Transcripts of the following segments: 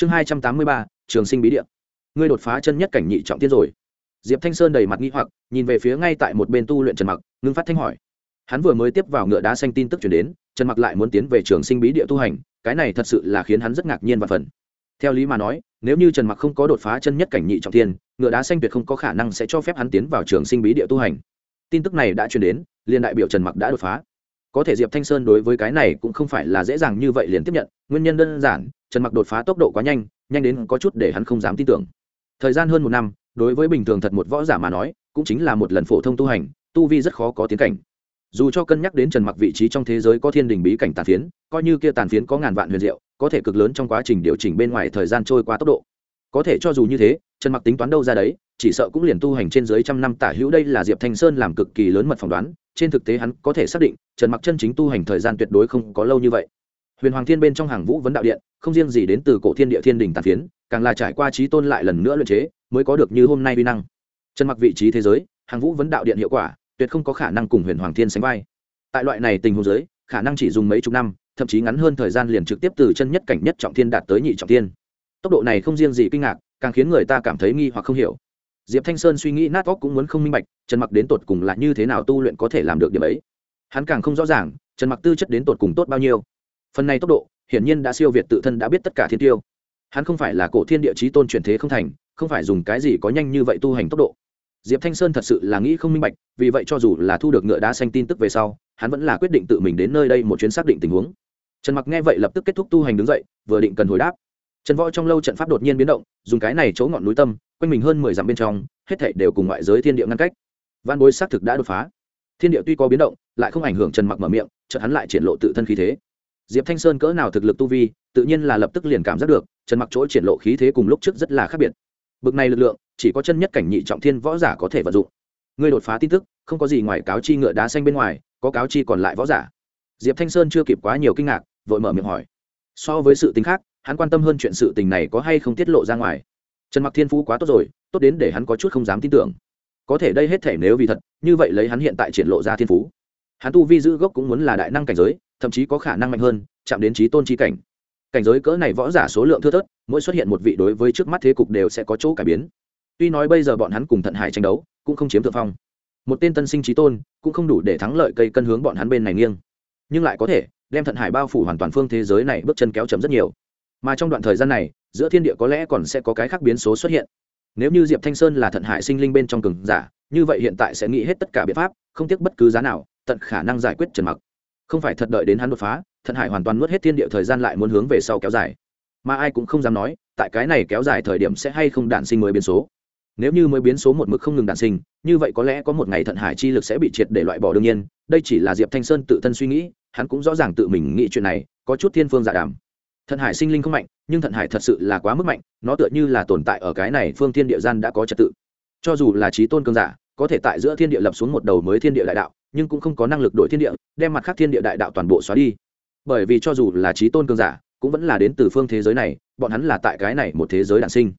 chương hai trăm tám mươi ba, trường sinh bí địa. Ngươi đột phá chân nhất cảnh nhị trọng tiên rồi. Diệp thanh sơn đầy mặt nghi hoặc, nhìn về phía ngay tại một bên tu luyện trần mặc, ngưng phát thanh hỏi. Hắn vừa mới tiếp vào ngựa đá xanh tin tức chuyển đến, trần mặc lại muốn tiến về trường sinh bí địa tu hành, cái này thật sự là khiến hắn rất ngạc nhiên và phần theo lý mà nói, nếu như trần mặc không có đột phá chân nhất cảnh nhị trọng thiên ngựa đá xanh tuyệt không có khả năng sẽ cho phép hắn tiến vào trường sinh bí địa tu hành. Tin tức này đã chuyển đến, liền đại biểu trần mặc đã đột phá có thể diệp thanh sơn đối với cái này cũng không phải là dễ dàng như vậy liền tiếp nhận, nguyên nhân đơn giản, trần mặc đột phá tốc độ quá nhanh nhanh đến có chút để hắn không dám tin tưởng. Thời gian hơn một năm, đối với bình thường thật một võ giả mà nói, cũng chính là một lần phổ thông tu hành, tu vi rất khó có tiến cảnh. Dù cho cân nhắc đến trần mặc vị trí trong thế giới có thiên đình bí cảnh tàn phiến, coi như kia tàn phiến có ngàn vạn huyền diệu, có thể cực lớn trong quá trình điều chỉnh bên ngoài thời gian trôi qua tốc độ. Có thể cho dù như thế, trần mặc tính toán đâu ra đấy chỉ sợ cũng liền tu hành trên dưới trăm năm tả hữu đây là diệp thanh sơn làm cực kỳ lớn mật phỏng đoán, trên thực tế hắn có thể xác định, trần mặc chân chính tu hành thời gian tuyệt đối không có lâu như vậy. Huyền hoàng thiên bên trong hàng vũ vấn đạo điện, không riêng gì đến từ cổ thiên địa thiên đình tàn phiến, càng là trải qua trí tôn lại lần nữa luyện chế, mới có được như hôm nay uy năng. Trần mặc vị trí thế giới, hàng vũ vấn đạo điện hiệu quả, tuyệt không có khả năng cùng huyền hoàng thiên sánh vai. Tại loại này tình huống giới, khả năng chỉ dùng mấy chục năm, thậm chí ngắn hơn thời gian liền trực tiếp từ chân nhất cảnh nhất trọng thiên đạt tới nhị trọng thiên. Tốc độ này không riêng gì kinh ngạc, càng khiến người ta cảm thấy nghi hoặc không hiểu diệp thanh sơn suy nghĩ nát óc cũng muốn không minh bạch, trần mặc đến tột cùng là như thế nào tu luyện có thể làm được điểm ấy. Hắn càng không rõ ràng, trần mặc tư chất đến tột cùng tốt bao nhiêu. Phần này tốc độ, hiển nhiên đã siêu việt tự thân đã biết tất cả thiên tiêu. Hắn không phải là cổ thiên địa chí tôn chuyển thế không thành, không phải dùng cái gì có nhanh như vậy tu hành tốc độ. Diệp thanh sơn thật sự là nghĩ không minh bạch, vì vậy cho dù là thu được ngựa đá xanh tin tức về sau, hắn vẫn là quyết định tự mình đến nơi đây một chuyến xác định tình huống. Trần mặc nghe vậy lập tức kết thúc tu hành đứng dậy, vừa định cần hồi đáp trần võ trong lâu trận pháp đột nhiên biến động, dùng cái này chỗ ngọn núi tâm, quanh mình hơn mười dặm bên trong, hết thảy đều cùng ngoại giới thiên địa ngăn cách. Văn bối xác thực đã đột phá. Thiên địa tuy có biến động, lại không ảnh hưởng trần mặc mở miệng, chợt hắn lại triển lộ tự thân khí thế. Diệp thanh sơn cỡ nào thực lực tu vi, tự nhiên là lập tức liền cảm giác được, trần mặc chỗ triển lộ khí thế cùng lúc trước rất là khác biệt. Bực này lực lượng, chỉ có chân nhất cảnh nhị trọng thiên võ giả có thể vận dụng. Ngươi đột phá tin tức, không có gì ngoài cáo chi ngựa đá xanh bên ngoài, có cáo chi còn lại võ giả. Diệp thanh sơn chưa kịp quá nhiều kinh ngạc, vội mở miệng hỏi. So với sự tình khác hắn quan tâm hơn chuyện sự tình này có hay không tiết lộ ra ngoài. Trần mặc thiên phú quá tốt rồi, tốt đến để hắn có chút không dám tin tưởng. Có thể đây hết thể nếu vì thật, như vậy lấy hắn hiện tại triển lộ ra thiên phú. Hắn tu vi giữ gốc cũng muốn là đại năng cảnh giới, thậm chí có khả năng mạnh hơn, chạm đến trí tôn trí cảnh. Cảnh giới cỡ này võ giả số lượng thưa thớt, mỗi xuất hiện một vị đối với trước mắt thế cục đều sẽ có chỗ cải biến. Tuy nói bây giờ bọn hắn cùng thận hải tranh đấu, cũng không chiếm thượng phong. Một tên tân sinh trí tôn, cũng không đủ để thắng lợi cây cân hướng bọn hắn bên này nghiêng. Nhưng lại có thể, đem thận hải bao phủ hoàn toàn phương thế giới này bước chân kéo chậm rất nhiều mà trong đoạn thời gian này, giữa thiên địa có lẽ còn sẽ có cái khác biến số xuất hiện. Nếu như diệp thanh sơn là thận hại sinh linh bên trong cường giả, như vậy hiện tại sẽ nghĩ hết tất cả biện pháp, không tiếc bất cứ giá nào, tận khả năng giải quyết trần mặc. Không phải thật đợi đến hắn đột phá, thận hại hoàn toàn nuốt hết thiên địa thời gian lại muốn hướng về sau kéo dài. Mà ai cũng không dám nói, tại cái này kéo dài thời điểm sẽ hay không đạn sinh mới biến số. Nếu như mới biến số một mực không ngừng đạn sinh, như vậy có lẽ có một ngày thận hải chi lực sẽ bị triệt để loại bỏ đương nhiên, đây chỉ là diệp thanh sơn tự thân suy nghĩ, hắn cũng rõ ràng tự mình nghĩ chuyện này, có chút thiên phương giả đàm thận hải sinh linh không mạnh, nhưng thận hải thật sự là quá mức mạnh, nó tựa như là tồn tại ở cái này phương thiên địa gian đã có trật tự. Cho dù là trí tôn cương giả, có thể tại giữa thiên địa lập xuống một đầu mới thiên địa đại đạo, nhưng cũng không có năng lực đổi thiên địa, đem mặt khác thiên địa đại đạo toàn bộ xóa đi. Bởi vì cho dù là trí tôn cương giả, cũng vẫn là đến từ phương thế giới này, bọn hắn là tại cái này một thế giới đản sinh.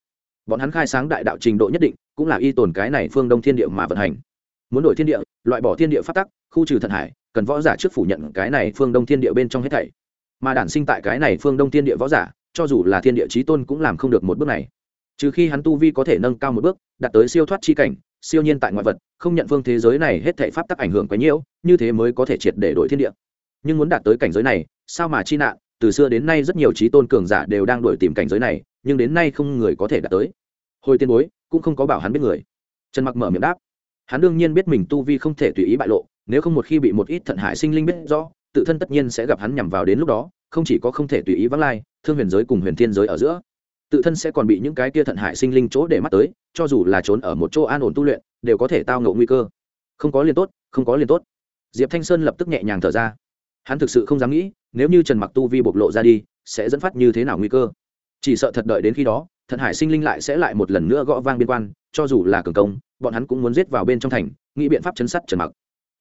Bọn hắn khai sáng đại đạo trình độ nhất định, cũng là y tồn cái này phương đông thiên địa mà vận hành. Muốn đổi thiên địa, loại bỏ thiên địa phát tắc, khu trừ thận hải, cần võ giả trước phủ nhận cái này phương đông thiên địa bên trong hết thảy mà đản sinh tại cái này phương đông thiên địa võ giả, cho dù là thiên địa trí tôn cũng làm không được một bước này. Trừ khi hắn tu vi có thể nâng cao một bước, đạt tới siêu thoát chi cảnh, siêu nhiên tại ngoại vật, không nhận phương thế giới này hết thảy pháp tắc ảnh hưởng quá nhiễu như thế mới có thể triệt để đổi thiên địa. Nhưng muốn đạt tới cảnh giới này, sao mà chi nạn, từ xưa đến nay rất nhiều trí tôn cường giả đều đang đổi tìm cảnh giới này, nhưng đến nay không người có thể đạt tới. Hồi tiên bối, cũng không có bảo hắn biết người. Trần mặc mở miệng đáp. Hắn đương nhiên biết mình tu vi không thể tùy ý bại lộ, nếu không một khi bị một ít thận hải sinh linh biết rõ tự thân tất nhiên sẽ gặp hắn nhằm vào đến lúc đó, không chỉ có không thể tùy ý vắng lai, thương huyền giới cùng huyền thiên giới ở giữa. Tự thân sẽ còn bị những cái kia thận hại sinh linh chỗ để mắt tới, cho dù là trốn ở một chỗ an ổn tu luyện, đều có thể tao ngộ nguy cơ. Không có liền tốt, không có liền tốt. Diệp thanh sơn lập tức nhẹ nhàng thở ra. Hắn thực sự không dám nghĩ, nếu như trần mặc tu vi bộc lộ ra đi, sẽ dẫn phát như thế nào nguy cơ? Chỉ sợ thật đợi đến khi đó, thận hải sinh linh lại sẽ lại một lần nữa gõ vang biên quan, cho dù là cường công, bọn hắn cũng muốn giết vào bên trong thành, nghĩ biện pháp chấn sát trần mặc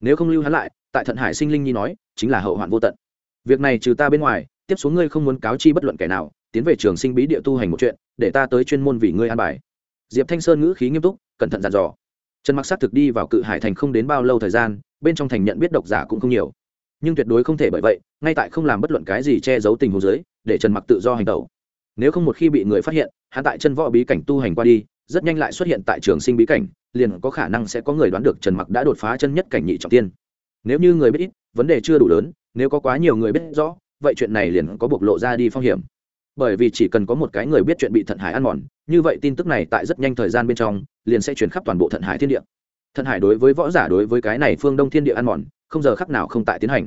nếu không lưu hắn lại, tại thận hải sinh linh nhi nói, chính là hậu hoạn vô tận. Việc này trừ ta bên ngoài, tiếp xuống ngươi không muốn cáo chi bất luận kẻ nào, tiến về trường sinh bí địa tu hành một chuyện, để ta tới chuyên môn vì ngươi an bài. Diệp thanh sơn ngữ khí nghiêm túc, cẩn thận dặn dò. Trần mặc xác thực đi vào cự hải thành không đến bao lâu thời gian, bên trong thành nhận biết độc giả cũng không nhiều. Nhưng tuyệt đối không thể bởi vậy, ngay tại không làm bất luận cái gì che giấu tình huống dưới, để trần mặc tự do hành tẩu. Nếu không một khi bị người phát hiện, hắn tại chân võ bí cảnh tu hành qua đi, rất nhanh lại xuất hiện tại trường sinh bí cảnh liền có khả năng sẽ có người đoán được trần mặc đã đột phá chân nhất cảnh nhị trọng tiên. Nếu như người biết ít, vấn đề chưa đủ lớn, nếu có quá nhiều người biết rõ, vậy chuyện này liền có bộc lộ ra đi phong hiểm. Bởi vì chỉ cần có một cái người biết chuyện bị thận hải ăn mòn, như vậy tin tức này tại rất nhanh thời gian bên trong, liền sẽ chuyển khắp toàn bộ thận hải thiên địa. Thận hải đối với võ giả đối với cái này phương đông thiên địa ăn mòn, không giờ khắc nào không tại tiến hành.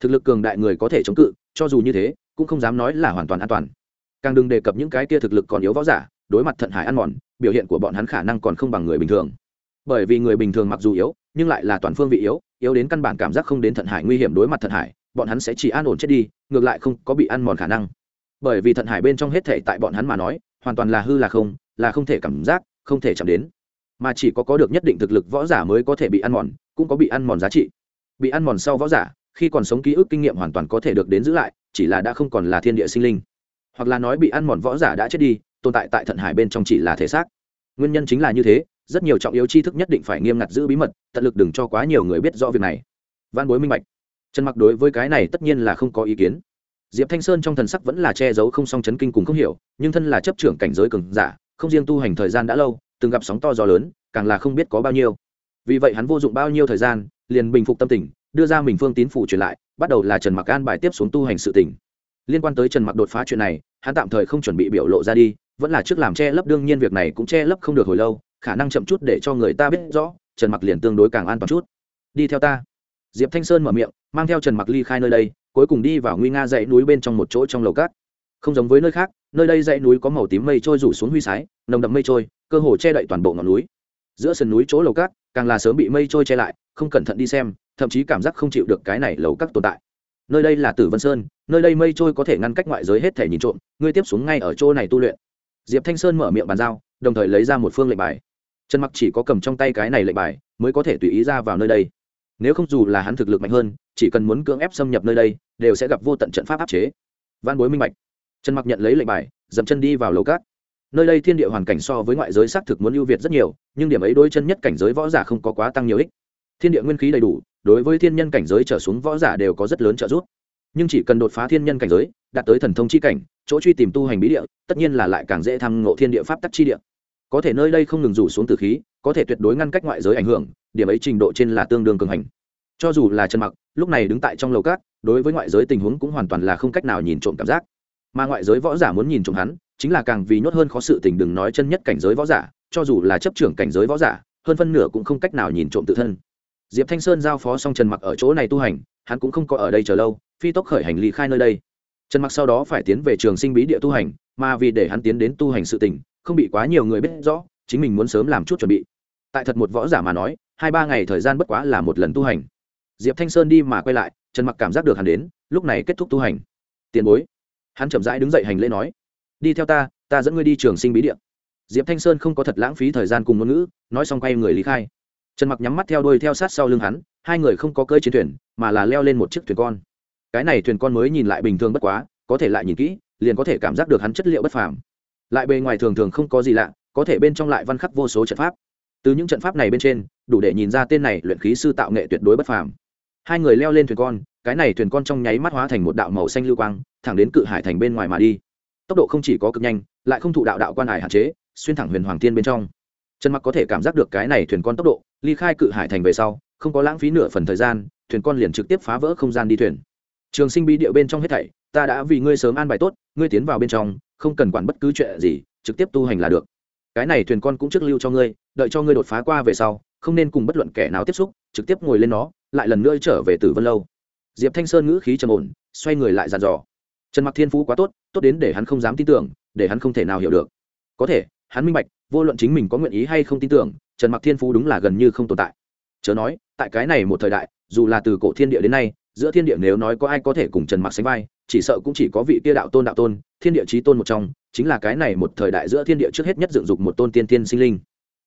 Thực lực cường đại người có thể chống cự, cho dù như thế, cũng không dám nói là hoàn toàn an toàn. Càng đừng đề cập những cái kia thực lực còn yếu võ giả, đối mặt thận hải ăn mòn, biểu hiện của bọn hắn khả năng còn không bằng người bình thường bởi vì người bình thường mặc dù yếu, nhưng lại là toàn phương vị yếu yếu đến căn bản cảm giác không đến thận hải nguy hiểm đối mặt thận hải, bọn hắn sẽ chỉ an ổn chết đi, ngược lại không có bị ăn mòn khả năng. Bởi vì thận hải bên trong hết thể tại bọn hắn mà nói, hoàn toàn là hư là không là không thể cảm giác, không thể chạm đến. Mà chỉ có có được nhất định thực lực võ giả mới có thể bị ăn mòn, cũng có bị ăn mòn giá trị. Bị ăn mòn sau võ giả, khi còn sống ký ức kinh nghiệm hoàn toàn có thể được đến giữ lại, chỉ là đã không còn là thiên địa sinh linh. Hoặc là nói bị ăn mòn võ giả đã chết đi, tồn tại tại thận hải bên trong chỉ là thể xác. Nguyên nhân chính là như thế rất nhiều trọng yếu tri thức nhất định phải nghiêm ngặt giữ bí mật, tận lực đừng cho quá nhiều người biết rõ việc này. Văn bối minh bạch. Trần mặc đối với cái này tất nhiên là không có ý kiến. Diệp thanh sơn trong thần sắc vẫn là che giấu không song chấn kinh cùng không hiểu, nhưng thân là chấp trưởng cảnh giới cường giả, không riêng tu hành thời gian đã lâu, từng gặp sóng to gió lớn, càng là không biết có bao nhiêu. Vì vậy hắn vô dụng bao nhiêu thời gian, liền bình phục tâm tình, đưa ra mình phương tín phủ truyền lại, bắt đầu là trần mặc an bài tiếp xuống tu hành sự tỉnh liên quan tới trần mặc đột phá chuyện này, hắn tạm thời không chuẩn bị biểu lộ ra đi, vẫn là trước làm che lấp, đương nhiên việc này cũng che lấp không được hồi lâu khả năng chậm chút để cho người ta biết rõ, trần mặc liền tương đối càng an toàn chút. Đi theo ta. Diệp thanh sơn mở miệng, mang theo trần mặc ly khai nơi đây, cuối cùng đi vào nguy nga dãy núi bên trong một chỗ trong lầu cát. Không giống với nơi khác, nơi đây dãy núi có màu tím mây trôi rủ xuống huy sái, nồng đậm mây trôi, cơ hồ che đậy toàn bộ ngọn núi. Giữa sườn núi chỗ lầu cát, càng là sớm bị mây trôi che lại, không cẩn thận đi xem, thậm chí cảm giác không chịu được cái này lầu cát tồn tại. Nơi đây là tử vân sơn, nơi đây mây trôi có thể ngăn cách ngoại giới hết thể nhìn trộm, ngươi tiếp xuống ngay ở chỗ này tu luyện. Diệp thanh sơn mở miệng bàn giao, đồng thời lấy ra một phương lệnh bài trần mặc chỉ có cầm trong tay cái này lệnh bài, mới có thể tùy ý ra vào nơi đây. Nếu không dù là hắn thực lực mạnh hơn, chỉ cần muốn cưỡng ép xâm nhập nơi đây, đều sẽ gặp vô tận trận pháp áp chế. Văn bối minh bạch. Trần mặc nhận lấy lệnh bài, dậm chân đi vào lầu cát. Nơi đây thiên địa hoàn cảnh so với ngoại giới xác thực muốn ưu việt rất nhiều, nhưng điểm ấy đôi chân nhất cảnh giới võ giả không có quá tăng nhiều ích. Thiên địa nguyên khí đầy đủ, đối với thiên nhân cảnh giới trở xuống võ giả đều có rất lớn trợ giúp. Nhưng chỉ cần đột phá thiên nhân cảnh giới, đạt tới thần thông chi cảnh, chỗ truy tìm tu hành bí địa, tất nhiên là lại càng dễ thăng ngộ thiên địa pháp tắc chi địa có thể nơi đây không ngừng rủ xuống từ khí, có thể tuyệt đối ngăn cách ngoại giới ảnh hưởng, điểm ấy trình độ trên là tương đương cường hành. Cho dù là trần mặc, lúc này đứng tại trong lầu cát đối với ngoại giới tình huống cũng hoàn toàn là không cách nào nhìn trộm cảm giác. Mà ngoại giới võ giả muốn nhìn trộm hắn, chính là càng vì nhốt hơn khó sự tình đừng nói chân nhất cảnh giới võ giả, cho dù là chấp trưởng cảnh giới võ giả, hơn phân nửa cũng không cách nào nhìn trộm tự thân. Diệp thanh sơn giao phó xong trần mặc ở chỗ này tu hành, hắn cũng không có ở đây chờ lâu, phi tốc khởi hành ly khai nơi đây. Trần mặc sau đó phải tiến về trường sinh bí địa tu hành, mà vì để hắn tiến đến tu hành sự tình không bị quá nhiều người biết rõ, chính mình muốn sớm làm chút chuẩn bị. Tại thật một võ giả mà nói, hai ba ngày thời gian bất quá là một lần tu hành. Diệp thanh sơn đi mà quay lại, trần mặc cảm giác được hắn đến, lúc này kết thúc tu hành. Tiền bối. Hắn chậm rãi đứng dậy hành lễ nói, đi theo ta ta dẫn ngươi đi trường sinh bí Điện. diệp thanh sơn không có thật lãng phí thời gian cùng ngôn ngữ, nói xong quay người lý khai. Trần mặc nhắm mắt theo đuôi theo sát sau lưng hắn, hai người không có cơi chiến thuyền, mà là leo lên một chiếc thuyền con. Cái này thuyền con mới nhìn lại bình thường bất quá, có thể lại nhìn kỹ, liền có thể cảm giác được hắn chất liệu bất phàm lại bề ngoài thường thường không có gì lạ, có thể bên trong lại văn khắc vô số trận pháp. Từ những trận pháp này bên trên, đủ để nhìn ra tên này luyện khí sư tạo nghệ tuyệt đối bất phàm. Hai người leo lên thuyền con, cái này thuyền con trong nháy mắt hóa thành một đạo màu xanh lưu quang, thẳng đến cự hải thành bên ngoài mà đi. Tốc độ không chỉ có cực nhanh, lại không thụ đạo đạo quan hải hạn chế, xuyên thẳng huyền hoàng thiên bên trong. Trần mặc có thể cảm giác được cái này thuyền con tốc độ, ly khai cự hải thành về sau, không có lãng phí nửa phần thời gian, thuyền con liền trực tiếp phá vỡ không gian đi thuyền. Trường sinh bi điệu bên trong hết thảy, ta đã vì ngươi sớm an bài tốt, ngươi tiến vào bên trong không cần quản bất cứ chuyện gì, trực tiếp tu hành là được. Cái này thuyền con cũng trước lưu cho ngươi, đợi cho ngươi đột phá qua về sau, không nên cùng bất luận kẻ nào tiếp xúc, trực tiếp ngồi lên nó, lại lần nữa trở về tử vân lâu. Diệp thanh sơn ngữ khí trầm ổn, xoay người lại dàn dò. Trần mặc thiên phú quá tốt tốt đến để hắn không dám tin tưởng, để hắn không thể nào hiểu được. Có thể, hắn minh bạch, vô luận chính mình có nguyện ý hay không tin tưởng, trần mặc thiên phú đúng là gần như không tồn tại. Chớ nói, tại cái này một thời đại, dù là từ cổ thiên địa đến nay, giữa thiên địa nếu nói có ai có thể cùng trần mặc sánh vai, chỉ sợ cũng chỉ có vị kia đạo tôn đạo tôn thiên địa trí tôn một trong, chính là cái này một thời đại giữa thiên địa trước hết nhất dựng dục một tôn tiên tiên sinh linh.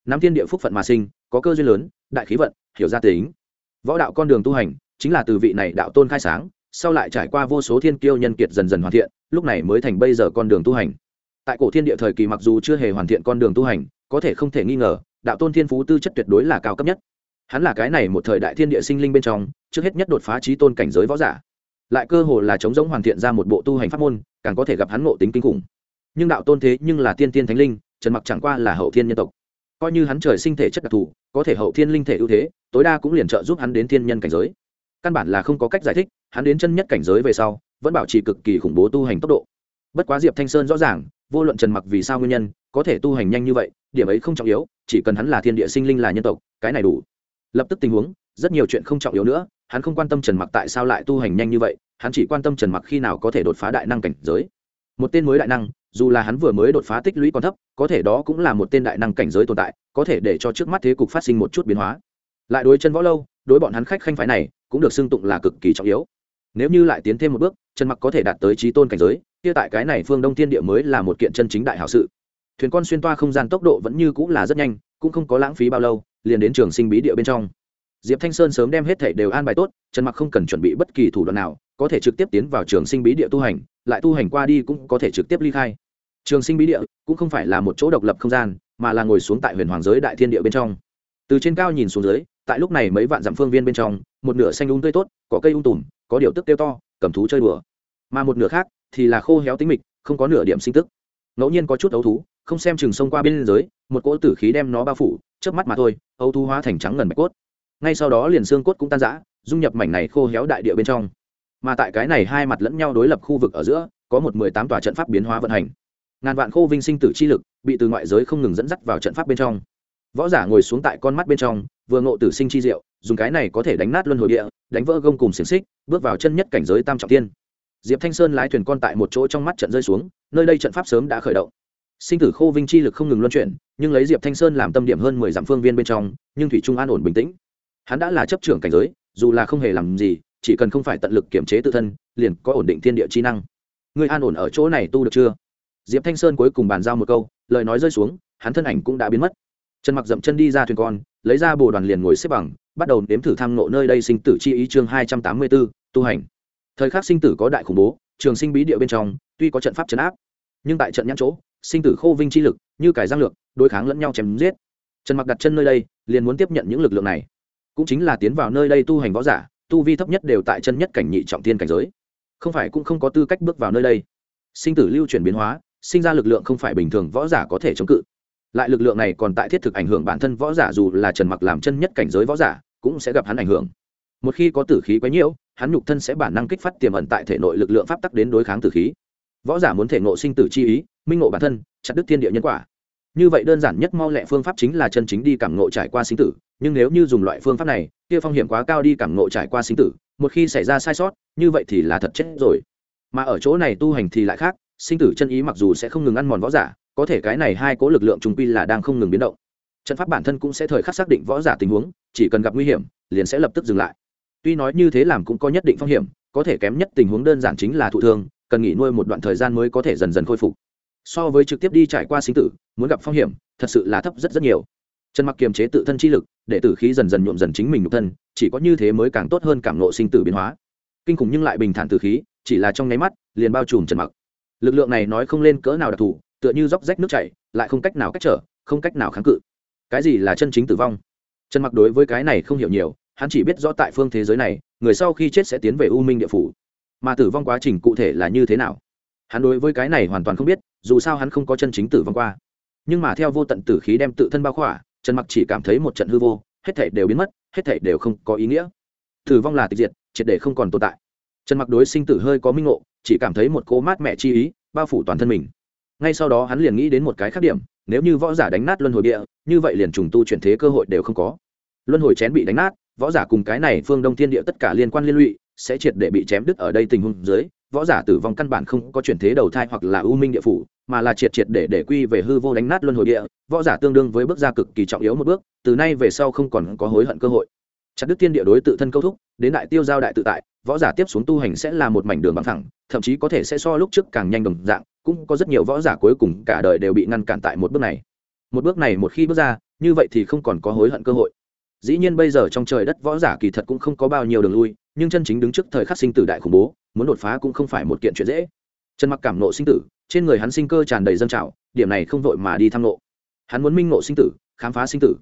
Nắm thiên địa phúc phận mà sinh, có cơ duyên lớn, đại khí vận, hiểu gia tính. Võ đạo con đường tu hành, chính là từ vị này đạo tôn khai sáng, sau lại trải qua vô số thiên kiêu nhân kiệt dần dần hoàn thiện, lúc này mới thành bây giờ con đường tu hành. Tại cổ thiên địa thời kỳ mặc dù chưa hề hoàn thiện con đường tu hành, có thể không thể nghi ngờ, đạo tôn thiên phú tư chất tuyệt đối là cao cấp nhất. Hắn là cái này một thời đại thiên địa sinh linh bên trong, trước hết nhất đột phá trí tôn cảnh giới võ giả lại cơ hồ là chống giống hoàn thiện ra một bộ tu hành pháp môn, càng có thể gặp hắn ngộ tính kinh khủng. Nhưng đạo tôn thế nhưng là tiên tiên thánh linh, trần mặc chẳng qua là hậu thiên nhân tộc. Coi như hắn trời sinh thể chất đặc thù, có thể hậu thiên linh thể ưu thế, tối đa cũng liền trợ giúp hắn đến thiên nhân cảnh giới. Căn bản là không có cách giải thích, hắn đến chân nhất cảnh giới về sau, vẫn bảo trì cực kỳ khủng bố tu hành tốc độ. Bất quá diệp thanh sơn rõ ràng, vô luận trần mặc vì sao nguyên nhân, có thể tu hành nhanh như vậy, điểm ấy không trọng yếu, chỉ cần hắn là thiên địa sinh linh là nhân tộc, cái này đủ. Lập tức tình huống, rất nhiều chuyện không trọng yếu nữa hắn không quan tâm trần mặc tại sao lại tu hành nhanh như vậy, hắn chỉ quan tâm trần mặc khi nào có thể đột phá đại năng cảnh giới. Một tên mới đại năng, dù là hắn vừa mới đột phá tích lũy còn thấp, có thể đó cũng là một tên đại năng cảnh giới tồn tại, có thể để cho trước mắt thế cục phát sinh một chút biến hóa. Lại đối chân võ lâu, đối bọn hắn khách khanh phái này, cũng được xưng tụng là cực kỳ trọng yếu. Nếu như lại tiến thêm một bước, trần mặc có thể đạt tới trí tôn cảnh giới, kia tại cái này phương đông thiên địa mới là một kiện chân chính đại hảo sự. Thuyền con xuyên toa không gian tốc độ vẫn như cũng là rất nhanh, cũng không có lãng phí bao lâu, liền đến trường sinh bí địa bên trong diệp thanh sơn sớm đem hết thảy đều an bài tốt trần mặc không cần chuẩn bị bất kỳ thủ đoạn nào có thể trực tiếp tiến vào trường sinh bí địa tu hành lại tu hành qua đi cũng có thể trực tiếp ly khai. Trường sinh bí địa cũng không phải là một chỗ độc lập không gian mà là ngồi xuống tại huyền hoàng giới đại thiên địa bên trong. Từ trên cao nhìn xuống dưới tại lúc này mấy vạn dặm phương viên bên trong một nửa xanh ung um tươi tốt có cây ung tùm có điều tức tiêu to cầm thú chơi đùa. Mà một nửa khác thì là khô héo tính mịch không có nửa điểm sinh tức. Ngẫu nhiên có chút ấu thú không xem chừng sông qua bên dưới, một cỗ tử khí đem nó bao phủ trước mắt mà thôi ấu thú hóa thành trắng ngần bạch cốt ngay sau đó liền xương cốt cũng tan rã, dung nhập mảnh này khô héo đại địa bên trong. Mà tại cái này hai mặt lẫn nhau đối lập khu vực ở giữa, có một mười tám tòa trận pháp biến hóa vận hành. Ngàn vạn khô vinh sinh tử chi lực bị từ ngoại giới không ngừng dẫn dắt vào trận pháp bên trong. Võ giả ngồi xuống tại con mắt bên trong, vừa ngộ tử sinh chi diệu, dùng cái này có thể đánh nát luân hồi địa, đánh vỡ gông cùng xiềng xích, bước vào chân nhất cảnh giới tam trọng tiên. Diệp thanh sơn lái thuyền con tại một chỗ trong mắt trận rơi xuống, nơi đây trận pháp sớm đã khởi động. Sinh tử khô vinh chi lực không ngừng luân chuyển, nhưng lấy diệp thanh sơn làm tâm điểm hơn mười dặm phương viên bên trong, nhưng thủy trung an ổn bình tĩnh hắn đã là chấp trưởng cảnh giới dù là không hề làm gì chỉ cần không phải tận lực kiểm chế tự thân liền có ổn định thiên địa chi năng. Người an ổn ở chỗ này tu được chưa? Diệp thanh sơn cuối cùng bàn giao một câu lời nói rơi xuống hắn thân ảnh cũng đã biến mất. Trần mặc dậm chân đi ra thuyền con lấy ra bồ đoàn liền ngồi xếp bằng bắt đầu nếm thử tham nộ nơi đây sinh tử chi ý chương hai trăm tám mươi 284, tu hành. Thời khắc sinh tử có đại khủng bố trường sinh bí địa bên trong tuy có trận pháp trấn áp nhưng tại trận nhãn chỗ sinh tử khô vinh chi lực như cải giang lược đối kháng lẫn nhau chém giết. Trần mặc đặt chân nơi đây liền muốn tiếp nhận những lực lượng này cũng chính là tiến vào nơi đây tu hành võ giả, tu vi thấp nhất đều tại chân nhất cảnh nhị trọng thiên cảnh giới. Không phải cũng không có tư cách bước vào nơi đây. Sinh tử lưu chuyển biến hóa, sinh ra lực lượng không phải bình thường võ giả có thể chống cự. Lại lực lượng này còn tại thiết thực ảnh hưởng bản thân võ giả dù là trần mặc làm chân nhất cảnh giới võ giả, cũng sẽ gặp hắn ảnh hưởng. Một khi có tử khí quá nhiễu, hắn nhục thân sẽ bản năng kích phát tiềm ẩn tại thể nội lực lượng pháp tắc đến đối kháng tử khí. Võ giả muốn thể ngộ sinh tử chi ý, minh ngộ bản thân, chặt đứt thiên địa nhân quả như vậy đơn giản nhất mau lẹ phương pháp chính là chân chính đi cảm ngộ trải qua sinh tử, nhưng nếu như dùng loại phương pháp này, kia phong hiểm quá cao đi cảm ngộ trải qua sinh tử, một khi xảy ra sai sót, như vậy thì là thật chết rồi. Mà ở chỗ này tu hành thì lại khác, sinh tử chân ý mặc dù sẽ không ngừng ăn mòn võ giả, có thể cái này hai cố lực lượng trung quy là đang không ngừng biến động. Trận pháp bản thân cũng sẽ thời khắc xác định võ giả tình huống, chỉ cần gặp nguy hiểm, liền sẽ lập tức dừng lại. Tuy nói như thế làm cũng có nhất định phong hiểm, có thể kém nhất tình huống đơn giản chính là thụ thương, cần nghỉ nuôi một đoạn thời gian mới có thể dần dần khôi phục so với trực tiếp đi trải qua sinh tử, muốn gặp phong hiểm, thật sự là thấp rất rất nhiều. Trần mặc kiềm chế tự thân chi lực, để tử khí dần dần nhuộm dần chính mình nhục thân, chỉ có như thế mới càng tốt hơn cảm nộ sinh tử biến hóa. Kinh khủng nhưng lại bình thản tử khí, chỉ là trong nháy mắt, liền bao trùm trần mặc. Lực lượng này nói không lên cỡ nào đặc thù, tựa như róc rách nước chảy, lại không cách nào cách trở, không cách nào kháng cự. Cái gì là chân chính tử vong? Trần mặc đối với cái này không hiểu nhiều, hắn chỉ biết rõ tại phương thế giới này, người sau khi chết sẽ tiến về u minh địa phủ. Mà tử vong quá trình cụ thể là như thế nào? Hắn đối với cái này hoàn toàn không biết dù sao hắn không có chân chính tử vong qua. Nhưng mà theo vô tận tử khí đem tự thân bao khỏa, trần mặc chỉ cảm thấy một trận hư vô, hết thể đều biến mất, hết thể đều không có ý nghĩa. Tử vong là tịch diệt, triệt để không còn tồn tại. Trần mặc đối sinh tử hơi có minh ngộ, chỉ cảm thấy một cô mát mẹ chi ý, bao phủ toàn thân mình. Ngay sau đó hắn liền nghĩ đến một cái khác điểm, nếu như võ giả đánh nát luân hồi địa, như vậy liền trùng tu chuyển thế cơ hội đều không có. Luân hồi chén bị đánh nát, võ giả cùng cái này phương đông thiên địa tất cả liên quan liên lụy, sẽ triệt để bị chém đứt ở đây tình huống dưới võ giả tử vong căn bản không có chuyển thế đầu thai hoặc là ưu minh địa phủ, mà là triệt triệt để để quy về hư vô đánh nát luân hồi địa, võ giả tương đương với bước ra cực kỳ trọng yếu một bước, từ nay về sau không còn có hối hận cơ hội. Chặt đứt thiên địa đối tự thân câu thúc, đến đại tiêu giao đại tự tại, võ giả tiếp xuống tu hành sẽ là một mảnh đường bằng thẳng thậm chí có thể sẽ so lúc trước càng nhanh đồng dạng, cũng có rất nhiều võ giả cuối cùng cả đời đều bị ngăn cản tại một bước này. Một bước này một khi bước ra, như vậy thì không còn có hối hận cơ hội. Dĩ nhiên bây giờ trong trời đất võ giả kỳ thật cũng không có bao nhiêu đường lui, nhưng chân chính đứng trước thời khắc sinh tử đại khủng bố muốn đột phá cũng không phải một kiện chuyện dễ. Trần mặc cảm nộ sinh tử, trên người hắn sinh cơ tràn đầy dân trào, điểm này không vội mà đi thăm nộ. Hắn muốn minh nộ sinh tử, khám phá sinh tử.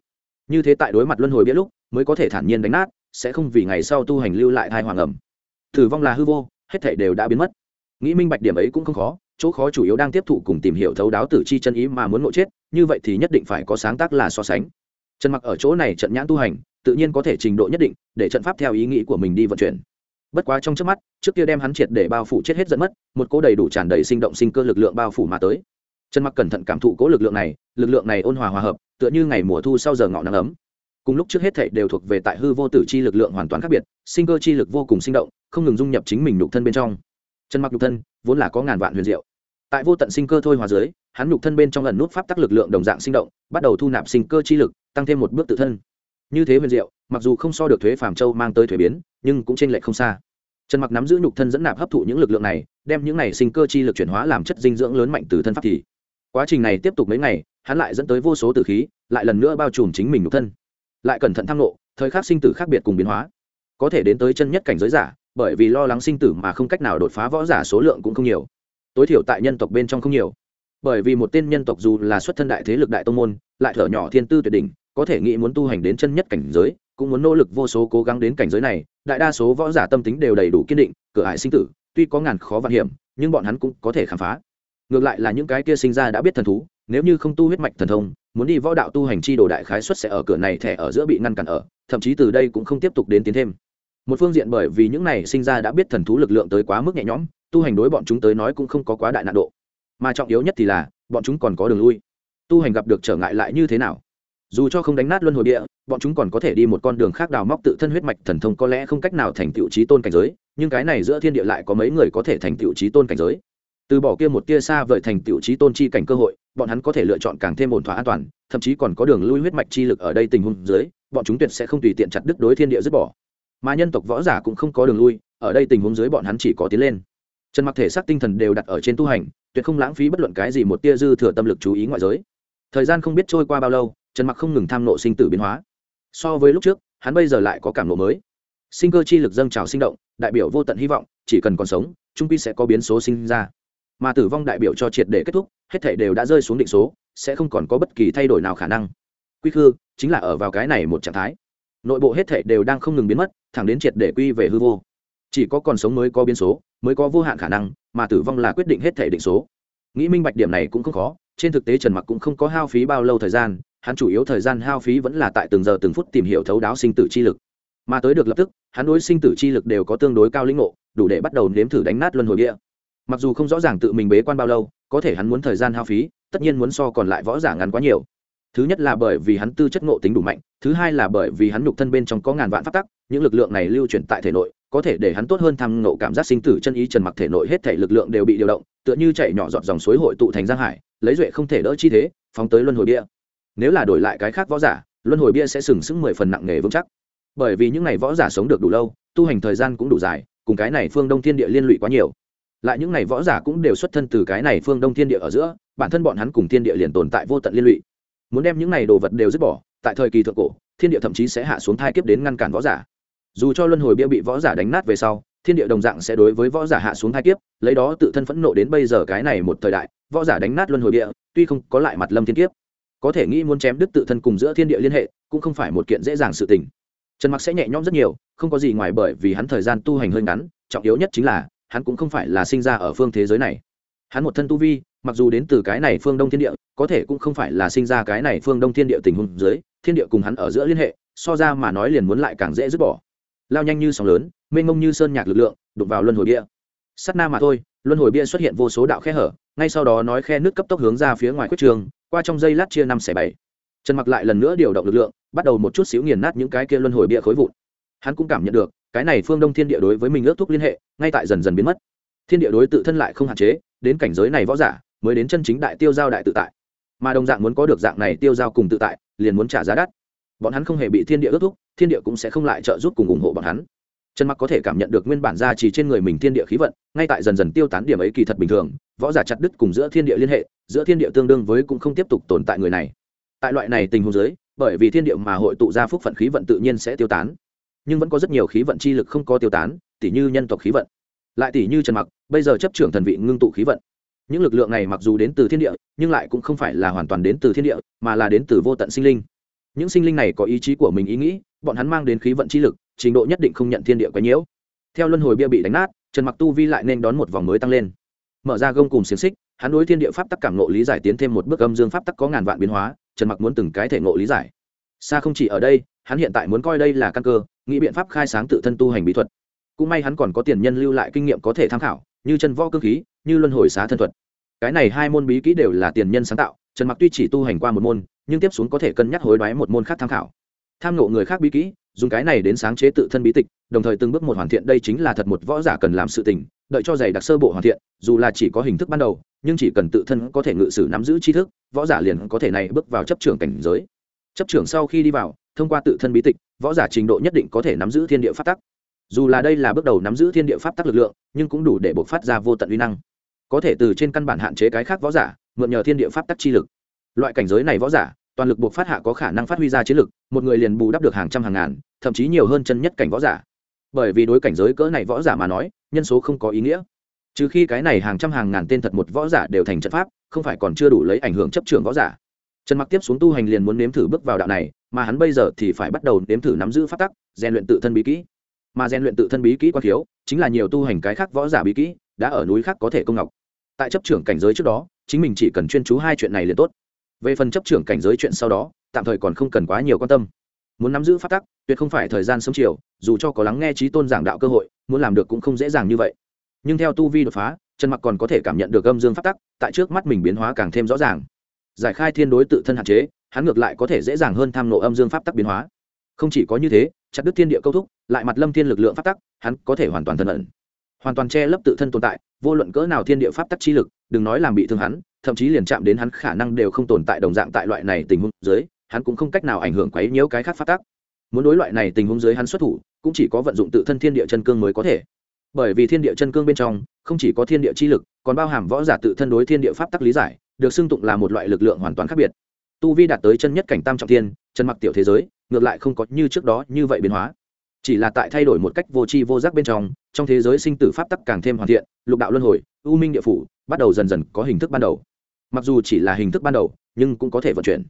Như thế tại đối mặt luân hồi biết lúc, mới có thể thản nhiên đánh nát, sẽ không vì ngày sau tu hành lưu lại thai hoàng ẩm. Tử vong là hư vô, hết thể đều đã biến mất. Nghĩ minh bạch điểm ấy cũng không khó, chỗ khó chủ yếu đang tiếp thụ cùng tìm hiểu thấu đáo tử chi chân ý mà muốn ngộ chết, như vậy thì nhất định phải có sáng tác là so sánh. Trần mặc ở chỗ này trận nhãn tu hành, tự nhiên có thể trình độ nhất định, để trận pháp theo ý nghĩ của mình đi vận chuyển bất quá trong trước mắt, trước kia đem hắn triệt để bao phủ chết hết dẫn mất, một cỗ đầy đủ tràn đầy sinh động sinh cơ lực lượng bao phủ mà tới. Trần mặc cẩn thận cảm thụ cỗ lực lượng này, lực lượng này ôn hòa hòa hợp, tựa như ngày mùa thu sau giờ ngọ nắng ấm. Cùng lúc trước hết thảy đều thuộc về tại hư vô tử chi lực lượng hoàn toàn khác biệt, sinh cơ chi lực vô cùng sinh động, không ngừng dung nhập chính mình nhục thân bên trong. Trần mặc nhục thân, vốn là có ngàn vạn huyền diệu. Tại vô tận sinh cơ thôi hòa dưới, hắn nhục thân bên trong lần nút pháp tắc lực lượng đồng dạng sinh động, bắt đầu thu nạp sinh cơ chi lực, tăng thêm một bước tự thân. Như thế huyền diệu, mặc dù không so được thuế phàm châu mang tới thuế biến nhưng cũng trên lệch không xa. Trần mặc nắm giữ nhục thân dẫn nạp hấp thụ những lực lượng này, đem những này sinh cơ chi lực chuyển hóa làm chất dinh dưỡng lớn mạnh từ thân pháp thì quá trình này tiếp tục mấy ngày, hắn lại dẫn tới vô số tử khí, lại lần nữa bao trùm chính mình nhục thân. Lại cẩn thận tham nộ thời khắc sinh tử khác biệt cùng biến hóa. Có thể đến tới chân nhất cảnh giới giả, bởi vì lo lắng sinh tử mà không cách nào đột phá võ giả số lượng cũng không nhiều. Tối thiểu tại nhân tộc bên trong không nhiều. Bởi vì một tên nhân tộc dù là xuất thân đại thế lực đại tông môn, lại thở nhỏ thiên tư tuyệt đỉnh, có thể nghĩ muốn tu hành đến chân nhất cảnh giới cũng muốn nỗ lực vô số cố gắng đến cảnh giới này, đại đa số võ giả tâm tính đều đầy đủ kiên định, cửa hại sinh tử, tuy có ngàn khó vạn hiểm, nhưng bọn hắn cũng có thể khám phá. Ngược lại là những cái kia sinh ra đã biết thần thú, nếu như không tu huyết mạch thần thông, muốn đi võ đạo tu hành chi đồ đại khái xuất sẽ ở cửa này thẻ ở giữa bị ngăn cản ở, thậm chí từ đây cũng không tiếp tục đến tiến thêm. Một phương diện bởi vì những này sinh ra đã biết thần thú lực lượng tới quá mức nhẹ nhõm, tu hành đối bọn chúng tới nói cũng không có quá đại nạn độ. Mà trọng yếu nhất thì là, bọn chúng còn có đường lui. Tu hành gặp được trở ngại lại như thế nào? Dù cho không đánh nát luân hồi địa, bọn chúng còn có thể đi một con đường khác đào móc tự thân huyết mạch thần thông có lẽ không cách nào thành tựu trí tôn cảnh giới, nhưng cái này giữa thiên địa lại có mấy người có thể thành tựu trí tôn cảnh giới. Từ bỏ kia một tia xa vời thành tựu trí tôn chi cảnh cơ hội, bọn hắn có thể lựa chọn càng thêm ổn thỏa an toàn, thậm chí còn có đường lui huyết mạch chi lực ở đây tình huống dưới, bọn chúng tuyệt sẽ không tùy tiện chặt đứt đối thiên địa dứt bỏ. Mà nhân tộc võ giả cũng không có đường lui, ở đây tình huống dưới bọn hắn chỉ có tiến lên. Trần mặc thể xác tinh thần đều đặt ở trên tu hành, tuyệt không lãng phí bất luận cái gì một tia dư thừa tâm lực chú ý ngoại giới. Thời gian không biết trôi qua bao lâu trần mặc không ngừng tham nộ sinh tử biến hóa. So với lúc trước, hắn bây giờ lại có cảm nộ mới. Sinh cơ chi lực dâng trào sinh động, đại biểu vô tận hy vọng, chỉ cần còn sống, trung pi sẽ có biến số sinh ra. Mà tử vong đại biểu cho triệt để kết thúc, hết thể đều đã rơi xuống định số, sẽ không còn có bất kỳ thay đổi nào khả năng. Quy khư, chính là ở vào cái này một trạng thái. Nội bộ hết thể đều đang không ngừng biến mất, thẳng đến triệt để quy về hư vô. Chỉ có còn sống mới có biến số, mới có vô hạn khả năng, mà tử vong là quyết định hết thể định số. Nghĩ minh bạch điểm này cũng không khó, trên thực tế trần mặc cũng không có hao phí bao lâu thời gian hắn chủ yếu thời gian hao phí vẫn là tại từng giờ từng phút tìm hiểu thấu đáo sinh tử chi lực mà tới được lập tức, hắn đối sinh tử chi lực đều có tương đối cao lĩnh ngộ, đủ để bắt đầu nếm thử đánh nát luân hồi địa. mặc dù không rõ ràng tự mình bế quan bao lâu, có thể hắn muốn thời gian hao phí, tất nhiên muốn so còn lại võ giả ngắn quá nhiều thứ nhất là bởi vì hắn tư chất ngộ tính đủ mạnh, thứ hai là bởi vì hắn nhục thân bên trong có ngàn vạn phát tắc, những lực lượng này lưu chuyển tại thể nội, có thể để hắn tốt hơn tham ngộ cảm giác sinh tử chân ý trần mặc thể nội hết thể lực lượng đều bị điều động, tựa như chạy nhỏ giọt dòng suối hội tụ thành giang hải, lấy duệ không thể đỡ chi thế, phóng tới luân hồi địa nếu là đổi lại cái khác võ giả, luân hồi bia sẽ sừng sững mười phần nặng nghề vững chắc. Bởi vì những ngày võ giả sống được đủ lâu, tu hành thời gian cũng đủ dài, cùng cái này phương đông thiên địa liên lụy quá nhiều. Lại những ngày võ giả cũng đều xuất thân từ cái này phương đông thiên địa ở giữa, bản thân bọn hắn cùng thiên địa liền tồn tại vô tận liên lụy. Muốn đem những n à y đồ vật đều dứt bỏ, tại thời kỳ thượng cổ, thiên địa thậm chí sẽ hạ xuống thai kiếp đến ngăn cản võ giả. Dù cho luân hồi bia bị võ giả đánh nát về sau, thiên địa đồng dạng sẽ đối với võ giả hạ xuống thai kiếp, lấy đó tự thân phẫn nộ đến bây giờ cái này một thời đại, võ giả đánh nát luân hồi bia, tuy không có lại mặt lâm thiên kiếp có thể nghĩ muốn chém đứt tự thân cùng giữa thiên địa liên hệ, cũng không phải một kiện dễ dàng sự tình. Trần mặc sẽ nhẹ nhõm rất nhiều, không có gì ngoài bởi vì hắn thời gian tu hành hơi ngắn, trọng yếu nhất chính là, hắn cũng không phải là sinh ra ở phương thế giới này. Hắn một thân tu vi, mặc dù đến từ cái này phương đông thiên địa, có thể cũng không phải là sinh ra cái này phương đông thiên địa tình huống dưới, thiên địa cùng hắn ở giữa liên hệ, so ra mà nói liền muốn lại càng dễ dứt bỏ. Lao nhanh như sóng lớn, mênh mông như sơn nhạc lực lượng, đụng vào luân hồi bia. Sắt na mà thôi, luân hồi bia xuất hiện vô số đạo khe hở, ngay sau đó nói khe nước cấp tốc hướng ra phía ngoài quyết trường qua trong giây lát chia năm xẻ bảy. Trần mặc lại lần nữa điều động lực lượng, bắt đầu một chút xíu nghiền nát những cái kia luân hồi bia khối vụn. Hắn cũng cảm nhận được, cái này phương đông thiên địa đối với mình ước thúc liên hệ, ngay tại dần dần biến mất. Thiên địa đối tự thân lại không hạn chế, đến cảnh giới này võ giả, mới đến chân chính đại tiêu giao đại tự tại. Mà đồng dạng muốn có được dạng này tiêu giao cùng tự tại, liền muốn trả giá đắt. Bọn hắn không hề bị thiên địa ước thúc, thiên địa cũng sẽ không lại trợ giúp cùng ủng hộ bọn hắn trần mặc có thể cảm nhận được nguyên bản ra chỉ trên người mình thiên địa khí vận, ngay tại dần dần tiêu tán điểm ấy kỳ thật bình thường, võ giả chặt đứt cùng giữa thiên địa liên hệ, giữa thiên địa tương đương với cũng không tiếp tục tồn tại người này. Tại loại này tình huống giới bởi vì thiên địa mà hội tụ ra phúc phận khí vận tự nhiên sẽ tiêu tán. Nhưng vẫn có rất nhiều khí vận chi lực không có tiêu tán, tỉ như nhân tộc khí vận. Lại tỉ như trần mặc, bây giờ chấp trưởng thần vị ngưng tụ khí vận. Những lực lượng này mặc dù đến từ thiên địa, nhưng lại cũng không phải là hoàn toàn đến từ thiên địa, mà là đến từ vô tận sinh linh. Những sinh linh này có ý chí của mình ý nghĩ, bọn hắn mang đến khí vận chi lực trình độ nhất định không nhận thiên địa quá nhiễu. Theo luân hồi bia bị đánh nát, trần mặc tu vi lại nên đón một vòng mới tăng lên. Mở ra gông cùng xiềng xích, hắn đối thiên địa pháp tắc cảm ngộ lý giải tiến thêm một bước âm dương pháp tắc có ngàn vạn biến hóa, trần mặc muốn từng cái thể ngộ lý giải. Xa không chỉ ở đây, hắn hiện tại muốn coi đây là căn cơ, nghĩ biện pháp khai sáng tự thân tu hành bí thuật. Cũng may hắn còn có tiền nhân lưu lại kinh nghiệm có thể tham khảo, như chân võ cơ khí, như luân hồi xá thân thuật. Cái này hai môn bí kỹ đều là tiền nhân sáng tạo, trần mặc tuy chỉ tu hành qua một môn, nhưng tiếp xuống có thể cân nhắc hối đoái một môn khác tham khảo. Tham ngộ người khác bí kỹ dùng cái này đến sáng chế tự thân bí tịch, đồng thời từng bước một hoàn thiện, đây chính là thật một võ giả cần làm sự tình, đợi cho giày đặc sơ bộ hoàn thiện, dù là chỉ có hình thức ban đầu, nhưng chỉ cần tự thân có thể ngự sử nắm giữ tri thức, võ giả liền có thể này bước vào chấp trưởng cảnh giới. Chấp trưởng sau khi đi vào, thông qua tự thân bí tịch, võ giả trình độ nhất định có thể nắm giữ thiên địa pháp tắc. Dù là đây là bước đầu nắm giữ thiên địa pháp tắc lực lượng, nhưng cũng đủ để buộc phát ra vô tận uy năng. Có thể từ trên căn bản hạn chế cái khác võ giả, mượn nhờ thiên địa pháp tắc chi lực. Loại cảnh giới này võ giả toàn lực buộc phát hạ có khả năng phát huy ra chiến lực, một người liền bù đắp được hàng trăm hàng ngàn, thậm chí nhiều hơn chân nhất cảnh võ giả. Bởi vì đối cảnh giới cỡ này võ giả mà nói, nhân số không có ý nghĩa. Trừ khi cái này hàng trăm hàng ngàn tên thật một võ giả đều thành trận pháp, không phải còn chưa đủ lấy ảnh hưởng chấp trường võ giả. Trần mặc tiếp xuống tu hành liền muốn nếm thử bước vào đạo này, mà hắn bây giờ thì phải bắt đầu nếm thử nắm giữ pháp tắc, rèn luyện tự thân bí kỹ. Mà rèn luyện tự thân bí kỹ quá thiếu, chính là nhiều tu hành cái khác võ giả bí kỹ, đã ở núi khác có thể công ngọc. Tại chấp trưởng cảnh giới trước đó, chính mình chỉ cần chuyên chú hai chuyện này liền tốt về phần chấp trưởng cảnh giới chuyện sau đó, tạm thời còn không cần quá nhiều quan tâm. Muốn nắm giữ pháp tắc, tuyệt không phải thời gian sớm chiều, dù cho có lắng nghe trí tôn giảng đạo cơ hội, muốn làm được cũng không dễ dàng như vậy. Nhưng theo tu vi đột phá, trần mặc còn có thể cảm nhận được âm dương pháp tắc, tại trước mắt mình biến hóa càng thêm rõ ràng. Giải khai thiên đối tự thân hạn chế, hắn ngược lại có thể dễ dàng hơn tham nộ âm dương pháp tắc biến hóa. Không chỉ có như thế, chặt đứt thiên địa câu thúc, lại mặt lâm thiên lực lượng pháp tắc, hắn có thể hoàn toàn thần ẩn. Hoàn toàn che lấp tự thân tồn tại, vô luận cỡ nào thiên địa pháp tắc chi lực, đừng nói làm bị thương hắn thậm chí liền chạm đến hắn khả năng đều không tồn tại đồng dạng tại loại này tình huống dưới, hắn cũng không cách nào ảnh hưởng quấy nhiễu cái khác pháp tắc muốn đối loại này tình huống dưới hắn xuất thủ, cũng chỉ có vận dụng tự thân thiên địa chân cương mới có thể. Bởi vì thiên địa chân cương bên trong, không chỉ có thiên địa chi lực, còn bao hàm võ giả tự thân đối thiên địa pháp tắc lý giải, được xưng tụng là một loại lực lượng hoàn toàn khác biệt. Tu vi đạt tới chân nhất cảnh tam trọng thiên, chân mặc tiểu thế giới, ngược lại không có như trước đó như vậy biến hóa. Chỉ là tại thay đổi một cách vô tri vô giác bên trong trong thế giới sinh tử pháp tắc càng thêm hoàn thiện, lục đạo luân hồi, u minh địa phủ, bắt đầu dần dần có hình thức ban đầu mặc dù chỉ là hình thức ban đầu, nhưng cũng có thể vận chuyển.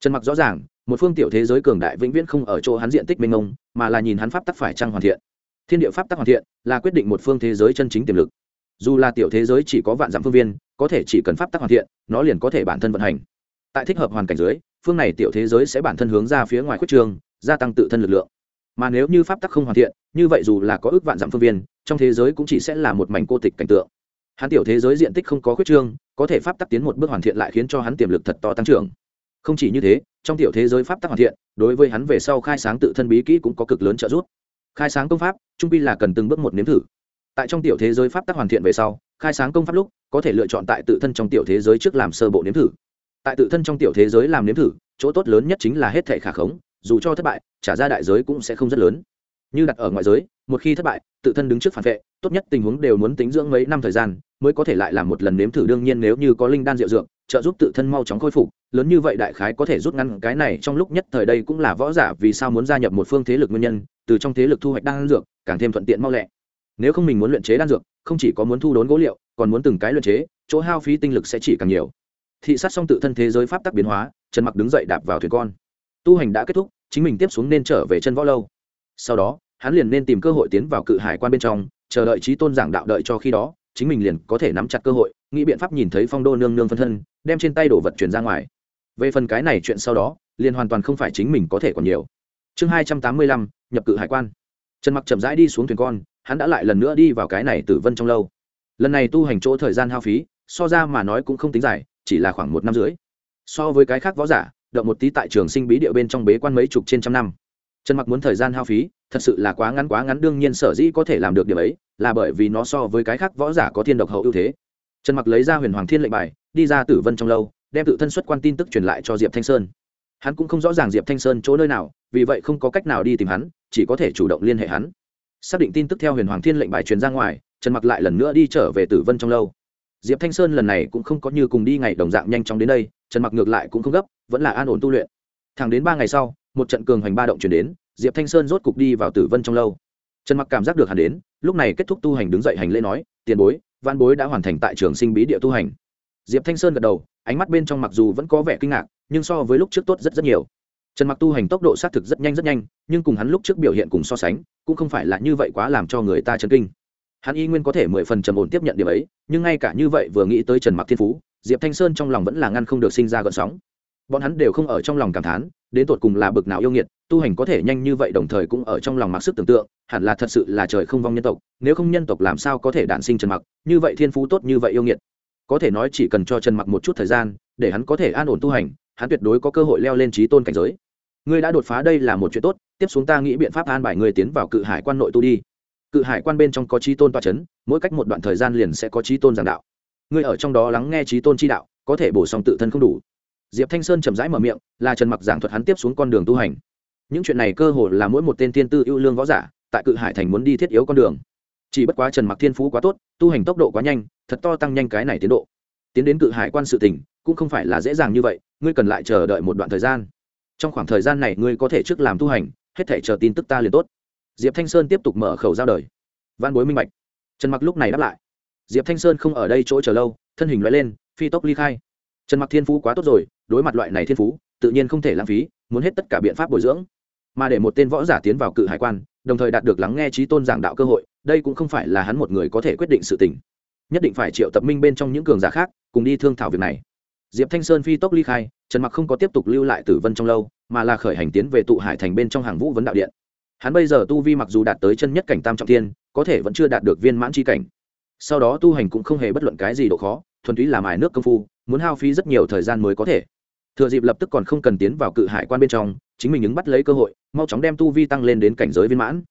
Trần mặc rõ ràng, một phương tiểu thế giới cường đại vĩnh viễn không ở chỗ hắn diện tích mênh mông, mà là nhìn hắn pháp tắc phải trăng hoàn thiện. Thiên địa pháp tắc hoàn thiện là quyết định một phương thế giới chân chính tiềm lực. Dù là tiểu thế giới chỉ có vạn dặm phương viên, có thể chỉ cần pháp tắc hoàn thiện, nó liền có thể bản thân vận hành. Tại thích hợp hoàn cảnh dưới, phương này tiểu thế giới sẽ bản thân hướng ra phía ngoài khuất trường, gia tăng tự thân lực lượng. Mà nếu như pháp tắc không hoàn thiện, như vậy dù là có ước vạn dặm phương viên, trong thế giới cũng chỉ sẽ là một mảnh cô tịch cảnh tượng. Hắn tiểu thế giới diện tích không có khuyết trương có thể pháp tắc tiến một bước hoàn thiện lại khiến cho hắn tiềm lực thật to tăng trưởng. Không chỉ như thế, trong tiểu thế giới pháp tắc hoàn thiện, đối với hắn về sau khai sáng tự thân bí kỹ cũng có cực lớn trợ giúp. Khai sáng công pháp, trung pi là cần từng bước một nếm thử. Tại trong tiểu thế giới pháp tắc hoàn thiện về sau, khai sáng công pháp lúc, có thể lựa chọn tại tự thân trong tiểu thế giới trước làm sơ bộ nếm thử. Tại tự thân trong tiểu thế giới làm nếm thử, chỗ tốt lớn nhất chính là hết thể khả khống, dù cho thất bại, trả ra đại giới cũng sẽ không rất lớn. Như đặt ở ngoại giới, một khi thất bại, tự thân đứng trước phản vệ, tốt nhất tình huống đều muốn tính dưỡng mấy năm thời gian mới có thể lại làm một lần nếm thử đương nhiên nếu như có linh đan rượu dược, trợ giúp tự thân mau chóng khôi phục, lớn như vậy đại khái có thể rút ngắn cái này trong lúc nhất thời đây cũng là võ giả vì sao muốn gia nhập một phương thế lực nguyên nhân, từ trong thế lực thu hoạch đan dược, càng thêm thuận tiện mau lẹ. Nếu không mình muốn luyện chế đan dược, không chỉ có muốn thu đốn gỗ liệu, còn muốn từng cái luyện chế, chỗ hao phí tinh lực sẽ chỉ càng nhiều. Thị sát xong tự thân thế giới pháp tắc biến hóa, trần mặc đứng dậy đạp vào thuyền con. Tu hành đã kết thúc, chính mình tiếp xuống nên trở về chân võ lâu. Sau đó, hắn liền nên tìm cơ hội tiến vào cự hải quan bên trong, chờ đợi trí tôn giảng đạo đợi cho khi đó chính mình liền có thể nắm chặt cơ hội, nghĩ biện pháp nhìn thấy phong đô nương nương phân thân, đem trên tay đồ vật chuyển ra ngoài. Về phần cái này chuyện sau đó, liền hoàn toàn không phải chính mình có thể còn nhiều. Chương hai trăm tám mươi lăm, nhập cự hải quan. Trần mặc chậm rãi đi xuống thuyền con, hắn đã lại lần nữa đi vào cái này tử vân trong lâu. Lần này tu hành chỗ thời gian hao phí, so ra mà nói cũng không tính dài, chỉ là khoảng một năm rưỡi. So với cái khác võ giả, động một tí tại trường sinh bí địa bên trong bế quan mấy chục trên trăm năm trần mặc muốn thời gian hao phí, thật sự là quá ngắn quá ngắn, đương nhiên sở dĩ có thể làm được điểm ấy là bởi vì nó so với cái khác võ giả có thiên độc hậu ưu thế. Trần mặc lấy ra huyền hoàng thiên lệnh bài, đi ra tử vân trong lâu, đem tự thân xuất quan tin tức truyền lại cho diệp thanh sơn. Hắn cũng không rõ ràng diệp thanh sơn chỗ nơi nào, vì vậy không có cách nào đi tìm hắn, chỉ có thể chủ động liên hệ hắn. Xác định tin tức theo huyền hoàng thiên lệnh bài truyền ra ngoài, trần mặc lại lần nữa đi trở về tử vân trong lâu. Diệp thanh sơn lần này cũng không có như cùng đi ngày đồng dạng nhanh chóng đến đây, trần mặc ngược lại cũng không gấp, vẫn là an ổn tu luyện. Thẳng đến ba ngày sau một trận cường hoành ba động chuyển đến, diệp thanh sơn rốt cục đi vào tử vân trong lâu. Trần mặc cảm giác được hắn đến, lúc này kết thúc tu hành đứng dậy hành lễ nói, tiền bối văn bối đã hoàn thành tại trường sinh bí địa tu hành. Diệp thanh sơn gật đầu, ánh mắt bên trong mặc dù vẫn có vẻ kinh ngạc, nhưng so với lúc trước tốt rất rất nhiều. Trần mặc tu hành tốc độ xác thực rất nhanh rất nhanh, nhưng cùng hắn lúc trước biểu hiện cùng so sánh, cũng không phải là như vậy quá làm cho người ta chấn kinh. Hắn y nguyên có thể mười phần trầm ổn tiếp nhận điểm ấy, nhưng ngay cả như vậy vừa nghĩ tới trần mặc thiên phú, diệp thanh sơn trong lòng vẫn là ngăn không được sinh ra gợn sóng bọn hắn đều không ở trong lòng cảm thán đến tột cùng là bực nào yêu nghiệt tu hành có thể nhanh như vậy đồng thời cũng ở trong lòng mặc sức tưởng tượng hẳn là thật sự là trời không vong nhân tộc nếu không nhân tộc làm sao có thể đản sinh trần mặc như vậy thiên phú tốt như vậy yêu nghiệt. Có thể nói chỉ cần cho trần mặc một chút thời gian để hắn có thể an ổn tu hành hắn tuyệt đối có cơ hội leo lên trí tôn cảnh giới. Ngươi đã đột phá đây là một chuyện tốt tiếp xuống ta nghĩ biện pháp an bài ngươi tiến vào cự hải quan nội tu đi. Cự hải quan bên trong có trí tôn toa chấn, mỗi cách một đoạn thời gian liền sẽ có trí tôn giảng đạo. Ngươi ở trong đó lắng nghe trí tôn chi đạo có thể bổ sung tự thân không đủ diệp thanh sơn chậm rãi mở miệng, là trần mặc giảng thuật hắn tiếp xuống con đường tu hành. Những chuyện này cơ hồ là mỗi một tên tiên tư ưu lương võ giả, tại cự hải thành muốn đi thiết yếu con đường. Chỉ bất quá trần mặc thiên phú quá tốt, tu hành tốc độ quá nhanh, thật to tăng nhanh cái này tiến độ. Tiến đến cự hải quan sự tỉnh, cũng không phải là dễ dàng như vậy, ngươi cần lại chờ đợi một đoạn thời gian. Trong khoảng thời gian này ngươi có thể trước làm tu hành, hết thể chờ tin tức ta liền tốt. Diệp thanh sơn tiếp tục mở khẩu giao đời. Văn bối minh bạch. Trần mặc lúc này đáp lại. Diệp thanh sơn không ở đây chỗ chờ lâu, thân hình loại lên, phi tốc ly khai. Trần mặc thiên phú quá tốt rồi đối mặt loại này thiên phú, tự nhiên không thể lãng phí, muốn hết tất cả biện pháp bồi dưỡng. Mà để một tên võ giả tiến vào cự hải quan, đồng thời đạt được lắng nghe trí tôn giảng đạo cơ hội, đây cũng không phải là hắn một người có thể quyết định sự tình. Nhất định phải triệu tập minh bên trong những cường giả khác, cùng đi thương thảo việc này. Diệp thanh sơn phi tốc ly khai, trần mặc không có tiếp tục lưu lại tử vân trong lâu, mà là khởi hành tiến về tụ hải thành bên trong hàng vũ vấn đạo điện. Hắn bây giờ tu vi mặc dù đạt tới chân nhất cảnh tam trọng thiên, có thể vẫn chưa đạt được viên mãn tri cảnh. Sau đó tu hành cũng không hề bất luận cái gì độ khó, thuần túy làm ải nước công phu, muốn hao phí rất nhiều thời gian mới có thể thừa dịp lập tức còn không cần tiến vào cự hải quan bên trong, chính mình ứng bắt lấy cơ hội, mau chóng đem tu vi tăng lên đến cảnh giới viên mãn.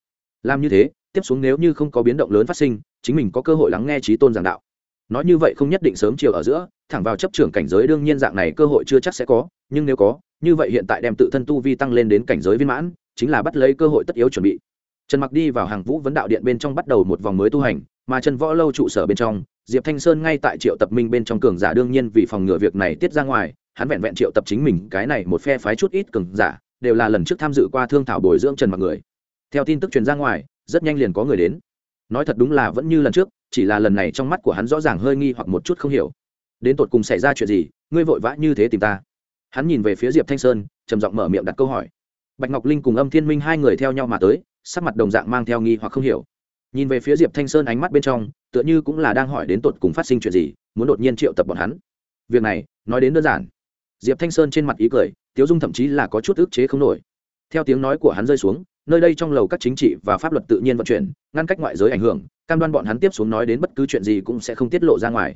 Làm như thế, tiếp xuống nếu như không có biến động lớn phát sinh, chính mình có cơ hội lắng nghe trí tôn giảng đạo. Nói như vậy không nhất định sớm chiều ở giữa, thẳng vào chấp trưởng cảnh giới đương nhiên dạng này cơ hội chưa chắc sẽ có, nhưng nếu có, như vậy hiện tại đem tự thân tu vi tăng lên đến cảnh giới viên mãn, chính là bắt lấy cơ hội tất yếu chuẩn bị. Trần mặc đi vào hàng vũ vấn đạo điện bên trong bắt đầu một vòng mới tu hành, mà trần võ lâu trụ sở bên trong, diệp thanh sơn ngay tại triệu tập minh bên trong cường giả đương nhiên vì phòng ngừa việc này tiết ra ngoài hắn vẹn vẹn triệu tập chính mình, cái này một phe phái chút ít cường giả, đều là lần trước tham dự qua thương thảo bồi dưỡng trần mặc người. Theo tin tức truyền ra ngoài, rất nhanh liền có người đến. Nói thật đúng là vẫn như lần trước, chỉ là lần này trong mắt của hắn rõ ràng hơi nghi hoặc một chút không hiểu. Đến tột cùng xảy ra chuyện gì, ngươi vội vã như thế tìm ta. Hắn nhìn về phía diệp thanh sơn, trầm giọng mở miệng đặt câu hỏi. Bạch ngọc linh cùng âm thiên minh hai người theo nhau mà tới, sắc mặt đồng dạng mang theo nghi hoặc không hiểu. Nhìn về phía diệp thanh sơn ánh mắt bên trong, tựa như cũng là đang hỏi đến tột cùng phát sinh chuyện gì, muốn đột nhiên triệu tập bọn hắn. Việc này, nói đến đơn giản diệp thanh sơn trên mặt ý cười, tiếu dung thậm chí là có chút ức chế không nổi. Theo tiếng nói của hắn rơi xuống, nơi đây trong lầu các chính trị và pháp luật tự nhiên vận chuyển, ngăn cách ngoại giới ảnh hưởng, cam đoan bọn hắn tiếp xuống nói đến bất cứ chuyện gì cũng sẽ không tiết lộ ra ngoài.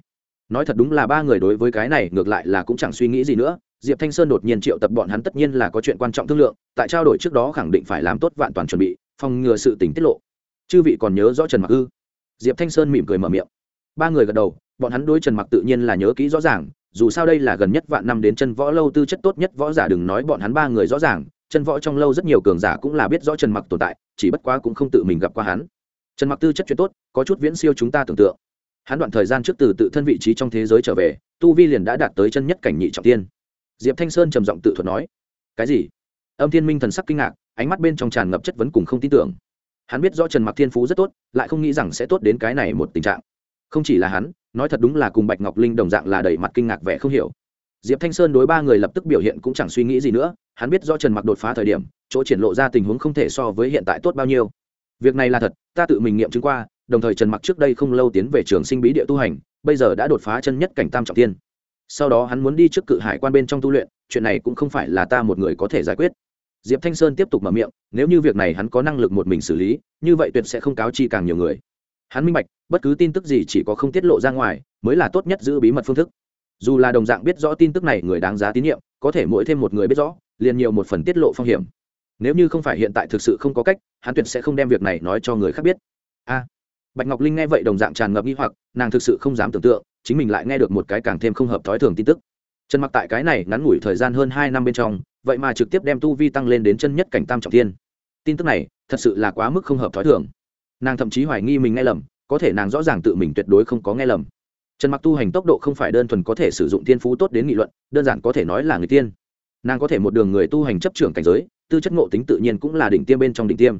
Nói thật đúng là ba người đối với cái này ngược lại là cũng chẳng suy nghĩ gì nữa, diệp thanh sơn đột nhiên triệu tập bọn hắn tất nhiên là có chuyện quan trọng thương lượng, tại trao đổi trước đó khẳng định phải làm tốt vạn toàn chuẩn bị, phòng ngừa sự tình tiết lộ. Chư vị còn nhớ rõ trần mặc ư? Diệp thanh sơn mỉm cười mở miệng. Ba người gật đầu, bọn hắn đối trần mặc tự nhiên là nhớ kỹ rõ ràng dù sao đây là gần nhất vạn năm đến chân võ lâu tư chất tốt nhất võ giả đừng nói bọn hắn ba người rõ ràng, chân võ trong lâu rất nhiều cường giả cũng là biết rõ trần mặc tồn tại, chỉ bất quá cũng không tự mình gặp qua hắn. Trần mặc tư chất chuyện tốt, có chút viễn siêu chúng ta tưởng tượng. Hắn đoạn thời gian trước từ tự thân vị trí trong thế giới trở về, tu vi liền đã đạt tới chân nhất cảnh nhị trọng tiên. Diệp thanh sơn trầm giọng tự thuật nói, cái gì? Âm thiên minh thần sắc kinh ngạc, ánh mắt bên trong tràn ngập chất vấn cùng không tin tưởng. Hắn biết rõ trần mặc thiên phú rất tốt, lại không nghĩ rằng sẽ tốt đến cái này một tình trạng. Không chỉ là hắn nói thật đúng là cùng bạch ngọc linh đồng dạng là đầy mặt kinh ngạc vẻ không hiểu. Diệp thanh sơn đối ba người lập tức biểu hiện cũng chẳng suy nghĩ gì nữa, hắn biết do trần mặc đột phá thời điểm, chỗ triển lộ ra tình huống không thể so với hiện tại tốt bao nhiêu. Việc này là thật, ta tự mình nghiệm chứng qua, đồng thời trần mặc trước đây không lâu tiến về trường sinh bí địa tu hành, bây giờ đã đột phá chân nhất cảnh tam trọng tiên sau đó hắn muốn đi trước cự hải quan bên trong tu luyện, chuyện này cũng không phải là ta một người có thể giải quyết. Diệp thanh sơn tiếp tục mở miệng, nếu như việc này hắn có năng lực một mình xử lý, như vậy tuyệt sẽ không cáo chi càng nhiều người hắn minh bạch, bất cứ tin tức gì chỉ có không tiết lộ ra ngoài, mới là tốt nhất giữ bí mật phương thức. Dù là đồng dạng biết rõ tin tức này người đáng giá tín nhiệm, có thể mỗi thêm một người biết rõ, liền nhiều một phần tiết lộ phong hiểm. Nếu như không phải hiện tại thực sự không có cách, hắn tuyệt sẽ không đem việc này nói cho người khác biết. A. Bạch ngọc linh nghe vậy đồng dạng tràn ngập nghi hoặc, nàng thực sự không dám tưởng tượng, chính mình lại nghe được một cái càng thêm không hợp thói thường tin tức. Trần mặc tại cái này ngắn ngủi thời gian hơn hai năm bên trong, vậy mà trực tiếp đem tu vi tăng lên đến chân nhất cảnh tam trọng thiên. Tin tức này, thật sự là quá mức không hợp thói thường nàng thậm chí hoài nghi mình nghe lầm, có thể nàng rõ ràng tự mình tuyệt đối không có nghe lầm. Trần mặc tu hành tốc độ không phải đơn thuần có thể sử dụng thiên phú tốt đến nghị luận, đơn giản có thể nói là người tiên. Nàng có thể một đường người tu hành chấp trưởng cảnh giới, tư chất ngộ tính tự nhiên cũng là đỉnh tiêm bên trong đỉnh tiêm.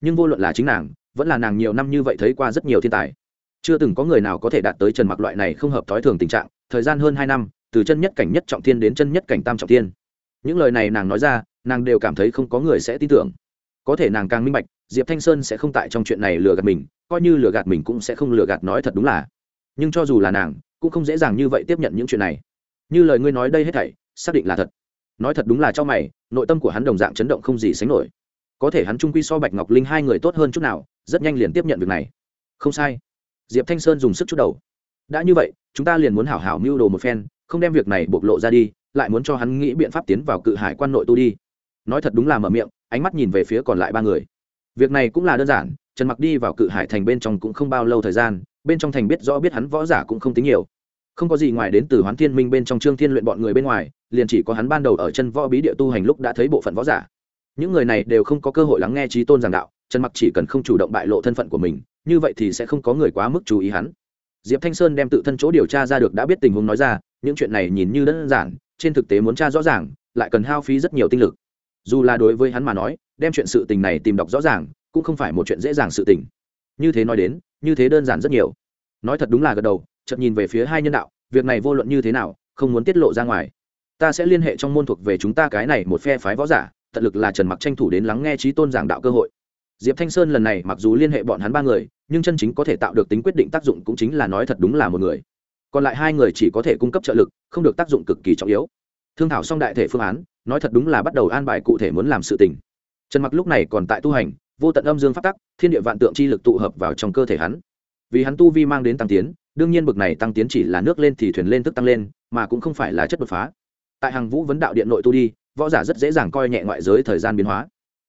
Nhưng vô luận là chính nàng, vẫn là nàng nhiều năm như vậy thấy qua rất nhiều thiên tài. Chưa từng có người nào có thể đạt tới trần mặc loại này không hợp thói thường tình trạng, thời gian hơn hai năm, từ chân nhất cảnh nhất trọng thiên đến chân nhất cảnh tam trọng thiên. Những lời này nàng nói ra, nàng đều cảm thấy không có người sẽ tin tưởng. Có thể nàng càng minh bạch diệp thanh sơn sẽ không tại trong chuyện này lừa gạt mình, coi như lừa gạt mình cũng sẽ không lừa gạt nói thật đúng là. Nhưng cho dù là nàng, cũng không dễ dàng như vậy tiếp nhận những chuyện này. Như lời ngươi nói đây hết thảy, xác định là thật. Nói thật đúng là cho mày, nội tâm của hắn đồng dạng chấn động không gì sánh nổi. Có thể hắn trung quy so bạch ngọc linh hai người tốt hơn chút nào, rất nhanh liền tiếp nhận việc này. Không sai. Diệp thanh sơn dùng sức chút đầu. Đã như vậy, chúng ta liền muốn hảo hảo mưu đồ một phen, không đem việc này bộc lộ ra đi, lại muốn cho hắn nghĩ biện pháp tiến vào cự hải quan nội tu đi. Nói thật đúng là mở miệng, ánh mắt nhìn về phía còn lại ba người việc này cũng là đơn giản, trần mặc đi vào cự hải thành bên trong cũng không bao lâu thời gian, bên trong thành biết rõ biết hắn võ giả cũng không tính nhiều. Không có gì ngoài đến từ hoán thiên minh bên trong trương thiên luyện bọn người bên ngoài, liền chỉ có hắn ban đầu ở chân võ bí địa tu hành lúc đã thấy bộ phận võ giả. Những người này đều không có cơ hội lắng nghe trí tôn giảng đạo, trần mặc chỉ cần không chủ động bại lộ thân phận của mình, như vậy thì sẽ không có người quá mức chú ý hắn. Diệp thanh sơn đem tự thân chỗ điều tra ra được đã biết tình huống nói ra, những chuyện này nhìn như đơn giản, trên thực tế muốn tra rõ ràng, lại cần hao phí rất nhiều tinh lực. Dù là đối với hắn mà nói đem chuyện sự tình này tìm đọc rõ ràng, cũng không phải một chuyện dễ dàng sự tình. Như thế nói đến, như thế đơn giản rất nhiều. Nói thật đúng là gật đầu, chợt nhìn về phía hai nhân đạo, việc này vô luận như thế nào, không muốn tiết lộ ra ngoài. Ta sẽ liên hệ trong môn thuộc về chúng ta cái này một phe phái võ giả, tận lực là trần mặc tranh thủ đến lắng nghe trí tôn giảng đạo cơ hội. Diệp thanh sơn lần này mặc dù liên hệ bọn hắn ba người, nhưng chân chính có thể tạo được tính quyết định tác dụng cũng chính là nói thật đúng là một người. Còn lại hai người chỉ có thể cung cấp trợ lực, không được tác dụng cực kỳ trọng yếu. Thương thảo xong đại thể phương án, nói thật đúng là bắt đầu an bài cụ thể muốn làm sự tình trần mặc lúc này còn tại tu hành, vô tận âm dương phát tắc, thiên địa vạn tượng chi lực tụ hợp vào trong cơ thể hắn. Vì hắn tu vi mang đến tăng tiến, đương nhiên bực này tăng tiến chỉ là nước lên thì thuyền lên tức tăng lên, mà cũng không phải là chất đột phá. Tại hàng vũ vấn đạo điện nội tu đi, võ giả rất dễ dàng coi nhẹ ngoại giới thời gian biến hóa.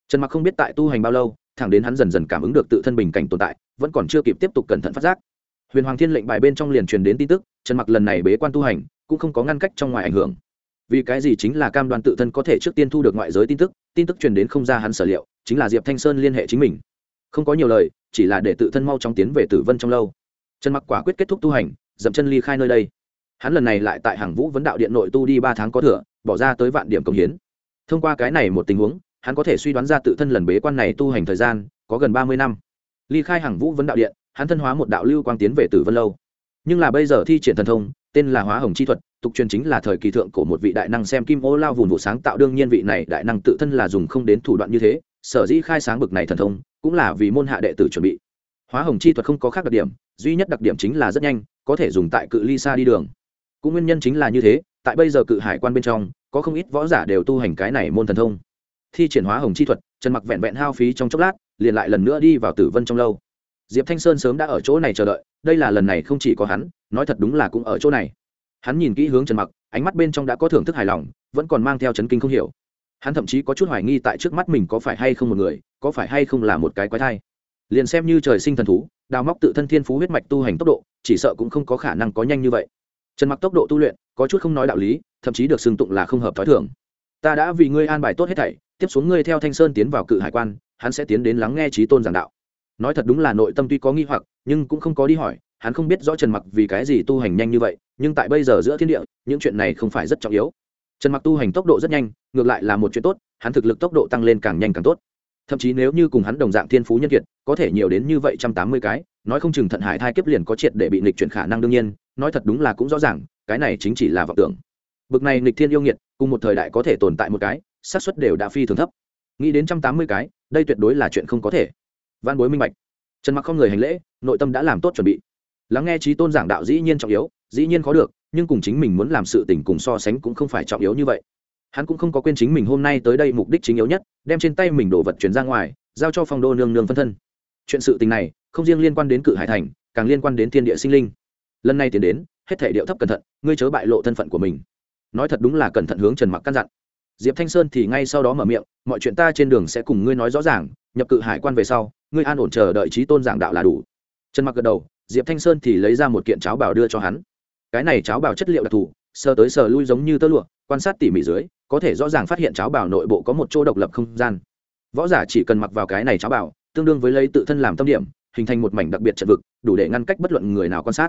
Trần mặc không biết tại tu hành bao lâu, thẳng đến hắn dần dần cảm ứng được tự thân bình cảnh tồn tại, vẫn còn chưa kịp tiếp tục cẩn thận phát giác. Huyền hoàng thiên lệnh bài bên trong liền truyền đến tin tức, trần mặc lần này bế quan tu hành, cũng không có ngăn cách trong ngoài ảnh hưởng vì cái gì chính là cam đoan tự thân có thể trước tiên thu được ngoại giới tin tức tin tức truyền đến không ra hắn sở liệu, chính là diệp thanh sơn liên hệ chính mình. Không có nhiều lời, chỉ là để tự thân mau chóng tiến về tử vân trong lâu. Trần mặc quả quyết kết thúc tu hành, dậm chân ly khai nơi đây. Hắn lần này lại tại hàng vũ vấn đạo điện nội tu đi ba tháng có thừa, bỏ ra tới vạn điểm công hiến. Thông qua cái này một tình huống, hắn có thể suy đoán ra tự thân lần bế quan này tu hành thời gian, có gần ba mươi năm. Ly khai hàng vũ vấn đạo điện, hắn thân hóa một đạo lưu quang tiến về tử vân lâu. Nhưng là bây giờ thi triển thần thông, tên là hóa hồng chi thuật tục truyền chính là thời kỳ thượng của một vị đại năng xem kim ô lao vùn vụ sáng tạo, đương nhiên vị này đại năng tự thân là dùng không đến thủ đoạn như thế, sở dĩ khai sáng bực này thần thông, cũng là vì môn hạ đệ tử chuẩn bị. Hóa hồng chi thuật không có khác đặc điểm, duy nhất đặc điểm chính là rất nhanh, có thể dùng tại cự ly xa đi đường. Cũng nguyên nhân chính là như thế, tại bây giờ cự hải quan bên trong, có không ít võ giả đều tu hành cái này môn thần thông. Thi triển hóa hồng chi thuật, trần mặc vẹn vẹn hao phí trong chốc lát, liền lại lần nữa đi vào tử vân trong lâu. Diệp thanh sơn sớm đã ở chỗ này chờ đợi, đây là lần này không chỉ có hắn, nói thật đúng là cũng ở chỗ này hắn nhìn kỹ hướng trần mặc, ánh mắt bên trong đã có thưởng thức hài lòng, vẫn còn mang theo chấn kinh không hiểu. Hắn thậm chí có chút hoài nghi tại trước mắt mình có phải hay không một người, có phải hay không là một cái quái thai. Liền xem như trời sinh thần thú, đào móc tự thân thiên phú huyết mạch tu hành tốc độ, chỉ sợ cũng không có khả năng có nhanh như vậy. Trần mặc tốc độ tu luyện, có chút không nói đạo lý, thậm chí được xưng tụng là không hợp thói thường. Ta đã vì ngươi an bài tốt hết thảy, tiếp xuống ngươi theo thanh sơn tiến vào cự hải quan, hắn sẽ tiến đến lắng nghe trí tôn giảng đạo. Nói thật đúng là nội tâm tuy có nghi hoặc, nhưng cũng không có đi hỏi hắn không biết rõ trần mặc vì cái gì tu hành nhanh như vậy, nhưng tại bây giờ giữa thiên địa, những chuyện này không phải rất trọng yếu. Trần mặc tu hành tốc độ rất nhanh, ngược lại là một chuyện tốt, hắn thực lực tốc độ tăng lên càng nhanh càng tốt. Thậm chí nếu như cùng hắn đồng dạng thiên phú nhân kiệt, có thể nhiều đến như vậy trăm tám mươi cái, nói không chừng thận hải thai kiếp liền có triệt để bị nghịch chuyển khả năng đương nhiên, nói thật đúng là cũng rõ ràng, cái này chính chỉ là vọng tưởng. Bực này nghịch thiên yêu nghiệt, cùng một thời đại có thể tồn tại một cái, xác suất đều đã phi thường thấp. Nghĩ đến trăm tám mươi cái, đây tuyệt đối là chuyện không có thể. Văn bối minh bạch. Trần mặc không người hành lễ, nội tâm đã làm tốt chuẩn bị lắng nghe trí tôn giảng đạo dĩ nhiên trọng yếu, dĩ nhiên khó được, nhưng cùng chính mình muốn làm sự tình cùng so sánh cũng không phải trọng yếu như vậy. Hắn cũng không có quên chính mình hôm nay tới đây mục đích chính yếu nhất, đem trên tay mình đồ vật chuyển ra ngoài, giao cho phong đô nương nương phân thân. Chuyện sự tình này, không riêng liên quan đến cự hải thành, càng liên quan đến thiên địa sinh linh. Lần này tiến đến, hết thể điệu thấp cẩn thận, ngươi chớ bại lộ thân phận của mình. Nói thật đúng là cẩn thận hướng trần mặc căn dặn. Diệp thanh sơn thì ngay sau đó mở miệng, mọi chuyện ta trên đường sẽ cùng ngươi nói rõ ràng, nhập cự hải quan về sau, ngươi an ổn chờ đợi trí tôn giảng đạo là đủ. Trần mặc gật đầu diệp thanh sơn thì lấy ra một kiện cháo bảo đưa cho hắn. Cái này cháo bảo chất liệu đặc thù, sờ tới sờ lui giống như tơ lụa, quan sát tỉ mỉ dưới, có thể rõ ràng phát hiện cháo bảo nội bộ có một chỗ độc lập không gian. Võ giả chỉ cần mặc vào cái này cháo bảo tương đương với lấy tự thân làm tâm điểm, hình thành một mảnh đặc biệt trận vực, đủ để ngăn cách bất luận người nào quan sát.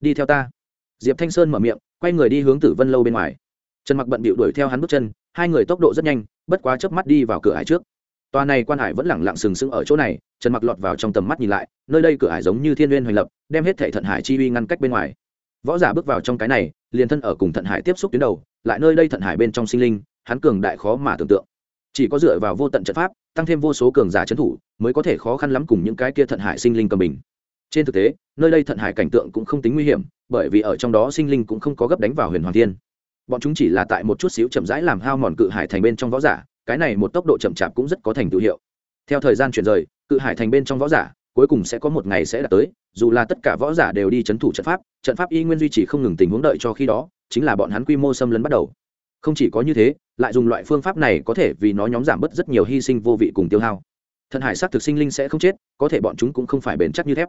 Đi theo ta. Diệp thanh sơn mở miệng, quay người đi hướng tử vân lâu bên ngoài. Trần mặc bận bịu đuổi theo hắn bước chân, hai người tốc độ rất nhanh, bất quá chớp mắt đi vào cửa hải trước. Toa này quan hải vẫn lẳng lặng sừng sững ở chỗ này, trần mặc lọt vào trong tầm mắt nhìn lại, nơi đây cửa hải giống như thiên Nguyên hoành lập, đem hết thể thận hải chi uy ngăn cách bên ngoài. Võ giả bước vào trong cái này, liền thân ở cùng thận hải tiếp xúc tuyến đầu, lại nơi đây thận hải bên trong sinh linh, hắn cường đại khó mà tưởng tượng. Chỉ có dựa vào vô tận trận pháp, tăng thêm vô số cường giả trấn thủ, mới có thể khó khăn lắm cùng những cái kia thận hải sinh linh cầm bình. Trên thực tế, nơi đây thận hải cảnh tượng cũng không tính nguy hiểm, bởi vì ở trong đó sinh linh cũng không có gấp đánh vào huyền hoàng thiên. Bọn chúng chỉ là tại một chút xíu chậm rãi làm hao mòn cự hải thành bên trong võ giả cái này một tốc độ chậm chạp cũng rất có thành tựu hiệu. Theo thời gian chuyển rời, cự hải thành bên trong võ giả, cuối cùng sẽ có một ngày sẽ đạt tới, dù là tất cả võ giả đều đi c h ấ n thủ trận pháp trận pháp y nguyên duy trì không ngừng tình huống đợi cho khi đó, chính là bọn hắn quy mô xâm lấn bắt đầu. Không chỉ có như thế, lại dùng loại phương pháp này có thể vì nó nhóm giảm bớt rất nhiều hy sinh vô vị cùng tiêu hao. Thần hải s á c thực sinh linh sẽ không chết, có thể bọn chúng cũng không phải bền chắc như thép.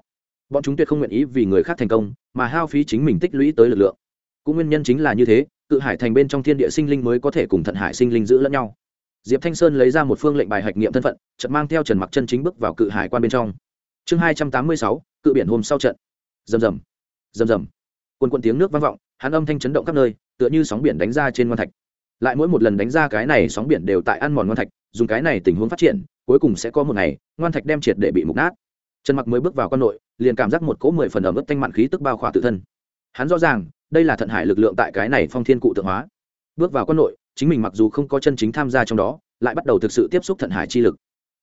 Bọn chúng tuyệt không nguyện ý vì người khác thành công, mà hao phí chính mình tích lũy tới lực lượng. Cũng nguyên nhân chính là như thế, cự hải thành bên trong thiên địa sinh linh mới có thể cùng thận hải sinh linh giữ lẫn nhau diệp thanh sơn lấy ra một phương lệnh bài hạch nghiệm thân phận trận mang theo trần mặc chân chính bước vào cự hải quan bên trong. Chương hai trăm tám mươi sáu, cự biển hôm sau trận. Rầm rầm rầm rầm. Quần quần tiếng nước vang vọng, hắn âm thanh chấn động khắp nơi, tựa như sóng biển đánh ra trên ngoan thạch. Lại mỗi một lần đánh ra cái này sóng biển đều tại ăn mòn ngoan thạch, dùng cái này tình huống phát triển, cuối cùng sẽ có một ngày ngoan thạch đem triệt để bị mục nát. Trần mặc mới bước vào quan nội, liền cảm giác một cỗ mười phần ẩm ướt tanh mặn khí tức bao khỏa tự thân. Hắn rõ ràng, đây là thận hải lực lượng tại cái này phong thiên cụ tượng hóa. Bước vào quan nội chính mình mặc dù không có chân chính tham gia trong đó, lại bắt đầu thực sự tiếp xúc thận hải chi lực.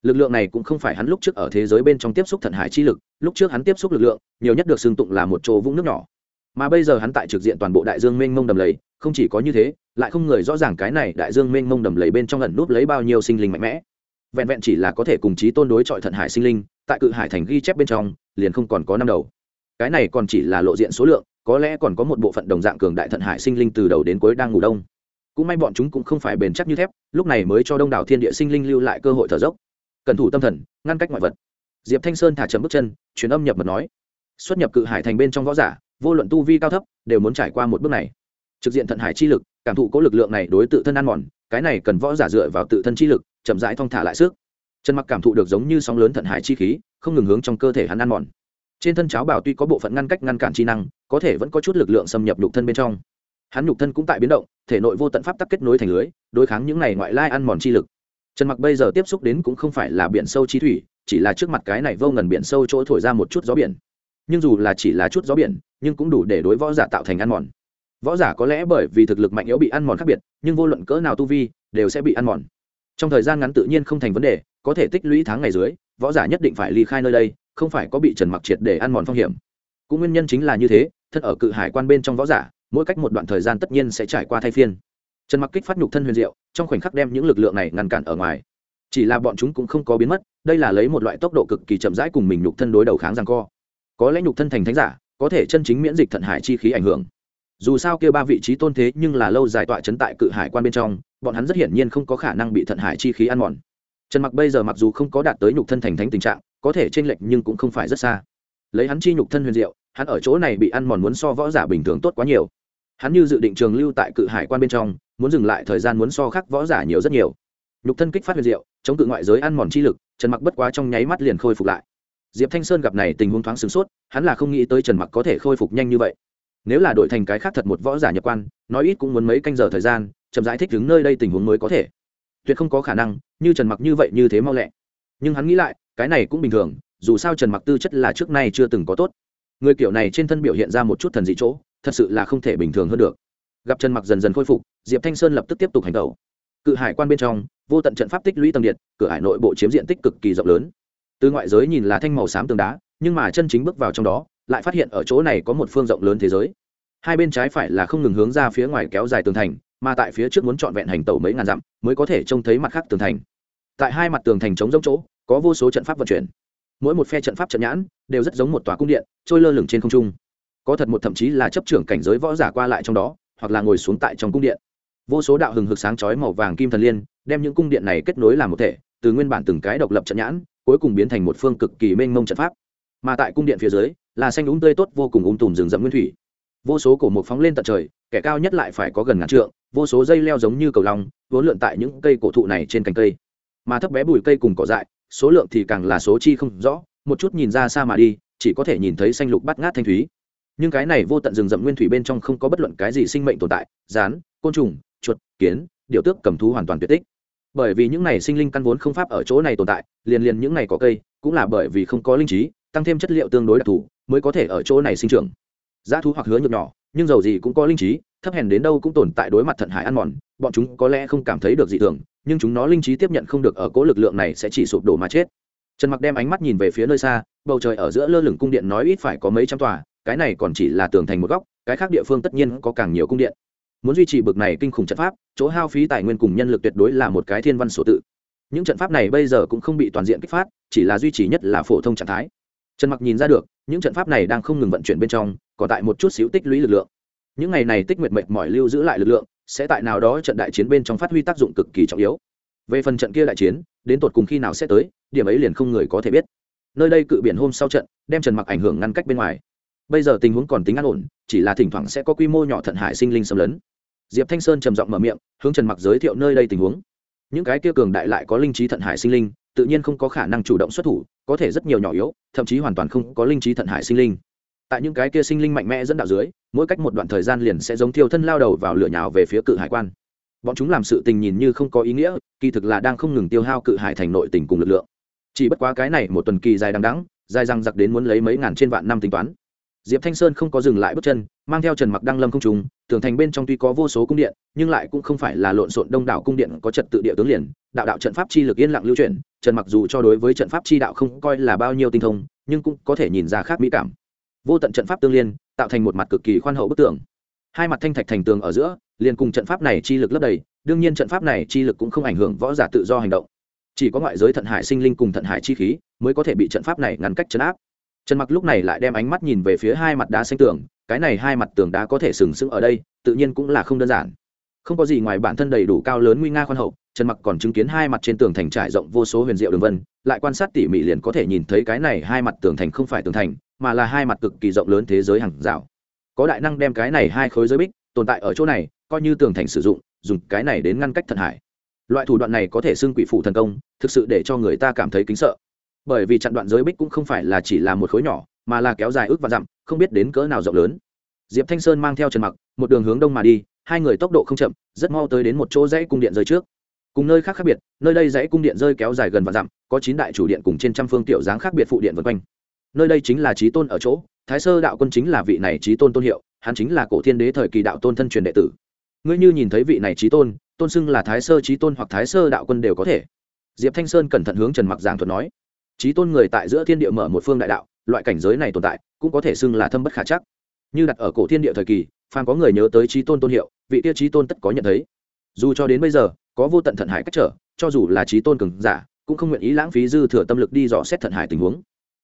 Lực lượng này cũng không phải hắn lúc trước ở thế giới bên trong tiếp xúc thận hải chi lực, lúc trước hắn tiếp xúc lực lượng, nhiều nhất được xưng tụng là một chỗ vũng nước nhỏ. Mà bây giờ hắn tại trực diện toàn bộ đại dương mênh mông đầm lầy, không chỉ có như thế, lại không người rõ ràng cái này đại dương mênh mông đầm lầy bên trong lần núp lấy bao nhiêu sinh linh mạnh mẽ. Vẹn vẹn chỉ là có thể cùng chí tôn đối chọi thận hải sinh linh, tại cự hải thành ghi chép bên trong, liền không còn có năm đầu. Cái này còn chỉ là lộ diện số lượng, có lẽ còn có một bộ phận đồng dạng cường đại thận hải sinh linh từ đầu đến cuối đang ngủ đông cũng may bọn chúng cũng không phải bền chắc như thép, lúc này mới cho đông đảo thiên địa sinh linh lưu lại cơ hội thở dốc. Cần thủ tâm thần, ngăn cách ngoại vật. Diệp thanh sơn thả chậm bước chân, truyền âm nhập mật nói. Xuất nhập cự hải thành bên trong võ giả, vô luận tu vi cao thấp, đều muốn trải qua một bước này. Trực diện thận hải chi lực, cảm thụ có lực lượng này đối tự thân ăn mòn, cái này cần võ giả dựa vào tự thân chi lực, chậm rãi thong thả lại sức. Chân mặc cảm thụ được giống như sóng lớn thận hải chi khí, không ngừng hướng trong cơ thể hắn ăn mòn. Trên thân cháo bảo tuy có bộ phận ngăn cách ngăn cản chi năng, có thể vẫn có chút lực lượng xâm nhập nhục thân bên trong hắn nhục thân cũng tại biến động, thể nội vô tận pháp tắc kết nối thành lưới, đối kháng những này ngoại lai ăn mòn chi lực. Trần mặc bây giờ tiếp xúc đến cũng không phải là biển sâu chi thủy, chỉ là trước mặt cái này vô ngần biển sâu chỗ thổi ra một chút gió biển. Nhưng dù là chỉ là chút gió biển, nhưng cũng đủ để đối võ giả tạo thành ăn mòn. Võ giả có lẽ bởi vì thực lực mạnh yếu bị ăn mòn khác biệt, nhưng vô luận cỡ nào tu vi, đều sẽ bị ăn mòn. Trong thời gian ngắn tự nhiên không thành vấn đề, có thể tích lũy tháng ngày dưới, võ giả nhất định phải ly khai nơi đây, không phải có bị trần mặc triệt để ăn mòn phong hiểm. Cũng nguyên nhân chính là như thế thật ở cự hải quan bên trong võ giả mỗi cách một đoạn thời gian tất nhiên sẽ trải qua thay phiên. Trần mặc kích phát nhục thân huyền diệu, trong khoảnh khắc đem những lực lượng này ngăn cản ở ngoài. Chỉ là bọn chúng cũng không có biến mất, đây là lấy một loại tốc độ cực kỳ chậm rãi cùng mình nhục thân đối đầu kháng rằng co. Có lẽ nhục thân thành thánh giả, có thể chân chính miễn dịch thận hải chi khí ảnh hưởng. Dù sao kia ba vị trí tôn thế nhưng là lâu dài tọa chấn tại cự hải quan bên trong, bọn hắn rất hiển nhiên không có khả năng bị thận hải chi khí ăn mòn. Trần mặc bây giờ mặc dù không có đạt tới nhục thân thành thánh tình trạng, có thể trên lệch nhưng cũng không phải rất xa. Lấy hắn chi nhục thân huyền diệu, hắn ở chỗ này bị ăn mòn muốn so võ giả bình thường tốt quá nhiều hắn như dự định trường lưu tại cự hải quan bên trong, muốn dừng lại thời gian muốn so khắc võ giả nhiều rất nhiều. Nhục thân kích phát huyền diệu, chống cự ngoại giới ăn mòn chi lực, trần mặc bất quá trong nháy mắt liền khôi phục lại. Diệp thanh sơn gặp này tình huống thoáng sửng sốt, hắn là không nghĩ tới trần mặc có thể khôi phục nhanh như vậy. Nếu là đổi thành cái khác thật một võ giả nhập quan, nói ít cũng muốn mấy canh giờ thời gian, chậm giải thích đứng nơi đây tình huống mới có thể. Tuyệt không có khả năng, như trần mặc như vậy như thế mau lẹ. Nhưng hắn nghĩ lại, cái này cũng bình thường, dù sao trần mặc tư chất là trước nay chưa từng có tốt. Người kiểu này trên thân biểu hiện ra một chút thần dị chỗ thật sự là không thể bình thường hơn được. Gặp trần mặc dần dần khôi phục, diệp thanh sơn lập tức tiếp tục hành tẩu. Cự hải quan bên trong, vô tận trận pháp tích lũy tầng điện cửa hải nội bộ chiếm diện tích cực kỳ rộng lớn. Từ ngoại giới nhìn là thanh màu xám tường đá, nhưng mà chân chính bước vào trong đó, lại phát hiện ở chỗ này có một phương rộng lớn thế giới. Hai bên trái phải là không ngừng hướng ra phía ngoài kéo dài tường thành, mà tại phía trước muốn trọn vẹn hành tẩu mấy ngàn dặm mới có thể trông thấy mặt khác tường thành. Tại hai mặt tường thành chống rỗng chỗ, có vô số trận pháp vận chuyển. Mỗi một phe trận pháp trận nhãn đều rất giống một tòa cung điện, trôi lơ lửng trên không trung có thật một thậm chí là chấp trưởng cảnh giới võ giả qua lại trong đó, hoặc là ngồi xuống tại trong cung điện. Vô số đạo hừng hực sáng chói màu vàng kim thần liên, đem những cung điện này kết nối làm một thể, từ nguyên bản từng cái độc lập trận nhãn, cuối cùng biến thành một phương cực kỳ mênh mông trận pháp. Mà tại cung điện phía dưới, là xanh đúng tươi tốt vô cùng ung tùm rừng rậm nguyên thủy. Vô số cổ mục phóng lên tận trời, kẻ cao nhất lại phải có gần ngàn trượng, vô số dây leo giống như cầu long, vốn lượn tại những cây cổ thụ này trên cành cây. Mà thấp bé bụi cây cùng cỏ dại, số lượng thì càng là số chi không rõ, một chút nhìn ra xa mà đi, chỉ có thể nhìn thấy xanh lục bắt ngát thanh thúy nhưng cái này vô tận rừng rậm nguyên thủy bên trong không có bất luận cái gì sinh mệnh tồn tại, rán, côn trùng, chuột, kiến điệu tước cầm thú hoàn toàn tuyệt tích. Bởi vì những này sinh linh căn vốn không pháp ở chỗ này tồn tại, liền liền những này có cây, cũng là bởi vì không có linh trí, tăng thêm chất liệu tương đối đặc thù, mới có thể ở chỗ này sinh trưởng. Giá thú hoặc hứa nhược nhỏ, nhưng dầu gì cũng có linh trí, thấp hèn đến đâu cũng tồn tại đối mặt thận hải ăn mòn, bọn chúng có lẽ không cảm thấy được gì thường, nhưng chúng nó linh trí tiếp nhận không được ở cố lực lượng này sẽ chỉ sụp đổ mà chết. Trần mặc đem ánh mắt nhìn về phía nơi xa, bầu trời ở giữa lơ lửng cung điện nói ít phải có mấy trăm tòa cái này còn chỉ là tường thành một góc, cái khác địa phương tất nhiên có càng nhiều cung điện. Muốn duy trì bực này kinh khủng trận pháp, chỗ hao phí tài nguyên cùng nhân lực tuyệt đối là một cái thiên văn sổ tự. Những trận pháp này bây giờ cũng không bị toàn diện kích phát, chỉ là duy trì nhất là phổ thông trạng thái. Trần mặc nhìn ra được, những trận pháp này đang không ngừng vận chuyển bên trong, còn tại một chút xíu tích lũy lực lượng. Những ngày này tích nguyệt mệt mỏi lưu giữ lại lực lượng, sẽ tại nào đó trận đại chiến bên trong phát huy tác dụng cực kỳ trọng yếu. Về phần trận kia đại chiến, đến tột cùng khi nào sẽ tới, điểm ấy liền không người có thể biết. Nơi đây cự biển hôm sau trận, đem trần mặc ảnh hưởng ngăn cách bên ngoài bây giờ tình huống còn tính an ổn, chỉ là thỉnh thoảng sẽ có quy mô nhỏ thận hải sinh linh xâm lấn. Diệp thanh sơn trầm giọng mở miệng, hướng trần mặc giới thiệu nơi đây tình huống. Những cái kia cường đại lại có linh trí thận hải sinh linh, tự nhiên không có khả năng chủ động xuất thủ, có thể rất nhiều nhỏ yếu, thậm chí hoàn toàn không có linh trí thận hải sinh linh. Tại những cái kia sinh linh mạnh mẽ dẫn đạo dưới, mỗi cách một đoạn thời gian liền sẽ giống thiêu thân lao đầu vào lửa nhào về phía cự hải quan. Bọn chúng làm sự tình nhìn như không có ý nghĩa, kỳ thực là đang không ngừng tiêu hao cự hải thành nội tình cùng lực lượng. Chỉ bất quá cái này một tuần kỳ dài đằng đắng dài răng giặc đến muốn lấy mấy ngàn trên vạn năm tính toán diệp thanh sơn không có dừng lại bước chân, mang theo trần mặc đăng lâm không trùng tường thành bên trong tuy có vô số cung điện, nhưng lại cũng không phải là lộn xộn đông đảo cung điện có trật tự địa tướng liền. Đạo đạo trận pháp chi lực yên lặng lưu chuyển, trần mặc dù cho đối với trận pháp chi đạo không coi là bao nhiêu tinh thông, nhưng cũng có thể nhìn ra khác mỹ cảm. Vô tận trận pháp tương liên, tạo thành một mặt cực kỳ khoan hậu bức tường. Hai mặt thanh thạch thành tường ở giữa, liền cùng trận pháp này chi lực lấp đầy, đương nhiên trận pháp này chi lực cũng không ảnh hưởng võ giả tự do hành động. Chỉ có ngoại giới thận hải sinh linh cùng thận hải chi khí, mới có thể bị trận pháp này ngăn cách chấn áp trần mặc lúc này lại đem ánh mắt nhìn về phía hai mặt đá xanh tường, cái này hai mặt tường đá có thể sừng sững ở đây, tự nhiên cũng là không đơn giản. Không có gì ngoài bản thân đầy đủ cao lớn nguy nga khoan hậu, trần mặc còn chứng kiến hai mặt trên tường thành trải rộng vô số huyền diệu đường vân, lại quan sát tỉ mỉ liền có thể nhìn thấy cái này hai mặt tường thành không phải tường thành, mà là hai mặt cực kỳ rộng lớn thế giới hàng rào. Có đại năng đem cái này hai khối giới bích tồn tại ở chỗ này, coi như tường thành sử dụng, dùng cái này đến ngăn cách thần hải. Loại thủ đoạn này có thể xưng quỷ phụ thần công, thực sự để cho người ta cảm thấy kính sợ bởi vì chặn đoạn giới bích cũng không phải là chỉ là một khối nhỏ, mà là kéo dài ước và dặm, không biết đến cỡ nào rộng lớn. Diệp thanh sơn mang theo trần mặc, một đường hướng đông mà đi, hai người tốc độ không chậm, rất mau tới đến một chỗ dãy cung điện rơi trước. Cùng nơi khác khác biệt, nơi đây dãy cung điện rơi kéo dài gần và dặm, có chín đại chủ điện cùng trên trăm phương tiểu dáng khác biệt phụ điện vân quanh. Nơi đây chính là trí tôn ở chỗ, thái sơ đạo quân chính là vị này trí tôn tôn hiệu, hắn chính là cổ thiên đế thời kỳ đạo tôn thân truyền đệ tử. Ngươi như nhìn thấy vị này trí tôn tôn xưng là thái sơ trí tôn hoặc thái sơ đạo quân đều có thể. Diệp thanh sơn cẩn thận hướng trần mặc giảng thuật nói trí tôn người tại giữa thiên địa mở một phương đại đạo, loại cảnh giới này tồn tại, cũng có thể xưng là thâm bất khả chắc. Như đặt ở cổ thiên địa thời kỳ, phàm có người nhớ tới trí tôn tôn hiệu, vị tiêu trí tôn tất có nhận thấy. Dù cho đến bây giờ, có vô tận thận hải cách trở, cho dù là trí tôn cường giả, cũng không nguyện ý lãng phí dư thừa tâm lực đi dò xét thận hải tình huống.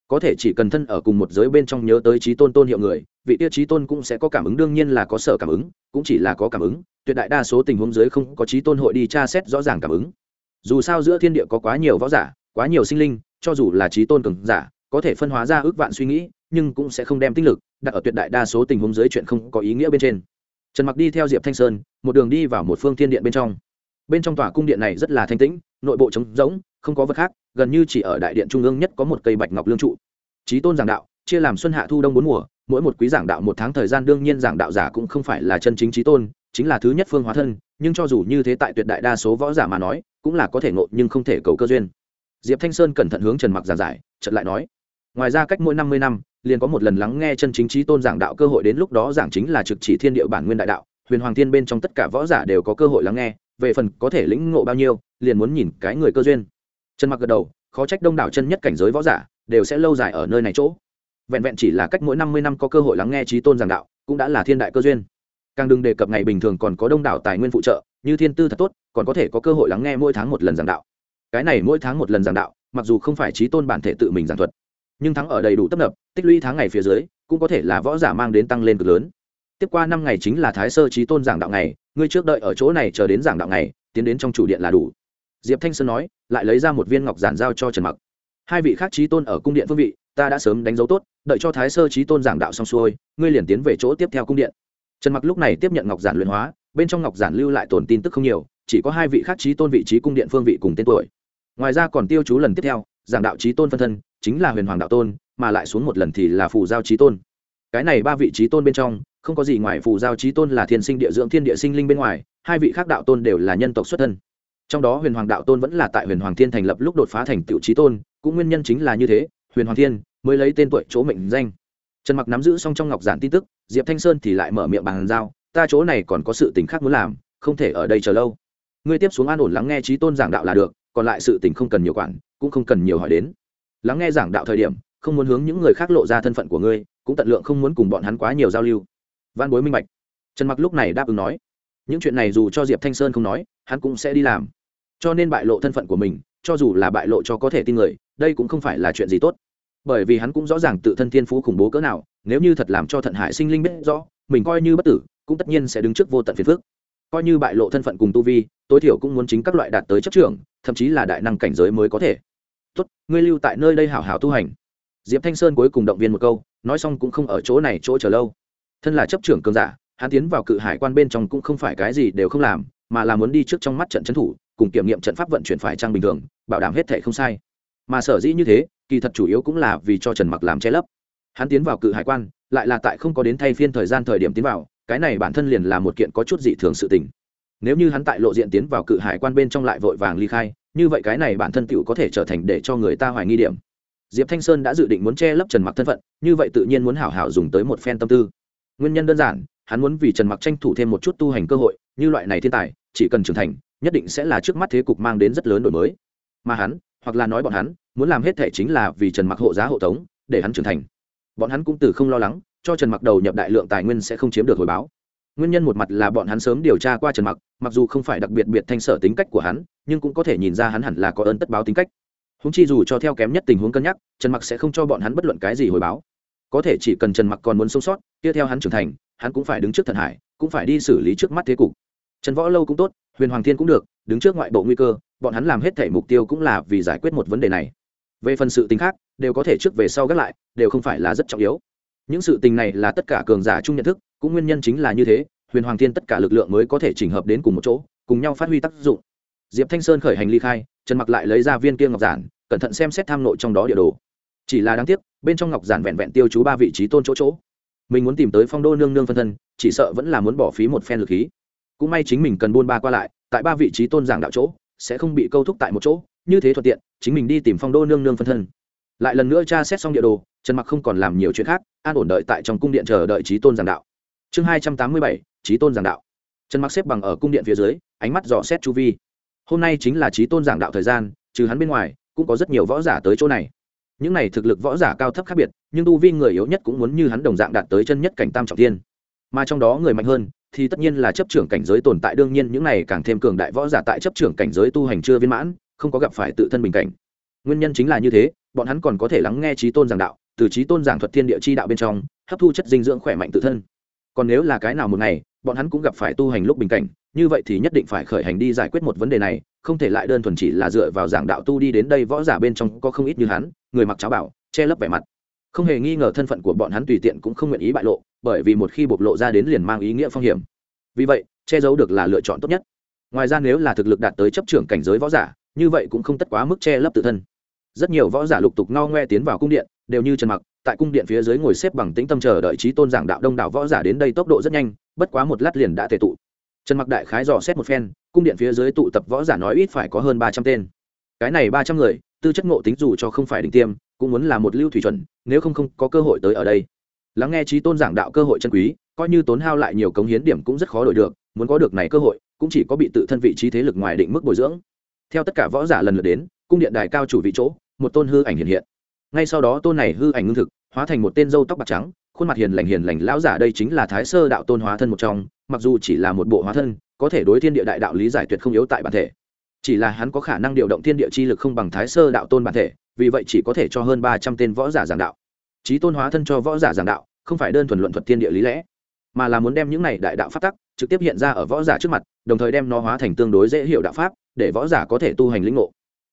Có thể chỉ cần thân ở cùng một giới bên trong nhớ tới trí tôn tôn hiệu người, vị tiêu trí tôn cũng sẽ có cảm ứng, đương nhiên là có sở cảm ứng, cũng chỉ là có cảm ứng, tuyệt đại đa số tình huống giới không có trí tôn hội đi tra xét rõ ràng cảm ứng. Dù sao giữa thiên địa có quá nhiều võ giả, quá nhiều sinh linh cho dù là trí tôn cường giả, có thể phân hóa ra ước vạn suy nghĩ, nhưng cũng sẽ không đem tinh lực đặt ở tuyệt đại đa số tình huống dưới chuyện không có ý nghĩa bên trên. Trần mặc đi theo diệp thanh sơn, một đường đi vào một phương thiên điện bên trong. Bên trong tòa cung điện này rất là thanh tĩnh, nội bộ trống rỗng, không có vật khác, gần như chỉ ở đại điện trung ương nhất có một cây bạch ngọc lương trụ. Trí tôn giảng đạo, chia làm xuân hạ thu đông bốn mùa, mỗi một quý giảng đạo một tháng thời gian đương nhiên giảng đạo giả cũng không phải là chân chính trí tôn, chính là thứ nhất phương hóa thân, nhưng cho dù như thế tại tuyệt đại đa số võ giả mà nói, cũng là có thể ngộ nhưng không thể cầu cơ duyên diệp thanh sơn cẩn thận hướng trần mặc giảng giải trận lại nói, ngoài ra cách mỗi năm mươi năm, liền có một lần lắng nghe chân chính trí tôn giảng đạo cơ hội đến lúc đó giảng chính là trực chỉ thiên địa bản nguyên đại đạo, huyền hoàng thiên bên trong tất cả võ giả đều có cơ hội lắng nghe, về phần có thể lĩnh ngộ bao nhiêu, liền muốn nhìn cái người cơ duyên. Trần mặc gật đầu, khó trách đông đảo chân nhất cảnh giới võ giả đều sẽ lâu dài ở nơi này chỗ. Vẹn vẹn chỉ là cách mỗi năm mươi năm có cơ hội lắng nghe trí tôn giảng đạo, cũng đã là thiên đại cơ duyên. Càng đừng đề cập ngày bình thường còn có đông đảo tài nguyên phụ trợ, như thiên tư thật tốt, còn có thể có cơ hội lắng nghe mỗi tháng một lần giảng đạo cái này mỗi tháng một lần giảng đạo, mặc dù không phải trí tôn bản thể tự mình giảng thuật, nhưng thắng ở đầy đủ tấp nập, tích lũy tháng ngày phía dưới, cũng có thể là võ giả mang đến tăng lên cực lớn. Tiếp qua năm ngày chính là thái sơ trí tôn giảng đạo ngày, ngươi trước đợi ở chỗ này chờ đến giảng đạo ngày, tiến đến trong chủ điện là đủ. Diệp thanh sơn nói, lại lấy ra một viên ngọc giản giao cho trần mặc. Hai vị khác trí tôn ở cung điện phương vị, ta đã sớm đánh dấu tốt, đợi cho thái sơ trí tôn giảng đạo xong xuôi, ngươi liền tiến về chỗ tiếp theo cung điện. Trần mặc lúc này tiếp nhận ngọc giản luyện hóa, bên trong ngọc giản lưu lại tồn tin tức không nhiều, chỉ có hai vị khác trí tôn vị trí cung điện phương vị cùng tên tuổi ngoài ra còn tiêu chú lần tiếp theo, giảng đạo trí tôn phân thân, chính là huyền hoàng đạo tôn, mà lại xuống một lần thì là phù giao trí tôn. Cái này ba vị trí tôn bên trong, không có gì ngoài phù giao trí tôn là thiên sinh địa dưỡng, thiên địa sinh linh bên ngoài, hai vị khác đạo tôn đều là nhân tộc xuất thân. Trong đó huyền hoàng đạo tôn vẫn là tại huyền hoàng thiên thành lập lúc đột phá thành tiểu trí tôn, cũng nguyên nhân chính là như thế, huyền hoàng thiên mới lấy tên tuổi chỗ mệnh danh. Trần mặc nắm giữ xong trong ngọc giản tin tức, diệp thanh sơn thì lại mở miệng bàn giao, ta chỗ này còn có sự tình khác muốn làm, không thể ở đây chờ lâu. Ngươi tiếp xuống an ổn lắng nghe trí tôn giảng đạo là được còn lại sự tình không cần nhiều quản, cũng không cần nhiều hỏi đến. Lắng nghe giảng đạo thời điểm, không muốn hướng những người khác lộ ra thân phận của ngươi, cũng tận lượng không muốn cùng bọn hắn quá nhiều giao lưu. Văn bối minh bạch. Trần mặc lúc này đáp ứng nói, những chuyện này dù cho diệp thanh sơn không nói, hắn cũng sẽ đi làm. Cho nên bại lộ thân phận của mình, cho dù là bại lộ cho có thể tin người, đây cũng không phải là chuyện gì tốt. Bởi vì hắn cũng rõ ràng tự thân thiên phú khủng bố cỡ nào, nếu như thật làm cho thận hải sinh linh biết rõ, mình coi như bất tử, cũng tất nhiên sẽ đứng trước vô tận phiền phước coi như bại lộ thân phận cùng tu vi, tối thiểu cũng muốn chính các loại đạt tới chấp trưởng, thậm chí là đại năng cảnh giới mới có thể. Tốt, ngươi lưu tại nơi đây hảo hảo tu hành. Diệp thanh sơn cuối cùng động viên một câu, nói xong cũng không ở chỗ này chỗ chờ lâu. Thân là chấp trưởng cường giả, hắn tiến vào cự hải quan bên trong cũng không phải cái gì đều không làm, mà là muốn đi trước trong mắt trận trấn thủ, cùng kiểm nghiệm trận pháp vận chuyển phải trang bình thường, bảo đảm hết thể không sai. Mà sở dĩ như thế, kỳ thật chủ yếu cũng là vì cho trần mặc làm che lấp. Hắn tiến vào cự hải quan, lại là tại không có đến thay phiên thời gian thời điểm tiến vào cái này bản thân liền là một kiện có chút dị thường sự tình. Nếu như hắn tại lộ diện tiến vào cự hải quan bên trong lại vội vàng ly khai, như vậy cái này bản thân tựu có thể trở thành để cho người ta hoài nghi điểm. Diệp thanh sơn đã dự định muốn che lấp trần mặc thân phận, như vậy tự nhiên muốn hảo hảo dùng tới một phen tâm tư. Nguyên nhân đơn giản, hắn muốn vì trần mặc tranh thủ thêm một chút tu hành cơ hội, như loại này thiên tài, chỉ cần trưởng thành, nhất định sẽ là trước mắt thế cục mang đến rất lớn đổi mới. Mà hắn, hoặc là nói bọn hắn, muốn làm hết thể chính là vì trần mặc hộ giá hộ tống, để hắn trưởng thành. Bọn hắn cũng từ không lo lắng cho trần mặc đầu nhập đại lượng tài nguyên sẽ không chiếm được hồi báo. Nguyên nhân một mặt là bọn hắn sớm điều tra qua trần mặc mặc dù không phải đặc biệt biệt thanh sở tính cách của hắn, nhưng cũng có thể nhìn ra hắn hẳn là có ơn tất báo tính cách. Húng chi dù cho theo kém nhất tình huống cân nhắc, trần mặc sẽ không cho bọn hắn bất luận cái gì hồi báo. Có thể chỉ cần trần mặc còn muốn sống sót tiếp theo hắn trưởng thành, hắn cũng phải đứng trước thần hải, cũng phải đi xử lý trước mắt thế cục. Trần võ lâu cũng tốt, huyền hoàng thiên cũng được, đứng trước ngoại bộ nguy cơ, bọn hắn làm hết thể mục tiêu cũng là vì giải quyết một vấn đề này. Về phần sự tình khác, đều có thể trước về sau gác lại, đều không phải là rất trọng yếu những sự tình này là tất cả cường giả chung nhận thức, cũng nguyên nhân chính là như thế, huyền hoàng thiên tất cả lực lượng mới có thể chỉnh hợp đến cùng một chỗ, cùng nhau phát huy tác dụng. Diệp thanh sơn khởi hành ly khai, trần mặc lại lấy ra viên kia ngọc giản, cẩn thận xem xét tham nội trong đó địa đồ. Chỉ là đáng tiếc, bên trong ngọc giản vẹn vẹn tiêu chú ba vị trí tôn chỗ chỗ. Mình muốn tìm tới phong đô nương nương phân thân, chỉ sợ vẫn là muốn bỏ phí một phen lực khí. Cũng may chính mình cần buôn ba qua lại, tại ba vị trí tôn giảng đạo chỗ, sẽ không bị câu thúc tại một chỗ, như thế thuận tiện, chính mình đi tìm phong đô nương nương phân thân. Lại lần nữa tra xét xong địa đồ trần mặc không còn làm nhiều chuyện khác, an ổn đợi tại trong cung điện chờ đợi trí tôn giảng đạo. Chương hai trăm tám mươi bảy trí tôn giảng đạo. Trần mặc xếp bằng ở cung điện phía dưới, ánh mắt dò xét chu vi. Hôm nay chính là trí tôn giảng đạo thời gian, trừ hắn bên ngoài, cũng có rất nhiều võ giả tới chỗ này. Những này thực lực võ giả cao thấp khác biệt, nhưng tu vi người yếu nhất cũng muốn như hắn đồng dạng đạt tới chân nhất cảnh tam trọng thiên mà trong đó người mạnh hơn, thì tất nhiên là chấp trưởng cảnh giới tồn tại, đương nhiên những này càng thêm cường đại võ giả tại chấp trưởng cảnh giới tu hành chưa viên mãn, không có gặp phải tự thân bình cảnh. Nguyên nhân chính là như thế, bọn hắn còn có thể lắng nghe trí tôn giảng đạo từ trí tôn giảng thuật thiên địa chi đạo bên trong, hấp thu chất dinh dưỡng khỏe mạnh tự thân. Còn nếu là cái nào một ngày, bọn hắn cũng gặp phải tu hành lúc bình cảnh, như vậy thì nhất định phải khởi hành đi giải quyết một vấn đề này, không thể lại đơn thuần chỉ là dựa vào giảng đạo tu đi đến đây võ giả bên trong có không ít như hắn, người mặc cháo bảo, che lấp vẻ mặt. Không hề nghi ngờ thân phận của bọn hắn tùy tiện cũng không nguyện ý bại lộ, bởi vì một khi bộc lộ ra đến liền mang ý nghĩa phong hiểm. Vì vậy, che giấu được là lựa chọn tốt nhất. Ngoài ra nếu là thực lực đạt tới chấp trưởng cảnh giới võ giả, như vậy cũng không tất quá mức che lấp tự thân. Rất nhiều võ giả lục tục ngao ngoe tiến vào cung điện đều như trần mặc, tại cung điện phía dưới ngồi xếp bằng tĩnh tâm chờ đợi trí tôn giảng đạo đông đảo võ giả đến đây tốc độ rất nhanh, bất quá một lát liền đã tề tụ. Trần mặc đại khái dò xét một phen, cung điện phía dưới tụ tập võ giả nói ít phải có hơn ba trăm tên. Cái này ba trăm người, tư chất ngộ tính dù cho không phải đỉnh tiêm, cũng muốn là một lưu thủy chuẩn, nếu không không có cơ hội tới ở đây. Lắng nghe trí tôn giảng đạo cơ hội chân quý, coi như tốn hao lại nhiều cống hiến điểm cũng rất khó đổi được, muốn có được này cơ hội, cũng chỉ có bị tự thân vị trí thế lực ngoài định mức bồi dưỡng. Theo tất cả võ giả lần lượt đến, cung điện đài cao chủ vị chỗ, một tôn hư ảnh hiện hiện ngay sau đó tôn này hư ảnh ngưng thực, hóa thành một tên dâu tóc bạc trắng, khuôn mặt hiền lành hiền lành, lão giả đây chính là thái sơ đạo tôn hóa thân một trong, mặc dù chỉ là một bộ hóa thân, có thể đối thiên địa đại đạo lý giải tuyệt không yếu tại bản thể. Chỉ là hắn có khả năng điều động thiên địa chi lực không bằng thái sơ đạo tôn bản thể, vì vậy chỉ có thể cho hơn ba trăm tên võ giả giảng đạo. Trí tôn hóa thân cho võ giả giảng đạo, không phải đơn thuần luận thuật thiên địa lý lẽ, mà là muốn đem những này đại đạo pháp tắc trực tiếp hiện ra ở võ giả trước mặt, đồng thời đem nó hóa thành tương đối dễ hiểu đạo pháp, để võ giả có thể tu hành lĩnh ngộ.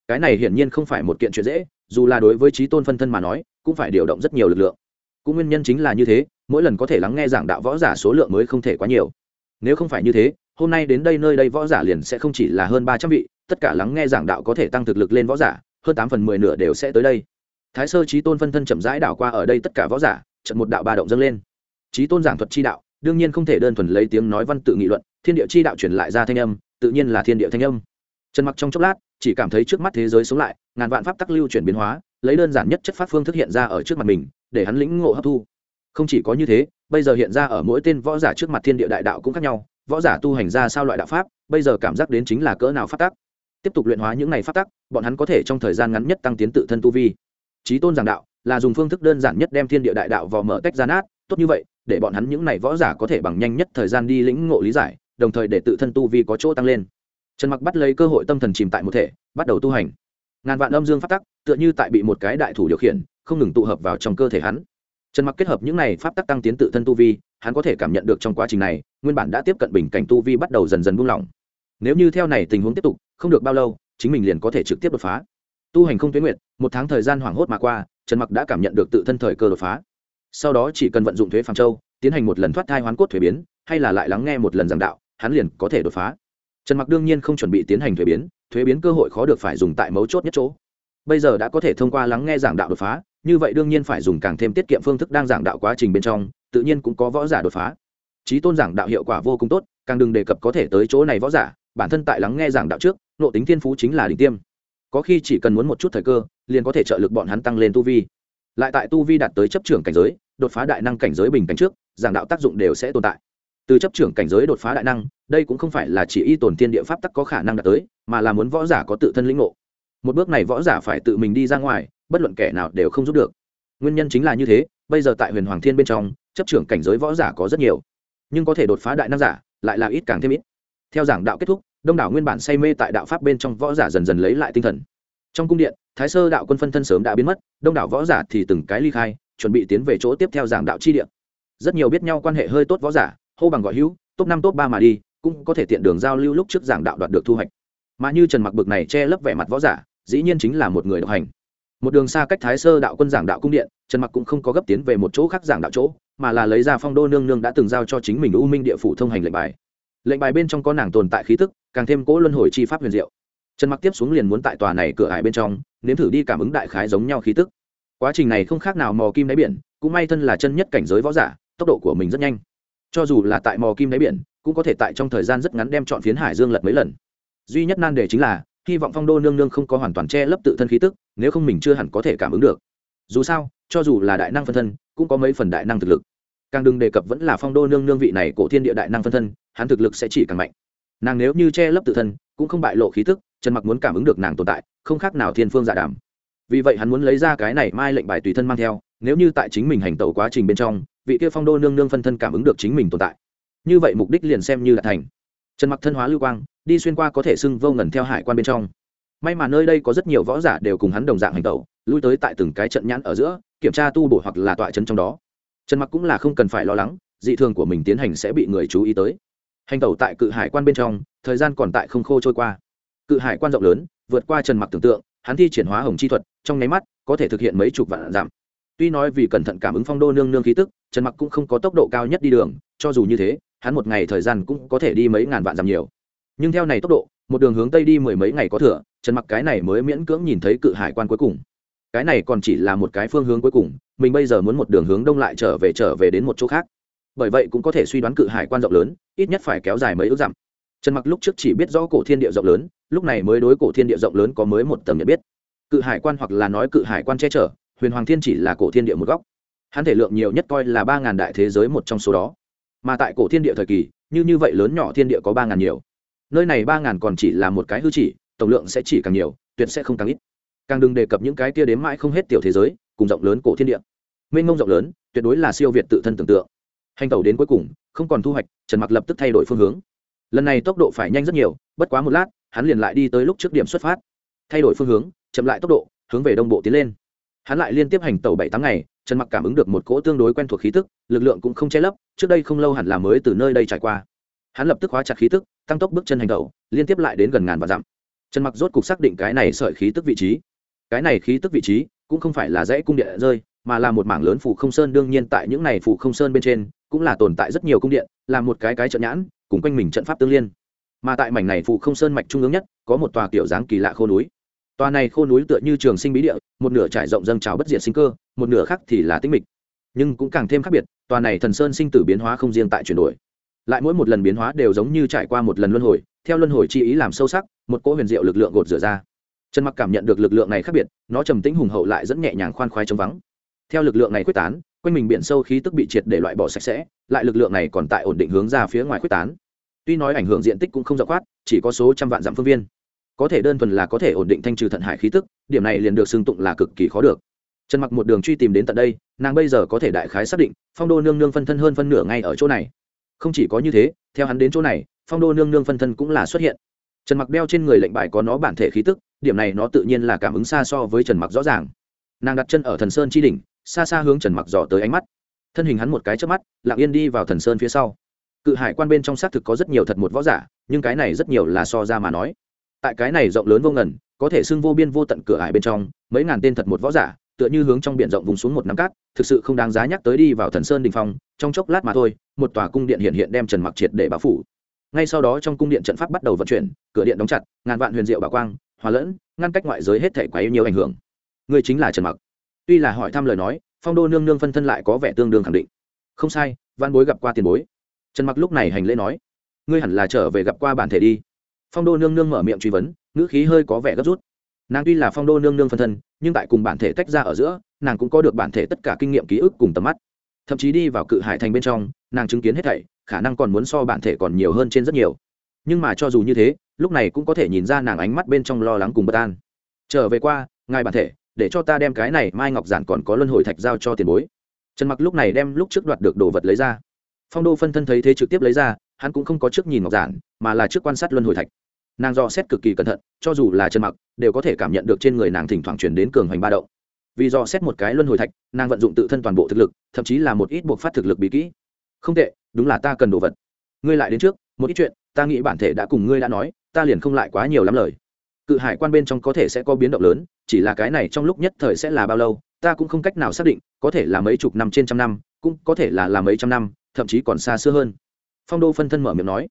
Cái này hiển nhiên không phải một kiện chuyện dễ dù là đối với trí tôn phân thân mà nói, cũng phải điều động rất nhiều lực lượng. Cũng nguyên nhân chính là như thế, mỗi lần có thể lắng nghe giảng đạo võ giả số lượng mới không thể quá nhiều. Nếu không phải như thế, hôm nay đến đây nơi đây võ giả liền sẽ không chỉ là hơn ba trăm vị, tất cả lắng nghe giảng đạo có thể tăng thực lực lên võ giả, hơn tám phần mười nửa đều sẽ tới đây. Thái sơ trí tôn phân thân chậm rãi đảo qua ở đây tất cả võ giả trận một đạo ba động dâng lên. Trí tôn giảng thuật chi đạo, đương nhiên không thể đơn thuần lấy tiếng nói văn tự nghị luận, thiên địa chi đạo truyền lại ra thanh âm, tự nhiên là thiên địa thanh âm. Trần mặc trong chốc lát, chỉ cảm thấy trước mắt thế giới sống lại ngàn vạn pháp tắc lưu chuyển biến hóa, lấy đơn giản nhất chất pháp phương thức hiện ra ở trước mặt mình, để hắn lĩnh ngộ hấp thu. Không chỉ có như thế, bây giờ hiện ra ở mỗi tên võ giả trước mặt thiên địa đại đạo cũng khác nhau, võ giả tu hành ra sao loại đạo pháp, bây giờ cảm giác đến chính là cỡ nào phát tắc. Tiếp tục luyện hóa những này phát tắc, bọn hắn có thể trong thời gian ngắn nhất tăng tiến tự thân tu vi. Trí tôn giảng đạo là dùng phương thức đơn giản nhất đem thiên địa đại đạo vào mở tách ra nát, tốt như vậy, để bọn hắn những này võ giả có thể bằng nhanh nhất thời gian đi lĩnh ngộ lý giải, đồng thời để tự thân tu vi có chỗ tăng lên. Trần mặc bắt lấy cơ hội tâm thần chìm tại một thể, bắt đầu tu hành ngàn vạn âm dương phát tắc, tựa như tại bị một cái đại thủ điều khiển, không ngừng tụ hợp vào trong cơ thể hắn. Trần mặc kết hợp những này pháp tắc tăng tiến tự thân tu vi, hắn có thể cảm nhận được trong quá trình này, nguyên bản đã tiếp cận bình cảnh tu vi bắt đầu dần dần buông lỏng. Nếu như theo này tình huống tiếp tục, không được bao lâu, chính mình liền có thể trực tiếp đột phá. Tu hành không tuyến nguyện một tháng thời gian hoảng hốt mà qua, trần mặc đã cảm nhận được tự thân thời cơ đột phá. Sau đó chỉ cần vận dụng thuế phàm châu, tiến hành một lần thoát thai hoán cốt thuế biến, hay là lại lắng nghe một lần giảng đạo, hắn liền có thể đột phá. Trần mặc đương nhiên không chuẩn bị tiến hành thuế biến thuế biến cơ hội khó được phải dùng tại mấu chốt nhất chỗ. Bây giờ đã có thể thông qua lắng nghe giảng đạo đột phá, như vậy đương nhiên phải dùng càng thêm tiết kiệm phương thức đang giảng đạo quá trình bên trong, tự nhiên cũng có võ giả đột phá. Trí tôn giảng đạo hiệu quả vô cùng tốt, càng đừng đề cập có thể tới chỗ này võ giả, bản thân tại lắng nghe giảng đạo trước, nộ tính thiên phú chính là đỉnh tiêm. Có khi chỉ cần muốn một chút thời cơ, liền có thể trợ lực bọn hắn tăng lên tu vi. Lại tại tu vi đạt tới chấp trưởng cảnh giới, đột phá đại năng cảnh giới bình cảnh trước, giảng đạo tác dụng đều sẽ tồn tại. Từ chấp trưởng cảnh giới đột phá đại năng đây cũng không phải là chỉ y tồn thiên địa pháp tắc có khả năng đạt tới, mà là muốn võ giả có tự thân lĩnh ngộ. Một bước này võ giả phải tự mình đi ra ngoài, bất luận kẻ nào đều không giúp được. Nguyên nhân chính là như thế, bây giờ tại huyền hoàng thiên bên trong, chấp trưởng cảnh giới võ giả có rất nhiều. Nhưng có thể đột phá đại năng giả, lại là ít càng thêm ít. Theo giảng đạo kết thúc, đông đảo nguyên bản say mê tại đạo pháp bên trong võ giả dần dần lấy lại tinh thần. Trong cung điện, thái sơ đạo quân phân thân sớm đã biến mất, đông đảo võ giả thì từng cái ly khai, chuẩn bị tiến về chỗ tiếp theo giảng đạo chi điện rất nhiều biết nhau quan hệ hơi tốt võ giả, hô bằng gọi hữu, top năm, top ba mà đi cũng có thể tiện đường giao lưu lúc trước giảng đạo đoạt được thu hoạch. Mà như trần mặc bực này che lấp vẻ mặt võ giả, dĩ nhiên chính là một người độc hành. Một đường xa cách thái sơ đạo quân giảng đạo cung điện, trần mặc cũng không có gấp tiến về một chỗ khác giảng đạo chỗ, mà là lấy ra phong đô nương nương đã từng giao cho chính mình u minh địa phủ thông hành lệnh bài. Lệnh bài bên trong có nàng tồn tại khí tức, càng thêm cỗ luân hồi chi pháp huyền diệu. Trần mặc tiếp xuống liền muốn tại tòa này cửa ải bên trong, nếm thử đi cảm ứng đại khái giống nhau khí tức. Quá trình này không khác nào mò kim đáy biển, cũng may thân là chân nhất cảnh giới võ giả, tốc độ của mình rất nhanh. Cho dù là tại mò kim đáy biển cũng có thể tại trong thời gian rất ngắn đem chọn phiến hải dương lật mấy lần. Duy nhất nan đề chính là, hy vọng phong đô nương nương không có hoàn toàn che lấp tự thân khí tức, nếu không mình chưa hẳn có thể cảm ứng được. Dù sao, cho dù là đại năng phân thân, cũng có mấy phần đại năng thực lực. Càng đừng đề cập vẫn là phong đô nương nương vị này cổ thiên địa đại năng phân thân, hắn thực lực sẽ chỉ càng mạnh. Nàng nếu như che lấp tự thân, cũng không bại lộ khí tức, trần mặc muốn cảm ứng được nàng tồn tại, không khác nào thiên phương dạ đàm. Vì vậy hắn muốn lấy ra cái này mai lệnh bài tùy thân mang theo, nếu như tại chính mình hành tẩu quá trình bên trong, vị kia phong đô nương nương phân thân cảm ứng được chính mình tồn tại như vậy mục đích liền xem như đã thành. Trần mặc thân hóa lưu quang, đi xuyên qua có thể xưng vô ngần theo hải quan bên trong. May mà nơi đây có rất nhiều võ giả đều cùng hắn đồng dạng hành tẩu, lui tới tại từng cái trận nhãn ở giữa, kiểm tra tu bổ hoặc là tọa chân trong đó. Trần mặc cũng là không cần phải lo lắng, dị thường của mình tiến hành sẽ bị người chú ý tới. Hành tẩu tại cự hải quan bên trong, thời gian còn tại không khô trôi qua. Cự hải quan rộng lớn, vượt qua trần mặc tưởng tượng, hắn thi triển hóa hồng chi thuật, trong nháy mắt, có thể thực hiện mấy chục vạn giảm. Tuy nói vì cẩn thận cảm ứng phong đô nương nương khí tức, trần mặc cũng không có tốc độ cao nhất đi đường, cho dù như thế hắn một ngày thời gian cũng có thể đi mấy ngàn vạn dặm nhiều. Nhưng theo này tốc độ, một đường hướng tây đi mười mấy ngày có thừa, trần mặc cái này mới miễn cưỡng nhìn thấy cự hải quan cuối cùng. Cái này còn chỉ là một cái phương hướng cuối cùng, mình bây giờ muốn một đường hướng đông lại trở về trở về đến một chỗ khác. Bởi vậy cũng có thể suy đoán cự hải quan rộng lớn, ít nhất phải kéo dài mấy ước dặm. Trần mặc lúc trước chỉ biết rõ cổ thiên địa rộng lớn, lúc này mới đối cổ thiên địa rộng lớn có mới một tầm nhận biết. Cự hải quan hoặc là nói cự hải quan che chở, huyền hoàng thiên chỉ là cổ thiên địa một góc. Hắn thể lượng nhiều nhất coi là ba ngàn đại thế giới một trong số đó mà tại cổ thiên địa thời kỳ, như như vậy lớn nhỏ thiên địa có ba ngàn nhiều. Nơi này ba ngàn còn chỉ là một cái hư chỉ, tổng lượng sẽ chỉ càng nhiều, tuyệt sẽ không càng ít. Càng đừng đề cập những cái kia đếm mãi không hết tiểu thế giới, cùng rộng lớn cổ thiên địa. Mênh mông rộng lớn, tuyệt đối là siêu việt tự thân tưởng tượng. Hành tàu đến cuối cùng, không còn thu hoạch, trần mặc lập tức thay đổi phương hướng. Lần này tốc độ phải nhanh rất nhiều, bất quá một lát, hắn liền lại đi tới lúc trước điểm xuất phát. Thay đổi phương hướng, chậm lại tốc độ, hướng về đông bộ tiến lên. Hắn lại liên tiếp hành tàu bảy tám ngày trần mặc cảm ứng được một cỗ tương đối quen thuộc khí tức, lực lượng cũng không che lấp, trước đây không lâu hẳn là mới từ nơi đây trải qua. Hắn lập tức hóa chặt khí tức, tăng tốc bước chân hành tẩu liên tiếp lại đến gần ngàn và dặm. Trần mặc rốt cục xác định cái này sợi khí tức vị trí. Cái này khí tức vị trí cũng không phải là dãy cung điện rơi, mà là một mảng lớn phủ không sơn đương nhiên tại những này phủ không sơn bên trên, cũng là tồn tại rất nhiều cung điện, là một cái cái trận nhãn, cùng quanh mình trận pháp tương liên. Mà tại mảnh này phủ không sơn mạch trung ương nhất, có một tòa kiểu dáng kỳ lạ khô núi. Tòa này khô núi tựa như trường sinh bí địa, một nửa trải rộng dâng trào bất diệt sinh cơ một nửa khác thì là tĩnh mịch. Nhưng cũng càng thêm khác biệt, tòa này thần sơn sinh tử biến hóa không riêng tại chuyển đổi. Lại mỗi một lần biến hóa đều giống như trải qua một lần luân hồi, theo luân hồi chi ý làm sâu sắc, một cỗ huyền diệu lực lượng gột rửa ra. Trần mặc cảm nhận được lực lượng này khác biệt, nó trầm tĩnh hùng hậu lại dẫn nhẹ nhàng khoan khoái trống vắng. Theo lực lượng này quyết tán, quanh mình biển sâu khí tức bị triệt để loại bỏ sạch sẽ, lại lực lượng này còn tại ổn định hướng ra phía ngoài quyết tán. Tuy nói ảnh hưởng diện tích cũng không rộng khoát, chỉ có số trăm vạn dặm phương viên. Có thể đơn thuần là có thể ổn định thanh trừ thận hải khí tức, điểm này liền được xưng tụng là cực kỳ khó được trần mặc một đường truy tìm đến tận đây, nàng bây giờ có thể đại khái xác định, phong đô nương nương phân thân hơn phân nửa ngay ở chỗ này. Không chỉ có như thế, theo hắn đến chỗ này, phong đô nương nương phân thân cũng là xuất hiện. Trần mặc đeo trên người lệnh bài có nó bản thể khí tức, điểm này nó tự nhiên là cảm ứng xa so với trần mặc rõ ràng. Nàng đặt chân ở thần sơn chi đỉnh, xa xa hướng trần mặc dò tới ánh mắt. Thân hình hắn một cái trước mắt, lặng yên đi vào thần sơn phía sau. Cự hải quan bên trong xác thực có rất nhiều thật một võ giả, nhưng cái này rất nhiều là so ra mà nói. Tại cái này rộng lớn vô ngần, có thể xưng vô biên vô tận cửa hải bên trong, mấy ngàn tên thật một võ giả tựa như hướng trong biển rộng vùng xuống một nắm cát, thực sự không đáng giá nhắc tới đi vào thần sơn đình phong, trong chốc lát mà thôi, một tòa cung điện hiện hiện đem trần mặc triệt để báo phủ. Ngay sau đó trong cung điện trận pháp bắt đầu vận chuyển, cửa điện đóng chặt, ngàn vạn huyền diệu bảo quang, hòa lẫn, ngăn cách ngoại giới hết thể quá nhiều ảnh hưởng. Người chính là trần mặc. Tuy là hỏi thăm lời nói, phong đô nương nương phân thân lại có vẻ tương đương khẳng định. Không sai, văn bối gặp qua tiền bối. Trần mặc lúc này hành lễ nói, ngươi hẳn là trở về gặp qua bản thể đi. Phong đô nương nương mở miệng truy vấn, ngữ khí hơi có vẻ gấp rút nàng tuy là phong đô nương nương phân thân, nhưng tại cùng bản thể tách ra ở giữa, nàng cũng có được bản thể tất cả kinh nghiệm ký ức cùng tầm mắt. Thậm chí đi vào cự hải thành bên trong, nàng chứng kiến hết thảy, khả năng còn muốn so bản thể còn nhiều hơn trên rất nhiều. Nhưng mà cho dù như thế, lúc này cũng có thể nhìn ra nàng ánh mắt bên trong lo lắng cùng bất an. Trở về qua, ngài bản thể, để cho ta đem cái này mai ngọc giản còn có luân hồi thạch giao cho tiền bối. Trần mặc lúc này đem lúc trước đoạt được đồ vật lấy ra. Phong đô phân thân thấy thế trực tiếp lấy ra, hắn cũng không có trước nhìn ngọc giản, mà là trước quan sát luân hồi thạch nàng do xét cực kỳ cẩn thận, cho dù là chân mặc, đều có thể cảm nhận được trên người nàng thỉnh thoảng chuyển đến cường hoành ba động. Vì do xét một cái luân hồi thạch, nàng vận dụng tự thân toàn bộ thực lực, thậm chí là một ít buộc phát thực lực bí kỹ. Không tệ, đúng là ta cần đồ vật. Ngươi lại đến trước, một ít chuyện, ta nghĩ bản thể đã cùng ngươi đã nói, ta liền không lại quá nhiều lắm lời. Cự hải quan bên trong có thể sẽ có biến động lớn, chỉ là cái này trong lúc nhất thời sẽ là bao lâu, ta cũng không cách nào xác định, có thể là mấy chục năm trên trăm năm, cũng có thể là là mấy trăm năm, thậm chí còn xa xưa hơn. Phong đô phân thân mở miệng nói,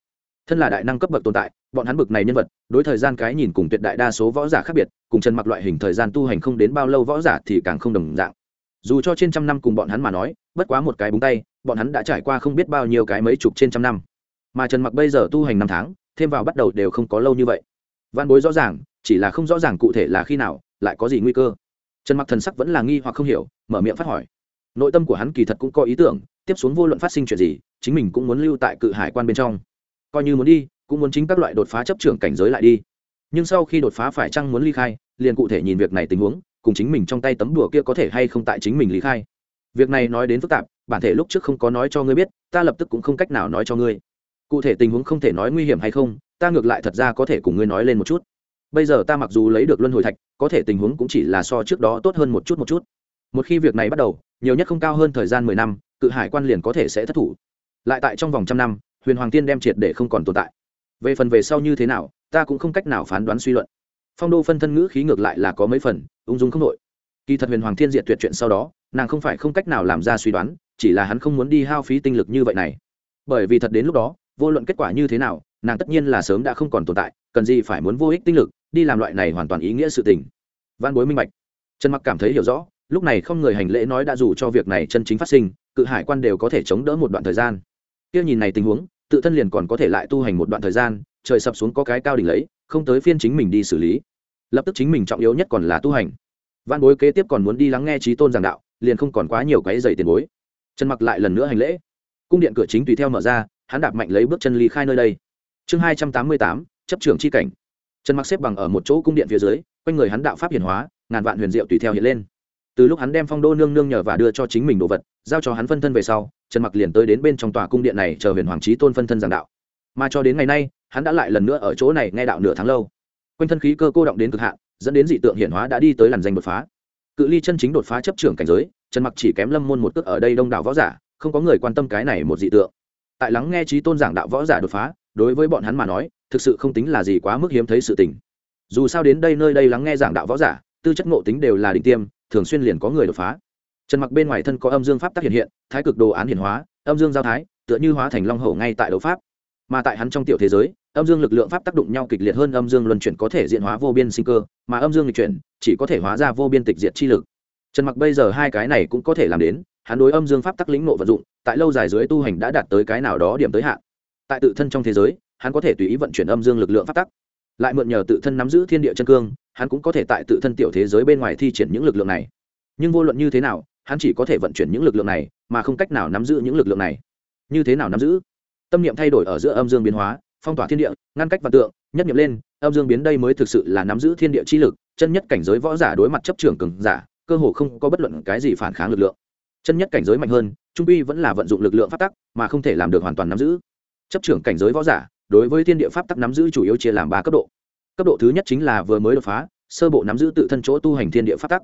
thân là đại năng cấp bậc tồn tại bọn hắn bực này nhân vật, đối thời gian cái nhìn cùng tuyệt đại đa số võ giả khác biệt, cùng chân mặc loại hình thời gian tu hành không đến bao lâu võ giả thì càng không đồng dạng. Dù cho trên trăm năm cùng bọn hắn mà nói, bất quá một cái búng tay, bọn hắn đã trải qua không biết bao nhiêu cái mấy chục trên trăm năm. Mà trần mặc bây giờ tu hành năm tháng, thêm vào bắt đầu đều không có lâu như vậy. Văn bối rõ ràng, chỉ là không rõ ràng cụ thể là khi nào, lại có gì nguy cơ. Trần mặc thần sắc vẫn là nghi hoặc không hiểu, mở miệng phát hỏi. Nội tâm của hắn kỳ thật cũng có ý tưởng, tiếp xuống vô luận phát sinh chuyện gì, chính mình cũng muốn lưu tại cự hải quan bên trong. Coi như muốn đi cũng muốn chính các loại đột phá chấp trưởng cảnh giới lại đi. Nhưng sau khi đột phá phải chăng muốn ly khai, liền cụ thể nhìn việc này tình huống, cùng chính mình trong tay tấm đùa kia có thể hay không tại chính mình ly khai. Việc này nói đến phức tạp, bản thể lúc trước không có nói cho ngươi biết, ta lập tức cũng không cách nào nói cho ngươi. Cụ thể tình huống không thể nói nguy hiểm hay không, ta ngược lại thật ra có thể cùng ngươi nói lên một chút. Bây giờ ta mặc dù lấy được luân hồi thạch, có thể tình huống cũng chỉ là so trước đó tốt hơn một chút một chút. Một khi việc này bắt đầu, nhiều nhất không cao hơn thời gian mười năm, cự hải quan liền có thể sẽ thất thủ. Lại tại trong vòng trăm năm, huyền hoàng tiên đem triệt để không còn tồn tại về phần về sau như thế nào, ta cũng không cách nào phán đoán suy luận. Phong đô phân thân ngữ khí ngược lại là có mấy phần, ung dung không nội. kỳ thật huyền hoàng thiên diệt tuyệt chuyện sau đó, nàng không phải không cách nào làm ra suy đoán, chỉ là hắn không muốn đi hao phí tinh lực như vậy này. Bởi vì thật đến lúc đó, vô luận kết quả như thế nào, nàng tất nhiên là sớm đã không còn tồn tại, cần gì phải muốn vô ích tinh lực, đi làm loại này hoàn toàn ý nghĩa sự tình. Văn bối minh bạch. Trần mặc cảm thấy hiểu rõ, lúc này không người hành lễ nói đã dù cho việc này chân chính phát sinh, cự hải quan đều có thể chống đỡ một đoạn thời gian. Kia nhìn này tình huống tự thân liền còn có thể lại tu hành một đoạn thời gian, trời sập xuống có cái cao đỉnh lấy, không tới phiên chính mình đi xử lý. Lập tức chính mình trọng yếu nhất còn là tu hành. Văn bối kế tiếp còn muốn đi lắng nghe trí tôn giảng đạo, liền không còn quá nhiều cái dày tiền bối. Trần mặc lại lần nữa hành lễ. Cung điện cửa chính tùy theo mở ra, hắn đạp mạnh lấy bước chân ly khai nơi đây. Chương hai trăm tám mươi tám, chấp trưởng c h i cảnh. Trần mặc xếp bằng ở một chỗ cung điện phía dưới, quanh người hắn đạo pháp hiển hóa, ngàn vạn huyền diệu tùy theo hiện lên. Từ lúc hắn đem phong đô nương nương nhờ và đưa cho chính mình đồ vật, giao cho hắn phân thân về sau trần mặc liền tới đến bên trong tòa cung điện này chờ huyền hoàng trí tôn phân thân giảng đạo. Mà cho đến ngày nay, hắn đã lại lần nữa ở chỗ này nghe đạo nửa tháng lâu. Quanh thân khí cơ cô động đến cực hạn, dẫn đến dị tượng hiển hóa đã đi tới làn danh đột phá. Cự ly chân chính đột phá chấp trưởng cảnh giới, trần mặc chỉ kém lâm môn một cước ở đây đông đảo võ giả, không có người quan tâm cái này một dị tượng. Tại lắng nghe trí tôn giảng đạo võ giả đột phá, đối với bọn hắn mà nói, thực sự không tính là gì quá mức hiếm thấy sự tình. Dù sao đến đây nơi đây lắng nghe giảng đạo võ giả, tư chất ngộ tính đều là đỉnh tiêm, thường xuyên liền có người đột phá trần mặc bên ngoài thân có âm dương pháp tác hiện hiện, thái cực đồ án hiển hóa, âm dương giao thái, tựa như hóa thành long hổ ngay tại đấu pháp. Mà tại hắn trong tiểu thế giới, âm dương lực lượng pháp tác động nhau kịch liệt hơn âm dương luân chuyển có thể diễn hóa vô biên sinh cơ, mà âm dương lịch chuyển chỉ có thể hóa ra vô biên tịch diệt chi lực. Trần mặc bây giờ hai cái này cũng có thể làm đến, hắn đối âm dương pháp tắc lĩnh nộ vận dụng, tại lâu dài dưới tu hành đã đạt tới cái nào đó điểm tới hạn. Tại tự thân trong thế giới, hắn có thể tùy ý vận chuyển âm dương lực lượng pháp tắc. Lại mượn nhờ tự thân nắm giữ thiên địa chân cương, hắn cũng có thể tại tự thân tiểu thế giới bên ngoài thi triển những lực lượng này. Nhưng vô luận như thế nào hắn chỉ có thể vận chuyển những lực lượng này, mà không cách nào nắm giữ những lực lượng này. Như thế nào nắm giữ? Tâm niệm thay đổi ở giữa âm dương biến hóa, phong tỏa thiên địa, ngăn cách vạn tượng, nhất niệm lên, âm dương biến đây mới thực sự là nắm giữ thiên địa chi lực, chân nhất cảnh giới võ giả đối mặt chấp trưởng cường giả, cơ hồ không có bất luận cái gì phản kháng lực lượng. Chân nhất cảnh giới mạnh hơn, trung quy vẫn là vận dụng lực lượng pháp tắc, mà không thể làm được hoàn toàn nắm giữ. Chấp trưởng cảnh giới võ giả, đối với thiên địa pháp tắc nắm giữ chủ yếu chia làm ba cấp độ. Cấp độ thứ nhất chính là vừa mới đột phá, sơ bộ nắm giữ tự thân chỗ tu hành thiên địa pháp tắc.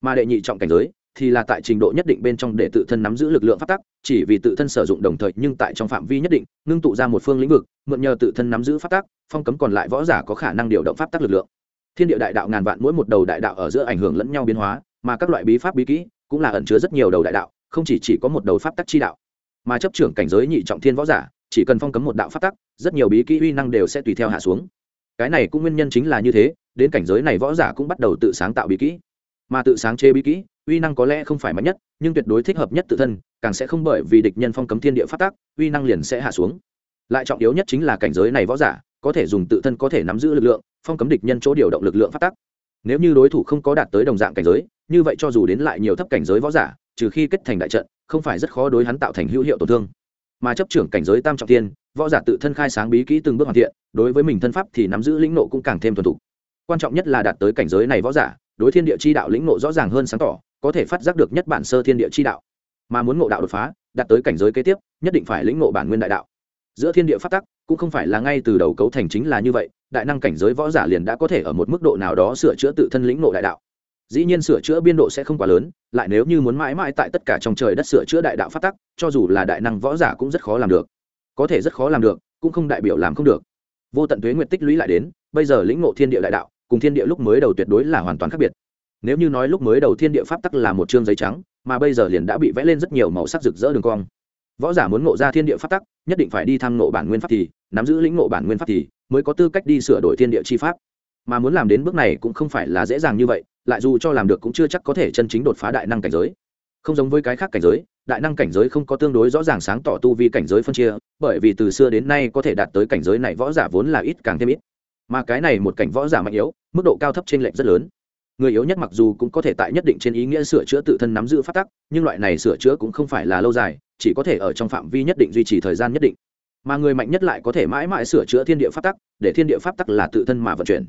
Mà đệ nhị trọng cảnh giới thì là tại trình độ nhất định bên trong để tự thân nắm giữ lực lượng pháp tắc, chỉ vì tự thân sử dụng đồng thời, nhưng tại trong phạm vi nhất định, ngưng tụ ra một phương lĩnh vực, mượn nhờ tự thân nắm giữ pháp tắc, phong cấm còn lại võ giả có khả năng điều động pháp tắc lực lượng. Thiên địa đại đạo ngàn vạn mỗi một đầu đại đạo ở giữa ảnh hưởng lẫn nhau biến hóa, mà các loại bí pháp bí kỹ cũng là ẩn chứa rất nhiều đầu đại đạo, không chỉ chỉ có một đầu pháp tắc chi đạo. Mà chấp trưởng cảnh giới nhị trọng thiên võ giả, chỉ cần phong cấm một đạo pháp tắc, rất nhiều bí kỹ uy năng đều sẽ tùy theo hạ xuống. Cái này cũng nguyên nhân chính là như thế, đến cảnh giới này võ giả cũng bắt đầu tự sáng tạo bí kỹ mà tự sáng chế bí kỹ, uy năng có lẽ không phải mạnh nhất, nhưng tuyệt đối thích hợp nhất tự thân, càng sẽ không bởi vì địch nhân phong cấm thiên địa phát tác, uy năng liền sẽ hạ xuống. Lại trọng yếu nhất chính là cảnh giới này võ giả, có thể dùng tự thân có thể nắm giữ lực lượng, phong cấm địch nhân chỗ điều động lực lượng phát tác. Nếu như đối thủ không có đạt tới đồng dạng cảnh giới, như vậy cho dù đến lại nhiều thấp cảnh giới võ giả, trừ khi kết thành đại trận, không phải rất khó đối hắn tạo thành hữu hiệu tổn thương. Mà chấp trưởng cảnh giới tam trọng tiên võ giả tự thân khai sáng bí kỹ từng bước hoàn thiện, đối với mình thân pháp thì nắm giữ lĩnh nộ cũng càng thêm thuần thục. Quan trọng nhất là đạt tới cảnh giới này võ giả đối thiên địa chi đạo lĩnh ngộ rõ ràng hơn sáng tỏ, có thể phát giác được nhất bản sơ thiên địa chi đạo. Mà muốn ngộ đạo đột phá, đạt tới cảnh giới kế tiếp, nhất định phải lĩnh ngộ bản nguyên đại đạo. Giữa thiên địa phát tắc, cũng không phải là ngay từ đầu cấu thành chính là như vậy, đại năng cảnh giới võ giả liền đã có thể ở một mức độ nào đó sửa chữa tự thân lĩnh ngộ đại đạo. Dĩ nhiên sửa chữa biên độ sẽ không quá lớn, lại nếu như muốn mãi mãi tại tất cả trong trời đất sửa chữa đại đạo phát tắc, cho dù là đại năng võ giả cũng rất khó làm được. Có thể rất khó làm được, cũng không đại biểu làm không được. Vô tận thuế nguyện tích lũy lại đến, bây giờ lĩnh ngộ thiên địa đại đạo cùng thiên địa lúc mới đầu tuyệt đối là hoàn toàn khác biệt. Nếu như nói lúc mới đầu thiên địa pháp tắc là một chương giấy trắng, mà bây giờ liền đã bị vẽ lên rất nhiều màu sắc rực rỡ đường cong. Võ giả muốn ngộ ra thiên địa pháp tắc, nhất định phải đi tham ngộ bản nguyên pháp thì, nắm giữ lĩnh ngộ bản nguyên pháp thì mới có tư cách đi sửa đổi thiên địa chi pháp. Mà muốn làm đến bước này cũng không phải là dễ dàng như vậy, lại dù cho làm được cũng chưa chắc có thể chân chính đột phá đại năng cảnh giới. Không giống với cái khác cảnh giới, đại năng cảnh giới không có tương đối rõ ràng sáng tỏ tu vi cảnh giới phân chia, bởi vì từ xưa đến nay có thể đạt tới cảnh giới này võ giả vốn là ít càng thêm ít. Mà cái này một cảnh võ giả mạnh yếu mức độ cao thấp trên lệnh rất lớn. Người yếu nhất mặc dù cũng có thể tại nhất định trên ý nghĩa sửa chữa tự thân nắm giữ phát tắc, nhưng loại này sửa chữa cũng không phải là lâu dài, chỉ có thể ở trong phạm vi nhất định duy trì thời gian nhất định. Mà người mạnh nhất lại có thể mãi mãi sửa chữa thiên địa pháp tắc, để thiên địa pháp tắc là tự thân mà vận chuyển.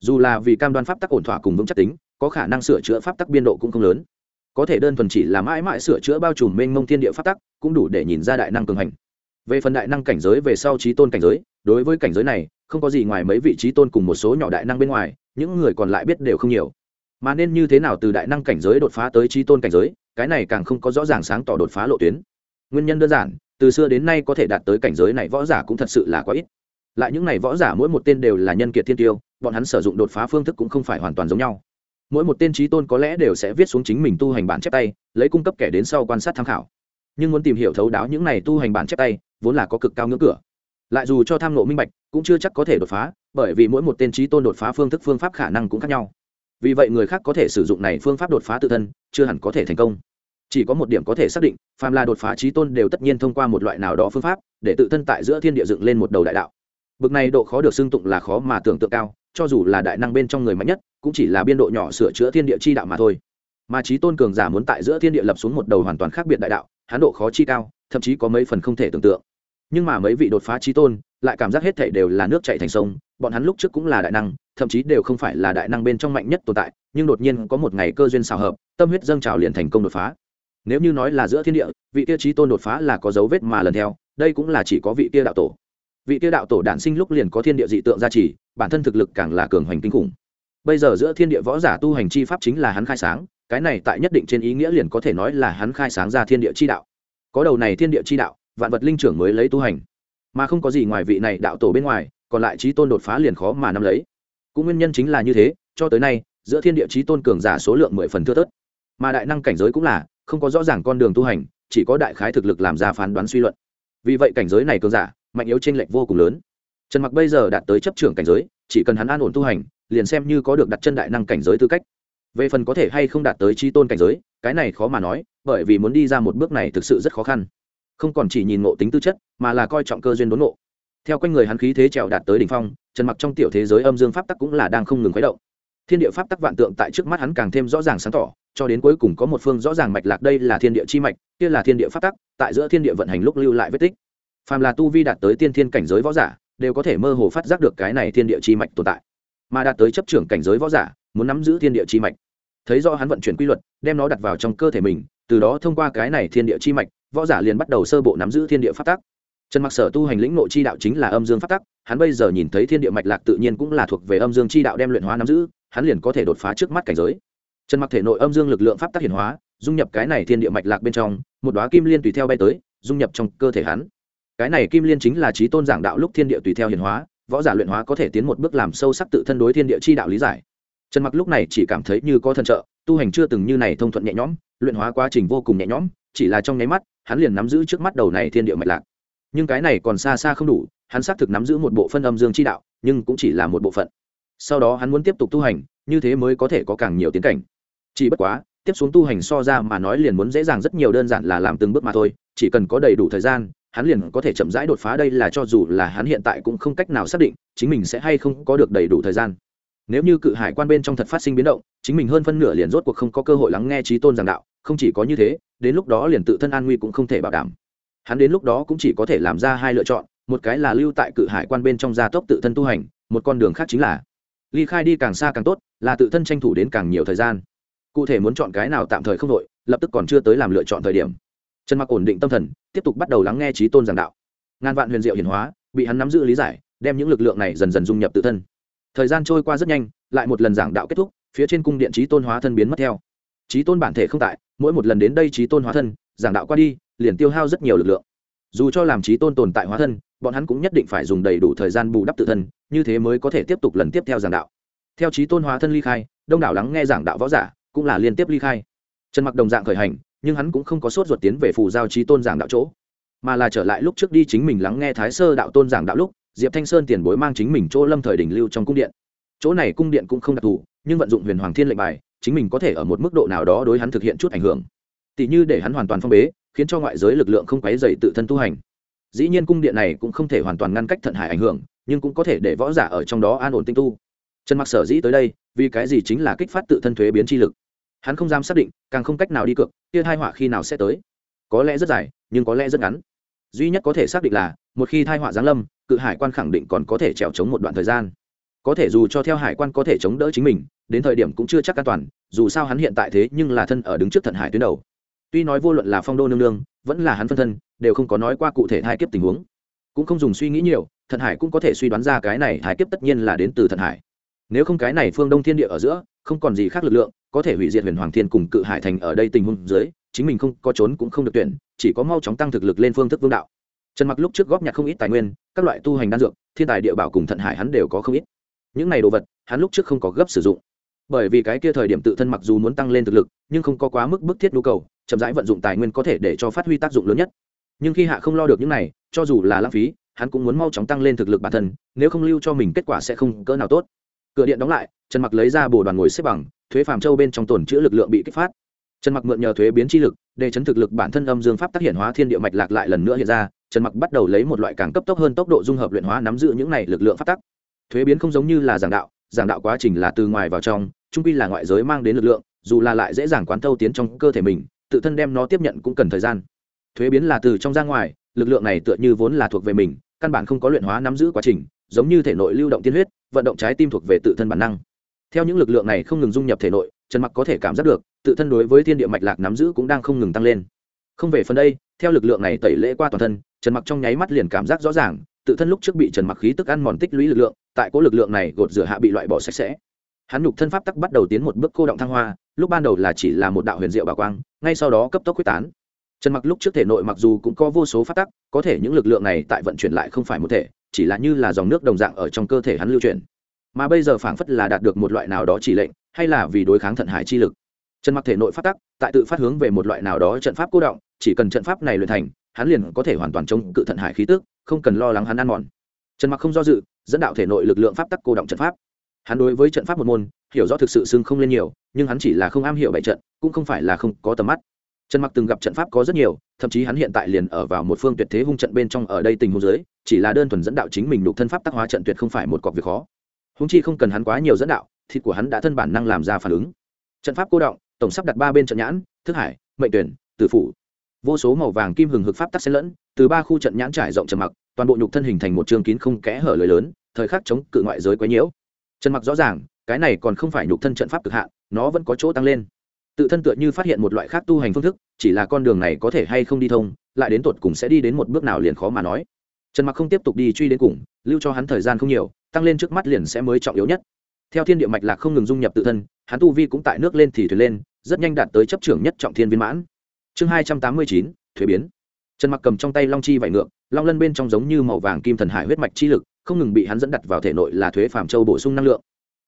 Dù là vì cam đoan pháp tắc ổn thỏa cùng vững chắc tính, có khả năng sửa chữa pháp tắc biên độ cũng không lớn. Có thể đơn thuần chỉ là mãi mãi sửa chữa bao trùm mênh mông thiên địa pháp tắc, cũng đủ để nhìn ra đại năng cường hành. Về phần đại năng cảnh giới về sau trí tôn cảnh giới, đối với cảnh giới này không có gì ngoài mấy vị trí tôn cùng một số nhỏ đại năng bên ngoài, những người còn lại biết đều không nhiều. Mà nên như thế nào từ đại năng cảnh giới đột phá tới trí tôn cảnh giới, cái này càng không có rõ ràng sáng tỏ đột phá lộ tuyến. Nguyên nhân đơn giản, từ xưa đến nay có thể đạt tới cảnh giới này võ giả cũng thật sự là quá ít. Lại những này võ giả mỗi một tên đều là nhân kiệt thiên tiêu, bọn hắn sử dụng đột phá phương thức cũng không phải hoàn toàn giống nhau. Mỗi một tên trí tôn có lẽ đều sẽ viết xuống chính mình tu hành bản chép tay, lấy cung cấp kẻ đến sau quan sát tham khảo. Nhưng muốn tìm hiểu thấu đáo những này tu hành bản chép tay, vốn là có cực cao ngưỡng cửa lại dù cho tham nộ minh bạch, cũng chưa chắc có thể đột phá, bởi vì mỗi một tên trí tôn đột phá phương thức phương pháp khả năng cũng khác nhau. Vì vậy người khác có thể sử dụng này phương pháp đột phá tự thân, chưa hẳn có thể thành công. Chỉ có một điểm có thể xác định, phàm là đột phá trí tôn đều tất nhiên thông qua một loại nào đó phương pháp, để tự thân tại giữa thiên địa dựng lên một đầu đại đạo. Bực này độ khó được xưng tụng là khó mà tưởng tượng cao, cho dù là đại năng bên trong người mạnh nhất, cũng chỉ là biên độ nhỏ sửa chữa thiên địa chi đạo mà thôi. Mà trí tôn cường giả muốn tại giữa thiên địa lập xuống một đầu hoàn toàn khác biệt đại đạo hán độ khó chi cao, thậm chí có mấy phần không thể tưởng tượng nhưng mà mấy vị đột phá trí tôn, lại cảm giác hết thảy đều là nước chảy thành sông, bọn hắn lúc trước cũng là đại năng, thậm chí đều không phải là đại năng bên trong mạnh nhất tồn tại, nhưng đột nhiên có một ngày cơ duyên xào hợp, tâm huyết dâng trào liền thành công đột phá. Nếu như nói là giữa thiên địa, vị kia trí tôn đột phá là có dấu vết mà lần theo, đây cũng là chỉ có vị kia đạo tổ. Vị kia đạo tổ đản sinh lúc liền có thiên địa dị tượng gia trì, bản thân thực lực càng là cường hoành kinh khủng. Bây giờ giữa thiên địa võ giả tu hành chi pháp chính là hắn khai sáng, cái này tại nhất định trên ý nghĩa liền có thể nói là hắn khai sáng ra thiên địa chi đạo. Có đầu này thiên địa chi đạo vạn vật linh trưởng mới lấy tu hành. Mà không có gì ngoài vị này đạo tổ bên ngoài, còn lại trí tôn đột phá liền khó mà nắm lấy. Cũng nguyên nhân chính là như thế, cho tới nay, giữa thiên địa trí tôn cường giả số lượng mười phần thưa thớt. Mà đại năng cảnh giới cũng là, không có rõ ràng con đường tu hành, chỉ có đại khái thực lực làm ra phán đoán suy luận. Vì vậy cảnh giới này cường giả, mạnh yếu t r ê n lệch vô cùng lớn. Trần mặc bây giờ đạt tới chấp trưởng cảnh giới, chỉ cần hắn an ổn tu hành, liền xem như có được đặt chân đại năng cảnh giới tư cách. Về phần có thể hay không đạt tới trí tôn cảnh giới, cái này khó mà nói, bởi vì muốn đi ra một bước này thực sự rất khó khăn không còn chỉ nhìn ngộ tính tư chất, mà là coi trọng cơ duyên đốn ngộ. Theo quanh người hắn khí thế trèo đạt tới đỉnh phong, trần mặc trong tiểu thế giới âm dương pháp tắc cũng là đang không ngừng khuấy động. Thiên địa pháp tắc vạn tượng tại trước mắt hắn càng thêm rõ ràng sáng tỏ, cho đến cuối cùng có một phương rõ ràng mạch lạc đây là thiên địa chi mạch, kia là thiên địa pháp tắc, tại giữa thiên địa vận hành lúc lưu lại vết tích. Phàm là tu vi đạt tới tiên thiên cảnh giới võ giả, đều có thể mơ hồ phát giác được cái này thiên địa chi mạch tồn tại. Mà đạt tới chấp trưởng cảnh giới võ giả, muốn nắm giữ thiên địa chi mạch. Thấy do hắn vận chuyển quy luật, đem nó đặt vào trong cơ thể mình, từ đó thông qua cái này thiên địa chi mạch võ giả liền bắt đầu sơ bộ nắm giữ thiên địa pháp tắc. Trần mặc sở tu hành lĩnh nội chi đạo chính là âm dương pháp tắc, hắn bây giờ nhìn thấy thiên địa mạch lạc tự nhiên cũng là thuộc về âm dương chi đạo đem luyện hóa nắm giữ, hắn liền có thể đột phá trước mắt cảnh giới. Trần mặc thể nội âm dương lực lượng pháp tắc hiển hóa, dung nhập cái này thiên địa mạch lạc bên trong, một đóa kim liên tùy theo bay tới, dung nhập trong cơ thể hắn. Cái này kim liên chính là trí tôn giảng đạo lúc thiên địa tùy theo hiển hóa, võ giả luyện hóa có thể tiến một bước làm sâu sắc tự thân đối thiên địa chi đạo lý giải. Trần mặc lúc này chỉ cảm thấy như có thần trợ, tu hành chưa từng như này thông thuận nhẹ nhõm, luyện hóa quá trình vô cùng nhẹ nhõm chỉ là trong nháy mắt, hắn liền nắm giữ trước mắt đầu này thiên địa mạch lạc. Nhưng cái này còn xa xa không đủ, hắn xác thực nắm giữ một bộ phân âm dương chi đạo, nhưng cũng chỉ là một bộ phận. Sau đó hắn muốn tiếp tục tu hành, như thế mới có thể có càng nhiều tiến cảnh. Chỉ bất quá, tiếp xuống tu hành so ra mà nói liền muốn dễ dàng rất nhiều đơn giản là làm từng bước mà thôi, chỉ cần có đầy đủ thời gian, hắn liền có thể chậm rãi đột phá đây là cho dù là hắn hiện tại cũng không cách nào xác định chính mình sẽ hay không có được đầy đủ thời gian. Nếu như cự hải quan bên trong thật phát sinh biến động, chính mình hơn phân nửa liền rốt cuộc không có cơ hội lắng nghe trí tôn giảng đạo không chỉ có như thế, đến lúc đó liền tự thân an nguy cũng không thể bảo đảm. Hắn đến lúc đó cũng chỉ có thể làm ra hai lựa chọn, một cái là lưu tại cự hải quan bên trong gia tốc tự thân tu hành, một con đường khác chính là ly khai đi càng xa càng tốt, là tự thân tranh thủ đến càng nhiều thời gian. Cụ thể muốn chọn cái nào tạm thời không đội lập tức còn chưa tới làm lựa chọn thời điểm. Trần mặc ổn định tâm thần, tiếp tục bắt đầu lắng nghe trí tôn giảng đạo. Ngàn vạn huyền diệu hiển hóa, bị hắn nắm giữ lý giải, đem những lực lượng này dần dần dung nhập tự thân. Thời gian trôi qua rất nhanh, lại một lần giảng đạo kết thúc, phía trên cung điện trí tôn hóa thân biến mất theo trí tôn bản thể không tại, mỗi một lần đến đây trí tôn hóa thân, giảng đạo qua đi, liền tiêu hao rất nhiều lực lượng. Dù cho làm trí tôn tồn tại hóa thân, bọn hắn cũng nhất định phải dùng đầy đủ thời gian bù đắp tự thân, như thế mới có thể tiếp tục lần tiếp theo giảng đạo. Theo trí tôn hóa thân ly khai, đông đảo lắng nghe giảng đạo võ giả cũng là liên tiếp ly khai. Trần mặc đồng dạng khởi hành, nhưng hắn cũng không có sốt ruột tiến về phù giao trí tôn giảng đạo chỗ, mà là trở lại lúc trước đi chính mình lắng nghe thái sơ đạo tôn giảng đạo lúc, diệp thanh sơn tiền bối mang chính mình chỗ lâm thời đỉnh lưu trong cung điện. Chỗ này cung điện cũng không đặc thù, nhưng vận dụng huyền hoàng thiên lệnh bài chính mình có thể ở một mức độ nào đó đối hắn thực hiện chút ảnh hưởng. Tỷ như để hắn hoàn toàn phong bế, khiến cho ngoại giới lực lượng không quấy dày tự thân tu hành. Dĩ nhiên cung điện này cũng không thể hoàn toàn ngăn cách thận hải ảnh hưởng, nhưng cũng có thể để võ giả ở trong đó an ổn tinh tu. Trần mặc sở dĩ tới đây, vì cái gì chính là kích phát tự thân thuế biến chi lực. Hắn không dám xác định, càng không cách nào đi cược, kia thai họa khi nào sẽ tới. Có lẽ rất dài, nhưng có lẽ rất ngắn. Duy nhất có thể xác định là, một khi thai họa giáng lâm, cự hải quan khẳng định còn có thể trèo chống một đoạn thời gian có thể dù cho theo hải quan có thể chống đỡ chính mình, đến thời điểm cũng chưa chắc an toàn, dù sao hắn hiện tại thế nhưng là thân ở đứng trước thận hải tuyến đầu. Tuy nói vô luận là phong đô nương nương, vẫn là hắn phân thân, đều không có nói qua cụ thể hai kiếp tình huống. Cũng không dùng suy nghĩ nhiều, thận hải cũng có thể suy đoán ra cái này hải kiếp tất nhiên là đến từ thận hải. Nếu không cái này phương đông thiên địa ở giữa, không còn gì khác lực lượng, có thể hủy diệt huyền hoàng thiên cùng cự hải thành ở đây tình huống dưới, chính mình không có trốn cũng không được tuyển, chỉ có mau chóng tăng thực lực lên phương thức vương đạo. Trần mặc lúc trước góp nhặt không ít tài nguyên, các loại tu hành đan dược, thiên tài địa bảo cùng thận hải hắn đều có không ít những này đồ vật, hắn lúc trước không có gấp sử dụng. Bởi vì cái kia thời điểm tự thân mặc dù muốn tăng lên thực lực, nhưng không có quá mức bức thiết nhu cầu, chậm rãi vận dụng tài nguyên có thể để cho phát huy tác dụng lớn nhất. Nhưng khi hạ không lo được những này, cho dù là lãng phí, hắn cũng muốn mau chóng tăng lên thực lực bản thân, nếu không lưu cho mình kết quả sẽ không cỡ nào tốt. Cửa điện đóng lại, trần mặc lấy ra bồ đoàn ngồi xếp bằng, thuế phàm châu bên trong tồn chữ lực lượng bị kích phát. Trần mặc mượn nhờ thuế biến chi lực, để chấn thực lực bản thân âm dương pháp tác hiện hóa thiên địa mạch lạc lại lần nữa hiện ra, trần mặc bắt đầu lấy một loại càng cấp tốc hơn tốc độ dung hợp luyện hóa nắm giữ những này lực lượng pháp tắc thuế biến không giống như là giảng đạo giảng đạo quá trình là từ ngoài vào trong, trung quy là ngoại giới mang đến lực lượng, dù là lại dễ dàng quán thâu tiến trong cơ thể mình, tự thân đem nó tiếp nhận cũng cần thời gian. Thuế biến là từ trong ra ngoài, lực lượng này tựa như vốn là thuộc về mình, căn bản không có luyện hóa nắm giữ quá trình, giống như thể nội lưu động tiên huyết, vận động trái tim thuộc về tự thân bản năng. Theo những lực lượng này không ngừng dung nhập thể nội, trần mặc có thể cảm giác được, tự thân đối với thiên địa mạch lạc nắm giữ cũng đang không ngừng tăng lên. Không về phần đây, theo lực lượng này tẩy lễ qua toàn thân, trần mặc trong nháy mắt liền cảm giác rõ ràng tự thân lúc trước bị trần mặc khí tức ăn mòn tích lũy lực lượng, tại cố lực lượng này gột rửa hạ bị loại bỏ sạch sẽ. Hắn nhục thân pháp tắc bắt đầu tiến một bước cô động thăng hoa, lúc ban đầu là chỉ là một đạo huyền diệu bà quang, ngay sau đó cấp tốc quyết tán. Trần mặc lúc trước thể nội mặc dù cũng có vô số pháp tắc, có thể những lực lượng này tại vận chuyển lại không phải một thể, chỉ là như là dòng nước đồng dạng ở trong cơ thể hắn lưu chuyển. Mà bây giờ phảng phất là đạt được một loại nào đó chỉ lệnh, hay là vì đối kháng thận hải chi lực. Trần mặc thể nội phát tắc, tại tự phát hướng về một loại nào đó trận pháp cố động, chỉ cần trận pháp này luyện thành hắn liền có thể hoàn toàn chống cự thận hải khí tức, không cần lo lắng hắn ăn mòn. Trần mặc không do dự, dẫn đạo thể nội lực lượng pháp tắc cô động trận pháp. Hắn đối với trận pháp một môn, hiểu rõ thực sự xưng không lên nhiều, nhưng hắn chỉ là không am hiểu bảy trận, cũng không phải là không có tầm mắt. Trần mặc từng gặp trận pháp có rất nhiều, thậm chí hắn hiện tại liền ở vào một phương tuyệt thế hung trận bên trong ở đây tình huống giới chỉ là đơn thuần dẫn đạo chính mình đục thân pháp tác hóa trận tuyệt không phải một cọc việc khó. Húng chi không cần hắn quá nhiều dẫn đạo, thịt của hắn đã thân bản năng làm ra phản ứng. Trận pháp cô động, tổng sắp đặt ba bên trận nhãn, thức hải, mệnh tuyển, tử phủ vô số màu vàng kim hừng hực pháp tắc xen lẫn, từ ba khu trận nhãn trải rộng trầm mặc, toàn bộ nhục thân hình thành một trường kín không kẽ hở lời lớn, thời khắc chống cự ngoại giới quấy nhiễu. Trần mặc rõ ràng, cái này còn không phải nhục thân trận pháp cực hạn, nó vẫn có chỗ tăng lên. Tự thân tựa như phát hiện một loại khác tu hành phương thức, chỉ là con đường này có thể hay không đi thông, lại đến tột cùng sẽ đi đến một bước nào liền khó mà nói. Trần mặc không tiếp tục đi truy đến cùng, lưu cho hắn thời gian không nhiều, tăng lên trước mắt liền sẽ mới trọng yếu nhất. Theo thiên địa mạch lạc không ngừng dung nhập tự thân, hắn tu vi cũng tại nước lên thì thuyền lên, rất nhanh đạt tới chấp trưởng nhất trọng thiên viên mãn chương hai trăm tám mươi chín thuế biến. Trần mặc cầm trong tay long chi vải Ngựa, long lân bên trong giống như màu vàng kim thần hải huyết mạch chi lực không ngừng bị hắn dẫn đặt vào thể nội là thuế phàm châu bổ sung năng lượng.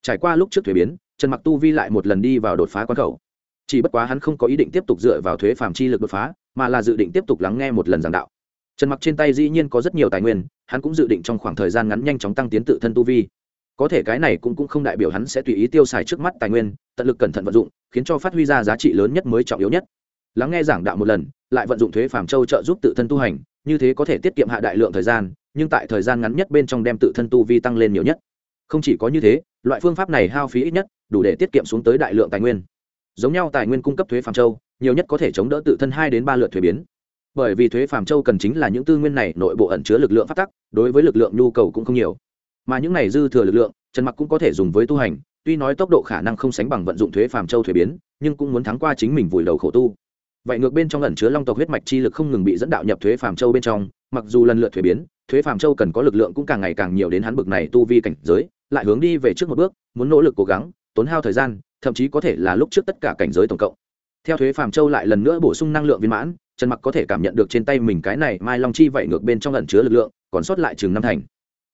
Trải qua lúc trước thuế biến trần mặc tu vi lại một lần đi vào đột phá quan khẩu. Chỉ bất quá hắn không có ý định tiếp tục dựa vào thuế phàm chi lực đột phá mà là dự định tiếp tục lắng nghe một lần giảng đạo. Trần mặc trên tay dĩ nhiên có rất nhiều tài nguyên hắn cũng dự định trong khoảng thời gian ngắn nhanh chóng tăng tiến tự thân tu vi. Có thể cái này cũng cũng không đại biểu hắn sẽ tùy ý tiêu xài trước mắt tài nguyên tận lực cẩn thận vận dụng khiến cho phát huy ra giá trị lớn nhất mới trọng yếu nhất lắng nghe giảng đạo một lần, lại vận dụng thuế phàm châu trợ giúp tự thân tu hành, như thế có thể tiết kiệm hạ đại lượng thời gian, nhưng tại thời gian ngắn nhất bên trong đem tự thân tu vi tăng lên nhiều nhất. Không chỉ có như thế, loại phương pháp này hao phí ít nhất, đủ để tiết kiệm xuống tới đại lượng tài nguyên. Giống nhau tài nguyên cung cấp thuế phàm châu, nhiều nhất có thể chống đỡ tự thân hai đến ba lượt thuế biến. Bởi vì thuế phàm châu cần chính là những tư nguyên này nội bộ ẩn chứa lực lượng phát tắc, đối với lực lượng nhu cầu cũng không nhiều. Mà những này dư thừa lực lượng, trần mặc cũng có thể dùng với tu hành, tuy nói tốc độ khả năng không sánh bằng vận dụng thuế phàm châu thuế biến, nhưng cũng muốn thắng qua chính mình vùi đầu khổ tu vậy ngược bên trong ẩn chứa long tộc huyết mạch chi lực không ngừng bị dẫn đạo nhập thuế phàm châu bên trong, mặc dù lần lượt thuế biến, thuế phàm châu cần có lực lượng cũng càng ngày càng nhiều đến hắn bực này tu vi cảnh giới, lại hướng đi về trước một bước, muốn nỗ lực cố gắng, tốn hao thời gian, thậm chí có thể là lúc trước tất cả cảnh giới tổng cộng. Theo thuế phàm châu lại lần nữa bổ sung năng lượng viên mãn, trần mặc có thể cảm nhận được trên tay mình cái này mai long chi vậy ngược bên trong ẩn chứa lực lượng, còn sót lại chừng năm thành.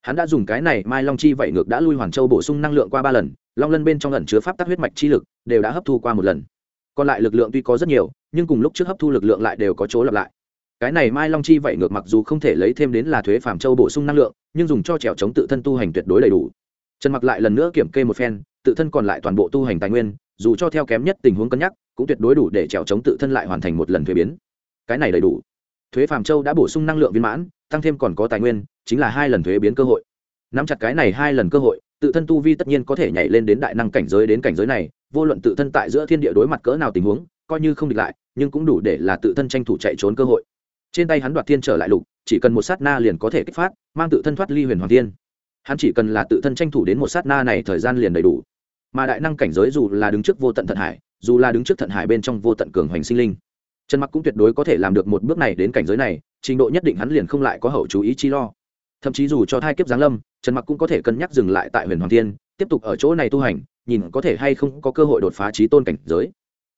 Hắn đã dùng cái này mai long chi vậy ngược đã lui hoàn châu bổ sung năng lượng qua ba lần, long lân bên trong ẩn chứa pháp tắc huyết mạch chi lực, đều đã hấp thu qua một lần còn lại lực lượng tuy có rất nhiều, nhưng cùng lúc trước hấp thu lực lượng lại đều có chỗ lặp lại. Cái này mai long chi vậy ngược mặc dù không thể lấy thêm đến là thuế phàm châu bổ sung năng lượng, nhưng dùng cho trèo chống tự thân tu hành tuyệt đối đầy đủ. Trần mặc lại lần nữa kiểm kê một phen, tự thân còn lại toàn bộ tu hành tài nguyên, dù cho theo kém nhất tình huống cân nhắc, cũng tuyệt đối đủ để trèo chống tự thân lại hoàn thành một lần thuế biến. Cái này đầy đủ. Thuế phàm châu đã bổ sung năng lượng viên mãn, tăng thêm còn có tài nguyên, chính là hai lần thuế biến cơ hội. Nắm chặt cái này hai lần cơ hội tự thân tu vi tất nhiên có thể nhảy lên đến đại năng cảnh giới đến cảnh giới này, vô luận tự thân tại giữa thiên địa đối mặt cỡ nào tình huống, coi như không địch lại, nhưng cũng đủ để là tự thân tranh thủ chạy trốn cơ hội. Trên tay hắn đoạt thiên trở lại lục, chỉ cần một sát na liền có thể kích phát, mang tự thân thoát ly huyền hoàng thiên. Hắn chỉ cần là tự thân tranh thủ đến một sát na này thời gian liền đầy đủ. Mà đại năng cảnh giới dù là đứng trước vô tận thận hải, dù là đứng trước thận hải bên trong vô tận cường hoành sinh linh, trần mặc cũng tuyệt đối có thể làm được một bước này đến cảnh giới này, trình độ nhất định hắn liền không lại có hậu chú ý chi lo thậm chí dù cho thai kiếp giáng lâm, trần mặc cũng có thể cân nhắc dừng lại tại huyền hoàng thiên, tiếp tục ở chỗ này tu hành, nhìn có thể hay không có cơ hội đột phá trí tôn cảnh giới.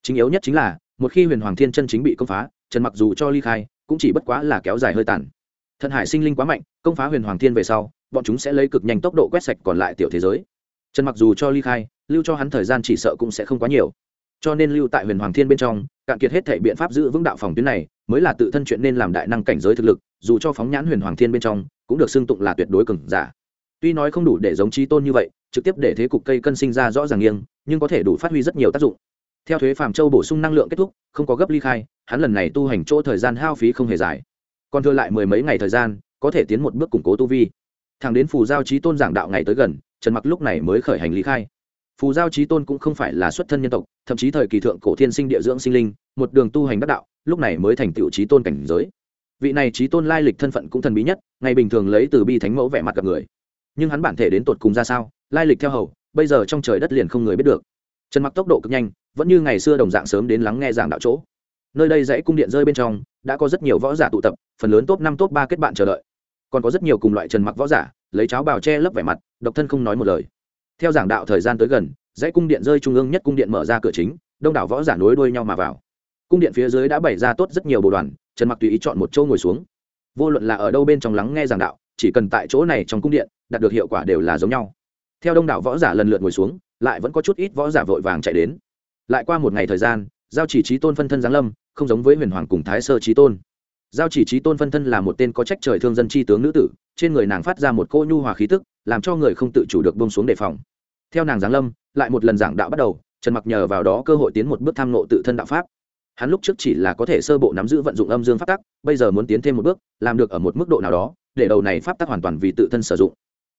Chính yếu nhất chính là, một khi huyền hoàng thiên chân chính bị công phá, trần mặc dù cho ly khai, cũng chỉ bất quá là kéo dài hơi tàn. Thận hải sinh linh quá mạnh, công phá huyền hoàng thiên về sau, bọn chúng sẽ lấy cực nhanh tốc độ quét sạch còn lại tiểu thế giới. Trần mặc dù cho ly khai, lưu cho hắn thời gian chỉ sợ cũng sẽ không quá nhiều. Cho nên lưu tại huyền hoàng thiên bên trong, cạn kiệt hết thể biện pháp giữ vững đạo phòng tuyến này, mới là tự thân chuyện nên làm đại năng cảnh giới thực lực, dù cho phóng nhãn huyền hoàng thiên bên trong cũng được xưng tụng là tuyệt đối cường giả. Tuy nói không đủ để giống trí tôn như vậy, trực tiếp để thế cục cây cân sinh ra rõ ràng nghiêng, nhưng có thể đủ phát huy rất nhiều tác dụng. Theo thuế phàm châu bổ sung năng lượng kết thúc, không có gấp ly khai, hắn lần này tu hành chỗ thời gian hao phí không hề dài. Còn thừa lại mười mấy ngày thời gian, có thể tiến một bước củng cố tu vi. Thẳng đến phù giao trí tôn giảng đạo ngày tới gần, trần mặc lúc này mới khởi hành lý khai. Phù giao trí tôn cũng không phải là xuất thân nhân tộc, thậm chí thời kỳ thượng cổ thiên sinh địa dưỡng sinh linh, một đường tu hành đắc đạo, lúc này mới thành tựu trí tôn cảnh giới vị này trí tôn lai lịch thân phận cũng thần bí nhất, ngày bình thường lấy từ bi thánh mẫu vẻ mặt gặp người. Nhưng hắn bản thể đến tột cùng ra sao, lai lịch theo hầu, bây giờ trong trời đất liền không người biết được. Trần mặc tốc độ cực nhanh, vẫn như ngày xưa đồng dạng sớm đến lắng nghe giảng đạo chỗ. Nơi đây dãy cung điện rơi bên trong, đã có rất nhiều võ giả tụ tập, phần lớn top năm, top ba kết bạn chờ đợi. Còn có rất nhiều cùng loại trần mặc võ giả, lấy cháo bào che lấp vẻ mặt, độc thân không nói một lời. Theo giảng đạo thời gian tới gần, dãy cung điện rơi trung ương nhất cung điện mở ra cửa chính, đông đảo võ giả nối đuôi nhau mà vào. Cung điện phía dưới đã bày ra tốt rất nhiều bộ đoàn trần mặc tùy ý chọn một chỗ ngồi xuống. Vô luận là ở đâu bên trong lắng nghe giảng đạo, chỉ cần tại chỗ này trong cung điện, đạt được hiệu quả đều là giống nhau. Theo đông đảo võ giả lần lượt ngồi xuống, lại vẫn có chút ít võ giả vội vàng chạy đến. Lại qua một ngày thời gian, giao chỉ trí tôn phân thân giáng lâm, không giống với huyền hoàng cùng thái sơ trí tôn. Giao chỉ trí tôn phân thân là một tên có trách trời thương dân chi tướng nữ tử, trên người nàng phát ra một cô nhu hòa khí tức, làm cho người không tự chủ được bông xuống đề phòng. Theo nàng giáng lâm, lại một lần giảng đạo bắt đầu, trần mặc nhờ vào đó cơ hội tiến một bước tham nộ tự thân đạo pháp hắn lúc trước chỉ là có thể sơ bộ nắm giữ vận dụng âm dương pháp tắc bây giờ muốn tiến thêm một bước làm được ở một mức độ nào đó để đầu này pháp tắc hoàn toàn vì tự thân sử dụng.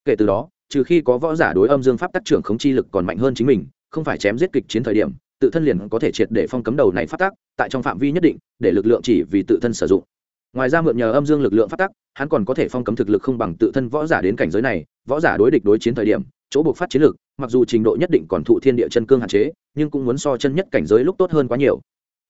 Kể từ đó trừ khi có võ giả đối âm dương pháp tắc trưởng khống chi lực còn mạnh hơn chính mình không phải chém giết kịch chiến thời điểm tự thân liền có thể triệt để phong cấm đầu này phát tác tại trong phạm vi nhất định để lực lượng chỉ vì tự thân sử dụng. Ngoài ra mượn nhờ âm dương lực lượng phát tác hắn còn có thể phong cấm thực lực không bằng tự thân võ giả đến cảnh giới này võ giả đối địch đối chiến thời điểm chỗ buộc phát chiến lực, mặc dù trình độ nhất định còn thụ thiên địa chân cương hạn chế nhưng cũng muốn so chân nhất cảnh giới lúc tốt hơn quá nhiều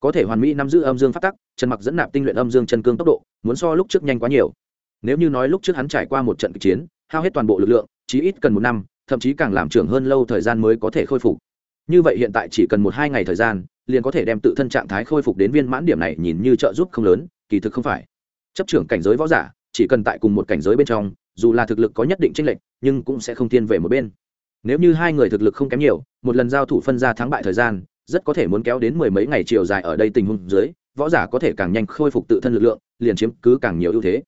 có thể hoàn mỹ nắm giữ âm dương phát tắc chân mặc dẫn nạp tinh luyện âm dương chân cương tốc độ, muốn so lúc trước nhanh quá nhiều. Nếu như nói lúc trước hắn trải qua một trận kịch chiến, hao hết toàn bộ lực lượng, chí ít cần một năm, thậm chí càng làm trưởng hơn lâu thời gian mới có thể khôi phục. Như vậy hiện tại chỉ cần một hai ngày thời gian, liền có thể đem tự thân trạng thái khôi phục đến viên mãn điểm này nhìn như trợ giúp không lớn, kỳ thực không phải. Chấp trưởng cảnh giới võ giả, chỉ cần tại cùng một cảnh giới bên trong, dù là thực lực có nhất định tranh lệch, nhưng cũng sẽ không thiên về một bên. Nếu như hai người thực lực không kém nhiều, một lần giao thủ phân ra thắng bại thời gian rất có thể muốn kéo đến mười mấy ngày chiều dài ở đây tình huống dưới, võ giả có thể càng nhanh khôi phục tự thân lực lượng, liền chiếm cứ càng nhiều ưu thế.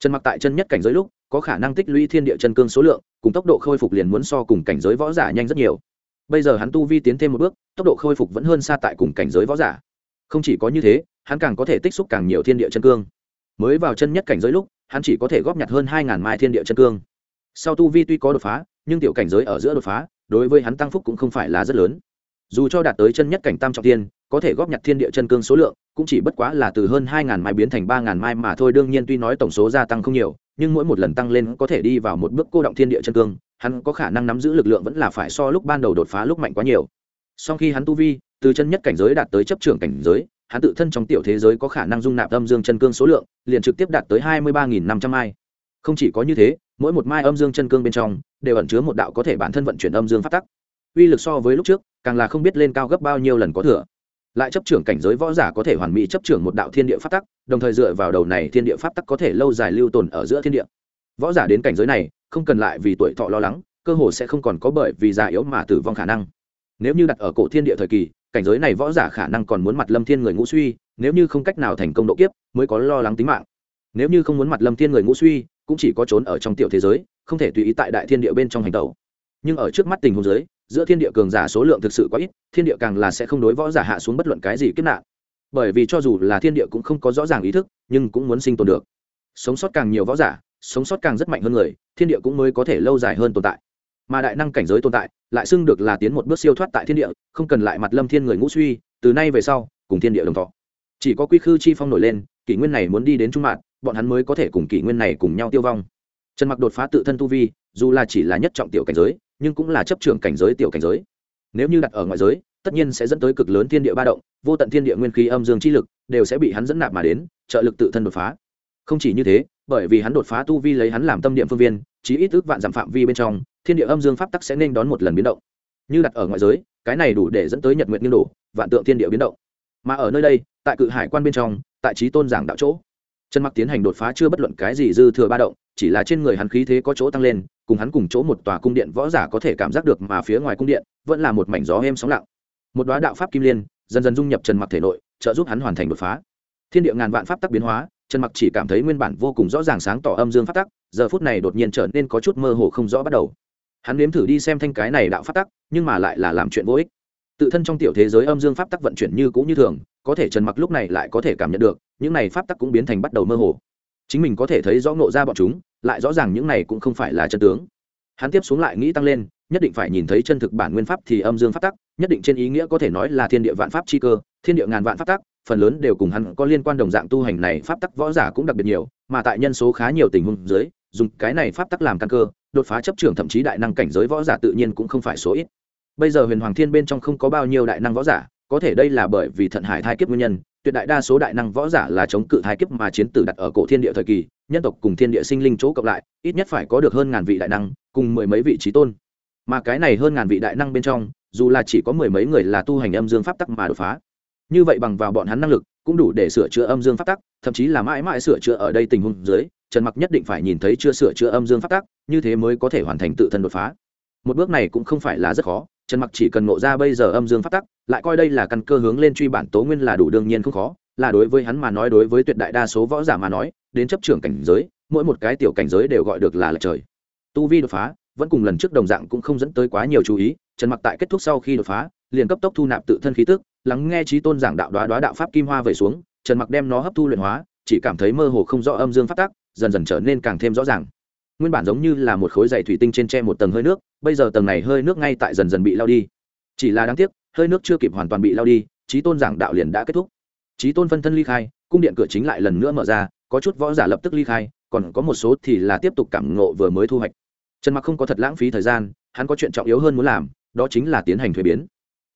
Chân mặc tại chân nhất cảnh giới lúc, có khả năng tích lũy thiên địa chân cương số lượng, cùng tốc độ khôi phục liền muốn so cùng cảnh giới võ giả nhanh rất nhiều. Bây giờ hắn tu vi tiến thêm một bước, tốc độ khôi phục vẫn hơn xa tại cùng cảnh giới võ giả. Không chỉ có như thế, hắn càng có thể tích xúc càng nhiều thiên địa chân cương. Mới vào chân nhất cảnh giới lúc, hắn chỉ có thể góp nhặt hơn hai ngàn mai thiên địa chân cương. Sau tu vi tuy có đột phá, nhưng tiểu cảnh giới ở giữa đột phá, đối với hắn tăng phúc cũng không phải là rất lớn dù cho đạt tới chân nhất cảnh tam trọng thiên, có thể góp nhặt thiên địa chân cương số lượng cũng chỉ bất quá là từ hơn hai ngàn mai biến thành ba ngàn mai mà thôi. Đương nhiên tuy nói tổng số gia tăng không nhiều nhưng mỗi một lần tăng lên có thể đi vào một bước cô động thiên địa chân cương hắn có khả năng nắm giữ lực lượng vẫn là phải so lúc ban đầu đột phá lúc mạnh quá nhiều. Sau khi hắn tu vi từ chân nhất cảnh giới đạt tới chấp trưởng cảnh giới hắn tự thân trong tiểu thế giới có khả năng dung nạp âm dương chân cương số lượng liền trực tiếp đạt tới hai mươi ba nghìn năm trăm mai. Không chỉ có như thế mỗi một mai âm dương chân cương bên trong đều ẩn chứa một đạo có thể bản thân vận chuyển âm dương phát tắc. Uy lực so với lúc trước càng là không biết lên cao gấp bao nhiêu lần có thừa. Lại chấp trưởng cảnh giới võ giả có thể hoàn mỹ chấp trưởng một đạo thiên địa pháp tắc, đồng thời dựa vào đầu này thiên địa pháp tắc có thể lâu dài lưu tồn ở giữa thiên địa. Võ giả đến cảnh giới này, không cần lại vì tuổi thọ lo lắng, cơ hồ sẽ không còn có bởi vì già yếu mà tử vong khả năng. Nếu như đặt ở cổ thiên địa thời kỳ, cảnh giới này võ giả khả năng còn muốn mặt lâm thiên người ngũ suy, nếu như không cách nào thành công độ kiếp, mới có lo lắng tính mạng. Nếu như không muốn mặt lâm thiên người ngũ suy, cũng chỉ có trốn ở trong tiểu thế giới, không thể tùy ý tại đại thiên địa bên trong hành tẩu. Nhưng ở trước mắt tình huống giới giữa thiên địa cường giả số lượng thực sự quá ít, thiên địa càng là sẽ không đối võ giả hạ xuống bất luận cái gì kiếp nạn. Bởi vì cho dù là thiên địa cũng không có rõ ràng ý thức, nhưng cũng muốn sinh tồn được. Sống sót càng nhiều võ giả, sống sót càng rất mạnh hơn người, thiên địa cũng mới có thể lâu dài hơn tồn tại. Mà đại năng cảnh giới tồn tại, lại xưng được là tiến một bước siêu thoát tại thiên địa, không cần lại mặt lâm thiên người ngũ suy, từ nay về sau, cùng thiên địa đồng thọ. Chỉ có quy khư chi phong nổi lên, kỷ nguyên này muốn đi đến trung mạng bọn hắn mới có thể cùng kỷ nguyên này cùng nhau tiêu vong. Trần mặc đột phá tự thân tu vi, dù là chỉ là nhất trọng tiểu cảnh giới nhưng cũng là chấp trưởng cảnh giới tiểu cảnh giới. Nếu như đặt ở ngoại giới, tất nhiên sẽ dẫn tới cực lớn thiên địa ba động, vô tận thiên địa nguyên khí âm dương chi lực đều sẽ bị hắn dẫn nạp mà đến, trợ lực tự thân đột phá. Không chỉ như thế, bởi vì hắn đột phá tu vi lấy hắn làm tâm điểm phương viên, chí ít ước vạn giảm phạm vi bên trong, thiên địa âm dương pháp tắc sẽ nên đón một lần biến động. Như đặt ở ngoại giới, cái này đủ để dẫn tới nhật nguyện nghiêng đổ, vạn tượng thiên địa biến động. Mà ở nơi đây, tại cự hải quan bên trong, tại trí tôn giảng đạo chỗ trần mặc tiến hành đột phá chưa bất luận cái gì dư thừa ba động, chỉ là trên người hắn khí thế có chỗ tăng lên, cùng hắn cùng chỗ một tòa cung điện võ giả có thể cảm giác được mà phía ngoài cung điện vẫn là một mảnh gió êm sóng lặng. Một đoá đạo pháp kim liên dần dần dung nhập trần mặc thể nội, trợ giúp hắn hoàn thành đột phá. Thiên địa ngàn vạn pháp tắc biến hóa, trần mặc chỉ cảm thấy nguyên bản vô cùng rõ ràng sáng tỏ âm dương pháp tắc, giờ phút này đột nhiên trở nên có chút mơ hồ không rõ bắt đầu. Hắn nếm thử đi xem thanh cái này đạo pháp tắc, nhưng mà lại là làm chuyện vô ích. Tự thân trong tiểu thế giới âm dương pháp tắc vận chuyển như cũ như thường, có thể trần mặc lúc này lại có thể cảm nhận được những này pháp tắc cũng biến thành bắt đầu mơ hồ. Chính mình có thể thấy rõ nộ ra bọn chúng, lại rõ ràng những này cũng không phải là chân tướng. Hắn tiếp xuống lại nghĩ tăng lên, nhất định phải nhìn thấy chân thực bản nguyên pháp thì âm dương pháp tắc, nhất định trên ý nghĩa có thể nói là thiên địa vạn pháp chi cơ, thiên địa ngàn vạn pháp tắc, phần lớn đều cùng hắn có liên quan đồng dạng tu hành này pháp tắc võ giả cũng đặc biệt nhiều, mà tại nhân số khá nhiều tình huống dưới, dùng cái này pháp tắc làm căn cơ, đột phá chấp trưởng thậm chí đại năng cảnh giới võ giả tự nhiên cũng không phải số ít. Bây giờ huyền hoàng thiên bên trong không có bao nhiêu đại năng võ giả, có thể đây là bởi vì thận hải thai kiếp nguyên nhân tuyệt đại đa số đại năng võ giả là chống cự thái kiếp mà chiến tử đặt ở cổ thiên địa thời kỳ, nhân tộc cùng thiên địa sinh linh chỗ cộng lại, ít nhất phải có được hơn ngàn vị đại năng, cùng mười mấy vị trí tôn. Mà cái này hơn ngàn vị đại năng bên trong, dù là chỉ có mười mấy người là tu hành âm dương pháp tắc mà đột phá. Như vậy bằng vào bọn hắn năng lực, cũng đủ để sửa chữa âm dương pháp tắc, thậm chí là mãi mãi sửa chữa ở đây tình huống dưới, trần mặc nhất định phải nhìn thấy chưa sửa chữa âm dương pháp tắc, như thế mới có thể hoàn thành tự thân đột phá. Một bước này cũng không phải là rất khó trần mặc chỉ cần ngộ ra bây giờ âm dương phát tắc, lại coi đây là căn cơ hướng lên truy bản tố nguyên là đủ đương nhiên không khó, là đối với hắn mà nói đối với tuyệt đại đa số võ giả mà nói, đến chấp trưởng cảnh giới, mỗi một cái tiểu cảnh giới đều gọi được là lệch trời. Tu vi đột phá, vẫn cùng lần trước đồng dạng cũng không dẫn tới quá nhiều chú ý, trần mặc tại kết thúc sau khi đột phá, liền cấp tốc thu nạp tự thân khí tức, lắng nghe trí tôn giảng đạo đoá đoá đạo pháp kim hoa về xuống, trần mặc đem nó hấp thu luyện hóa, chỉ cảm thấy mơ hồ không rõ âm dương phát tác dần dần trở nên càng thêm rõ ràng nguyên bản giống như là một khối dày thủy tinh trên tre một tầng hơi nước, bây giờ tầng này hơi nước ngay tại dần dần bị lao đi. Chỉ là đáng tiếc, hơi nước chưa kịp hoàn toàn bị lao đi trí tôn giảng đạo liền đã kết thúc. Trí tôn phân thân ly khai, cung điện cửa chính lại lần nữa mở ra, có chút võ giả lập tức ly khai, còn có một số thì là tiếp tục cảm ngộ vừa mới thu hoạch. Trần mặc không có thật lãng phí thời gian, hắn có chuyện trọng yếu hơn muốn làm, đó chính là tiến hành thuế biến.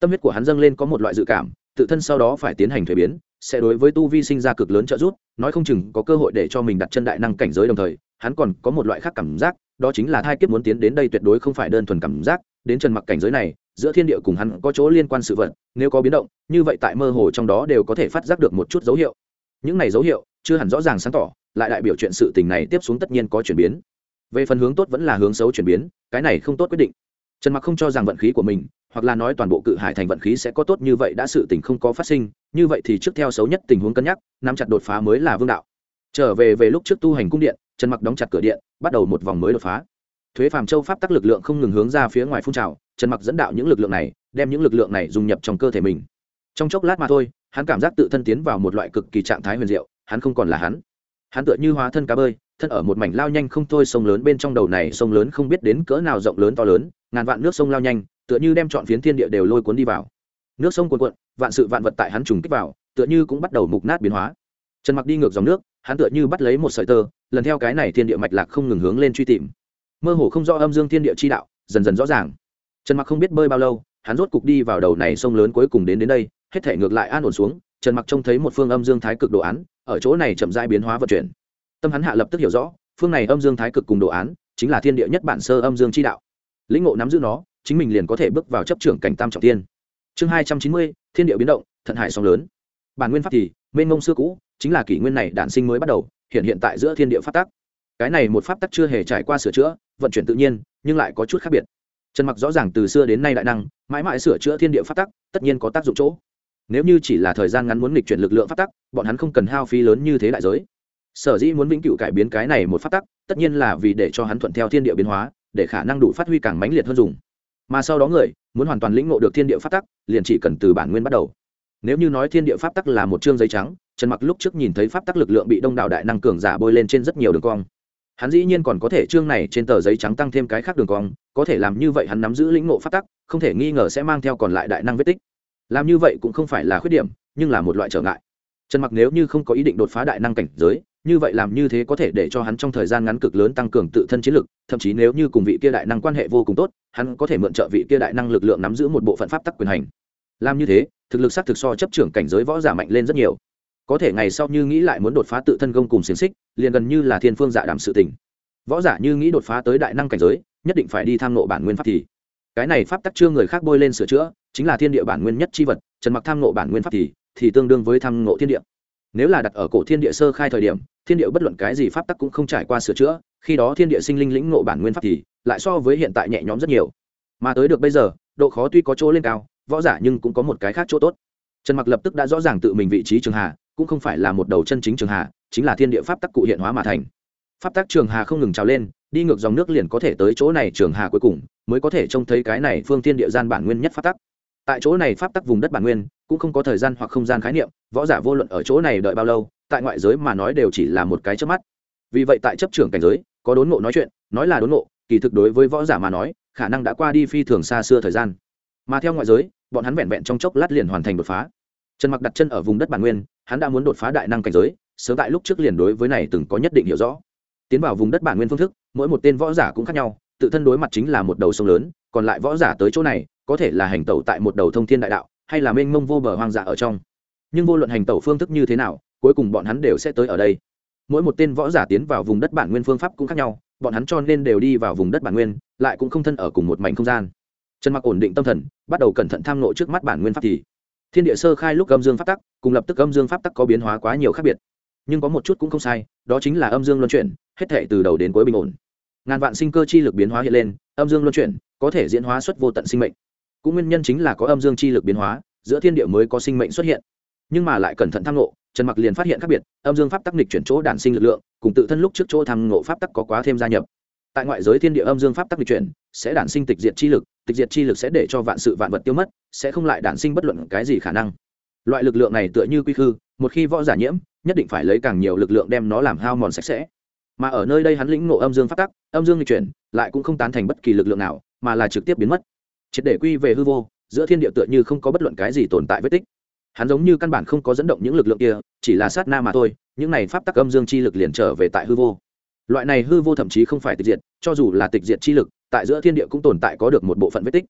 Tâm huyết của hắn dâng lên có một loại dự cảm, tự thân sau đó phải tiến hành thuế biến sẽ đối với tu vi sinh ra cực lớn trợ giúp, nói không chừng có cơ hội để cho mình đặt chân đại năng cảnh giới đồng thời, hắn còn có một loại khác cảm giác, đó chính là thai kiếp muốn tiến đến đây tuyệt đối không phải đơn thuần cảm giác, đến trần mặc cảnh giới này, giữa thiên địa cùng hắn có chỗ liên quan sự vật, nếu có biến động, như vậy tại mơ hồ trong đó đều có thể phát giác được một chút dấu hiệu. Những này dấu hiệu, chưa hẳn rõ ràng sáng tỏ, lại đại biểu chuyện sự tình này tiếp xuống tất nhiên có chuyển biến. Về phần hướng tốt vẫn là hướng xấu chuyển biến, cái này không tốt quyết định. Trần mặc không cho rằng vận khí của mình, hoặc là nói toàn bộ cự hải thành vận khí sẽ có tốt như vậy đã sự tình không có phát sinh như vậy thì trước theo xấu nhất tình huống cân nhắc, nắm chặt đột phá mới là vương đạo. Trở về về lúc trước tu hành cung điện, trần mặc đóng chặt cửa điện, bắt đầu một vòng mới đột phá. Thuế phàm châu pháp tắc lực lượng không ngừng hướng ra phía ngoài phun trào, trần mặc dẫn đạo những lực lượng này, đem những lực lượng này dung nhập trong cơ thể mình. Trong chốc lát mà thôi, hắn cảm giác tự thân tiến vào một loại cực kỳ trạng thái huyền diệu, hắn không còn là hắn. Hắn tựa như hóa thân cá bơi, thân ở một mảnh lao nhanh không thôi sông lớn bên trong đầu này sông lớn không biết đến cỡ nào rộng lớn to lớn, ngàn vạn nước sông lao nhanh, tựa như đem chọn phiến thiên địa đều lôi cuốn đi vào nước sông cuồn cuộn, vạn sự vạn vật tại hắn trùng kích vào, tựa như cũng bắt đầu mục nát biến hóa. Trần mặc đi ngược dòng nước, hắn tựa như bắt lấy một sợi tơ, lần theo cái này thiên địa mạch lạc không ngừng hướng lên truy tìm. Mơ hồ không rõ âm dương thiên địa chi đạo, dần dần rõ ràng. Trần mặc không biết bơi bao lâu, hắn rốt cục đi vào đầu này sông lớn cuối cùng đến đến đây, hết thể ngược lại an ổn xuống, trần mặc trông thấy một phương âm dương thái cực đồ án, ở chỗ này chậm rãi biến hóa vận chuyển. Tâm hắn hạ lập tức hiểu rõ, phương này âm dương thái cực cùng đồ án, chính là thiên địa nhất bản sơ âm dương chi đạo. Lĩnh ngộ nắm giữ nó, chính mình liền có thể bước vào chấp trưởng cảnh tam trọng tiên chương hai trăm chín mươi, thiên địa biến động, thận hải sóng lớn. Bản nguyên pháp thì, mênh mông xưa cũ, chính là kỷ nguyên này đản sinh mới bắt đầu, hiện hiện tại giữa thiên địa pháp tắc. Cái này một pháp tắc chưa hề trải qua sửa chữa, vận chuyển tự nhiên, nhưng lại có chút khác biệt. Trần mặc rõ ràng từ xưa đến nay đại năng, mãi mãi sửa chữa thiên địa pháp tắc, tất nhiên có tác dụng chỗ. Nếu như chỉ là thời gian ngắn muốn nghịch chuyển lực lượng pháp tắc, bọn hắn không cần hao phí lớn như thế đại giới. Sở dĩ muốn vĩnh cửu cải biến cái này một pháp tắc, tất nhiên là vì để cho hắn thuận theo thiên địa biến hóa, để khả năng đủ phát huy càng mãnh liệt hơn dùng. Mà sau đó người muốn hoàn toàn lĩnh ngộ được thiên địa pháp tắc, liền chỉ cần từ bản nguyên bắt đầu. Nếu như nói thiên địa pháp tắc là một chương giấy trắng, trần mặc lúc trước nhìn thấy pháp tắc lực lượng bị đông đảo đại năng cường giả bôi lên trên rất nhiều đường cong. Hắn dĩ nhiên còn có thể chương này trên tờ giấy trắng tăng thêm cái khác đường cong, có thể làm như vậy hắn nắm giữ lĩnh ngộ pháp tắc, không thể nghi ngờ sẽ mang theo còn lại đại năng vết tích. Làm như vậy cũng không phải là khuyết điểm, nhưng là một loại trở ngại. Trần mặc nếu như không có ý định đột phá đại năng cảnh giới như vậy làm như thế có thể để cho hắn trong thời gian ngắn cực lớn tăng cường tự thân chiến lực, thậm chí nếu như cùng vị kia đại năng quan hệ vô cùng tốt, hắn có thể mượn trợ vị kia đại năng lực lượng nắm giữ một bộ phận pháp tắc quyền hành. Làm như thế, thực lực sát thực so chấp trưởng cảnh giới võ giả mạnh lên rất nhiều. Có thể ngày sau như nghĩ lại muốn đột phá tự thân công cùng xiển xích, liền gần như là thiên phương dạ đảm sự tình. Võ giả như nghĩ đột phá tới đại năng cảnh giới, nhất định phải đi tham ngộ bản nguyên pháp thì. Cái này pháp tắc chưa người khác bôi lên sửa chữa, chính là thiên địa bản nguyên nhất chi vật, trần mặc tham ngộ bản nguyên pháp thì thì tương đương với tham ngộ thiên địa nếu là đặt ở cổ thiên địa sơ khai thời điểm, thiên địa bất luận cái gì pháp tắc cũng không trải qua sửa chữa, khi đó thiên địa sinh linh lĩnh ngộ bản nguyên pháp thì lại so với hiện tại nhẹ nhõm rất nhiều. Mà tới được bây giờ, độ khó tuy có chỗ lên cao, võ giả nhưng cũng có một cái khác chỗ tốt. Trần mặc lập tức đã rõ ràng tự mình vị trí trường hà, cũng không phải là một đầu chân chính trường hà, chính là thiên địa pháp tắc cụ hiện hóa mà thành. Pháp tắc trường hà không ngừng trào lên, đi ngược dòng nước liền có thể tới chỗ này trường hà cuối cùng, mới có thể trông thấy cái này phương thiên địa gian bản nguyên nhất pháp tắc tại chỗ này pháp tắc vùng đất bản nguyên, cũng không có thời gian hoặc không gian khái niệm, võ giả vô luận ở chỗ này đợi bao lâu, tại ngoại giới mà nói đều chỉ là một cái trước mắt. Vì vậy tại chấp trưởng cảnh giới, có đốn ngộ nói chuyện, nói là đốn ngộ, kỳ thực đối với võ giả mà nói, khả năng đã qua đi phi thường xa xưa thời gian. Mà theo ngoại giới, bọn hắn vẹn vẹn trong chốc lát liền hoàn thành đột phá. Trần mặc đặt chân ở vùng đất bản nguyên, hắn đã muốn đột phá đại năng cảnh giới, sớm tại lúc trước liền đối với này từng có nhất định hiểu rõ. Tiến vào vùng đất bản nguyên phương thức, mỗi một tên võ giả cũng khác nhau, tự thân đối mặt chính là một đầu sông lớn, còn lại võ giả tới chỗ này có thể là hành tẩu tại một đầu thông thiên đại đạo, hay là mênh mông vô bờ hoang dã ở trong. Nhưng vô luận hành tẩu phương thức như thế nào, cuối cùng bọn hắn đều sẽ tới ở đây. Mỗi một tên võ giả tiến vào vùng đất bản nguyên phương pháp cũng khác nhau, bọn hắn cho nên đều đi vào vùng đất bản nguyên, lại cũng không thân ở cùng một mảnh không gian. Trần mặc ổn định tâm thần, bắt đầu cẩn thận tham nộ trước mắt bản nguyên pháp thì. Thiên địa sơ khai lúc âm dương pháp tắc, cùng lập tức âm dương pháp tắc có biến hóa quá nhiều khác biệt. Nhưng có một chút cũng không sai, đó chính là âm dương luân chuyển, hết thể từ đầu đến cuối bình ổn. Ngàn vạn sinh cơ chi lực biến hóa hiện lên, âm dương luân chuyển, có thể diễn hóa xuất vô tận sinh mệnh cũng nguyên nhân chính là có âm dương chi lực biến hóa, giữa thiên địa mới có sinh mệnh xuất hiện. Nhưng mà lại cẩn thận tham ngộ, trần mặc liền phát hiện khác biệt, âm dương pháp tắc nghịch chuyển chỗ đản sinh lực lượng, cùng tự thân lúc trước chỗ tham ngộ pháp tắc có quá thêm gia nhập. Tại ngoại giới thiên địa âm dương pháp tắc nghịch chuyển, sẽ đản sinh tịch diệt chi lực, tịch diệt chi lực sẽ để cho vạn sự vạn vật tiêu mất, sẽ không lại đản sinh bất luận cái gì khả năng. Loại lực lượng này tựa như quy khư, một khi võ giả nhiễm, nhất định phải lấy càng nhiều lực lượng đem nó làm hao mòn sạch sẽ. Mà ở nơi đây hắn lĩnh ngộ âm dương pháp tắc, âm dương nghịch chuyển, lại cũng không tán thành bất kỳ lực lượng nào, mà là trực tiếp biến mất triệt để quy về hư vô, giữa thiên địa tựa như không có bất luận cái gì tồn tại vết tích. Hắn giống như căn bản không có dẫn động những lực lượng kia, chỉ là sát na mà thôi, những này pháp tắc âm dương chi lực liền trở về tại hư vô. Loại này hư vô thậm chí không phải tịch diệt, cho dù là tịch diệt chi lực, tại giữa thiên địa cũng tồn tại có được một bộ phận vết tích.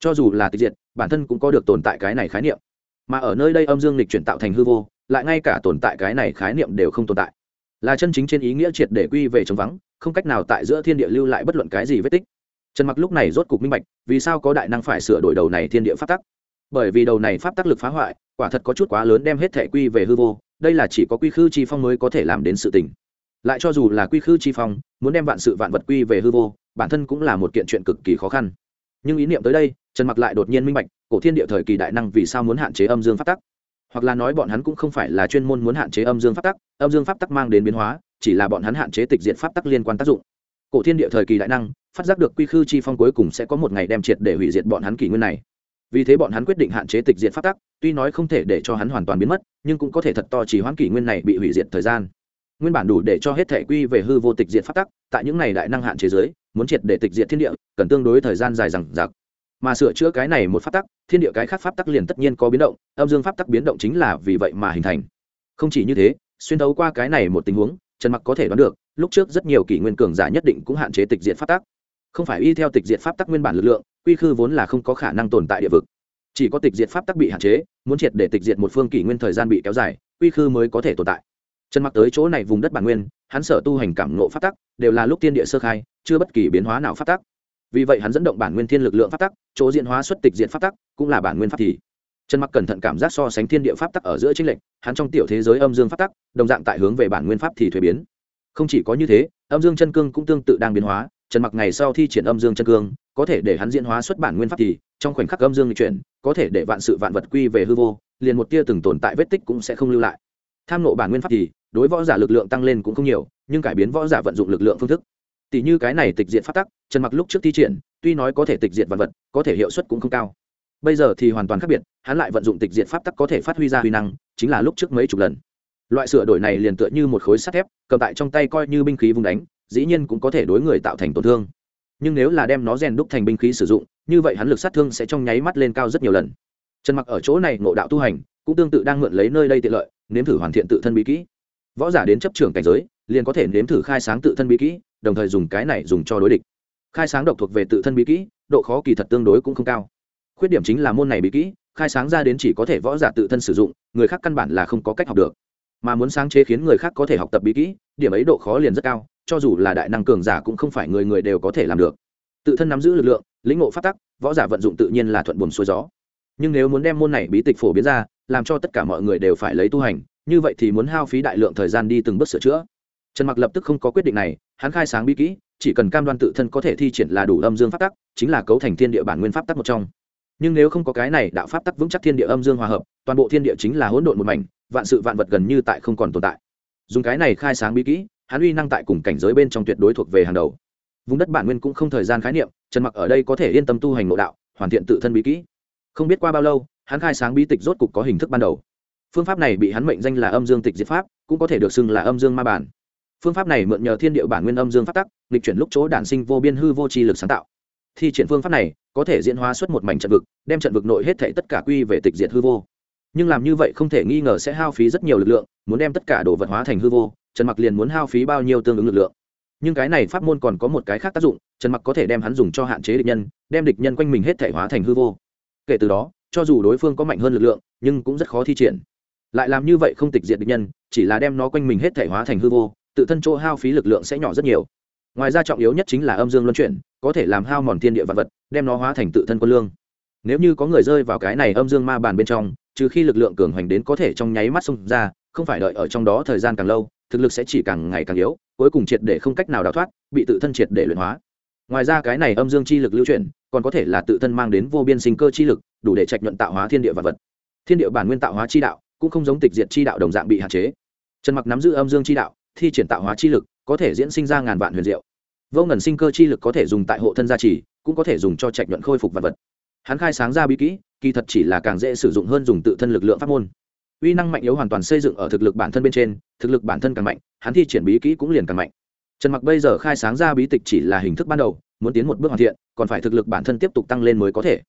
Cho dù là tịch diệt, bản thân cũng có được tồn tại cái này khái niệm. Mà ở nơi đây âm dương lịch chuyển tạo thành hư vô, lại ngay cả tồn tại cái này khái niệm đều không tồn tại. Là chân chính trên ý nghĩa triệt để quy về chống vắng, không cách nào tại giữa thiên địa lưu lại bất luận cái gì vết tích trần mặc lúc này rốt cục minh bạch, vì sao có đại năng phải sửa đổi đầu này thiên địa pháp tắc? Bởi vì đầu này pháp tắc lực phá hoại, quả thật có chút quá lớn đem hết thể quy về hư vô, đây là chỉ có quy khư chi phong mới có thể làm đến sự tình. Lại cho dù là quy khư chi phong, muốn đem vạn sự vạn vật quy về hư vô, bản thân cũng là một kiện chuyện cực kỳ khó khăn. Nhưng ý niệm tới đây, trần mặc lại đột nhiên minh bạch, cổ thiên địa thời kỳ đại năng vì sao muốn hạn chế âm dương pháp tắc? Hoặc là nói bọn hắn cũng không phải là chuyên môn muốn hạn chế âm dương pháp tắc, âm dương pháp tắc mang đến biến hóa, chỉ là bọn hắn hạn chế tịch diện pháp tắc liên quan tác dụng. Cổ thiên địa thời kỳ đại năng phát giác được quy khư chi phong cuối cùng sẽ có một ngày đem triệt để hủy diệt bọn hắn kỷ nguyên này. Vì thế bọn hắn quyết định hạn chế tịch diệt pháp tắc, tuy nói không thể để cho hắn hoàn toàn biến mất, nhưng cũng có thể thật to chỉ hoãn kỷ nguyên này bị hủy diệt thời gian. Nguyên bản đủ để cho hết thể quy về hư vô tịch diệt pháp tắc, tại những này đại năng hạn chế giới muốn triệt để tịch diệt thiên địa, cần tương đối thời gian dài rằng giặc mà sửa chữa cái này một pháp tắc, thiên địa cái khác pháp tắc liền tất nhiên có biến động, âm dương pháp tắc biến động chính là vì vậy mà hình thành. Không chỉ như thế, xuyên thấu qua cái này một tình huống, trần mặc có thể đoán được, lúc trước rất nhiều kỷ nguyên cường giả nhất định cũng hạn chế tịch diệt pháp tắc không phải y theo tịch diệt pháp tắc nguyên bản lực lượng, quy khư vốn là không có khả năng tồn tại địa vực. Chỉ có tịch diệt pháp tắc bị hạn chế, muốn triệt để tịch diệt một phương kỷ nguyên thời gian bị kéo dài, quy khư mới có thể tồn tại. Trần mặc tới chỗ này vùng đất bản nguyên, hắn sở tu hành cảm nộ pháp tắc, đều là lúc tiên địa sơ khai, chưa bất kỳ biến hóa nào pháp tắc. Vì vậy hắn dẫn động bản nguyên thiên lực lượng pháp tắc, chỗ diện hóa xuất tịch diện pháp tắc, cũng là bản nguyên pháp thì. Trần mặc cẩn thận cảm giác so sánh thiên địa pháp tắc ở giữa chính lệnh hắn trong tiểu thế giới âm dương pháp tắc, đồng dạng tại hướng về bản nguyên pháp thì thuế biến. Không chỉ có như thế, âm dương chân cương cũng tương tự đang biến hóa trần mặc ngày sau thi triển âm dương chân cương, có thể để hắn diễn hóa xuất bản nguyên pháp thì, trong khoảnh khắc âm dương chuyển, có thể để vạn sự vạn vật quy về hư vô, liền một tia từng tồn tại vết tích cũng sẽ không lưu lại. Tham nộ bản nguyên pháp thì, đối võ giả lực lượng tăng lên cũng không nhiều, nhưng cải biến võ giả vận dụng lực lượng phương thức. Tỷ như cái này tịch diện phát tắc, trần mặc lúc trước thi triển, tuy nói có thể tịch diện vật vật, có thể hiệu suất cũng không cao. Bây giờ thì hoàn toàn khác biệt, hắn lại vận dụng tịch diện pháp tắc có thể phát huy ra huy năng, chính là lúc trước mấy chục lần. Loại sửa đổi này liền tựa như một khối sắt thép, cầm tại trong tay coi như binh khí vung đánh dĩ nhiên cũng có thể đối người tạo thành tổn thương. Nhưng nếu là đem nó rèn đúc thành binh khí sử dụng, như vậy hắn lực sát thương sẽ trong nháy mắt lên cao rất nhiều lần. Trần mặc ở chỗ này ngộ đạo tu hành, cũng tương tự đang mượn lấy nơi đây tiện lợi, nếm thử hoàn thiện tự thân bí kỹ. Võ giả đến chấp trưởng cảnh giới, liền có thể nếm thử khai sáng tự thân bí kỹ, đồng thời dùng cái này dùng cho đối địch. Khai sáng độc thuộc về tự thân bí kỹ, độ khó kỳ thật tương đối cũng không cao. Khuyết điểm chính là môn này bí kỹ, khai sáng ra đến chỉ có thể võ giả tự thân sử dụng, người khác căn bản là không có cách học được. Mà muốn sáng chế khiến người khác có thể học tập bí kỹ, điểm ấy độ khó liền rất cao cho dù là đại năng cường giả cũng không phải người người đều có thể làm được. Tự thân nắm giữ lực lượng, lĩnh ngộ phát tắc, võ giả vận dụng tự nhiên là thuận buồm xuôi gió. Nhưng nếu muốn đem môn này bí tịch phổ biến ra, làm cho tất cả mọi người đều phải lấy tu hành, như vậy thì muốn hao phí đại lượng thời gian đi từng bước sửa chữa. Trần mặc lập tức không có quyết định này, hắn khai sáng bí kỹ, chỉ cần cam đoan tự thân có thể thi triển là đủ âm dương pháp tắc, chính là cấu thành thiên địa bản nguyên pháp tắc một trong. Nhưng nếu không có cái này đạo pháp tắc vững chắc thiên địa âm dương hòa hợp, toàn bộ thiên địa chính là hỗn độn một mảnh, vạn sự vạn vật gần như tại không còn tồn tại. Dùng cái này khai sáng bí kỹ hắn uy năng tại cùng cảnh giới bên trong tuyệt đối thuộc về hàng đầu. Vùng đất bản nguyên cũng không thời gian khái niệm, trần mặc ở đây có thể yên tâm tu hành nội đạo, hoàn thiện tự thân bí kỹ. Không biết qua bao lâu, hắn khai sáng bí tịch rốt cục có hình thức ban đầu. Phương pháp này bị hắn mệnh danh là âm dương tịch diệt pháp, cũng có thể được xưng là âm dương ma bản. Phương pháp này mượn nhờ thiên địa bản nguyên âm dương pháp tắc lịch chuyển lúc chỗ đản sinh vô biên hư vô tri lực sáng tạo. Thi triển phương pháp này, có thể diễn hóa xuất một mảnh trận vực, đem trận vực nội hết thể tất cả quy về tịch diệt hư vô. Nhưng làm như vậy không thể nghi ngờ sẽ hao phí rất nhiều lực lượng, muốn đem tất cả đồ vật hóa thành hư vô trần mặc liền muốn hao phí bao nhiêu tương ứng lực lượng. Nhưng cái này pháp môn còn có một cái khác tác dụng, trần mặc có thể đem hắn dùng cho hạn chế địch nhân, đem địch nhân quanh mình hết thể hóa thành hư vô. Kể từ đó, cho dù đối phương có mạnh hơn lực lượng, nhưng cũng rất khó thi triển. Lại làm như vậy không tịch diệt địch nhân, chỉ là đem nó quanh mình hết thể hóa thành hư vô, tự thân chỗ hao phí lực lượng sẽ nhỏ rất nhiều. Ngoài ra trọng yếu nhất chính là âm dương luân chuyển, có thể làm hao mòn thiên địa vật vật, đem nó hóa thành tự thân quân lương. Nếu như có người rơi vào cái này âm dương ma bàn bên trong, trừ khi lực lượng cường hoành đến có thể trong nháy mắt xông ra, không phải đợi ở trong đó thời gian càng lâu thực lực sẽ chỉ càng ngày càng yếu, cuối cùng triệt để không cách nào đào thoát, bị tự thân triệt để luyện hóa. Ngoài ra cái này âm dương chi lực lưu chuyển, còn có thể là tự thân mang đến vô biên sinh cơ chi lực, đủ để trạch nhuận tạo hóa thiên địa vật vật. Thiên địa bản nguyên tạo hóa chi đạo, cũng không giống tịch diệt chi đạo đồng dạng bị hạn chế. Trần mặc nắm giữ âm dương chi đạo, thi triển tạo hóa chi lực, có thể diễn sinh ra ngàn vạn huyền diệu. Vô ngần sinh cơ chi lực có thể dùng tại hộ thân gia trì, cũng có thể dùng cho trạch nhuận khôi phục vật vật. Hắn khai sáng ra bí kỹ, kỳ thật chỉ là càng dễ sử dụng hơn dùng tự thân lực lượng pháp môn uy năng mạnh yếu hoàn toàn xây dựng ở thực lực bản thân bên trên, thực lực bản thân càng mạnh, hắn thi triển bí kỹ cũng liền càng mạnh. Trần mặc bây giờ khai sáng ra bí tịch chỉ là hình thức ban đầu, muốn tiến một bước hoàn thiện, còn phải thực lực bản thân tiếp tục tăng lên mới có thể.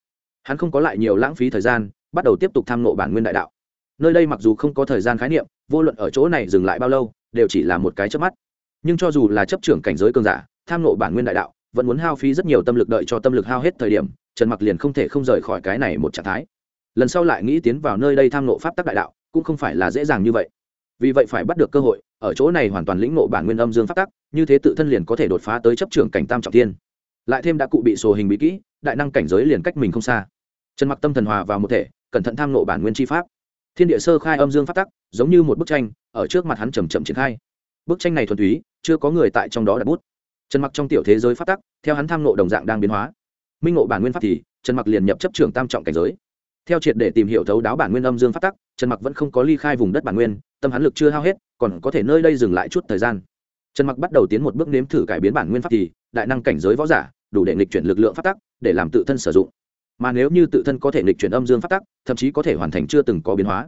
Hắn không có lại nhiều lãng phí thời gian, bắt đầu tiếp tục tham nộ bản nguyên đại đạo. Nơi đây mặc dù không có thời gian khái niệm, vô luận ở chỗ này dừng lại bao lâu, đều chỉ là một cái chớp mắt. Nhưng cho dù là chấp trưởng cảnh giới cường giả, tham nộ bản nguyên đại đạo, vẫn muốn hao phí rất nhiều tâm lực đợi cho tâm lực hao hết thời điểm, trần mặc liền không thể không rời khỏi cái này một trạng thái. Lần sau lại nghĩ tiến vào nơi đây tham nộ pháp tắc đại đạo cũng không phải là dễ dàng như vậy. Vì vậy phải bắt được cơ hội, ở chỗ này hoàn toàn lĩnh ngộ bản nguyên âm dương phát tắc, như thế tự thân liền có thể đột phá tới chấp trưởng cảnh tam trọng thiên. Lại thêm đã cụ bị sổ hình bí kỹ, đại năng cảnh giới liền cách mình không xa. Trần mặc tâm thần hòa vào một thể, cẩn thận tham nộ bản nguyên chi pháp. Thiên địa sơ khai âm dương phát tắc, giống như một bức tranh, ở trước mặt hắn chầm chậm triển khai. Bức tranh này thuần túy, chưa có người tại trong đó đặt bút. Trần mặc trong tiểu thế giới phát tắc, theo hắn tham nộ đồng dạng đang biến hóa. Minh ngộ bản nguyên pháp thì, trần mặc liền nhập chấp trưởng tam trọng cảnh giới theo triệt để tìm hiểu thấu đáo bản nguyên âm dương phát tắc, trần mặc vẫn không có ly khai vùng đất bản nguyên, tâm hắn lực chưa hao hết, còn có thể nơi đây dừng lại chút thời gian. Trần mặc bắt đầu tiến một bước nếm thử cải biến bản nguyên pháp thì, đại năng cảnh giới võ giả, đủ để nghịch chuyển lực lượng phát tắc, để làm tự thân sử dụng. Mà nếu như tự thân có thể nghịch chuyển âm dương pháp tắc, thậm chí có thể hoàn thành chưa từng có biến hóa,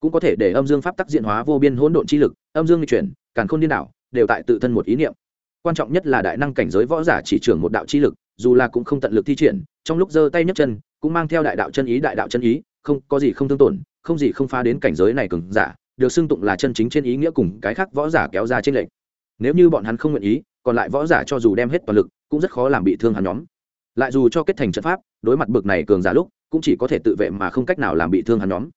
cũng có thể để âm dương pháp tắc diện hóa vô biên hỗn độn chi lực, âm dương nghịch chuyển, càn khôn điên đảo, đều tại tự thân một ý niệm. Quan trọng nhất là đại năng cảnh giới võ giả chỉ trưởng một đạo chi lực, dù là cũng không tận lực thi triển, trong lúc giơ tay nhấc chân cũng mang theo đại đạo chân ý đại đạo chân ý, không, có gì không thương tổn, không gì không phá đến cảnh giới này cường giả, được xưng tụng là chân chính trên ý nghĩa cùng cái khác võ giả kéo ra trên lệnh nếu như bọn hắn không nguyện ý, còn lại võ giả cho dù đem hết toàn lực, cũng rất khó làm bị thương hắn nhóm. Lại dù cho kết thành trận pháp, đối mặt bực này cường giả lúc, cũng chỉ có thể tự vệ mà không cách nào làm bị thương hắn nhóm.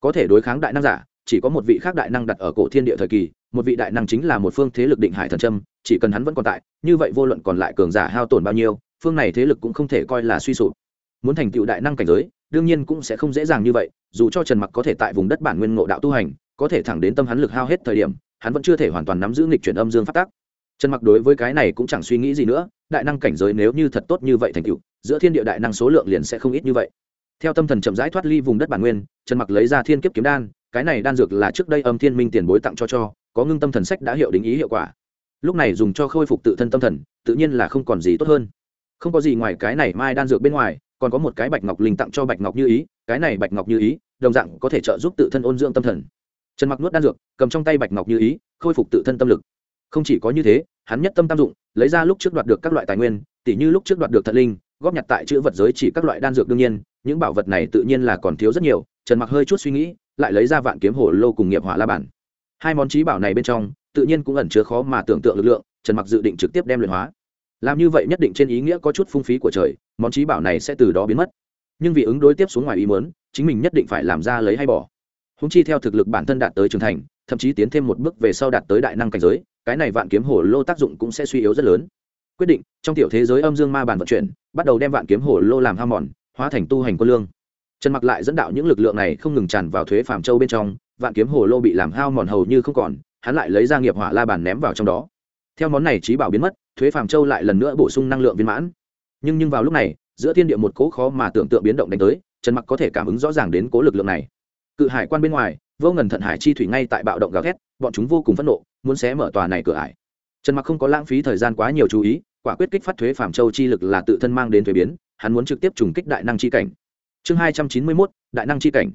Có thể đối kháng đại năng giả, chỉ có một vị khác đại năng đặt ở cổ thiên địa thời kỳ, một vị đại năng chính là một phương thế lực định hải thần trâm chỉ cần hắn vẫn còn tại, như vậy vô luận còn lại cường giả hao tổn bao nhiêu, phương này thế lực cũng không thể coi là suy sụp muốn thành tựu đại năng cảnh giới, đương nhiên cũng sẽ không dễ dàng như vậy, dù cho trần mặc có thể tại vùng đất bản nguyên ngộ đạo tu hành, có thể thẳng đến tâm hắn lực hao hết thời điểm, hắn vẫn chưa thể hoàn toàn nắm giữ nghịch chuyển âm dương phát tác trần mặc đối với cái này cũng chẳng suy nghĩ gì nữa, đại năng cảnh giới nếu như thật tốt như vậy thành tựu, giữa thiên địa đại năng số lượng liền sẽ không ít như vậy. Theo tâm thần chậm rãi thoát ly vùng đất bản nguyên, trần mặc lấy ra thiên kiếp kiếm đan, cái này đan dược là trước đây âm thiên minh tiền bối tặng cho cho, có ngưng tâm thần sách đã hiệu đính ý hiệu quả. Lúc này dùng cho khôi phục tự thân tâm thần, tự nhiên là không còn gì tốt hơn. Không có gì ngoài cái này mai đan dược bên ngoài còn có một cái bạch ngọc linh tặng cho bạch ngọc như ý, cái này bạch ngọc như ý, đồng dạng có thể trợ giúp tự thân ôn dưỡng tâm thần. Trần mặc nuốt đan dược, cầm trong tay bạch ngọc như ý, khôi phục tự thân tâm lực. Không chỉ có như thế, hắn nhất tâm tam dụng, lấy ra lúc trước đoạt được các loại tài nguyên, tỉ như lúc trước đoạt được thần linh, góp nhặt tại chữ vật giới chỉ các loại đan dược đương nhiên, những bảo vật này tự nhiên là còn thiếu rất nhiều, trần mặc hơi chút suy nghĩ, lại lấy ra vạn kiếm hồ lô cùng nghiệp hỏa la bản hai món trí bảo này bên trong, tự nhiên cũng ẩn chứa khó mà tưởng tượng lực lượng, trần mặc dự định trực tiếp đem luyện hóa. Làm như vậy nhất định trên ý nghĩa có chút phung phí của trời món trí bảo này sẽ từ đó biến mất. Nhưng vì ứng đối tiếp xuống ngoài ý muốn, chính mình nhất định phải làm ra lấy hay bỏ. Húng chi theo thực lực bản thân đạt tới trưởng thành, thậm chí tiến thêm một bước về sau đạt tới đại năng cảnh giới, cái này vạn kiếm hồ lô tác dụng cũng sẽ suy yếu rất lớn. Quyết định, trong tiểu thế giới âm dương ma bản vận chuyển, bắt đầu đem vạn kiếm hồ lô làm ham mòn, hóa thành tu hành quân lương. Trần mặc lại dẫn đạo những lực lượng này không ngừng tràn vào thuế phàm châu bên trong, vạn kiếm hồ lô bị làm hao mòn hầu như không còn, hắn lại lấy ra nghiệp hỏa la bàn ném vào trong đó. Theo món này trí bảo biến mất, thuế phàm châu lại lần nữa bổ sung năng lượng viên mãn nhưng nhưng vào lúc này, giữa thiên địa một cố khó mà tưởng tượng biến động đánh tới, trần mặc có thể cảm ứng rõ ràng đến cố lực lượng này. Cự hải quan bên ngoài, vô ngần thận hải chi thủy ngay tại bạo động gào thét, bọn chúng vô cùng phẫn nộ, muốn xé mở tòa này cửa ải. Trần mặc không có lãng phí thời gian quá nhiều chú ý, quả quyết kích phát thuế phạm châu chi lực là tự thân mang đến thuế biến, hắn muốn trực tiếp trùng kích đại năng chi cảnh. Chương hai trăm chín mươi mốt, đại năng chi cảnh.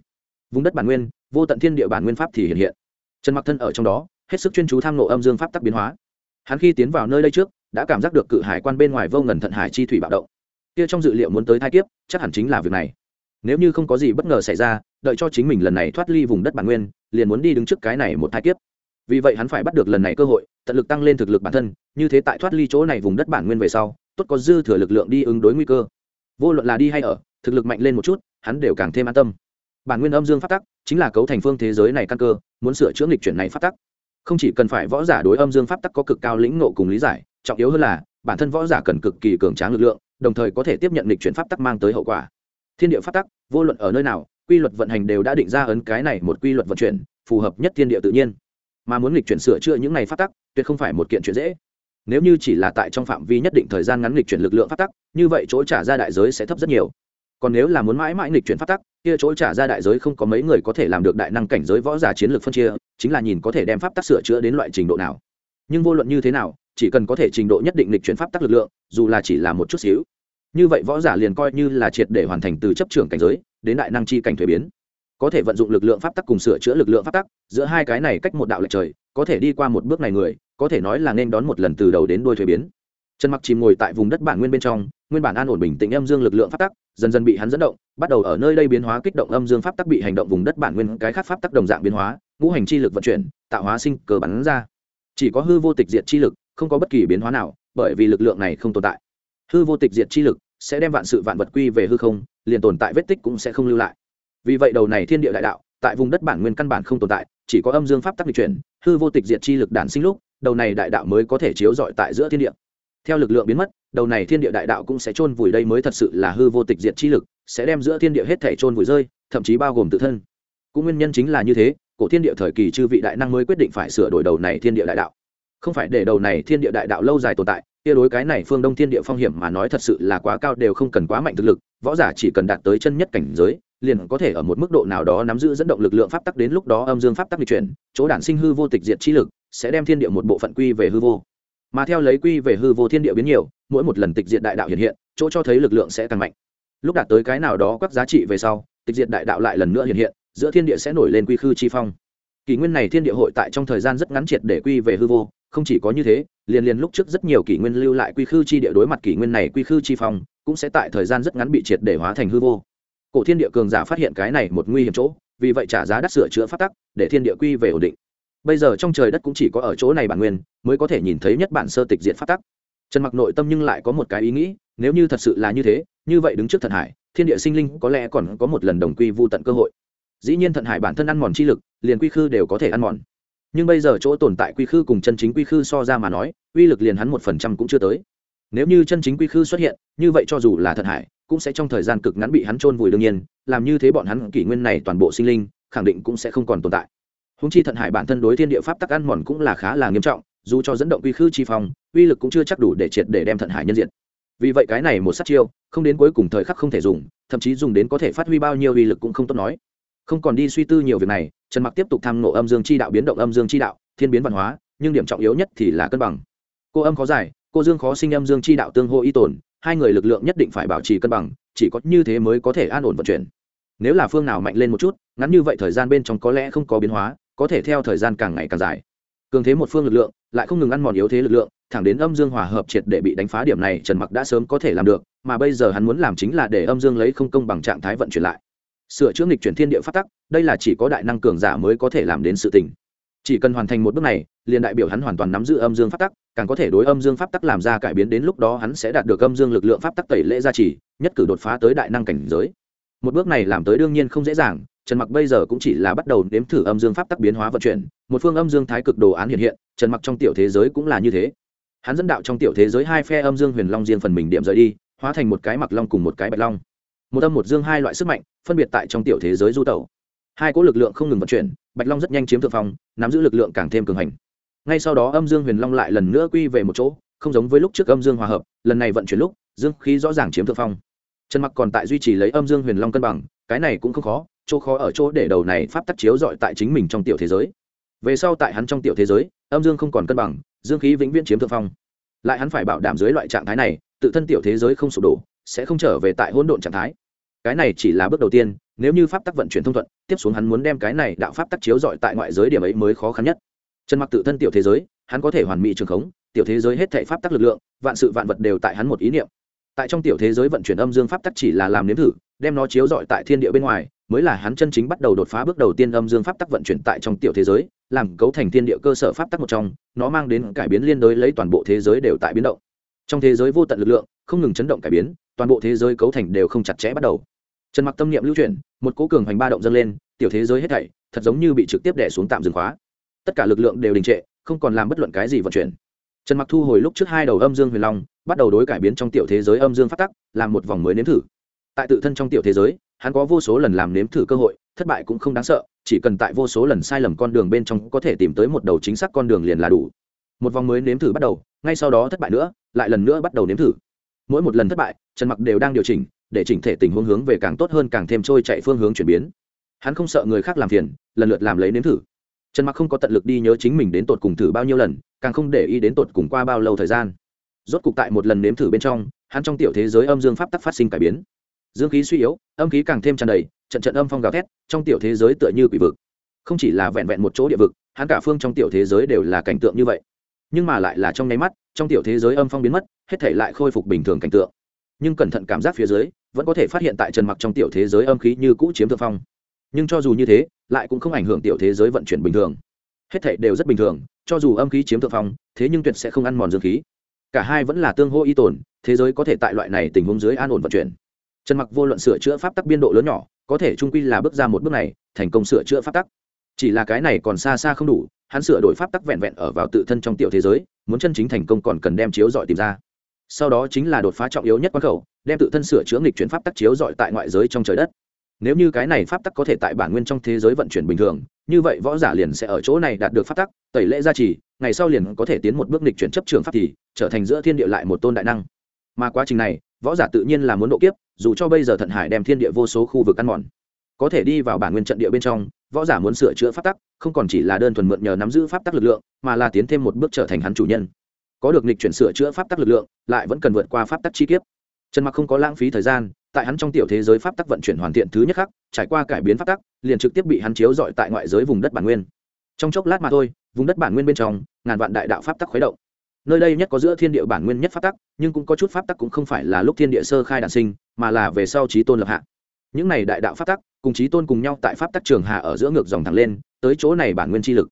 Vùng đất bản nguyên, vô tận thiên địa bản nguyên pháp thì hiện hiện. Trần mặc thân ở trong đó, hết sức chuyên chú tham nộ âm dương pháp tắc biến hóa. Hắn khi tiến vào nơi đây trước đã cảm giác được cự hải quan bên ngoài vô ngần thận hải chi thủy bạo động. Kia trong dự liệu muốn tới thai kiếp, chắc hẳn chính là việc này. Nếu như không có gì bất ngờ xảy ra, đợi cho chính mình lần này thoát ly vùng đất bản nguyên, liền muốn đi đứng trước cái này một thai kiếp. Vì vậy hắn phải bắt được lần này cơ hội, tận lực tăng lên thực lực bản thân, như thế tại thoát ly chỗ này vùng đất bản nguyên về sau, tốt có dư thừa lực lượng đi ứng đối nguy cơ. Vô luận là đi hay ở, thực lực mạnh lên một chút, hắn đều càng thêm an tâm. Bản nguyên âm dương phát tắc, chính là cấu thành phương thế giới này căn cơ, muốn sửa chữa nghịch chuyển này phát tắc không chỉ cần phải võ giả đối âm dương pháp tắc có cực cao lĩnh nộ cùng lý giải, trọng yếu hơn là, bản thân võ giả cần cực kỳ cường tráng lực lượng, đồng thời có thể tiếp nhận lịch chuyển pháp tắc mang tới hậu quả. Thiên địa pháp tắc, vô luận ở nơi nào, quy luật vận hành đều đã định ra ấn cái này một quy luật vận chuyển, phù hợp nhất thiên địa tự nhiên. Mà muốn lịch chuyển sửa chữa những này pháp tắc, tuyệt không phải một kiện chuyện dễ. Nếu như chỉ là tại trong phạm vi nhất định thời gian ngắn lịch chuyển lực lượng pháp tắc, như vậy chỗ trả ra đại giới sẽ thấp rất nhiều. Còn nếu là muốn mãi mãi lịch chuyển pháp tắc, kia chỗ trả ra đại giới không có mấy người có thể làm được đại năng cảnh giới võ giả chiến lược phân chia chính là nhìn có thể đem pháp tắc sửa chữa đến loại trình độ nào. Nhưng vô luận như thế nào, chỉ cần có thể trình độ nhất định lịch chuyển pháp tắc lực lượng, dù là chỉ là một chút xíu. Như vậy võ giả liền coi như là triệt để hoàn thành từ chấp trưởng cảnh giới, đến đại năng chi cảnh thuế biến. Có thể vận dụng lực lượng pháp tắc cùng sửa chữa lực lượng pháp tắc, giữa hai cái này cách một đạo lệch trời, có thể đi qua một bước này người, có thể nói là nên đón một lần từ đầu đến đuôi thuế biến. Trần mặc chìm ngồi tại vùng đất bản nguyên bên trong, nguyên bản an ổn bình tĩnh âm dương lực lượng pháp tắc dần dần bị hắn dẫn động, bắt đầu ở nơi đây biến hóa kích động âm dương pháp tắc bị hành động vùng đất bản nguyên cái khác pháp tắc đồng dạng biến hóa, ngũ hành chi lực vận chuyển, tạo hóa sinh cờ bắn ra. Chỉ có hư vô tịch diệt chi lực, không có bất kỳ biến hóa nào, bởi vì lực lượng này không tồn tại. Hư vô tịch diệt chi lực sẽ đem vạn sự vạn vật quy về hư không, liền tồn tại vết tích cũng sẽ không lưu lại. Vì vậy đầu này thiên địa đại đạo, tại vùng đất bản nguyên căn bản không tồn tại, chỉ có âm dương pháp tắc lịch chuyển, hư vô tịch diệt chi lực đản sinh lúc, đầu này đại đạo mới có thể chiếu rọi tại giữa thiên địa. Theo lực lượng biến mất đầu này thiên địa đại đạo cũng sẽ chôn vùi đây mới thật sự là hư vô tịch diệt chi lực, sẽ đem giữa thiên địa hết thảy chôn vùi rơi, thậm chí bao gồm tự thân. Cũng nguyên nhân chính là như thế, cổ thiên địa thời kỳ chư vị đại năng mới quyết định phải sửa đổi đầu này thiên địa đại đạo. Không phải để đầu này thiên địa đại đạo lâu dài tồn tại, kia đối cái này phương đông thiên địa phong hiểm mà nói thật sự là quá cao đều không cần quá mạnh thực lực, võ giả chỉ cần đạt tới chân nhất cảnh giới, liền có thể ở một mức độ nào đó nắm giữ dẫn động lực lượng pháp tắc đến lúc đó âm dương pháp tắc di chuyển, chỗ đản sinh hư vô tịch diệt chi lực, sẽ đem thiên địa một bộ phận quy về hư vô mà theo lấy quy về hư vô thiên địa biến nhiều, mỗi một lần tịch diệt đại đạo hiện hiện, chỗ cho thấy lực lượng sẽ tăng mạnh. Lúc đạt tới cái nào đó các giá trị về sau, tịch diệt đại đạo lại lần nữa hiện hiện, giữa thiên địa sẽ nổi lên quy khư chi phong. Kỷ nguyên này thiên địa hội tại trong thời gian rất ngắn triệt để quy về hư vô, không chỉ có như thế, liền liền lúc trước rất nhiều kỷ nguyên lưu lại quy khư chi địa đối mặt kỷ nguyên này quy khư chi phong, cũng sẽ tại thời gian rất ngắn bị triệt để hóa thành hư vô. Cổ thiên địa cường giả phát hiện cái này một nguy hiểm chỗ, vì vậy trả giá đắt sửa chữa phát tắc, để thiên địa quy về ổn định bây giờ trong trời đất cũng chỉ có ở chỗ này bản nguyên, mới có thể nhìn thấy nhất bản sơ tịch diện phát tắc. Trần mặc nội tâm nhưng lại có một cái ý nghĩ, nếu như thật sự là như thế, như vậy đứng trước thần hải, thiên địa sinh linh có lẽ còn có một lần đồng quy vô tận cơ hội. Dĩ nhiên thận hải bản thân ăn mòn chi lực, liền quy khư đều có thể ăn mòn. Nhưng bây giờ chỗ tồn tại quy khư cùng chân chính quy khư so ra mà nói, uy lực liền hắn một phần trăm cũng chưa tới. Nếu như chân chính quy khư xuất hiện, như vậy cho dù là thận hải, cũng sẽ trong thời gian cực ngắn bị hắn trôn vùi đương nhiên, làm như thế bọn hắn kỷ nguyên này toàn bộ sinh linh, khẳng định cũng sẽ không còn tồn tại húng chi thận hải bản thân đối thiên địa pháp tắc ăn mòn cũng là khá là nghiêm trọng, dù cho dẫn động quy khư chi phong, uy lực cũng chưa chắc đủ để triệt để đem thận hải nhân diện vì vậy cái này một sát chiêu, không đến cuối cùng thời khắc không thể dùng, thậm chí dùng đến có thể phát huy bao nhiêu uy lực cũng không tốt nói. Không còn đi suy tư nhiều việc này, trần mặc tiếp tục tham nộ âm dương chi đạo biến động âm dương chi đạo, thiên biến văn hóa, nhưng điểm trọng yếu nhất thì là cân bằng. Cô âm khó giải, cô dương khó sinh âm dương chi đạo tương hô y tồn hai người lực lượng nhất định phải bảo trì cân bằng, chỉ có như thế mới có thể an ổn vận chuyển. Nếu là phương nào mạnh lên một chút, ngắn như vậy thời gian bên trong có lẽ không có biến hóa có thể theo thời gian càng ngày càng dài. Cường thế một phương lực lượng, lại không ngừng ăn mòn yếu thế lực lượng, thẳng đến âm dương hòa hợp triệt để bị đánh phá điểm này, trần mặc đã sớm có thể làm được, mà bây giờ hắn muốn làm chính là để âm dương lấy không công bằng trạng thái vận chuyển lại. Sửa chữa nghịch chuyển thiên địa phát tắc, đây là chỉ có đại năng cường giả mới có thể làm đến sự tình. Chỉ cần hoàn thành một bước này, liền đại biểu hắn hoàn toàn nắm giữ âm dương pháp tắc, càng có thể đối âm dương pháp tắc làm ra cải biến đến lúc đó hắn sẽ đạt được âm dương lực lượng pháp tắc tẩy lễ gia trì, nhất cử đột phá tới đại năng cảnh giới. Một bước này làm tới đương nhiên không dễ dàng trần mặc bây giờ cũng chỉ là bắt đầu nếm thử âm dương pháp tắc biến hóa vận chuyển, một phương âm dương thái cực đồ án hiện hiện, trần mặc trong tiểu thế giới cũng là như thế. Hắn dẫn đạo trong tiểu thế giới hai phe âm dương huyền long riêng phần mình điểm rời đi, hóa thành một cái mặc long cùng một cái bạch long. Một âm một dương hai loại sức mạnh, phân biệt tại trong tiểu thế giới du tẩu. Hai cỗ lực lượng không ngừng vận chuyển, bạch long rất nhanh chiếm thượng phong, nắm giữ lực lượng càng thêm cường hành. Ngay sau đó âm dương huyền long lại lần nữa quy về một chỗ, không giống với lúc trước âm dương hòa hợp, lần này vận chuyển lúc, dương khí rõ ràng chiếm thượng phong. Trần mặc còn tại duy trì lấy âm dương huyền long cân bằng, cái này cũng không khó chỗ khó ở chỗ để đầu này pháp tắc chiếu dọi tại chính mình trong tiểu thế giới. Về sau tại hắn trong tiểu thế giới, âm dương không còn cân bằng, dương khí vĩnh viễn chiếm thượng phong. Lại hắn phải bảo đảm dưới loại trạng thái này, tự thân tiểu thế giới không sụp đổ, sẽ không trở về tại hỗn độn trạng thái. Cái này chỉ là bước đầu tiên, nếu như pháp tắc vận chuyển thông thuận, tiếp xuống hắn muốn đem cái này đạo pháp tắc chiếu dọi tại ngoại giới điểm ấy mới khó khăn nhất. Trần mặc tự thân tiểu thế giới, hắn có thể hoàn mỹ trường khống, tiểu thế giới hết thể pháp tắc lực lượng, vạn sự vạn vật đều tại hắn một ý niệm. Tại trong tiểu thế giới vận chuyển âm dương pháp tắc chỉ là làm nếm thử, đem nó chiếu dọi tại thiên địa bên ngoài mới là hắn chân chính bắt đầu đột phá bước đầu tiên âm dương pháp tắc vận chuyển tại trong tiểu thế giới, làm cấu thành thiên địa cơ sở pháp tắc một trong, nó mang đến cải biến liên đối lấy toàn bộ thế giới đều tại biến động. Trong thế giới vô tận lực lượng, không ngừng chấn động cải biến, toàn bộ thế giới cấu thành đều không chặt chẽ bắt đầu. Trần mặc tâm niệm lưu chuyển, một cố cường hoành ba động dâng lên, tiểu thế giới hết thảy, thật giống như bị trực tiếp đè xuống tạm dừng khóa. Tất cả lực lượng đều đình trệ, không còn làm bất luận cái gì vận chuyển. Trần mặc thu hồi lúc trước hai đầu âm dương huyền long, bắt đầu đối cải biến trong tiểu thế giới âm dương phát tắc, làm một vòng mới nếm thử. Tại tự thân trong tiểu thế giới hắn có vô số lần làm nếm thử cơ hội, thất bại cũng không đáng sợ, chỉ cần tại vô số lần sai lầm con đường bên trong có thể tìm tới một đầu chính xác con đường liền là đủ. Một vòng mới nếm thử bắt đầu, ngay sau đó thất bại nữa, lại lần nữa bắt đầu nếm thử. Mỗi một lần thất bại, trần mặc đều đang điều chỉnh, để chỉnh thể tình huống hướng về càng tốt hơn càng thêm trôi chạy phương hướng chuyển biến. Hắn không sợ người khác làm phiền, lần lượt làm lấy nếm thử. Trần mặc không có tận lực đi nhớ chính mình đến tột cùng thử bao nhiêu lần, càng không để ý đến tột cùng qua bao lâu thời gian. Rốt cục tại một lần nếm thử bên trong, hắn trong tiểu thế giới âm dương pháp tắc phát sinh cải biến dương khí suy yếu, âm khí càng thêm tràn đầy, trận trận âm phong gào thét, trong tiểu thế giới tựa như quỷ vực. Không chỉ là vẹn vẹn một chỗ địa vực, hắn cả phương trong tiểu thế giới đều là cảnh tượng như vậy. Nhưng mà lại là trong nháy mắt, trong tiểu thế giới âm phong biến mất, hết thể lại khôi phục bình thường cảnh tượng. Nhưng cẩn thận cảm giác phía dưới, vẫn có thể phát hiện tại trần mặc trong tiểu thế giới âm khí như cũ chiếm thượng phong. Nhưng cho dù như thế, lại cũng không ảnh hưởng tiểu thế giới vận chuyển bình thường. Hết thảy đều rất bình thường, cho dù âm khí chiếm thượng phong, thế nhưng tuyệt sẽ không ăn mòn dương khí. Cả hai vẫn là tương hô y tồn, thế giới có thể tại loại này tình huống dưới an ổn vận chuyển trần mặc vô luận sửa chữa pháp tắc biên độ lớn nhỏ, có thể trung quy là bước ra một bước này, thành công sửa chữa pháp tắc. Chỉ là cái này còn xa xa không đủ, hắn sửa đổi pháp tắc vẹn vẹn ở vào tự thân trong tiểu thế giới, muốn chân chính thành công còn cần đem chiếu dọi tìm ra. Sau đó chính là đột phá trọng yếu nhất quan khẩu, đem tự thân sửa chữa nghịch chuyển pháp tắc chiếu dọi tại ngoại giới trong trời đất. Nếu như cái này pháp tắc có thể tại bản nguyên trong thế giới vận chuyển bình thường, như vậy võ giả liền sẽ ở chỗ này đạt được pháp tắc, tẩy lễ gia trì, ngày sau liền có thể tiến một bước nghịch chuyển chấp trường pháp thì, trở thành giữa thiên địa lại một tôn đại năng. Mà quá trình này võ giả tự nhiên là muốn độ kiếp, dù cho bây giờ thận hải đem thiên địa vô số khu vực ăn mòn, có thể đi vào bản nguyên trận địa bên trong, võ giả muốn sửa chữa pháp tắc, không còn chỉ là đơn thuần mượn nhờ nắm giữ pháp tắc lực lượng, mà là tiến thêm một bước trở thành hắn chủ nhân. Có được lịch chuyển sửa chữa pháp tắc lực lượng, lại vẫn cần vượt qua pháp tắc chi kiếp. Trần mặc không có lãng phí thời gian, tại hắn trong tiểu thế giới pháp tắc vận chuyển hoàn thiện thứ nhất khắc, trải qua cải biến pháp tắc, liền trực tiếp bị hắn chiếu dọi tại ngoại giới vùng đất bản nguyên. Trong chốc lát mà thôi, vùng đất bản nguyên bên trong, ngàn vạn đại đạo pháp tắc khuấy động nơi đây nhất có giữa thiên địa bản nguyên nhất pháp tắc, nhưng cũng có chút pháp tắc cũng không phải là lúc thiên địa sơ khai đản sinh, mà là về sau trí tôn lập hạ. Những này đại đạo pháp tắc, cùng trí tôn cùng nhau tại pháp tắc trường hạ ở giữa ngược dòng thẳng lên, tới chỗ này bản nguyên chi lực.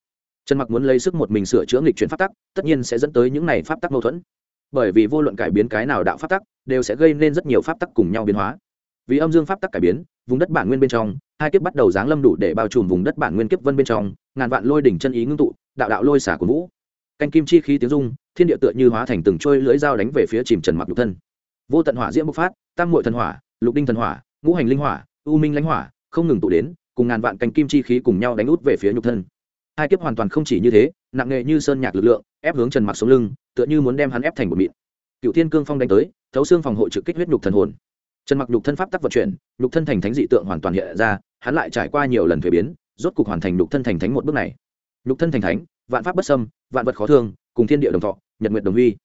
Trần mặc muốn lấy sức một mình sửa chữa nghịch chuyển pháp tắc, tất nhiên sẽ dẫn tới những này pháp tắc mâu thuẫn. Bởi vì vô luận cải biến cái nào đạo pháp tắc, đều sẽ gây nên rất nhiều pháp tắc cùng nhau biến hóa. Vì âm dương pháp tắc cải biến, vùng đất bản nguyên bên trong, hai kiếp bắt đầu giáng lâm đủ để bao trùm vùng đất bản nguyên kiếp vân bên trong, ngàn vạn lôi đỉnh chân ý ngưng tụ, đạo đạo lôi xả của vũ canh kim chi khí tiếng dung thiên địa tựa như hóa thành từng trôi lưỡi dao đánh về phía chìm trần mặc lục thân. Vô tận hỏa diễm bộc phát, tam muội thần hỏa, lục đinh thần hỏa, ngũ hành linh hỏa, u minh lãnh hỏa, không ngừng tụ đến, cùng ngàn vạn canh kim chi khí cùng nhau đánh út về phía nhục thân. Hai kiếp hoàn toàn không chỉ như thế, nặng nghề như sơn nhạc lực lượng, ép hướng trần mặc xuống lưng, tựa như muốn đem hắn ép thành một mịn. Cựu thiên cương phong đánh tới, thấu xương phòng hộ trực kích huyết nhục thần hồn. Trần mặc nhục thân pháp tắc vận chuyển, nhục thân thành thánh dị tượng hoàn toàn hiện ra, hắn lại trải qua nhiều lần thuế biến, rốt cục hoàn thành nhục thân thành thánh một bước này. Nhục thân thành thánh vạn pháp bất xâm, vạn vật khó thương, cùng thiên địa đồng thọ, nhật nguyệt đồng huy.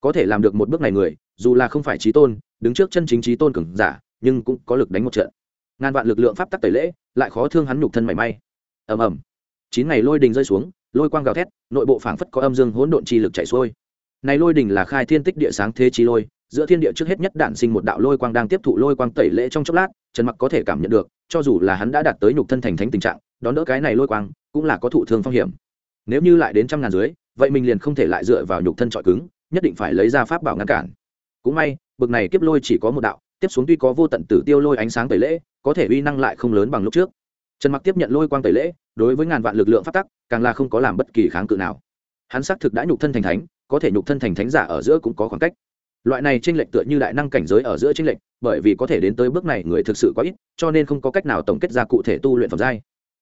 Có thể làm được một bước này người, dù là không phải trí tôn, đứng trước chân chính trí tôn cường giả, nhưng cũng có lực đánh một trận. Ngàn vạn lực lượng pháp tắc tẩy lễ, lại khó thương hắn nhục thân mảy may. Ầm ầm. Chín ngày lôi đình rơi xuống, lôi quang gào thét, nội bộ phảng phất có âm dương hỗn độn chi lực chảy xuôi. Này lôi đình là khai thiên tích địa sáng thế chi lôi, giữa thiên địa trước hết nhất đản sinh một đạo lôi quang đang tiếp thụ lôi quang tẩy lễ trong chốc lát, trần mặc có thể cảm nhận được, cho dù là hắn đã đạt tới nhục thân thành thánh tình trạng, đón đỡ cái này lôi quang, cũng là có thụ thương phong hiểm nếu như lại đến trăm ngàn dưới, vậy mình liền không thể lại dựa vào nhục thân trọi cứng, nhất định phải lấy ra pháp bảo ngăn cản. Cũng may, bực này kiếp lôi chỉ có một đạo, tiếp xuống tuy có vô tận tử tiêu lôi ánh sáng tẩy lễ, có thể uy năng lại không lớn bằng lúc trước. Trần mặc tiếp nhận lôi quang tẩy lễ, đối với ngàn vạn lực lượng phát tắc, càng là không có làm bất kỳ kháng cự nào. Hắn xác thực đã nhục thân thành thánh, có thể nhục thân thành thánh giả ở giữa cũng có khoảng cách. Loại này tranh lệch tựa như đại năng cảnh giới ở giữa tranh lệch, bởi vì có thể đến tới bước này người thực sự có ít, cho nên không có cách nào tổng kết ra cụ thể tu luyện phẩm giai.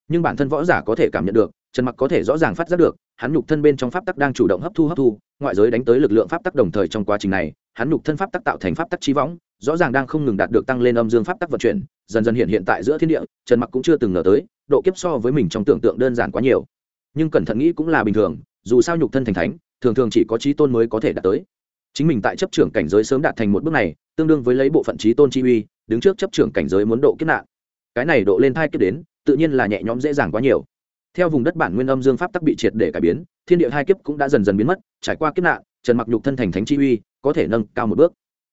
Nhưng bản thân võ giả có thể cảm nhận được trần mặc có thể rõ ràng phát giác được, hắn nhục thân bên trong pháp tắc đang chủ động hấp thu hấp thu, ngoại giới đánh tới lực lượng pháp tắc đồng thời trong quá trình này, hắn nhục thân pháp tắc tạo thành pháp tắc trí võng, rõ ràng đang không ngừng đạt được tăng lên âm dương pháp tắc vận chuyển, dần dần hiện hiện tại giữa thiên địa, trần mặc cũng chưa từng ngờ tới, độ kiếp so với mình trong tưởng tượng đơn giản quá nhiều. Nhưng cẩn thận nghĩ cũng là bình thường, dù sao nhục thân thành thánh, thường thường chỉ có trí tôn mới có thể đạt tới. Chính mình tại chấp trưởng cảnh giới sớm đạt thành một bước này, tương đương với lấy bộ phận trí tôn chi uy, đứng trước chấp trưởng cảnh giới muốn độ kiếp nạn. Cái này độ lên thai kiếp đến, tự nhiên là nhẹ nhõm dễ dàng quá nhiều theo vùng đất bản nguyên âm dương pháp tắc bị triệt để cải biến, thiên địa hai kiếp cũng đã dần dần biến mất, trải qua kiếp nạn, trần mặc nhục thân thành thánh chi uy có thể nâng cao một bước.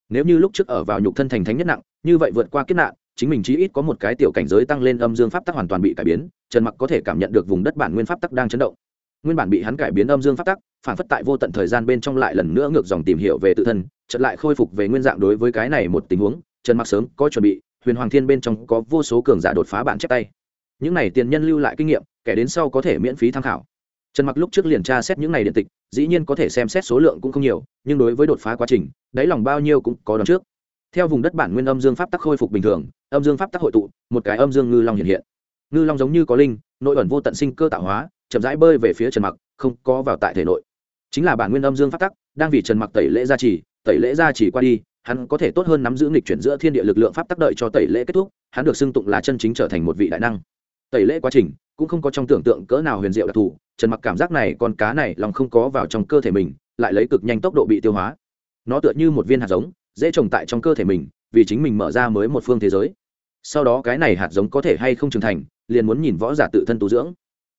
Nếu như lúc trước ở vào nhục thân thành thánh nhất nặng, như vậy vượt qua kiếp nạn, chính mình chí ít có một cái tiểu cảnh giới tăng lên âm dương pháp tắc hoàn toàn bị cải biến, trần mặc có thể cảm nhận được vùng đất bản nguyên pháp tắc đang chấn động. Nguyên bản bị hắn cải biến âm dương pháp tắc, phản phất tại vô tận thời gian bên trong lại lần nữa ngược dòng tìm hiểu về tự thân, chợt lại khôi phục về nguyên dạng đối với cái này một tình huống, trần mặc sớm có chuẩn bị, huyền hoàng thiên bên trong có vô số cường giả đột phá bản chép tay những này tiền nhân lưu lại kinh nghiệm, kẻ đến sau có thể miễn phí tham khảo. Trần mặc lúc trước liền tra xét những này điện tịch, dĩ nhiên có thể xem xét số lượng cũng không nhiều, nhưng đối với đột phá quá trình, đáy lòng bao nhiêu cũng có đón trước. Theo vùng đất bản nguyên âm dương pháp tắc khôi phục bình thường, âm dương pháp tắc hội tụ, một cái âm dương ngư long hiện hiện. Ngư long giống như có linh, nội ẩn vô tận sinh cơ tạo hóa, chậm rãi bơi về phía trần mặc, không có vào tại thể nội. Chính là bản nguyên âm dương pháp tắc, đang vì trần mặc tẩy lễ gia trì, tẩy lễ gia trì qua đi, hắn có thể tốt hơn nắm giữ nghịch chuyển giữa thiên địa lực lượng pháp tắc đợi cho tẩy lễ kết thúc, hắn được xưng tụng là chân chính trở thành một vị đại năng tẩy lễ quá trình, cũng không có trong tưởng tượng cỡ nào huyền diệu đặc thù, trần mặc cảm giác này con cá này lòng không có vào trong cơ thể mình, lại lấy cực nhanh tốc độ bị tiêu hóa. Nó tựa như một viên hạt giống, dễ trồng tại trong cơ thể mình, vì chính mình mở ra mới một phương thế giới. Sau đó cái này hạt giống có thể hay không trưởng thành, liền muốn nhìn võ giả tự thân tu dưỡng.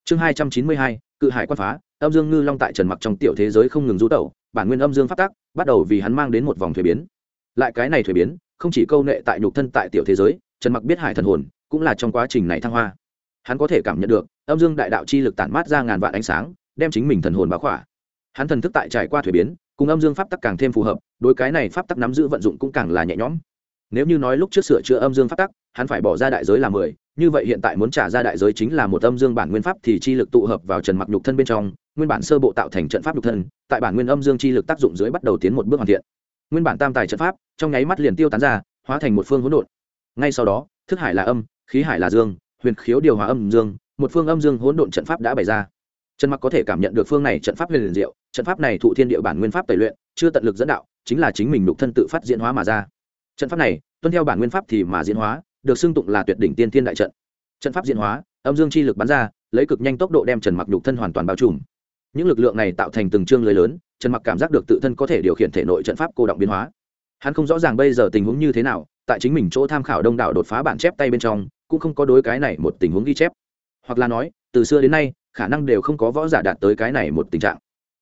Chương hai trăm chín mươi hai, cự hải quan phá, âm dương ngư long tại trần mặc trong tiểu thế giới không ngừng rú tẩu, bản nguyên âm dương phát tác bắt đầu vì hắn mang đến một vòng thuế biến. Lại cái này thuế biến, không chỉ câu nệ tại nhục thân tại tiểu thế giới, trần mặc biết hải thần hồn, cũng là trong quá trình này thăng hoa hắn có thể cảm nhận được, âm dương đại đạo chi lực tản mát ra ngàn vạn ánh sáng, đem chính mình thần hồn báo khỏa. Hắn thần thức tại trải qua thuế biến, cùng âm dương pháp tắc càng thêm phù hợp, đối cái này pháp tắc nắm giữ vận dụng cũng càng là nhẹ nhõm. Nếu như nói lúc trước sửa chữa âm dương pháp tắc, hắn phải bỏ ra đại giới là mười, như vậy hiện tại muốn trả ra đại giới chính là một âm dương bản nguyên pháp thì chi lực tụ hợp vào trần mặc nhục thân bên trong, nguyên bản sơ bộ tạo thành trận pháp nhục thân, tại bản nguyên âm dương chi lực tác dụng dưới bắt đầu tiến một bước hoàn thiện. Nguyên bản tam tài trận pháp, trong nháy mắt liền tiêu tán ra, hóa thành một phương hỗn độn. Ngay sau đó, thức hải là âm, khí hải là dương huyền khiếu điều hòa âm dương, một phương âm dương hỗn độn trận pháp đã bày ra. Trần mặc có thể cảm nhận được phương này trận pháp huyền liền diệu, trận pháp này thụ thiên địa bản nguyên pháp tẩy luyện, chưa tận lực dẫn đạo, chính là chính mình nhục thân tự phát diễn hóa mà ra. Trận pháp này, tuân theo bản nguyên pháp thì mà diễn hóa, được xưng tụng là tuyệt đỉnh tiên thiên đại trận. Trận pháp diễn hóa, âm dương chi lực bắn ra, lấy cực nhanh tốc độ đem trần mặc nhục thân hoàn toàn bao trùm. Những lực lượng này tạo thành từng chương lưới lớn, trần mặc cảm giác được tự thân có thể điều khiển thể nội trận pháp cô động biến hóa. Hắn không rõ ràng bây giờ tình huống như thế nào, tại chính mình chỗ tham khảo đông đảo đột phá bản chép tay bên trong cũng không có đối cái này một tình huống ghi chép. Hoặc là nói, từ xưa đến nay, khả năng đều không có võ giả đạt tới cái này một tình trạng.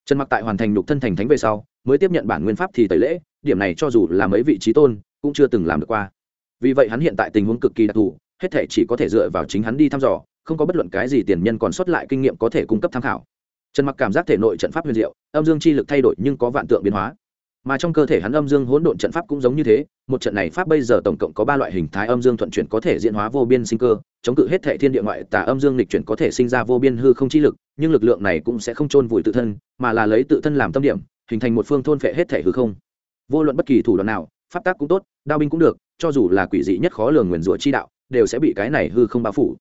Trần mặc tại hoàn thành nhục thân thành thánh về sau, mới tiếp nhận bản nguyên pháp thì tẩy lễ, điểm này cho dù là mấy vị trí tôn, cũng chưa từng làm được qua. Vì vậy hắn hiện tại tình huống cực kỳ đặc thù, hết thể chỉ có thể dựa vào chính hắn đi thăm dò, không có bất luận cái gì tiền nhân còn sót lại kinh nghiệm có thể cung cấp tham khảo. Trần mặc cảm giác thể nội trận pháp huyền diệu, âm dương chi lực thay đổi nhưng có vạn tượng biến hóa mà trong cơ thể hắn âm dương hỗn độn trận pháp cũng giống như thế, một trận này pháp bây giờ tổng cộng có ba loại hình thái âm dương thuận chuyển có thể diễn hóa vô biên sinh cơ, chống cự hết thệ thiên địa ngoại tà âm dương lịch chuyển có thể sinh ra vô biên hư không chi lực, nhưng lực lượng này cũng sẽ không chôn vùi tự thân, mà là lấy tự thân làm tâm điểm, hình thành một phương thôn phệ hết thể hư không. Vô luận bất kỳ thủ đoạn nào, pháp tác cũng tốt, đao binh cũng được, cho dù là quỷ dị nhất khó lường nguyền rủa chi đạo, đều sẽ bị cái này hư không bao phủ.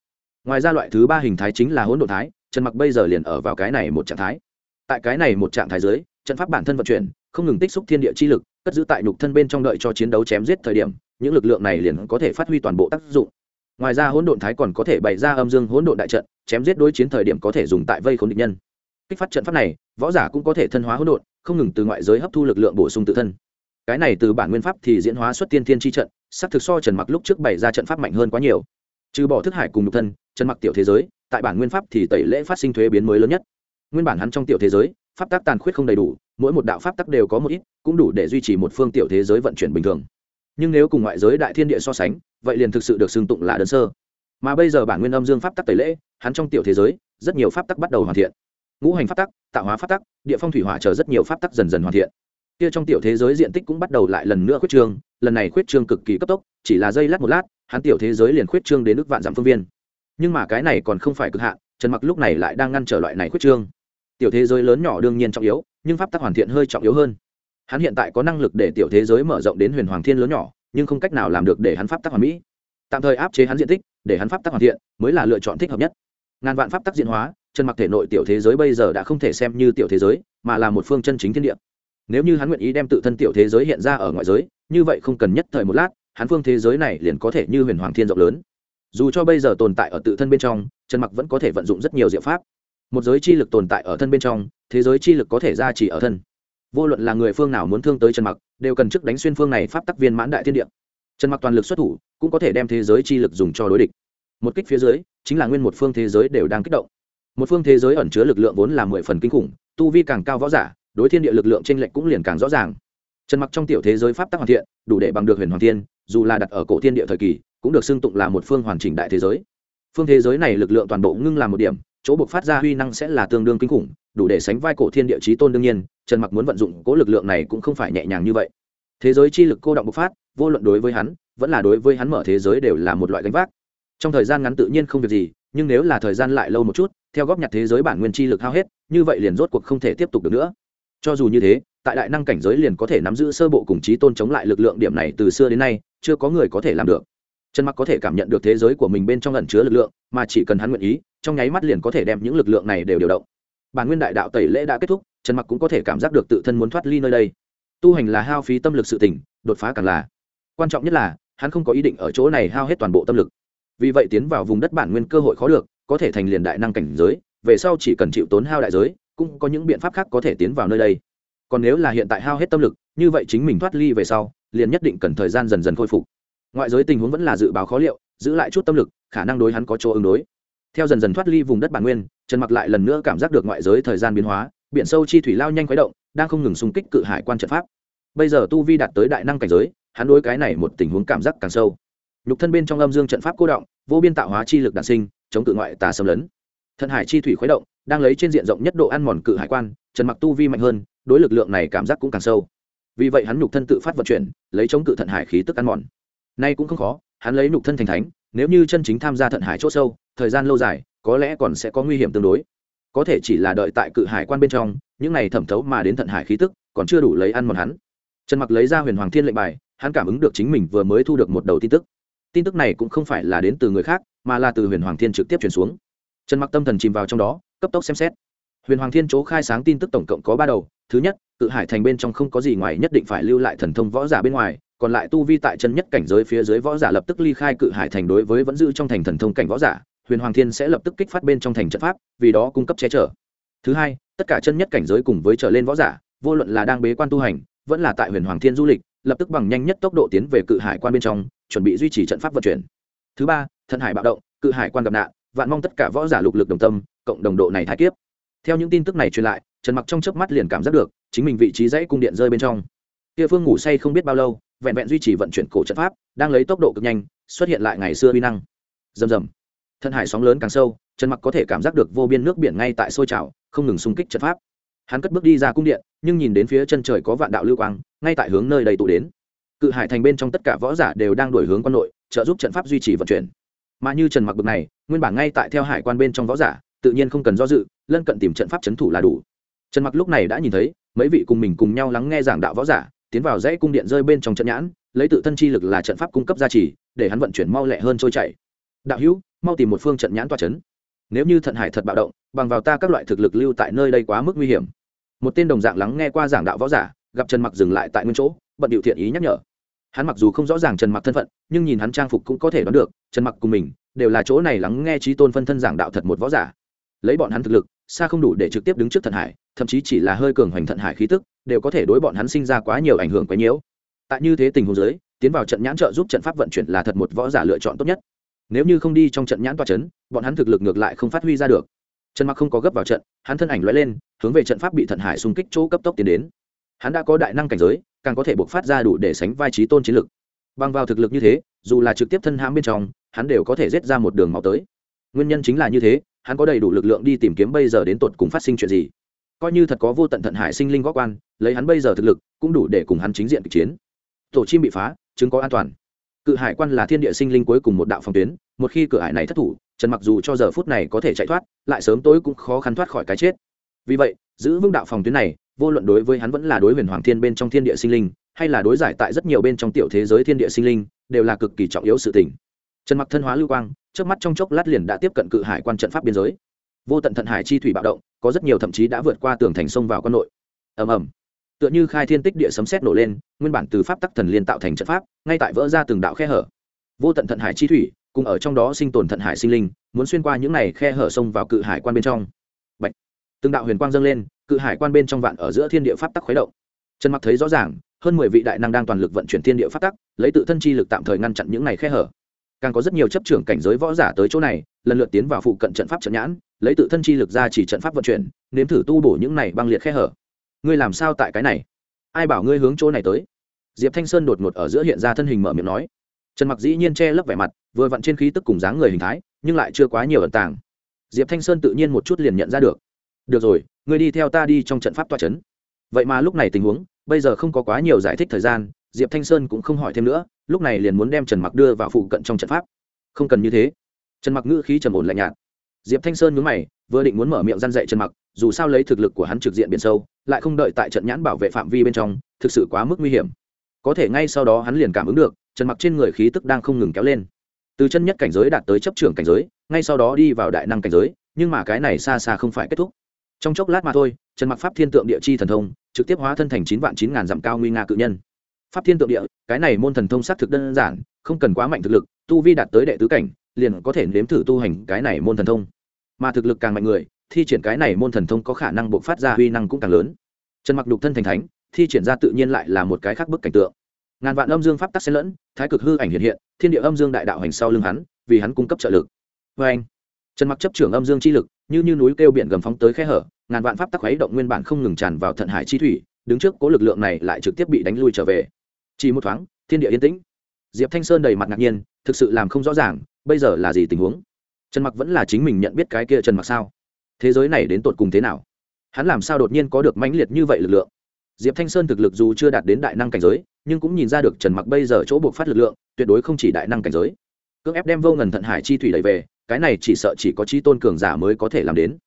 Ngoài ra loại thứ ba hình thái chính là hỗn độn thái, trần mặc bây giờ liền ở vào cái này một trạng thái. Tại cái này một trạng thái dưới trận pháp bản thân vận chuyển, không ngừng tích xúc thiên địa chi lực, cất giữ tại nhục thân bên trong đợi cho chiến đấu chém giết thời điểm, những lực lượng này liền có thể phát huy toàn bộ tác dụng. Ngoài ra hỗn độn thái còn có thể bày ra âm dương hỗn độn đại trận, chém giết đối chiến thời điểm có thể dùng tại vây khốn địch nhân. Kích phát trận pháp này, võ giả cũng có thể thân hóa hỗn độn, không ngừng từ ngoại giới hấp thu lực lượng bổ sung tự thân. Cái này từ bản nguyên pháp thì diễn hóa xuất tiên thiên chi trận sắc thực so trần mặc lúc trước bày ra trận pháp mạnh hơn quá nhiều. Trừ bỏ thức hải cùng nhục thân, trần mặc tiểu thế giới, tại bản nguyên pháp thì tẩy lễ phát sinh thuế biến mới lớn nhất. Nguyên bản hắn trong tiểu thế giới pháp tắc tàn khuyết không đầy đủ, mỗi một đạo pháp tắc đều có một ít, cũng đủ để duy trì một phương tiểu thế giới vận chuyển bình thường. Nhưng nếu cùng ngoại giới đại thiên địa so sánh, vậy liền thực sự được xưng tụng là đơn sơ. Mà bây giờ bản nguyên âm dương pháp tắc tẩy lễ, hắn trong tiểu thế giới, rất nhiều pháp tắc bắt đầu hoàn thiện. Ngũ hành pháp tắc, tạo hóa pháp tắc, địa phong thủy hỏa chờ rất nhiều pháp tắc dần dần hoàn thiện. Kia trong tiểu thế giới diện tích cũng bắt đầu lại lần nữa khuyết trương, lần này khuyết trương cực kỳ cấp tốc, chỉ là giây lát một lát, hắn tiểu thế giới liền khuyết trương đến nước vạn dặm phương viên. Nhưng mà cái này còn không phải cực hạn, trần mặc lúc này lại đang ngăn trở loại này khuyết trương tiểu thế giới lớn nhỏ đương nhiên trọng yếu, nhưng pháp tắc hoàn thiện hơi trọng yếu hơn. Hắn hiện tại có năng lực để tiểu thế giới mở rộng đến huyền hoàng thiên lớn nhỏ, nhưng không cách nào làm được để hắn pháp tắc hoàn mỹ. Tạm thời áp chế hắn diện tích, để hắn pháp tắc hoàn thiện mới là lựa chọn thích hợp nhất. Ngàn vạn pháp tắc diện hóa, chân mặc thể nội tiểu thế giới bây giờ đã không thể xem như tiểu thế giới, mà là một phương chân chính thiên địa. Nếu như hắn nguyện ý đem tự thân tiểu thế giới hiện ra ở ngoại giới, như vậy không cần nhất thời một lát, hắn phương thế giới này liền có thể như huyền hoàng thiên rộng lớn. Dù cho bây giờ tồn tại ở tự thân bên trong trần mặc vẫn có thể vận dụng rất nhiều diệu pháp một giới chi lực tồn tại ở thân bên trong, thế giới chi lực có thể ra chỉ ở thân. Vô luận là người phương nào muốn thương tới trần mặc, đều cần trước đánh xuyên phương này pháp tắc viên mãn đại thiên địa. Trần mặc toàn lực xuất thủ, cũng có thể đem thế giới chi lực dùng cho đối địch. Một kích phía dưới, chính là nguyên một phương thế giới đều đang kích động. Một phương thế giới ẩn chứa lực lượng vốn là mười phần kinh khủng, tu vi càng cao võ giả, đối thiên địa lực lượng trên lệnh cũng liền càng rõ ràng. Trần mặc trong tiểu thế giới pháp tắc hoàn thiện, đủ để bằng được huyền hoàng thiên, dù là đặt ở cổ thiên địa thời kỳ, cũng được xưng tụng là một phương hoàn chỉnh đại thế giới. Phương thế giới này lực lượng toàn bộ ngưng làm một điểm chỗ buộc phát ra huy năng sẽ là tương đương kinh khủng, đủ để sánh vai cổ thiên địa chí tôn đương nhiên, trần mặc muốn vận dụng cố lực lượng này cũng không phải nhẹ nhàng như vậy. Thế giới chi lực cô động bộc phát, vô luận đối với hắn, vẫn là đối với hắn mở thế giới đều là một loại gánh vác. Trong thời gian ngắn tự nhiên không việc gì, nhưng nếu là thời gian lại lâu một chút, theo góp nhặt thế giới bản nguyên chi lực hao hết, như vậy liền rốt cuộc không thể tiếp tục được nữa. Cho dù như thế, tại đại năng cảnh giới liền có thể nắm giữ sơ bộ cùng chí tôn chống lại lực lượng điểm này từ xưa đến nay, chưa có người có thể làm được. Trần mặc có thể cảm nhận được thế giới của mình bên trong ẩn chứa lực lượng, mà chỉ cần hắn nguyện ý trong nháy mắt liền có thể đem những lực lượng này đều điều động. Bản nguyên đại đạo tẩy lễ đã kết thúc, trần mặc cũng có thể cảm giác được tự thân muốn thoát ly nơi đây. Tu hành là hao phí tâm lực sự tỉnh đột phá càng là. Quan trọng nhất là, hắn không có ý định ở chỗ này hao hết toàn bộ tâm lực. Vì vậy tiến vào vùng đất bản nguyên cơ hội khó được, có thể thành liền đại năng cảnh giới, về sau chỉ cần chịu tốn hao đại giới, cũng có những biện pháp khác có thể tiến vào nơi đây. Còn nếu là hiện tại hao hết tâm lực, như vậy chính mình thoát ly về sau, liền nhất định cần thời gian dần dần khôi phục. Ngoại giới tình huống vẫn là dự báo khó liệu, giữ lại chút tâm lực, khả năng đối hắn có chỗ ứng đối theo dần dần thoát ly vùng đất bản nguyên, trần mặc lại lần nữa cảm giác được ngoại giới thời gian biến hóa, biển sâu chi thủy lao nhanh khuấy động, đang không ngừng xung kích cự hải quan trận pháp. Bây giờ tu vi đạt tới đại năng cảnh giới, hắn đối cái này một tình huống cảm giác càng sâu. Nhục thân bên trong âm dương trận pháp cô động, vô biên tạo hóa chi lực đản sinh, chống cự ngoại tà xâm lấn. Thận hải chi thủy khuấy động, đang lấy trên diện rộng nhất độ ăn mòn cự hải quan, trần mặc tu vi mạnh hơn, đối lực lượng này cảm giác cũng càng sâu. Vì vậy hắn nhục thân tự phát vận chuyển, lấy chống cự thận hải khí tức ăn mòn. Nay cũng không khó, hắn lấy nhục thân thành thánh, nếu như chân chính tham gia thận hải c h ỗ sâu thời gian lâu dài, có lẽ còn sẽ có nguy hiểm tương đối. Có thể chỉ là đợi tại cự hải quan bên trong, những này thẩm thấu mà đến thận hải khí tức, còn chưa đủ lấy ăn mòn hắn. Trần mặc lấy ra huyền hoàng thiên lệnh bài, hắn cảm ứng được chính mình vừa mới thu được một đầu tin tức. Tin tức này cũng không phải là đến từ người khác, mà là từ huyền hoàng thiên trực tiếp chuyển xuống. Trần mặc tâm thần chìm vào trong đó, cấp tốc xem xét. Huyền hoàng thiên chỗ khai sáng tin tức tổng cộng có ba đầu, thứ nhất, cự hải thành bên trong không có gì ngoài nhất định phải lưu lại thần thông võ giả bên ngoài, còn lại tu vi tại chân nhất cảnh giới phía dưới võ giả lập tức ly khai cự hải thành đối với vẫn giữ trong thành thần thông cảnh võ giả huyền hoàng thiên sẽ lập tức kích phát bên trong thành trận pháp, vì đó cung cấp che chở. Thứ hai, tất cả chân nhất cảnh giới cùng với trở lên võ giả, vô luận là đang bế quan tu hành, vẫn là tại huyền hoàng thiên du lịch, lập tức bằng nhanh nhất tốc độ tiến về cự hải quan bên trong, chuẩn bị duy trì trận pháp vận chuyển. Thứ ba thần hải bạo động, cự hải quan gặp nạn, vạn mong tất cả võ giả lục lực đồng tâm, cộng đồng độ này thái kiếp. Theo những tin tức này truyền lại, trần mặc trong chớp mắt liền cảm giác được, chính mình vị trí dãy cung điện rơi bên trong. Kia phương ngủ say không biết bao lâu, vẹn vẹn duy trì vận chuyển cổ trận pháp, đang lấy tốc độ cực nhanh, xuất hiện lại ngày xưa uy năng. Rầm rầm thân hải sóng lớn càng sâu, trần mặc có thể cảm giác được vô biên nước biển ngay tại sôi trào, không ngừng xung kích trận pháp. Hắn cất bước đi ra cung điện, nhưng nhìn đến phía chân trời có vạn đạo lưu quang, ngay tại hướng nơi đầy tụ đến. Cự hải thành bên trong tất cả võ giả đều đang đổi hướng quân nội trợ giúp trận pháp duy trì vận chuyển. Mà như trần mặc bực này, nguyên bản ngay tại theo hải quan bên trong võ giả, tự nhiên không cần do dự, lân cận tìm trận pháp trấn thủ là đủ. Trần mặc lúc này đã nhìn thấy, mấy vị cùng mình cùng nhau lắng nghe giảng đạo võ giả, tiến vào dãy cung điện rơi bên trong trận nhãn, lấy tự thân chi lực là trận pháp cung cấp gia trì, để hắn vận chuyển mau lẹ hơn trôi chảy. Đạo hữu mau tìm một phương trận nhãn toa chấn. Nếu như thận hải thật bạo động, bằng vào ta các loại thực lực lưu tại nơi đây quá mức nguy hiểm. Một tên đồng dạng lắng nghe qua giảng đạo võ giả, gặp trần mặc dừng lại tại nguyên chỗ, bận điệu thiện ý nhắc nhở. Hắn mặc dù không rõ ràng trần mặc thân phận, nhưng nhìn hắn trang phục cũng có thể đoán được, trần mặc cùng mình đều là chỗ này lắng nghe trí tôn phân thân giảng đạo thật một võ giả. Lấy bọn hắn thực lực, xa không đủ để trực tiếp đứng trước thận hải, thậm chí chỉ là hơi cường hoành thận hải khí tức, đều có thể đối bọn hắn sinh ra quá nhiều ảnh hưởng quá nhiễu. Tại như thế tình huống giới tiến vào trận nhãn trợ giúp trận pháp vận chuyển là thật một võ giả lựa chọn tốt nhất nếu như không đi trong trận nhãn toa chấn, bọn hắn thực lực ngược lại không phát huy ra được. Trần mặc không có gấp vào trận, hắn thân ảnh lóe lên, hướng về trận pháp bị thận hải xung kích chỗ cấp tốc tiến đến. Hắn đã có đại năng cảnh giới, càng có thể buộc phát ra đủ để sánh vai trí tôn chiến lực. Bằng vào thực lực như thế, dù là trực tiếp thân hãm bên trong, hắn đều có thể giết ra một đường máu tới. Nguyên nhân chính là như thế, hắn có đầy đủ lực lượng đi tìm kiếm bây giờ đến tột cùng phát sinh chuyện gì. Coi như thật có vô tận thận hải sinh linh góp quan, lấy hắn bây giờ thực lực, cũng đủ để cùng hắn chính diện kịch chiến. Tổ chim bị phá, chứng có an toàn cự hải quan là thiên địa sinh linh cuối cùng một đạo phòng tuyến, một khi cửa hải này thất thủ, trần mặc dù cho giờ phút này có thể chạy thoát, lại sớm tối cũng khó khăn thoát khỏi cái chết. Vì vậy, giữ vững đạo phòng tuyến này, vô luận đối với hắn vẫn là đối huyền hoàng thiên bên trong thiên địa sinh linh, hay là đối giải tại rất nhiều bên trong tiểu thế giới thiên địa sinh linh, đều là cực kỳ trọng yếu sự tình. Trần mặc thân hóa lưu quang trước mắt trong chốc lát liền đã tiếp cận cự hải quan trận pháp biên giới. Vô tận thận hải chi thủy bạo động, có rất nhiều thậm chí đã vượt qua tường thành sông vào quan nội. Ầm ầm tựa như khai thiên tích địa sấm sét nổ lên, nguyên bản từ pháp tắc thần liên tạo thành trận pháp, ngay tại vỡ ra từng đạo khe hở. Vô tận thận hải chi thủy, cùng ở trong đó sinh tồn thận hải sinh linh, muốn xuyên qua những này khe hở sông vào cự hải quan bên trong. Bạch. từng đạo huyền quang dâng lên, cự hải quan bên trong vạn ở giữa thiên địa pháp tắc khuấy động. Trần mặc thấy rõ ràng, hơn mười vị đại năng đang toàn lực vận chuyển thiên địa pháp tắc, lấy tự thân chi lực tạm thời ngăn chặn những này khe hở. Càng có rất nhiều chấp trưởng cảnh giới võ giả tới chỗ này, lần lượt tiến vào phụ cận trận pháp trận nhãn, lấy tự thân chi lực ra chỉ trận pháp vận chuyển, nếm thử tu bổ những này băng liệt khe hở ngươi làm sao tại cái này? Ai bảo ngươi hướng chỗ này tới? Diệp thanh sơn đột ngột ở giữa hiện ra thân hình mở miệng nói. Trần mặc dĩ nhiên che lấp vẻ mặt, vừa vặn trên khí tức cùng dáng người hình thái, nhưng lại chưa quá nhiều ẩn tàng. Diệp thanh sơn tự nhiên một chút liền nhận ra được. Được rồi, ngươi đi theo ta đi trong trận pháp toa c h ấ n vậy mà lúc này tình huống, bây giờ không có quá nhiều giải thích thời gian, diệp thanh sơn cũng không hỏi thêm nữa, lúc này liền muốn đem trần mặc đưa vào phụ cận trong trận pháp. Không cần như thế. Trần mặc ngữ khí trầm ổn lạnh nhạt. Diệp thanh sơn nhớ mày vừa định muốn mở miệng răn dậy trần mặc, dù sao lấy thực lực của hắn trực diện biển sâu, lại không đợi tại trận nhãn bảo vệ phạm vi bên trong, thực sự quá mức nguy hiểm. Có thể ngay sau đó hắn liền cảm ứng được, trần mặc trên người khí tức đang không ngừng kéo lên. Từ chân nhất cảnh giới đạt tới chấp trưởng cảnh giới, ngay sau đó đi vào đại năng cảnh giới, nhưng mà cái này xa xa không phải kết thúc. Trong chốc lát mà thôi, trần mặc pháp thiên tượng địa chi thần thông, trực tiếp hóa thân thành chín vạn chín ngàn dặm cao nguy nga cự nhân. Pháp thiên tượng địa, cái này môn thần thông xác thực đơn giản, không cần quá mạnh thực lực, tu vi đạt tới đệ tứ cảnh, liền có thể nếm thử tu hành cái này môn thần thông mà thực lực càng mạnh người, thi triển cái này môn thần thông có khả năng buộc phát ra uy năng cũng càng lớn. Trần mặc đục thân thành thánh, thi triển ra tự nhiên lại là một cái khác bức cảnh tượng. Ngàn vạn âm dương pháp tắc xen lẫn, thái cực hư ảnh hiện hiện, thiên địa âm dương đại đạo hành sau lưng hắn, vì hắn cung cấp trợ lực. Vê anh, trần mặc chấp trưởng âm dương chi lực, như như núi kêu biển gầm phóng tới khe hở, ngàn vạn pháp tắc khuấy động nguyên bản không ngừng tràn vào thận hải chi thủy, đứng trước cố lực lượng này lại trực tiếp bị đánh lui trở về. Chỉ một thoáng, thiên địa yên tĩnh. Diệp thanh sơn đầy mặt ngạc nhiên, thực sự làm không rõ ràng, bây giờ là gì tình huống? Trần mặc vẫn là chính mình nhận biết cái kia trần mặc sao? Thế giới này đến tột cùng thế nào? Hắn làm sao đột nhiên có được mãnh liệt như vậy lực lượng? Diệp thanh sơn thực lực dù chưa đạt đến đại năng cảnh giới, nhưng cũng nhìn ra được trần mặc bây giờ chỗ buộc phát lực lượng, tuyệt đối không chỉ đại năng cảnh giới. Cưỡng ép đem vô ngần thận hải chi thủy đẩy về, cái này chỉ sợ chỉ có chi tôn cường giả mới có thể làm đến.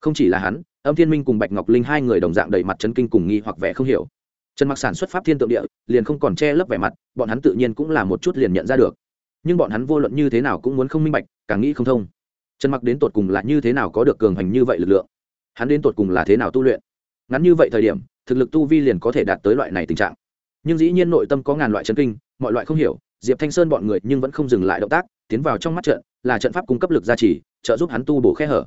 Không chỉ là hắn, âm thiên minh cùng bạch ngọc linh hai người đồng dạng đầy mặt chấn kinh cùng nghi hoặc vẻ không hiểu. Trần mặc sản xuất pháp thiên tượng địa, liền không còn che lấp vẻ mặt, bọn hắn tự nhiên cũng là một chút liền nhận ra được. Nhưng bọn hắn vô luận như thế nào cũng muốn không minh bạch càng nghĩ không thông. Trần mặc đến tột cùng là như thế nào có được cường hành như vậy lực lượng? Hắn đến tột cùng là thế nào tu luyện? Ngắn như vậy thời điểm, thực lực tu vi liền có thể đạt tới loại này tình trạng. Nhưng dĩ nhiên nội tâm có ngàn loại chấn kinh, mọi loại không hiểu, diệp thanh sơn bọn người nhưng vẫn không dừng lại động tác, tiến vào trong mắt trận, là trận pháp cung cấp lực gia trì, trợ giúp hắn tu bổ khe hở.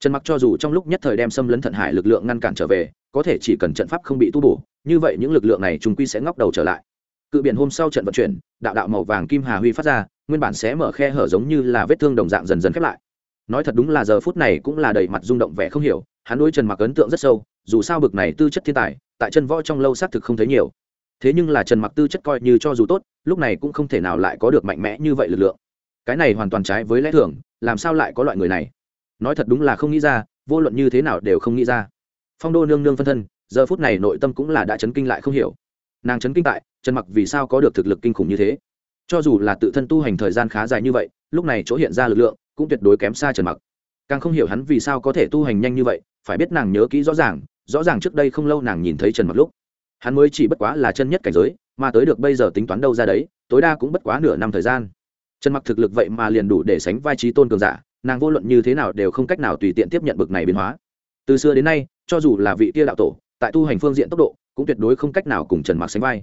Trần mặc cho dù trong lúc nhất thời đem xâm lấn thận hải lực lượng ngăn cản trở về, có thể chỉ cần trận pháp không bị tu bổ, như vậy những lực lượng này chúng quy sẽ ngóc đầu trở lại. Cự biển hôm sau trận vận chuyển, đạo đạo màu vàng kim hà huy phát ra nguyên bản sẽ mở khe hở giống như là vết thương đồng dạng dần dần khép lại. Nói thật đúng là giờ phút này cũng là đầy mặt rung động vẻ không hiểu, hắn đối trần mặc ấn tượng rất sâu, dù sao bực này tư chất thiên tài, tại chân võ trong lâu xác thực không thấy nhiều. Thế nhưng là trần mặc tư chất coi như cho dù tốt, lúc này cũng không thể nào lại có được mạnh mẽ như vậy lực lượng. Cái này hoàn toàn trái với lẽ thường, làm sao lại có loại người này? Nói thật đúng là không nghĩ ra, vô luận như thế nào đều không nghĩ ra. Phong đô nương nương phân thân, giờ phút này nội tâm cũng là đã chấn kinh lại không hiểu. Nàng chấn kinh tại, trần mặc vì sao có được thực lực kinh khủng như thế? Cho dù là tự thân tu hành thời gian khá dài như vậy, lúc này chỗ hiện ra lực lượng cũng tuyệt đối kém xa trần mặc. Càng không hiểu hắn vì sao có thể tu hành nhanh như vậy, phải biết nàng nhớ kỹ rõ ràng rõ ràng trước đây không lâu nàng nhìn thấy trần mặc lúc. Hắn mới chỉ bất quá là chân nhất cảnh giới, mà tới được bây giờ tính toán đâu ra đấy, tối đa cũng bất quá nửa năm thời gian. Trần mặc thực lực vậy mà liền đủ để sánh vai trí tôn cường giả, nàng vô luận như thế nào đều không cách nào tùy tiện tiếp nhận bực này biến hóa. Từ xưa đến nay, cho dù là vị kia đạo tổ, tại tu hành phương diện tốc độ, cũng tuyệt đối không cách nào cùng trần mặc sánh vai.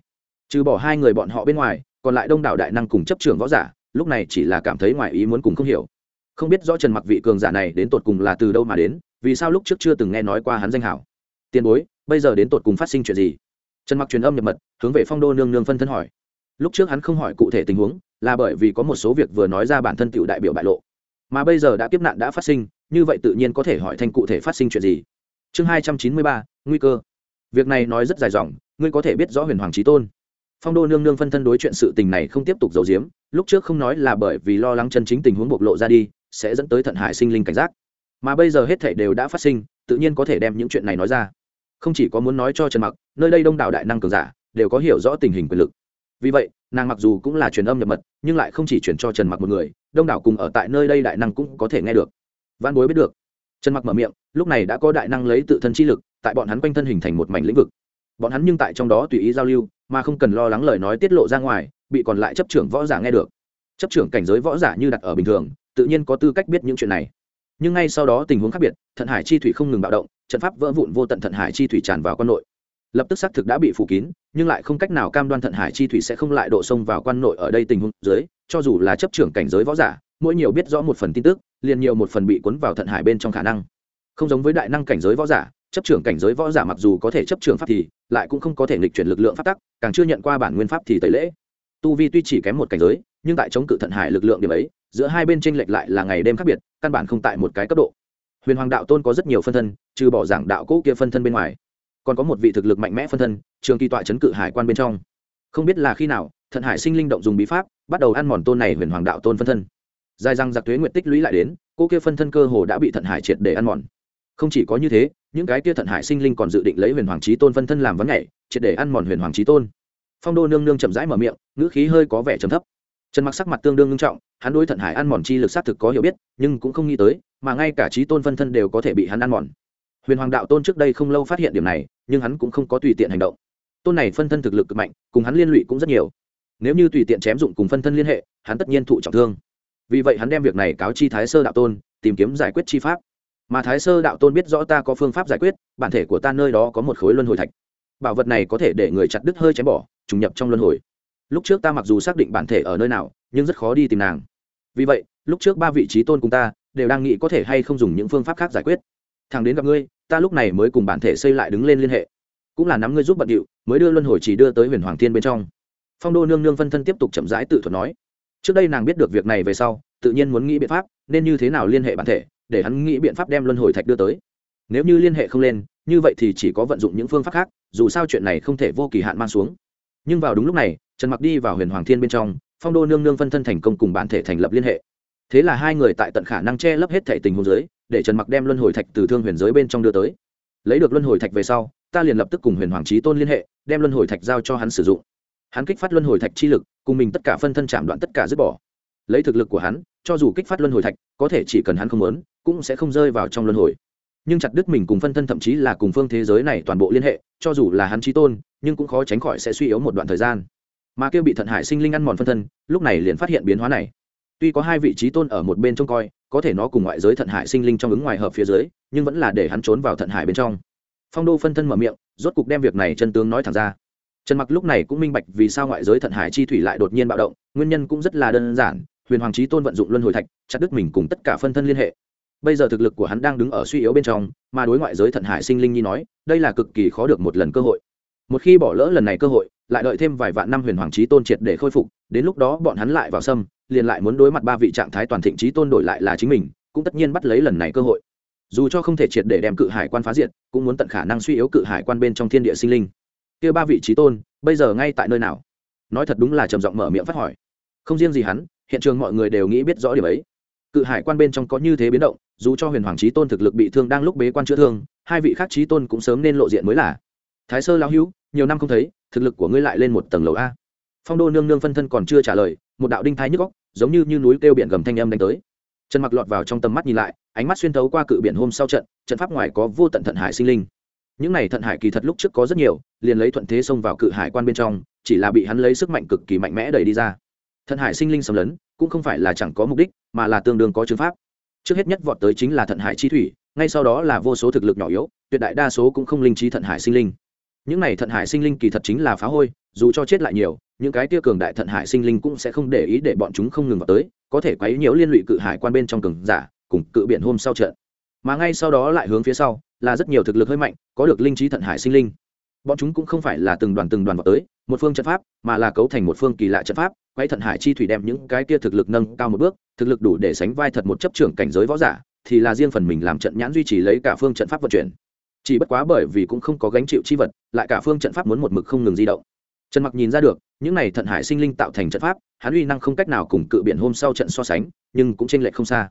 Trừ bỏ hai người bọn họ bên ngoài còn lại đông đảo đại năng cùng chấp trường võ giả, lúc này chỉ là cảm thấy ngoài ý muốn cùng không hiểu. Không biết rõ trần mặc vị cường giả này đến tột cùng là từ đâu mà đến, vì sao lúc trước chưa từng nghe nói qua hắn danh hảo. Tiền bối, bây giờ đến tột cùng phát sinh chuyện gì? Trần mặc truyền âm nhập mật, hướng về phong đô nương nương phân thân hỏi. Lúc trước hắn không hỏi cụ thể tình huống, là bởi vì có một số việc vừa nói ra bản thân tiểu đại biểu bại lộ. Mà bây giờ đã kiếp nạn đã phát sinh, như vậy tự nhiên có thể hỏi thành cụ thể phát sinh chuyện gì. Chương hai trăm chín mươi ba, nguy cơ. Việc này nói rất dài dòng, ngươi có thể biết rõ huyền hoàng trí tôn phong đô nương nương phân thân đối chuyện sự tình này không tiếp tục giấu giếm, lúc trước không nói là bởi vì lo lắng chân chính tình huống bộc lộ ra đi, sẽ dẫn tới thận hải sinh linh cảnh giác. Mà bây giờ hết thể đều đã phát sinh, tự nhiên có thể đem những chuyện này nói ra. Không chỉ có muốn nói cho trần mặc, nơi đây đông đảo đại năng cường giả đều có hiểu rõ tình hình quyền lực. Vì vậy, nàng mặc dù cũng là truyền âm nhập mật, nhưng lại không chỉ truyền cho trần mặc một người, đông đảo cùng ở tại nơi đây đại năng cũng có thể nghe được. Văn bối biết được. Trần mặc mở miệng, lúc này đã có đại năng lấy tự thân chi lực, tại bọn hắn quanh thân hình thành một mảnh lĩnh vực. Bọn hắn nhưng tại trong đó tùy ý giao lưu mà không cần lo lắng lời nói tiết lộ ra ngoài, bị còn lại chấp trưởng võ giả nghe được. Chấp trưởng cảnh giới võ giả như đặt ở bình thường, tự nhiên có tư cách biết những chuyện này. Nhưng ngay sau đó tình huống khác biệt, thận hải chi thủy không ngừng bạo động, trận pháp vỡ vụn vô tận thận hải chi thủy tràn vào quan nội. Lập tức xác thực đã bị phủ kín, nhưng lại không cách nào cam đoan thận hải chi thủy sẽ không lại đổ sông vào quan nội ở đây tình huống dưới, cho dù là chấp trưởng cảnh giới võ giả, mỗi nhiều biết rõ một phần tin tức, liền nhiều một phần bị cuốn vào thận hải bên trong khả năng. Không giống với đại năng cảnh giới võ giả chấp trưởng cảnh giới võ giả mặc dù có thể chấp trưởng pháp thì lại cũng không có thể nghịch chuyển lực lượng pháp tắc, càng chưa nhận qua bản nguyên pháp thì tẩy lễ. Tu vi tuy chỉ kém một cảnh giới, nhưng tại chống cự thận hải lực lượng điểm ấy, giữa hai bên tranh lệch lại là ngày đêm khác biệt, căn bản không tại một cái cấp độ. Huyền hoàng đạo tôn có rất nhiều phân thân, trừ bỏ giảng đạo cũ kia phân thân bên ngoài, còn có một vị thực lực mạnh mẽ phân thân, trường kỳ tọa chấn cự hải quan bên trong. Không biết là khi nào, thận hải sinh linh động dùng bí pháp, bắt đầu ăn mòn tôn này huyền hoàng đạo tôn phân thân. Dài răng giặc thuế nguyện tích lũy lại đến, cô kia phân thân cơ hồ đã bị thận hải triệt để ăn mòn không chỉ có như thế, những cái kia thận hải sinh linh còn dự định lấy huyền hoàng trí tôn phân thân làm vấn nhảy, triệt để ăn mòn huyền hoàng trí tôn. Phong đô nương nương chậm rãi mở miệng, ngữ khí hơi có vẻ trầm thấp. Trần mặc sắc mặt tương đương nghiêm trọng, hắn đối thận hải ăn mòn chi lực sát thực có hiểu biết, nhưng cũng không nghĩ tới, mà ngay cả trí tôn phân thân đều có thể bị hắn ăn mòn. Huyền hoàng đạo tôn trước đây không lâu phát hiện điểm này, nhưng hắn cũng không có tùy tiện hành động. Tôn này phân thân thực lực cực mạnh, cùng hắn liên lụy cũng rất nhiều. Nếu như tùy tiện chém dụng cùng phân thân liên hệ, hắn tất nhiên thụ trọng thương. Vì vậy hắn đem việc này cáo chi thái sơ đạo tôn, tìm kiếm giải quyết chi pháp mà thái sơ đạo tôn biết rõ ta có phương pháp giải quyết, bản thể của ta nơi đó có một khối luân hồi thạch. Bảo vật này có thể để người chặt đứt hơi chém bỏ, trùng nhập trong luân hồi. Lúc trước ta mặc dù xác định bản thể ở nơi nào, nhưng rất khó đi tìm nàng. Vì vậy, lúc trước ba vị trí tôn cùng ta đều đang nghĩ có thể hay không dùng những phương pháp khác giải quyết. Thằng đến gặp ngươi, ta lúc này mới cùng bản thể xây lại đứng lên liên hệ. Cũng là nắm ngươi giúp bận điệu, mới đưa luân hồi chỉ đưa tới huyền hoàng thiên bên trong. Phong đô nương nương phân thân tiếp tục chậm rãi tự thuật nói. Trước đây nàng biết được việc này về sau, tự nhiên muốn nghĩ biện pháp, nên như thế nào liên hệ bản thể để hắn nghĩ biện pháp đem luân hồi thạch đưa tới. Nếu như liên hệ không lên, như vậy thì chỉ có vận dụng những phương pháp khác, dù sao chuyện này không thể vô kỳ hạn mang xuống. Nhưng vào đúng lúc này, trần mặc đi vào huyền hoàng thiên bên trong, phong đô nương nương phân thân thành công cùng bản thể thành lập liên hệ. Thế là hai người tại tận khả năng che lấp hết thể tình huống giới để trần mặc đem luân hồi thạch từ thương huyền giới bên trong đưa tới. Lấy được luân hồi thạch về sau, ta liền lập tức cùng huyền hoàng trí tôn liên hệ, đem luân hồi thạch giao cho hắn sử dụng. Hắn kích phát luân hồi thạch chi lực, cùng mình tất cả phân thân chạm đoạn tất cả dứt bỏ. Lấy thực lực của hắn, cho dù kích phát luân hồi thạch, có thể chỉ cần hắn không muốn cũng sẽ không rơi vào trong luân hồi. Nhưng chặt đứt mình cùng phân thân thậm chí là cùng phương thế giới này toàn bộ liên hệ, cho dù là hắn trí tôn, nhưng cũng khó tránh khỏi sẽ suy yếu một đoạn thời gian. Mà kêu bị thận hải sinh linh ăn mòn phân thân, lúc này liền phát hiện biến hóa này. Tuy có hai vị trí tôn ở một bên trông coi, có thể nó cùng ngoại giới thận hải sinh linh trong ứng ngoài hợp phía dưới, nhưng vẫn là để hắn trốn vào thận hải bên trong. Phong đô phân thân mở miệng, rốt cục đem việc này chân tướng nói thẳng ra. Trần mặc lúc này cũng minh bạch vì sao ngoại giới thận hải chi thủy lại đột nhiên bạo động, nguyên nhân cũng rất là đơn giản, huyền hoàng trí tôn vận dụng luân hồi thạch, chặt đứt mình cùng tất cả phân thân liên hệ bây giờ thực lực của hắn đang đứng ở suy yếu bên trong, mà đối ngoại giới thận hải sinh linh nhi nói, đây là cực kỳ khó được một lần cơ hội. Một khi bỏ lỡ lần này cơ hội, lại đợi thêm vài vạn năm huyền hoàng trí tôn triệt để khôi phục, đến lúc đó bọn hắn lại vào sâm, liền lại muốn đối mặt ba vị trạng thái toàn thịnh trí tôn đổi lại là chính mình, cũng tất nhiên bắt lấy lần này cơ hội. Dù cho không thể triệt để đem cự hải quan phá diệt, cũng muốn tận khả năng suy yếu cự hải quan bên trong thiên địa sinh linh. Kia ba vị trí tôn, bây giờ ngay tại nơi nào? Nói thật đúng là trầm giọng mở miệng phát hỏi. Không riêng gì hắn, hiện trường mọi người đều nghĩ biết rõ điểm ấy cự hải quan bên trong có như thế biến động dù cho huyền hoàng trí tôn thực lực bị thương đang lúc bế quan chữa thương hai vị khác trí tôn cũng sớm nên lộ diện mới là. Thái sơ lão hữu nhiều năm không thấy thực lực của ngươi lại lên một tầng lầu a. Phong đô nương nương phân thân còn chưa trả lời một đạo đinh thái nhức góc giống như, như núi kêu biển gầm thanh âm đánh tới. Trần mặc lọt vào trong tầm mắt nhìn lại ánh mắt xuyên thấu qua cự biển hôm sau trận trận pháp ngoài có vô tận thận hải sinh linh. Những này thận hải kỳ thật lúc trước có rất nhiều liền lấy thuận thế xông vào cự hải quan bên trong chỉ là bị hắn lấy sức mạnh cực kỳ mạnh mẽ đẩy đi ra thận hải sinh linh xâm lấn, cũng không phải là chẳng có mục đích, mà là tương đương có chứng pháp. Trước hết nhất vọt tới chính là thận hải chi thủy, ngay sau đó là vô số thực lực nhỏ yếu, tuyệt đại đa số cũng không linh trí thận hải sinh linh. Những này thận hải sinh linh kỳ thật chính là phá hôi, dù cho chết lại nhiều, những cái tia cường đại thận hải sinh linh cũng sẽ không để ý để bọn chúng không ngừng vào tới, có thể quấy nhiễu liên lụy cự hải quan bên trong cường giả, cùng cự biển hôm sau trận. Mà ngay sau đó lại hướng phía sau, là rất nhiều thực lực hơi mạnh, có được linh trí thận hải sinh linh. Bọn chúng cũng không phải là từng đoàn từng đoàn vào tới, một phương trận pháp, mà là cấu thành một phương kỳ lạ trận pháp quay thận hải chi thủy đem những cái kia thực lực nâng cao một bước, thực lực đủ để sánh vai thật một chấp trưởng cảnh giới võ giả, thì là riêng phần mình làm trận nhãn duy trì lấy cả phương trận pháp vận chuyển. Chỉ bất quá bởi vì cũng không có gánh chịu chi vật, lại cả phương trận pháp muốn một mực không ngừng di động. Trần mặc nhìn ra được, những này thận hải sinh linh tạo thành trận pháp, hắn uy năng không cách nào cùng cự biển hôm sau trận so sánh, nhưng cũng chênh lệch không xa.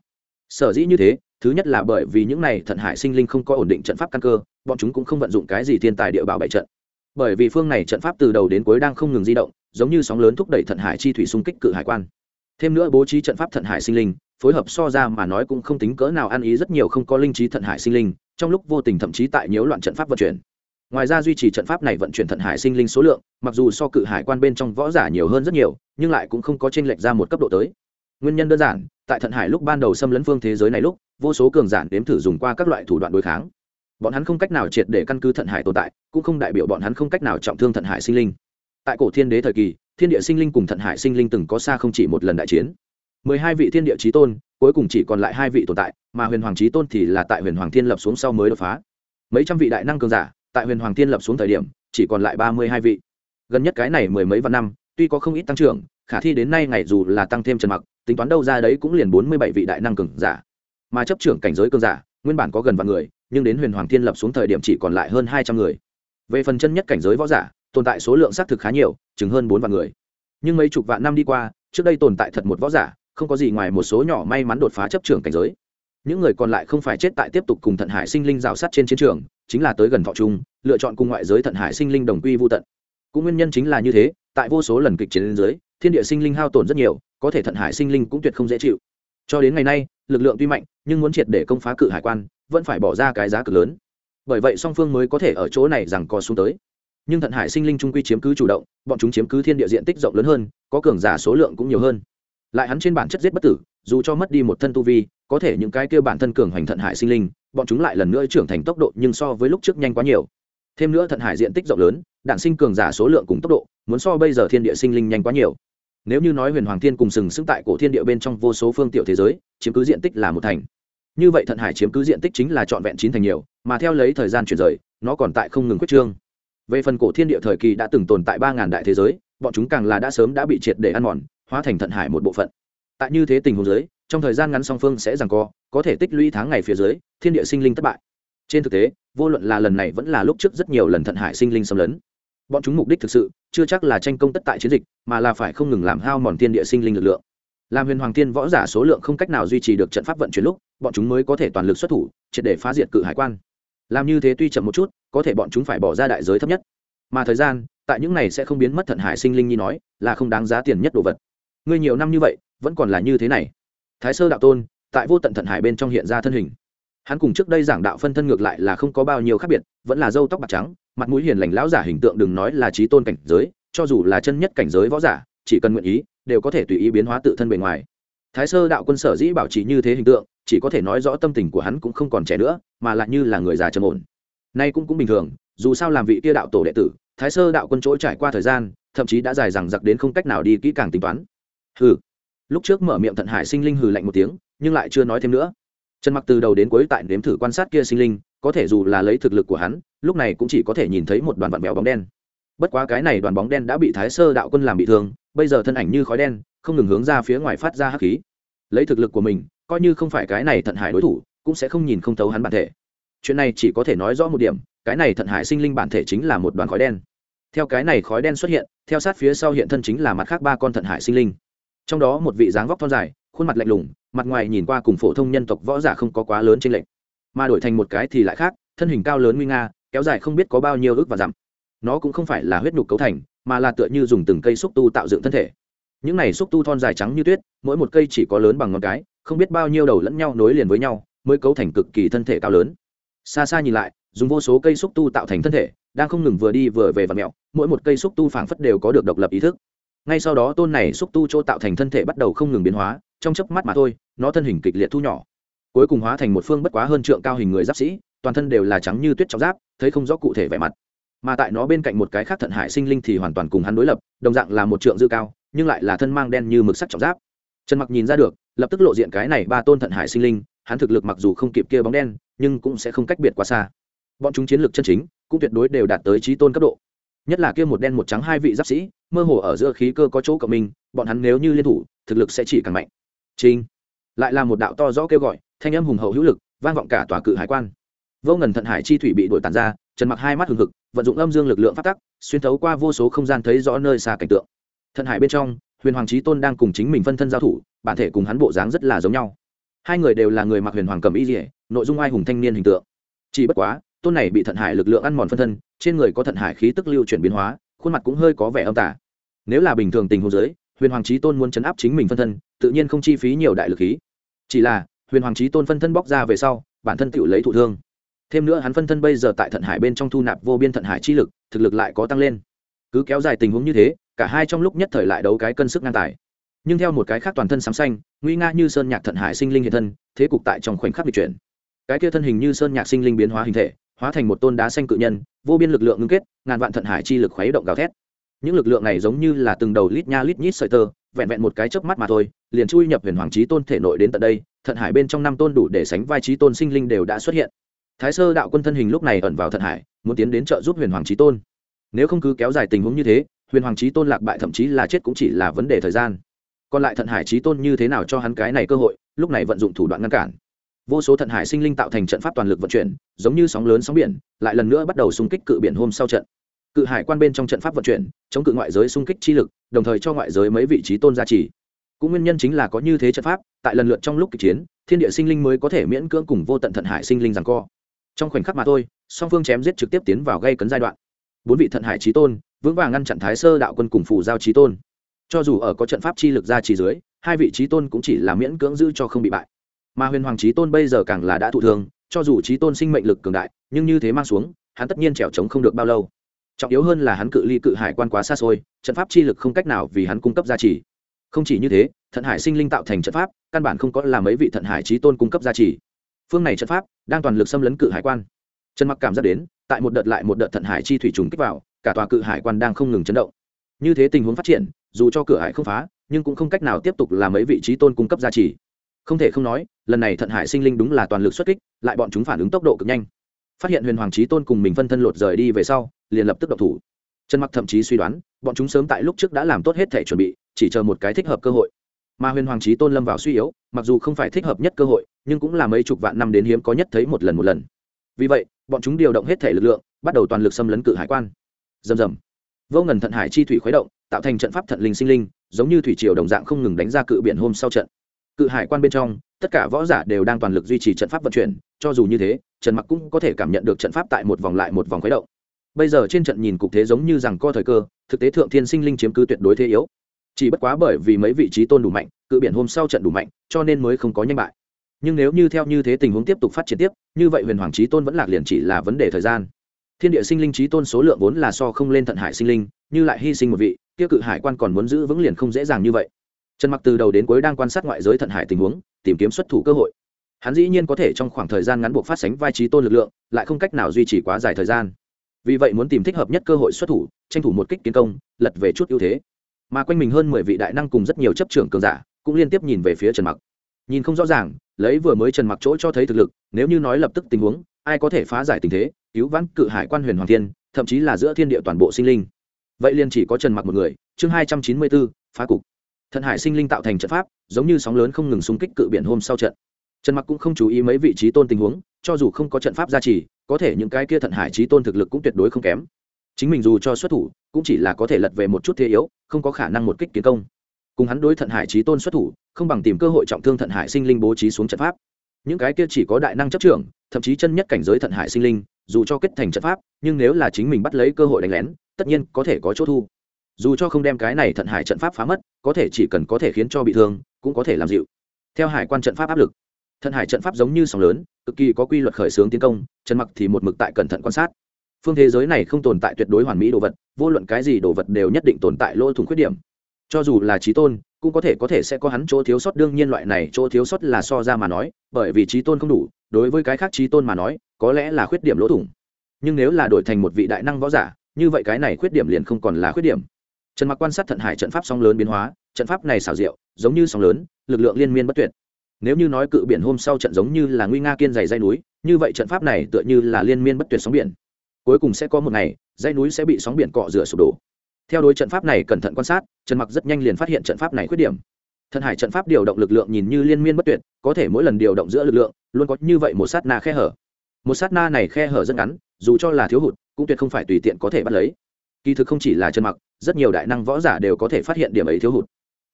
Sở dĩ như thế, thứ nhất là bởi vì những này thận hải sinh linh không có ổn định trận pháp căn cơ, bọn chúng cũng không vận dụng cái gì thiên tài địa bảo bảy trận bởi vì phương này trận pháp từ đầu đến cuối đang không ngừng di động, giống như sóng lớn thúc đẩy thận hải chi thủy xung kích cự hải quan. Thêm nữa bố trí trận pháp thận hải sinh linh, phối hợp so ra mà nói cũng không tính cỡ nào ăn ý rất nhiều không có linh trí thận hải sinh linh, trong lúc vô tình thậm chí tại nhiễu loạn trận pháp vận chuyển. Ngoài ra duy trì trận pháp này vận chuyển thận hải sinh linh số lượng, mặc dù so cự hải quan bên trong võ giả nhiều hơn rất nhiều, nhưng lại cũng không có tranh lệch ra một cấp độ tới. Nguyên nhân đơn giản, tại thận hải lúc ban đầu xâm lấn phương thế giới này lúc, vô số cường giản đếm thử dùng qua các loại thủ đoạn đối kháng bọn hắn không cách nào triệt để căn cứ thận hải tồn tại, cũng không đại biểu bọn hắn không cách nào trọng thương thận hải sinh linh. Tại cổ thiên đế thời kỳ, thiên địa sinh linh cùng thận hải sinh linh từng có xa không chỉ một lần đại chiến. Mười hai vị thiên địa trí tôn, cuối cùng chỉ còn lại hai vị tồn tại, mà huyền hoàng trí tôn thì là tại huyền hoàng thiên lập xuống sau mới đột phá. Mấy trăm vị đại năng cường giả, tại huyền hoàng thiên lập xuống thời điểm, chỉ còn lại ba mươi hai vị. Gần nhất cái này mười mấy vạn năm, tuy có không ít tăng trưởng, khả thi đến nay ngày dù là tăng thêm trần mặc, tính toán đâu ra đấy cũng liền bốn mươi bảy vị đại năng cường giả. Mà chấp trưởng cảnh giới cường giả, nguyên bản có gần vạn người nhưng đến huyền hoàng thiên lập xuống thời điểm chỉ còn lại hơn hai trăm người. Về phần chân nhất cảnh giới võ giả, tồn tại số lượng xác thực khá nhiều chứng hơn bốn vạn người. Nhưng mấy chục vạn năm đi qua, trước đây tồn tại thật một võ giả, không có gì ngoài một số nhỏ may mắn đột phá chấp trưởng cảnh giới. Những người còn lại không phải chết tại tiếp tục cùng thận hải sinh linh rào sát trên chiến trường, chính là tới gần thọ trung, lựa chọn cùng ngoại giới thận hải sinh linh đồng quy vô tận. Cũng nguyên nhân chính là như thế, tại vô số lần kịch chiến lên dưới, thiên địa sinh linh hao tổn rất nhiều, có thể thận hải sinh linh cũng tuyệt không dễ chịu. Cho đến ngày nay, lực lượng tuy mạnh, nhưng muốn triệt để công phá cự hải quan vẫn phải bỏ ra cái giá cực lớn. Bởi vậy song phương mới có thể ở chỗ này rằng co xuống tới. Nhưng thận hải sinh linh trung quy chiếm cứ chủ động, bọn chúng chiếm cứ thiên địa diện tích rộng lớn hơn, có cường giả số lượng cũng nhiều hơn. Lại hắn trên bản chất giết bất tử, dù cho mất đi một thân tu vi, có thể những cái kia bản thân cường hoành thận hải sinh linh, bọn chúng lại lần nữa trưởng thành tốc độ nhưng so với lúc trước nhanh quá nhiều. Thêm nữa thận hải diện tích rộng lớn đạn sinh cường giả số lượng cùng tốc độ, muốn so bây giờ thiên địa sinh linh nhanh quá nhiều. Nếu như nói huyền hoàng thiên cùng sừng sững tại cổ thiên địa bên trong vô số phương tiểu thế giới, chiếm cứ diện tích là một thành như vậy thận hải chiếm cứ diện tích chính là trọn vẹn chín thành nhiều, mà theo lấy thời gian chuyển rời, nó còn tại không ngừng quyết trương. Về phần cổ thiên địa thời kỳ đã từng tồn tại ba ngàn đại thế giới, bọn chúng càng là đã sớm đã bị triệt để ăn mòn, hóa thành thận hải một bộ phận. Tại như thế tình huống giới trong thời gian ngắn song phương sẽ rằng co, có thể tích lũy tháng ngày phía dưới, thiên địa sinh linh thất bại. Trên thực tế, vô luận là lần này vẫn là lúc trước rất nhiều lần thận hải sinh linh xâm lấn. Bọn chúng mục đích thực sự, chưa chắc là tranh công tất tại chiến dịch, mà là phải không ngừng làm hao mòn thiên địa sinh linh lực lượng. Làm huyền hoàng tiên võ giả số lượng không cách nào duy trì được trận pháp vận chuyển lúc bọn chúng mới có thể toàn lực xuất thủ, triệt để phá diệt cự hải quan. Làm như thế tuy chậm một chút, có thể bọn chúng phải bỏ ra đại giới thấp nhất. Mà thời gian, tại những này sẽ không biến mất thận hải sinh linh nhi nói, là không đáng giá tiền nhất đồ vật. Ngươi nhiều năm như vậy, vẫn còn là như thế này. Thái sơ đạo tôn, tại vô tận thận hải bên trong hiện ra thân hình. Hắn cùng trước đây giảng đạo phân thân ngược lại là không có bao nhiêu khác biệt, vẫn là dâu tóc bạc trắng, mặt mũi hiền lành lão giả hình tượng đừng nói là trí tôn cảnh giới, cho dù là chân nhất cảnh giới võ giả, chỉ cần nguyện ý, đều có thể tùy ý biến hóa tự thân bề ngoài thái sơ đạo quân sở dĩ bảo trì như thế hình tượng, chỉ có thể nói rõ tâm tình của hắn cũng không còn trẻ nữa, mà lại như là người già trầm ổn. Nay cũng cũng bình thường, dù sao làm vị kia đạo tổ đệ tử, thái sơ đạo quân chỗ trải qua thời gian, thậm chí đã dài rằng giặc đến không cách nào đi kỹ càng tính toán. Hừ. Lúc trước mở miệng thận hải sinh linh hừ lạnh một tiếng, nhưng lại chưa nói thêm nữa. Trần mặc từ đầu đến cuối tại nếm thử quan sát kia sinh linh, có thể dù là lấy thực lực của hắn, lúc này cũng chỉ có thể nhìn thấy một đoàn vạn mèo bóng đen. Bất quá cái này đoàn bóng đen đã bị thái sơ đạo quân làm bị thương, bây giờ thân ảnh như khói đen không ngừng hướng ra phía ngoài phát ra hắc khí. Lấy thực lực của mình, coi như không phải cái này thận hải đối thủ, cũng sẽ không nhìn không thấu hắn bản thể. Chuyện này chỉ có thể nói rõ một điểm, cái này thận hải sinh linh bản thể chính là một đoàn khói đen. Theo cái này khói đen xuất hiện, theo sát phía sau hiện thân chính là mặt khác ba con thận hải sinh linh. Trong đó một vị dáng vóc thon dài, khuôn mặt lạnh lùng, mặt ngoài nhìn qua cùng phổ thông nhân tộc võ giả không có quá lớn trên lệnh mà đổi thành một cái thì lại khác, thân hình cao lớn nguy nga, kéo dài không biết có bao nhiêu ước và dặm. Nó cũng không phải là huyết nhục cấu thành, mà là tựa như dùng từng cây xúc tu tạo dựng thân thể những này xúc tu thon dài trắng như tuyết, mỗi một cây chỉ có lớn bằng ngón cái, không biết bao nhiêu đầu lẫn nhau nối liền với nhau, mới cấu thành cực kỳ thân thể cao lớn. Xa xa nhìn lại, dùng vô số cây xúc tu tạo thành thân thể, đang không ngừng vừa đi vừa về và mẹo, mỗi một cây xúc tu phảng phất đều có được độc lập ý thức. Ngay sau đó tôn này xúc tu chỗ tạo thành thân thể bắt đầu không ngừng biến hóa, trong chớp mắt mà thôi, nó thân hình kịch liệt thu nhỏ. Cuối cùng hóa thành một phương bất quá hơn trượng cao hình người giáp sĩ, toàn thân đều là trắng như tuyết trong giáp, thấy không rõ cụ thể vẻ mặt. Mà tại nó bên cạnh một cái khác thận hải sinh linh thì hoàn toàn cùng hắn đối lập, đồng dạng là một trượng dư cao nhưng lại là thân mang đen như mực sắc trọng giáp. Trần mặc nhìn ra được, lập tức lộ diện cái này ba tôn thận hải sinh linh, hắn thực lực mặc dù không kịp kia bóng đen, nhưng cũng sẽ không cách biệt quá xa. Bọn chúng chiến lược chân chính, cũng tuyệt đối đều đạt tới trí tôn cấp độ. Nhất là kia một đen một trắng hai vị giáp sĩ, mơ hồ ở giữa khí cơ có chỗ cộng minh, bọn hắn nếu như liên thủ, thực lực sẽ chỉ càng mạnh. Trinh lại là một đạo to rõ kêu gọi, thanh âm hùng hậu hữu lực, vang vọng cả tòa cự hải quan. Vô ngần thận hải chi thủy bị đổi tàn ra, trần mặc hai mắt hừng hực, vận dụng âm dương lực lượng phát tắc, xuyên thấu qua vô số không gian thấy rõ nơi xa cảnh tượng thận hải bên trong, huyền hoàng trí tôn đang cùng chính mình phân thân giao thủ, bản thể cùng hắn bộ dáng rất là giống nhau. Hai người đều là người mặc huyền hoàng cầm y dỉa nội dung ai hùng thanh niên hình tượng. Chỉ bất quá, tôn này bị thận hải lực lượng ăn mòn phân thân, trên người có thận hải khí tức lưu chuyển biến hóa, khuôn mặt cũng hơi có vẻ âm tả nếu là bình thường tình huống giới huyền hoàng trí tôn muốn chấn áp chính mình phân thân, tự nhiên không chi phí nhiều đại lực khí. Chỉ là, huyền hoàng trí tôn phân thân bóc ra về sau, bản thân tự lấy thụ thương. Thêm nữa hắn phân thân bây giờ tại thận hải bên trong thu nạp vô biên thận hải chi lực, thực lực lại có tăng lên. Cứ kéo dài tình huống như thế cả hai trong lúc nhất thời lại đấu cái cân sức ngang tài. Nhưng theo một cái khác toàn thân sám xanh, nguy nga như sơn nhạc thận hải sinh linh hiện thân, thế cục tại trong khoảnh khắc bị chuyển. Cái kia thân hình như sơn nhạc sinh linh biến hóa hình thể, hóa thành một tôn đá xanh cự nhân, vô biên lực lượng ngưng kết, ngàn vạn thận hải chi lực khuấy động gào thét. Những lực lượng này giống như là từng đầu lít nha lít nhít sợi tơ, vẹn vẹn một cái chớp mắt mà thôi, liền chui nhập huyền hoàng trí tôn thể nội đến tận đây, thận hải bên trong năm tôn đủ để sánh vai trí tôn sinh linh đều đã xuất hiện. Thái sơ đạo quân thân hình lúc này ẩn vào thận hải, muốn tiến đến trợ giúp huyền hoàng trí tôn. Nếu không cứ kéo dài tình huống như thế huyền hoàng trí tôn lạc bại thậm chí là chết cũng chỉ là vấn đề thời gian. Còn lại thận hải trí tôn như thế nào cho hắn cái này cơ hội, lúc này vận dụng thủ đoạn ngăn cản. Vô số thận hải sinh linh tạo thành trận pháp toàn lực vận chuyển, giống như sóng lớn sóng biển, lại lần nữa bắt đầu xung kích cự biển hôm sau trận. Cự hải quan bên trong trận pháp vận chuyển, chống cự ngoại giới xung kích chi lực, đồng thời cho ngoại giới mấy vị trí tôn gia trì. Cũng nguyên nhân chính là có như thế trận pháp, tại lần lượt trong lúc kịch chiến, thiên địa sinh linh mới có thể miễn cưỡng cùng vô tận thận hải sinh linh rằng co. Trong khoảnh khắc mà thôi, song phương chém giết trực tiếp tiến vào gây cấn giai đoạn. Bốn vị thận hải trí tôn vững vàng ngăn chặn thái sơ đạo quân cùng phủ giao trí tôn. Cho dù ở có trận pháp chi lực ra chỉ dưới, hai vị trí tôn cũng chỉ là miễn cưỡng giữ cho không bị bại. Mà huyền hoàng trí tôn bây giờ càng là đã thụ thương, cho dù trí tôn sinh mệnh lực cường đại, nhưng như thế mang xuống, hắn tất nhiên trèo trống không được bao lâu. Trọng yếu hơn là hắn cự ly cự hải quan quá xa xôi, trận pháp chi lực không cách nào vì hắn cung cấp gia trì. Không chỉ như thế, thận hải sinh linh tạo thành trận pháp, căn bản không có là mấy vị thận hải trí tôn cung cấp gia trì. Phương này trận pháp, đang toàn lực xâm lấn cự hải quan trần mặc cảm giác đến, tại một đợt lại một đợt thận hải chi thủy trùng kích vào, cả tòa cự hải quan đang không ngừng chấn động. Như thế tình huống phát triển, dù cho cửa hải không phá, nhưng cũng không cách nào tiếp tục làm mấy vị trí tôn cung cấp gia trì. Không thể không nói, lần này thận hải sinh linh đúng là toàn lực xuất kích, lại bọn chúng phản ứng tốc độ cực nhanh. Phát hiện huyền hoàng trí tôn cùng mình phân thân lột rời đi về sau, liền lập tức độc thủ. Trần mặc thậm chí suy đoán, bọn chúng sớm tại lúc trước đã làm tốt hết thể chuẩn bị, chỉ chờ một cái thích hợp cơ hội. Mà huyền hoàng trí tôn lâm vào suy yếu, mặc dù không phải thích hợp nhất cơ hội, nhưng cũng là mấy chục vạn năm đến hiếm có nhất thấy một lần một lần vì vậy, bọn chúng điều động hết thể lực lượng, bắt đầu toàn lực xâm lấn cự hải quan. Rầm rầm. Vô ngần thận hải chi thủy khuấy động, tạo thành trận pháp thận linh sinh linh, giống như thủy triều đồng dạng không ngừng đánh ra cự biển hôm sau trận. Cự hải quan bên trong, tất cả võ giả đều đang toàn lực duy trì trận pháp vận chuyển, cho dù như thế, trần mặc cũng có thể cảm nhận được trận pháp tại một vòng lại một vòng khuấy động. Bây giờ trên trận nhìn cục thế giống như rằng co thời cơ, thực tế thượng thiên sinh linh chiếm cứ tuyệt đối thế yếu. Chỉ bất quá bởi vì mấy vị trí tôn đủ mạnh, cự biển hôm sau trận đủ mạnh, cho nên mới không có nhanh bại nhưng nếu như theo như thế tình huống tiếp tục phát triển tiếp, như vậy huyền hoàng trí tôn vẫn lạc liền chỉ là vấn đề thời gian. Thiên địa sinh linh trí tôn số lượng vốn là so không lên thận hải sinh linh, như lại hy sinh một vị tiêu cự hải quan còn muốn giữ vững liền không dễ dàng như vậy. Trần mặc từ đầu đến cuối đang quan sát ngoại giới thận hải tình huống, tìm kiếm xuất thủ cơ hội. Hắn dĩ nhiên có thể trong khoảng thời gian ngắn buộc phát sánh vai trí tôn lực lượng, lại không cách nào duy trì quá dài thời gian. Vì vậy muốn tìm thích hợp nhất cơ hội xuất thủ, tranh thủ một kích kiến công, lật về chút ưu thế. Mà quanh mình hơn mười vị đại năng cùng rất nhiều chấp trưởng cường giả, cũng liên tiếp nhìn về phía trần mặc nhìn không rõ ràng, lấy vừa mới trần mặc chỗ cho thấy thực lực, nếu như nói lập tức tình huống, ai có thể phá giải tình thế? Cứu vãn cự hải quan huyền hoàng thiên, thậm chí là giữa thiên địa toàn bộ sinh linh. Vậy liền chỉ có trần mặc một người, chương hai trăm chín mươi bốn, phá cục. Thận hải sinh linh tạo thành trận pháp, giống như sóng lớn không ngừng xung kích cự biển hôm sau trận. Trần mặc cũng không chú ý mấy vị trí tôn tình huống, cho dù không có trận pháp gia trì, có thể những cái kia thận hải trí tôn thực lực cũng tuyệt đối không kém. Chính mình dù cho xuất thủ, cũng chỉ là có thể lật về một chút thế yếu, không có khả năng một kích kiến công cùng hắn đối thận hải trí tôn xuất thủ, không bằng tìm cơ hội trọng thương thận hải sinh linh bố trí xuống trận pháp. Những cái kia chỉ có đại năng chấp trưởng, thậm chí chân nhất cảnh giới thận hải sinh linh, dù cho kết thành trận pháp, nhưng nếu là chính mình bắt lấy cơ hội đánh lén, tất nhiên có thể có chỗ thu. Dù cho không đem cái này thận hải trận pháp phá mất, có thể chỉ cần có thể khiến cho bị thương, cũng có thể làm dịu. Theo hải quan trận pháp áp lực, thận hải trận pháp giống như sóng lớn, cực kỳ có quy luật khởi xướng tiến công trần mặc thì một mực tại cẩn thận quan sát. Phương thế giới này không tồn tại tuyệt đối hoàn mỹ đồ vật, vô luận cái gì đồ vật đều nhất định tồn tại lỗ thủng khuyết điểm cho dù là trí tôn, cũng có thể có thể sẽ có hắn chỗ thiếu sót. Đương nhiên loại này chỗ thiếu sót là so ra mà nói, bởi vì trí tôn không đủ, đối với cái khác trí tôn mà nói, có lẽ là khuyết điểm lỗ thủng. Nhưng nếu là đổi thành một vị đại năng võ giả, như vậy cái này khuyết điểm liền không còn là khuyết điểm. Trần mặc quan sát thận hải trận pháp song lớn biến hóa, trận pháp này xảo diệu, giống như sóng lớn, lực lượng liên miên bất tuyệt. Nếu như nói cự biển hôm sau trận giống như là nguy nga kiên dày dây núi, như vậy trận pháp này tựa như là liên miên bất tuyệt sóng biển. Cuối cùng sẽ có một ngày dây núi sẽ bị sóng biển cọ rửa sụp đổ theo đối trận pháp này cẩn thận quan sát, trần mặc rất nhanh liền phát hiện trận pháp này khuyết điểm. Thần hải trận pháp điều động lực lượng nhìn như liên miên bất tuyệt, có thể mỗi lần điều động giữa lực lượng, luôn có như vậy một sát na khe hở. Một sát na này khe hở rất ngắn, dù cho là thiếu hụt, cũng tuyệt không phải tùy tiện có thể bắt lấy. Kỳ thực không chỉ là trần mặc, rất nhiều đại năng võ giả đều có thể phát hiện điểm ấy thiếu hụt.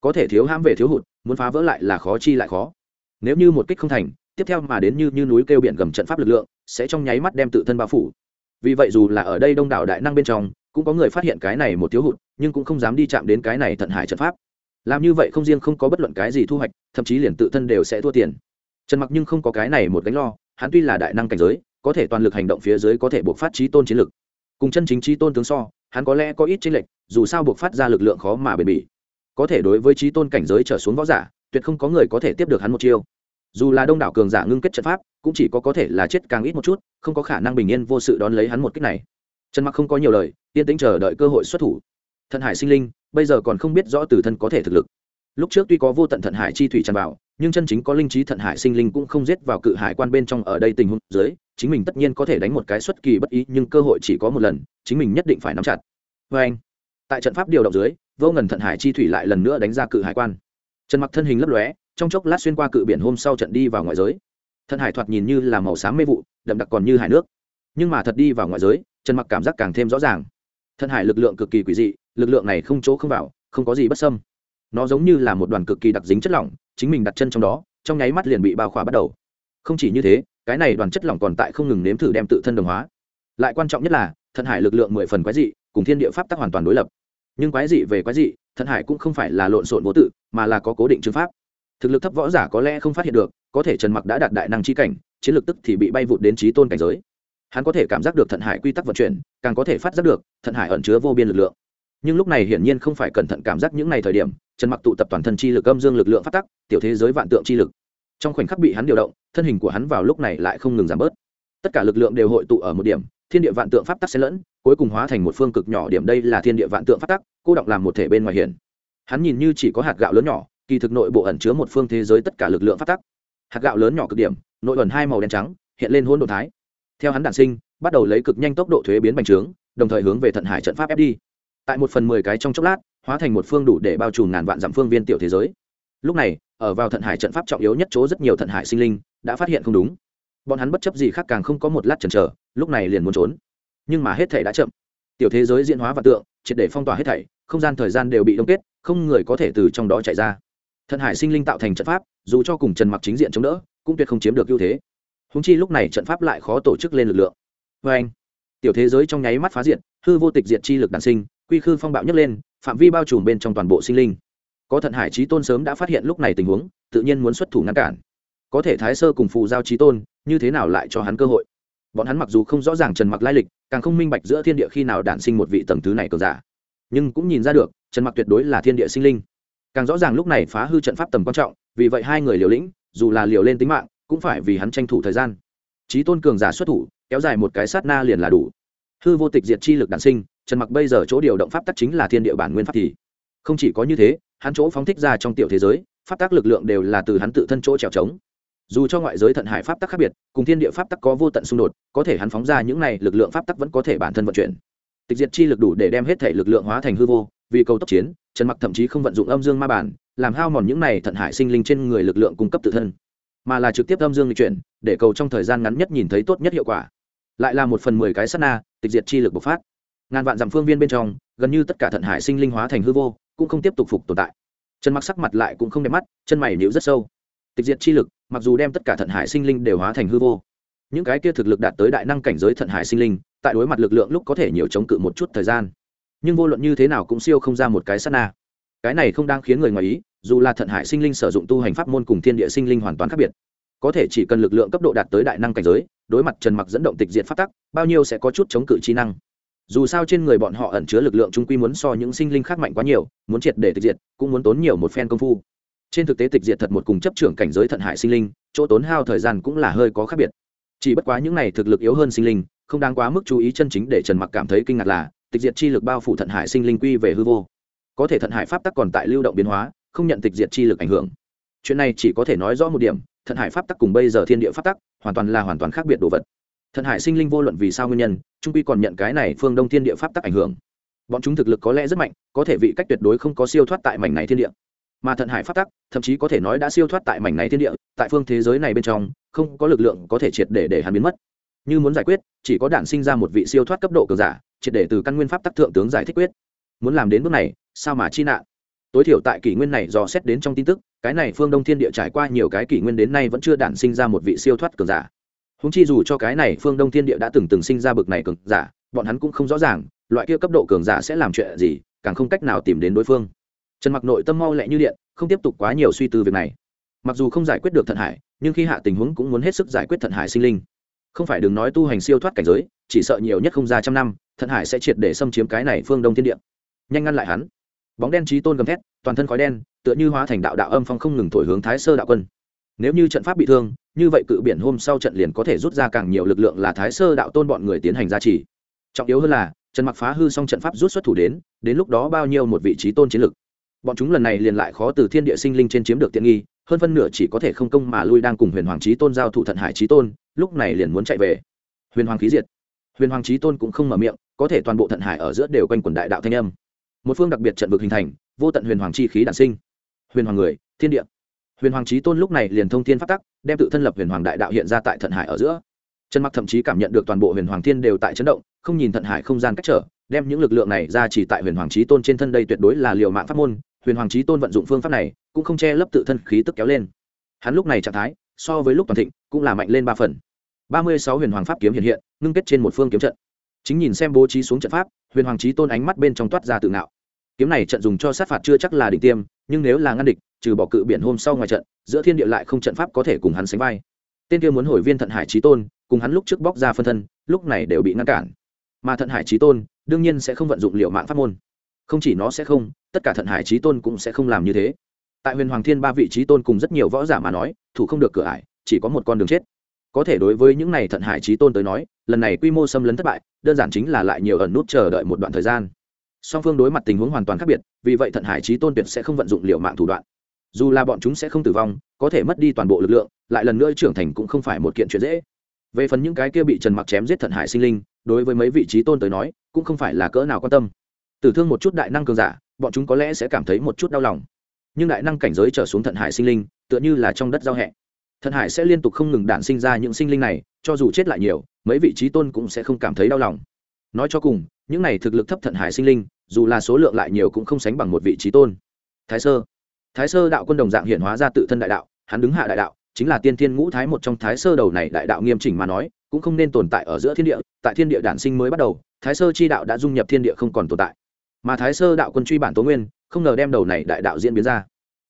Có thể thiếu ham về thiếu hụt, muốn phá vỡ lại là khó chi lại khó. Nếu như một kích không thành, tiếp theo mà đến như như núi kêu biển gầm trận pháp lực lượng, sẽ trong nháy mắt đem tự thân bao phủ. Vì vậy dù là ở đây đông đảo đại năng bên trong cũng có người phát hiện cái này một thiếu hụt, nhưng cũng không dám đi chạm đến cái này thận hải trận pháp. Làm như vậy không riêng không có bất luận cái gì thu hoạch, thậm chí liền tự thân đều sẽ thua tiền. Trần mặc nhưng không có cái này một gánh lo, hắn tuy là đại năng cảnh giới, có thể toàn lực hành động phía dưới có thể buộc phát trí tôn chiến lực. Cùng chân chính trí tôn tướng so, hắn có lẽ có ít chênh lệch, dù sao buộc phát ra lực lượng khó mà bền bỉ. Có thể đối với trí tôn cảnh giới trở xuống võ giả, tuyệt không có người có thể tiếp được hắn một chiêu. Dù là đông đảo cường giả ngưng kết trận pháp, cũng chỉ có có thể là chết càng ít một chút, không có khả năng bình yên vô sự đón lấy hắn một cách này. Trần mặc không có nhiều lời yên tĩnh chờ đợi cơ hội xuất thủ. Thận hải sinh linh, bây giờ còn không biết rõ từ thân có thể thực lực. Lúc trước tuy có vô tận thận hải chi thủy tràn vào, nhưng chân chính có linh trí thận hải sinh linh cũng không giết vào cự hải quan bên trong ở đây tình huống dưới, chính mình tất nhiên có thể đánh một cái xuất kỳ bất ý, nhưng cơ hội chỉ có một lần, chính mình nhất định phải nắm chặt. Vê anh, tại trận pháp điều động dưới, vô ngần thận hải chi thủy lại lần nữa đánh ra cự hải quan. Trần mặc thân hình lấp lóe, trong chốc lát xuyên qua cự biển hôm sau trận đi vào ngoại giới. Thận hải thoạt nhìn như là màu xám mê vụ, đậm đặc còn như hải nước. Nhưng mà thật đi vào ngoại giới, trần mặc cảm giác càng thêm rõ ràng thân hải lực lượng cực kỳ quỷ dị, lực lượng này không chỗ không vào, không có gì bất sâm nó giống như là một đoàn cực kỳ đặc dính chất lỏng, chính mình đặt chân trong đó, trong nháy mắt liền bị bao khỏa bắt đầu. Không chỉ như thế, cái này đoàn chất lỏng còn tại không ngừng nếm thử đem tự thân đồng hóa. Lại quan trọng nhất là thận hải lực lượng mười phần quái dị, cùng thiên địa pháp tắc hoàn toàn đối lập. Nhưng quái dị về quái dị thận hải cũng không phải là lộn xộn vô tự, mà là có cố định chứng pháp. Thực lực thấp võ giả có lẽ không phát hiện được, có thể trần mặc đã đạt đại năng chi cảnh, chiến lược tức thì bị bay vụt đến trí tôn cảnh giới hắn có thể cảm giác được thận hải quy tắc vận chuyển, càng có thể phát giác được, thận hải ẩn chứa vô biên lực lượng. Nhưng lúc này hiển nhiên không phải cẩn thận cảm giác những ngày thời điểm, trần mặc tụ tập toàn thân chi lực âm dương lực lượng phát tắc, tiểu thế giới vạn tượng chi lực. Trong khoảnh khắc bị hắn điều động, thân hình của hắn vào lúc này lại không ngừng giảm bớt. Tất cả lực lượng đều hội tụ ở một điểm, thiên địa vạn tượng pháp tắc xen lẫn, cuối cùng hóa thành một phương cực nhỏ điểm đây là thiên địa vạn tượng pháp tắc, cô động làm một thể bên ngoài hiển. Hắn nhìn như chỉ có hạt gạo lớn nhỏ, kỳ thực nội bộ ẩn chứa một phương thế giới tất cả lực lượng pháp tắc. Hạt gạo lớn nhỏ cực điểm, nội ẩn hai màu đen trắng, hiện lên hôn đồ thái theo hắn đản sinh, bắt đầu lấy cực nhanh tốc độ thuế biến bành trướng, đồng thời hướng về thận hải trận pháp ép đi. Tại một phần mười cái trong chốc lát, hóa thành một phương đủ để bao trùm ngàn vạn dặm phương viên tiểu thế giới. Lúc này, ở vào thận hải trận pháp trọng yếu nhất chỗ rất nhiều thận hải sinh linh đã phát hiện không đúng. Bọn hắn bất chấp gì khác càng không có một lát chần chờ, lúc này liền muốn trốn. Nhưng mà hết thể đã chậm. Tiểu thế giới diễn hóa và tượng, triệt để phong tỏa hết thảy, không gian thời gian đều bị đông kết, không người có thể từ trong đó chạy ra. Thận hải sinh linh tạo thành trận pháp, dù cho cùng trần mặc chính diện chống đỡ, cũng tuyệt không chiếm được ưu thế húng chi lúc này trận pháp lại khó tổ chức lên lực lượng. Vê anh, tiểu thế giới trong nháy mắt phá diệt, hư vô tịch diệt chi lực đàn sinh, quy khư phong bạo nhấc lên, phạm vi bao trùm bên trong toàn bộ sinh linh. Có thận hải trí tôn sớm đã phát hiện lúc này tình huống, tự nhiên muốn xuất thủ ngăn cản. Có thể thái sơ cùng phù giao trí tôn, như thế nào lại cho hắn cơ hội? Bọn hắn mặc dù không rõ ràng trần mặc lai lịch, càng không minh bạch giữa thiên địa khi nào đản sinh một vị tầng thứ này cường giả. Nhưng cũng nhìn ra được, trần mặc tuyệt đối là thiên địa sinh linh. Càng rõ ràng lúc này phá hư trận pháp tầm quan trọng, vì vậy hai người liều lĩnh, dù là liều lên tính mạng cũng phải vì hắn tranh thủ thời gian. Trí tôn cường giả xuất thủ, kéo dài một cái sát na liền là đủ. Hư vô tịch diệt chi lực đản sinh, trần mặc bây giờ chỗ điều động pháp tắc chính là thiên địa bản nguyên pháp thì. Không chỉ có như thế, hắn chỗ phóng thích ra trong tiểu thế giới, pháp tắc lực lượng đều là từ hắn tự thân chỗ trèo trống. Dù cho ngoại giới thận hải pháp tắc khác biệt, cùng thiên địa pháp tắc có vô tận xung đột, có thể hắn phóng ra những này lực lượng pháp tắc vẫn có thể bản thân vận chuyển. Tịch diệt chi lực đủ để đem hết thể lực lượng hóa thành hư vô, vì cầu tốc chiến, trần mặc thậm chí không vận dụng âm dương ma bản, làm hao mòn những này thận hải sinh linh trên người lực lượng cung cấp tự thân mà là trực tiếp âm dương lịch chuyển, để cầu trong thời gian ngắn nhất nhìn thấy tốt nhất hiệu quả. Lại là một phần mười cái sát na, tịch diệt chi lực bộc phát. Ngàn vạn dặm phương viên bên trong, gần như tất cả thận hải sinh linh hóa thành hư vô, cũng không tiếp tục phục tồn tại. Chân mặc sắc mặt lại cũng không đẹp mắt, chân mày nhíu rất sâu. Tịch diệt chi lực, mặc dù đem tất cả thận hải sinh linh đều hóa thành hư vô, những cái kia thực lực đạt tới đại năng cảnh giới thận hải sinh linh, tại đối mặt lực lượng lúc có thể nhiều chống cự một chút thời gian. Nhưng vô luận như thế nào cũng siêu không ra một cái sát na. Cái này không đang khiến người ngoài ý dù là thận hải sinh linh sử dụng tu hành pháp môn cùng thiên địa sinh linh hoàn toàn khác biệt, có thể chỉ cần lực lượng cấp độ đạt tới đại năng cảnh giới, đối mặt trần mặc dẫn động tịch diệt phát tắc, bao nhiêu sẽ có chút chống cự trí năng. Dù sao trên người bọn họ ẩn chứa lực lượng trung quy muốn so những sinh linh khác mạnh quá nhiều, muốn triệt để tịch diệt, cũng muốn tốn nhiều một phen công phu. Trên thực tế tịch diệt thật một cùng chấp trưởng cảnh giới thận hại sinh linh, chỗ tốn hao thời gian cũng là hơi có khác biệt. Chỉ bất quá những này thực lực yếu hơn sinh linh, không đáng quá mức chú ý chân chính để trần mặc cảm thấy kinh ngạc là, tịch diệt chi lực bao phủ thận hại sinh linh quy về hư vô. Có thể thận hại pháp tắc còn tại lưu động biến hóa không nhận tịch diệt chi lực ảnh hưởng. Chuyện này chỉ có thể nói rõ một điểm, thận hải pháp tắc cùng bây giờ thiên địa pháp tắc, hoàn toàn là hoàn toàn khác biệt đồ vật. Thận hải sinh linh vô luận vì sao nguyên nhân trung quy còn nhận cái này phương đông thiên địa pháp tắc ảnh hưởng. Bọn chúng thực lực có lẽ rất mạnh, có thể vị cách tuyệt đối không có siêu thoát tại mảnh này thiên địa. Mà thận hải pháp tắc, thậm chí có thể nói đã siêu thoát tại mảnh này thiên địa, tại phương thế giới này bên trong, không có lực lượng có thể triệt để để hắn biến mất. Như muốn giải quyết, chỉ có đản sinh ra một vị siêu thoát cấp độ cường giả, triệt để từ căn nguyên pháp tắc thượng tướng giải thích quyết. Muốn làm đến bước này, sao mà chi nạn? Tối thiểu tại kỷ nguyên này do xét đến trong tin tức, cái này phương đông thiên địa trải qua nhiều cái kỷ nguyên đến nay vẫn chưa đản sinh ra một vị siêu thoát cường giả. Húng chi dù cho cái này phương đông thiên địa đã từng từng sinh ra bực này cường giả, bọn hắn cũng không rõ ràng, loại kia cấp độ cường giả sẽ làm chuyện gì, càng không cách nào tìm đến đối phương. Trần mặc nội tâm mau lẹ như điện, không tiếp tục quá nhiều suy tư việc này. Mặc dù không giải quyết được thận hải, nhưng khi hạ tình huống cũng muốn hết sức giải quyết thận hải sinh linh. Không phải đừng nói tu hành siêu thoát cảnh giới, chỉ sợ nhiều nhất không ra trăm năm, thận hải sẽ triệt để xâm chiếm cái này phương đông thiên địa. Nhanh ngăn lại hắn bóng đen trí tôn gầm thét, toàn thân khói đen, tựa như hóa thành đạo đạo âm phong không ngừng thổi hướng thái sơ đạo quân. Nếu như trận pháp bị thương, như vậy cự biển hôm sau trận liền có thể rút ra càng nhiều lực lượng là thái sơ đạo tôn bọn người tiến hành gia trì. Trọng yếu hơn là, trần mặc phá hư xong trận pháp rút xuất thủ đến đến lúc đó bao nhiêu một vị trí tôn chiến lực. Bọn chúng lần này liền lại khó từ thiên địa sinh linh trên chiếm được tiện nghi, hơn phân nửa chỉ có thể không công mà lui đang cùng huyền hoàng trí tôn giao thủ thận hải trí tôn, lúc này liền muốn chạy về. Huyền hoàng khí diệt. Huyền hoàng trí tôn cũng không mở miệng, có thể toàn bộ thận hải ở giữa đều quanh quần đại đạo thanh âm một phương đặc biệt trận vực hình thành, vô tận huyền hoàng chi khí đản sinh. Huyền hoàng người, thiên địa. Huyền hoàng trí tôn lúc này liền thông thiên phát tắc, đem tự thân lập huyền hoàng đại đạo hiện ra tại thận hải ở giữa. Trần mặc thậm chí cảm nhận được toàn bộ huyền hoàng thiên đều tại chấn động, không nhìn thận hải không gian cách trở, đem những lực lượng này ra chỉ tại huyền hoàng trí tôn trên thân đây tuyệt đối là liều mạng pháp môn. Huyền hoàng trí tôn vận dụng phương pháp này, cũng không che lấp tự thân khí tức kéo lên. Hắn lúc này trạng thái, so với lúc toàn thịnh, cũng là mạnh lên ba phần. Ba mươi sáu huyền hoàng pháp kiếm hiện hiện, ngưng kết trên một phương kiếm trận. Chính nhìn xem bố trí xuống trận pháp huyền hoàng trí tôn ánh mắt bên trong toát ra tự ngạo. Kiếm này trận dùng cho sát phạt chưa chắc là đỉnh tiêm, nhưng nếu là ngăn địch, trừ bỏ cự biển hôm sau ngoài trận, giữa thiên địa lại không trận pháp có thể cùng hắn sánh vai. Tên kia muốn hồi viên thận hải trí tôn, cùng hắn lúc trước bóc ra phân thân, lúc này đều bị ngăn cản. Mà thận hải trí tôn, đương nhiên sẽ không vận dụng liệu mạng pháp môn. Không chỉ nó sẽ không, tất cả thận hải trí tôn cũng sẽ không làm như thế. Tại huyền hoàng thiên ba vị trí tôn cùng rất nhiều võ giả mà nói, thủ không được cửa ải, chỉ có một con đường chết có thể đối với những này thận hải trí tôn tới nói, lần này quy mô xâm lấn thất bại, đơn giản chính là lại nhiều ẩn nút chờ đợi một đoạn thời gian. Song phương đối mặt tình huống hoàn toàn khác biệt, vì vậy thận hải trí tôn tuyệt sẽ không vận dụng liệu mạng thủ đoạn. Dù là bọn chúng sẽ không tử vong, có thể mất đi toàn bộ lực lượng, lại lần nữa trưởng thành cũng không phải một kiện chuyện dễ. Về phần những cái kia bị trần mặc chém giết thận hải sinh linh, đối với mấy vị trí tôn tới nói, cũng không phải là cỡ nào quan tâm. Tử thương một chút đại năng cường giả, bọn chúng có lẽ sẽ cảm thấy một chút đau lòng. Nhưng đại năng cảnh giới trở xuống thận hải sinh linh, tựa như là trong đất giao hẹ thận hải sẽ liên tục không ngừng đản sinh ra những sinh linh này, cho dù chết lại nhiều, mấy vị trí tôn cũng sẽ không cảm thấy đau lòng. Nói cho cùng, những này thực lực thấp thận hải sinh linh, dù là số lượng lại nhiều cũng không sánh bằng một vị trí tôn. Thái sơ. Thái sơ đạo quân đồng dạng hiện hóa ra tự thân đại đạo, hắn đứng hạ đại đạo, chính là tiên thiên ngũ thái một trong thái sơ đầu này đại đạo nghiêm chỉnh mà nói, cũng không nên tồn tại ở giữa thiên địa, tại thiên địa đản sinh mới bắt đầu, thái sơ chi đạo đã dung nhập thiên địa không còn tồn tại. Mà thái sơ đạo quân truy bản tố nguyên, không ngờ đem đầu này đại đạo diễn biến ra.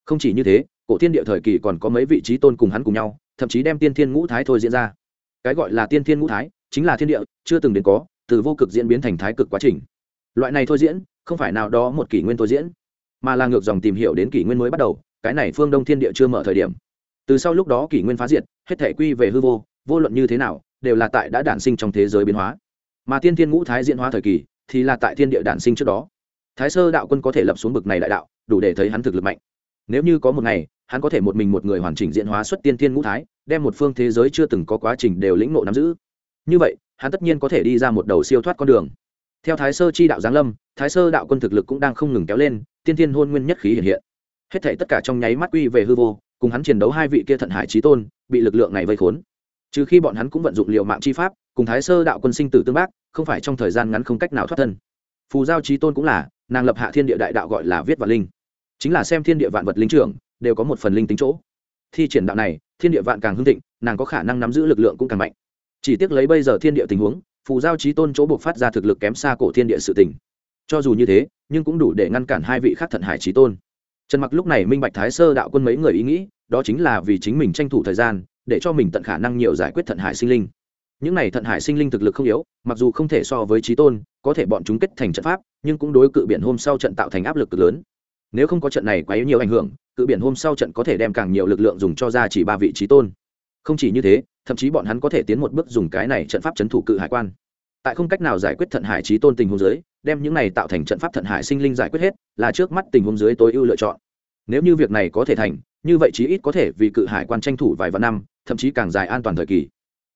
Không chỉ như thế cổ thiên địa thời kỳ còn có mấy vị trí tôn cùng hắn cùng nhau, thậm chí đem tiên thiên ngũ thái thôi diễn ra. Cái gọi là tiên thiên ngũ thái, chính là thiên địa, chưa từng đến có, từ vô cực diễn biến thành thái cực quá trình. Loại này thôi diễn, không phải nào đó một kỷ nguyên thôi diễn, mà là ngược dòng tìm hiểu đến kỷ nguyên mới bắt đầu, cái này phương đông thiên địa chưa mở thời điểm. Từ sau lúc đó kỷ nguyên phá diệt, hết thể quy về hư vô vô luận như thế nào, đều là tại đã đản sinh trong thế giới biến hóa. Mà tiên thiên ngũ thái diễn hóa thời kỳ, thì là tại thiên địa đản sinh trước đó. Thái sơ đạo quân có thể lập xuống bực này đại đạo, đủ để thấy hắn thực lực mạnh nếu như có một ngày, hắn có thể một mình một người hoàn chỉnh diễn hóa xuất tiên thiên ngũ thái, đem một phương thế giới chưa từng có quá trình đều lĩnh ngộ nắm giữ. Như vậy, hắn tất nhiên có thể đi ra một đầu siêu thoát con đường. Theo thái sơ chi đạo giáng lâm, thái sơ đạo quân thực lực cũng đang không ngừng kéo lên, tiên thiên hôn nguyên nhất khí hiện hiện. Hết thể tất cả trong nháy mắt quy về hư vô, cùng hắn chiến đấu hai vị kia thận hải trí tôn, bị lực lượng này vây khốn. Trừ khi bọn hắn cũng vận dụng liệu mạng chi pháp, cùng thái sơ đạo quân sinh tử tương bác, không phải trong thời gian ngắn không cách nào thoát thân. Phù giao trí tôn cũng là, nàng lập hạ thiên địa đại đạo gọi là viết và linh chính là xem thiên địa vạn vật linh trưởng, đều có một phần linh tính chỗ. Thi triển đạo này, thiên địa vạn càng hưng thịnh, nàng có khả năng nắm giữ lực lượng cũng càng mạnh. Chỉ tiếc lấy bây giờ thiên địa tình huống, phù giao trí tôn chỗ buộc phát ra thực lực kém xa cổ thiên địa sự tình. Cho dù như thế, nhưng cũng đủ để ngăn cản hai vị khác thận hải trí tôn. Trần mặc lúc này minh bạch thái sơ đạo quân mấy người ý nghĩ, đó chính là vì chính mình tranh thủ thời gian, để cho mình tận khả năng nhiều giải quyết thận hải sinh linh. Những này thận hải sinh linh thực lực không yếu, mặc dù không thể so với trí tôn, có thể bọn chúng kết thành trận pháp, nhưng cũng đối cự biển hôm sau trận tạo thành áp lực cực lớn nếu không có trận này quá yếu nhiều ảnh hưởng, cự biển hôm sau trận có thể đem càng nhiều lực lượng dùng cho ra chỉ ba vị trí tôn. Không chỉ như thế, thậm chí bọn hắn có thể tiến một bước dùng cái này trận pháp chấn thủ cự hải quan. Tại không cách nào giải quyết thận hải trí tôn tình huống dưới, đem những này tạo thành trận pháp thận hải sinh linh giải quyết hết, là trước mắt tình huống dưới tối ưu lựa chọn. Nếu như việc này có thể thành, như vậy chí ít có thể vì cự hải quan tranh thủ vài vạn năm, thậm chí càng dài an toàn thời kỳ.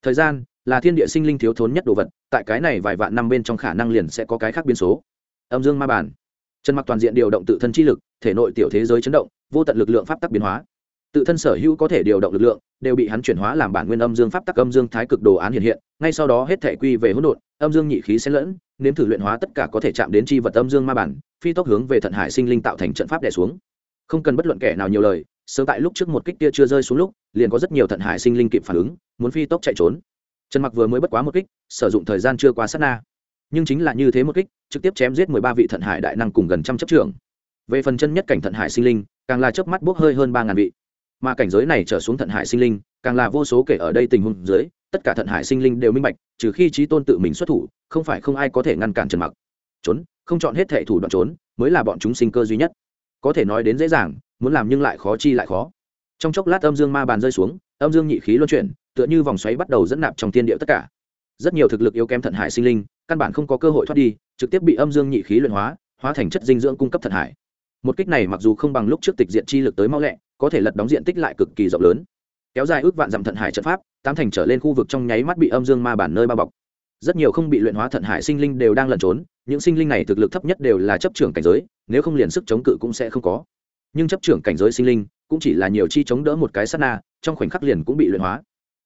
Thời gian là thiên địa sinh linh thiếu thốn nhất đồ vật, tại cái này vài vạn năm bên trong khả năng liền sẽ có cái khác biên số. Âm dương ma bản chân mặc toàn diện điều động tự thân chi lực, thể nội tiểu thế giới chấn động, vô tận lực lượng pháp tắc biến hóa. Tự thân sở hữu có thể điều động lực lượng, đều bị hắn chuyển hóa làm bản nguyên âm dương pháp tắc âm dương thái cực đồ án hiện hiện, ngay sau đó hết thể quy về hỗn độn, âm dương nhị khí xen lẫn, nếm thử luyện hóa tất cả có thể chạm đến chi vật âm dương ma bản, phi tốc hướng về thận hải sinh linh tạo thành trận pháp đè xuống. Không cần bất luận kẻ nào nhiều lời, sớm tại lúc trước một kích tia chưa rơi xuống lúc, liền có rất nhiều thận hải sinh linh kịp phản ứng, muốn phi tốc chạy trốn. Trần mặc vừa mới bất quá một kích, sử dụng thời gian chưa qua sát na nhưng chính là như thế một kích, trực tiếp chém giết mười ba vị thận hải đại năng cùng gần trăm chấp trưởng. Về phần chân nhất cảnh thận hải sinh linh, càng là chớp mắt bốc hơi hơn ba ngàn vị. Mà cảnh giới này trở xuống thận hải sinh linh, càng là vô số kể ở đây tình huống dưới, tất cả thận hải sinh linh đều minh bạch, trừ khi trí tôn tự mình xuất thủ, không phải không ai có thể ngăn cản trần mặc. Trốn, không chọn hết thể thủ đoạn trốn, mới là bọn chúng sinh cơ duy nhất. Có thể nói đến dễ dàng, muốn làm nhưng lại khó chi lại khó. Trong chốc lát âm dương ma bàn rơi xuống, âm dương nhị khí luân chuyển, tựa như vòng xoáy bắt đầu dẫn nạp trong tiên địa tất cả. Rất nhiều thực lực yếu kém thận hải sinh linh căn bản không có cơ hội thoát đi, trực tiếp bị âm dương nhị khí luyện hóa hóa thành chất dinh dưỡng cung cấp thận hải một kích này mặc dù không bằng lúc trước tịch diện chi lực tới mau lẹ, có thể lật đóng diện tích lại cực kỳ rộng lớn. Kéo dài ước vạn dặm thận hải trận pháp, tám thành trở lên khu vực trong nháy mắt bị âm dương ma bản nơi bao bọc. Rất nhiều không bị luyện hóa thận hải sinh linh đều đang lẩn trốn, những sinh linh này thực lực thấp nhất đều là chấp trưởng cảnh giới, nếu không liền sức chống cự cũng sẽ không có. Nhưng chấp trưởng cảnh giới sinh linh cũng chỉ là nhiều chi chống đỡ một cái sát na, trong khoảnh khắc liền cũng bị luyện hóa.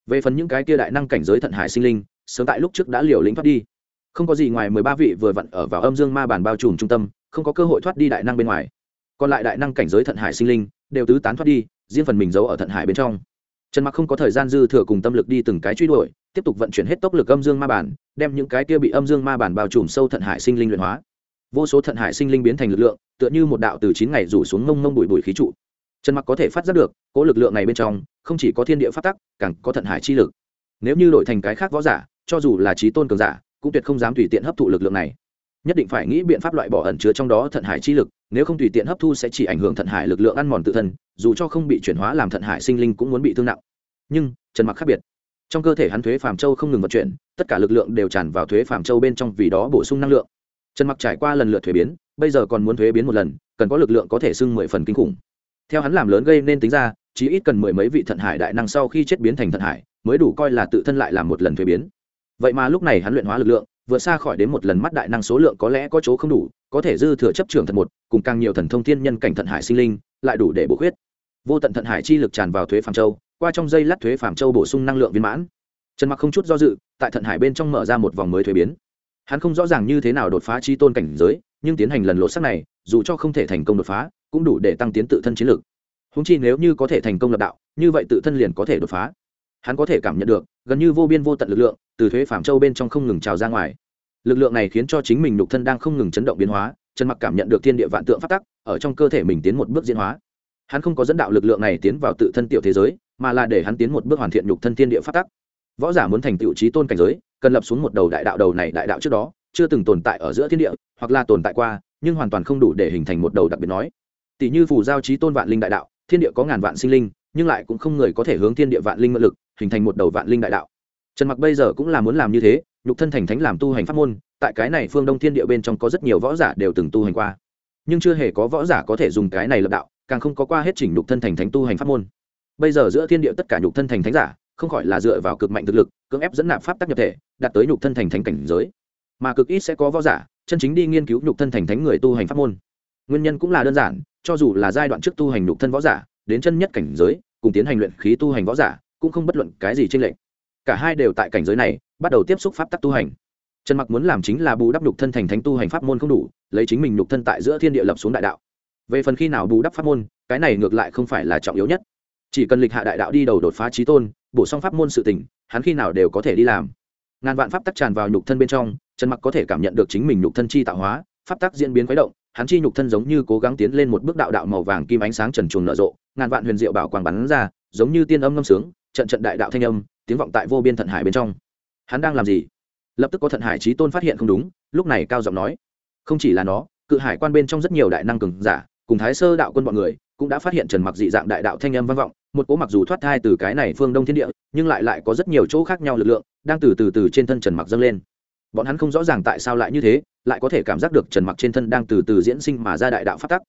Về phần những cái kia đại năng cảnh giới thận hải sinh linh, sớm tại lúc trước đã liều lĩnh thoát đi không có gì ngoài mười ba vị vừa vặn ở vào âm dương ma bản bao trùm trung tâm, không có cơ hội thoát đi đại năng bên ngoài. Còn lại đại năng cảnh giới thận hải sinh linh, đều tứ tán thoát đi, riêng phần mình giấu ở thận hải bên trong. Trần mặc không có thời gian dư thừa cùng tâm lực đi từng cái truy đuổi, tiếp tục vận chuyển hết tốc lực âm dương ma bản đem những cái kia bị âm dương ma bản bao trùm sâu thận hải sinh linh luyện hóa. Vô số thận hải sinh linh biến thành lực lượng, tựa như một đạo từ chín ngày rủ xuống ngông ngông bụi bụi khí trụ. Trần mặc có thể phát giác được cỗ lực lượng này bên trong, không chỉ có thiên địa phát tắc, càng có thận hải chi lực. Nếu như đổi thành cái khác võ giả, cho dù là trí tôn cường giả cũng tuyệt không dám tùy tiện hấp thụ lực lượng này. Nhất định phải nghĩ biện pháp loại bỏ ẩn chứa trong đó thận hải chi lực, nếu không tùy tiện hấp thu sẽ chỉ ảnh hưởng thận hải lực lượng ăn mòn tự thân, dù cho không bị chuyển hóa làm thận hải sinh linh cũng muốn bị thương nặng. Nhưng, trần mặc khác biệt. Trong cơ thể hắn thuế phàm châu không ngừng vận chuyển, tất cả lực lượng đều tràn vào thuế phàm châu bên trong vì đó bổ sung năng lượng. Trần mặc trải qua lần lượt thuế biến, bây giờ còn muốn thuế biến một lần, cần có lực lượng có thể sưng mười phần kinh khủng. Theo hắn làm lớn gây nên tính ra chỉ ít cần mười mấy vị thận hải đại năng sau khi chết biến thành thận hải, mới đủ coi là tự thân lại làm một lần thuế biến vậy mà lúc này hắn luyện hóa lực lượng vượt xa khỏi đến một lần mắt đại năng số lượng có lẽ có chỗ không đủ có thể dư thừa chấp trưởng thần một cùng càng nhiều thần thông thiên nhân cảnh thận hải sinh linh lại đủ để bổ khuyết. Vô tận thận hải chi lực tràn vào thuế phàm châu qua trong dây lát thuế phàm châu bổ sung năng lượng viên mãn. Trần mặc không chút do dự tại thận hải bên trong mở ra một vòng mới thuế biến. Hắn không rõ ràng như thế nào đột phá chi tôn cảnh giới nhưng tiến hành lần lộ sắc này dù cho không thể thành công đột phá cũng đủ để tăng tiến tự thân chiến lực, húng chi nếu như có thể thành công lập đạo như vậy tự thân liền có thể đột phá hắn có thể cảm nhận được, gần như vô biên vô tận lực lượng từ thuế phạm châu bên trong không ngừng trào ra ngoài. Lực lượng này khiến cho chính mình nhục thân đang không ngừng chấn động biến hóa, trần mặc cảm nhận được thiên địa vạn tượng phát tắc, ở trong cơ thể mình tiến một bước diễn hóa. Hắn không có dẫn đạo lực lượng này tiến vào tự thân tiểu thế giới, mà là để hắn tiến một bước hoàn thiện nhục thân thiên địa phát tắc. Võ giả muốn thành tựu trí tôn cảnh giới, cần lập xuống một đầu đại đạo đầu này đại đạo trước đó, chưa từng tồn tại ở giữa thiên địa, hoặc là tồn tại qua, nhưng hoàn toàn không đủ để hình thành một đầu đặc biệt nói. Tỷ như phù giao trí tôn vạn linh đại đạo, thiên địa có ngàn vạn sinh linh nhưng lại cũng không người có thể hướng thiên địa vạn linh mượn lực, hình thành một đầu vạn linh đại đạo. Trần mặc bây giờ cũng là muốn làm như thế, nhục thân thành thánh làm tu hành pháp môn, tại cái này phương đông thiên địa bên trong có rất nhiều võ giả đều từng tu hành qua. Nhưng chưa hề có võ giả có thể dùng cái này lập đạo, càng không có qua hết chỉnh nhục thân thành thánh tu hành pháp môn. Bây giờ giữa thiên địa tất cả nhục thân thành thánh giả, không khỏi là dựa vào cực mạnh thực lực, cưỡng ép dẫn nạp pháp tác nhập thể, đạt tới nhục thân thành thánh cảnh giới. Mà cực ít sẽ có võ giả, chân chính đi nghiên cứu nhục thân thành thánh người tu hành pháp môn. Nguyên nhân cũng là đơn giản, cho dù là giai đoạn trước tu hành nhục thân võ giả, đến chân nhất cảnh giới cùng tiến hành luyện khí tu hành võ giả, cũng không bất luận cái gì trên lệnh cả hai đều tại cảnh giới này, bắt đầu tiếp xúc pháp tắc tu hành. Trần mặc muốn làm chính là bù đắp nhục thân thành thánh tu hành pháp môn không đủ, lấy chính mình nhục thân tại giữa thiên địa lập xuống đại đạo. Về phần khi nào bù đắp pháp môn, cái này ngược lại không phải là trọng yếu nhất. Chỉ cần lịch hạ đại đạo đi đầu đột phá trí tôn, bổ sung pháp môn sự tỉnh hắn khi nào đều có thể đi làm. Ngàn vạn pháp tắc tràn vào nhục thân bên trong, trần mặc có thể cảm nhận được chính mình nhục thân chi tạo hóa, pháp tắc diễn biến khuấy động hắn chi nhục thân giống như cố gắng tiến lên một bước đạo đạo màu vàng kim ánh sáng trần chuồng nở rộ, ngàn vạn huyền diệu bảo quang bắn ra, giống như tiên âm ngâm sướng, trận trận đại đạo thanh âm, tiếng vọng tại vô biên thận hải bên trong. Hắn đang làm gì? Lập tức có thận hải trí tôn phát hiện không đúng, lúc này cao giọng nói, không chỉ là nó, cự hải quan bên trong rất nhiều đại năng cường giả, cùng thái sơ đạo quân bọn người, cũng đã phát hiện trần mặc dị dạng đại đạo thanh âm vang vọng, một cố mặc dù thoát thai từ cái này phương đông thiên địa, nhưng lại lại có rất nhiều chỗ khác nhau lực lượng, đang từ từ từ trên thân trần mặc dâng lên bọn hắn không rõ ràng tại sao lại như thế, lại có thể cảm giác được trần mặc trên thân đang từ từ diễn sinh mà ra đại đạo phát tắc.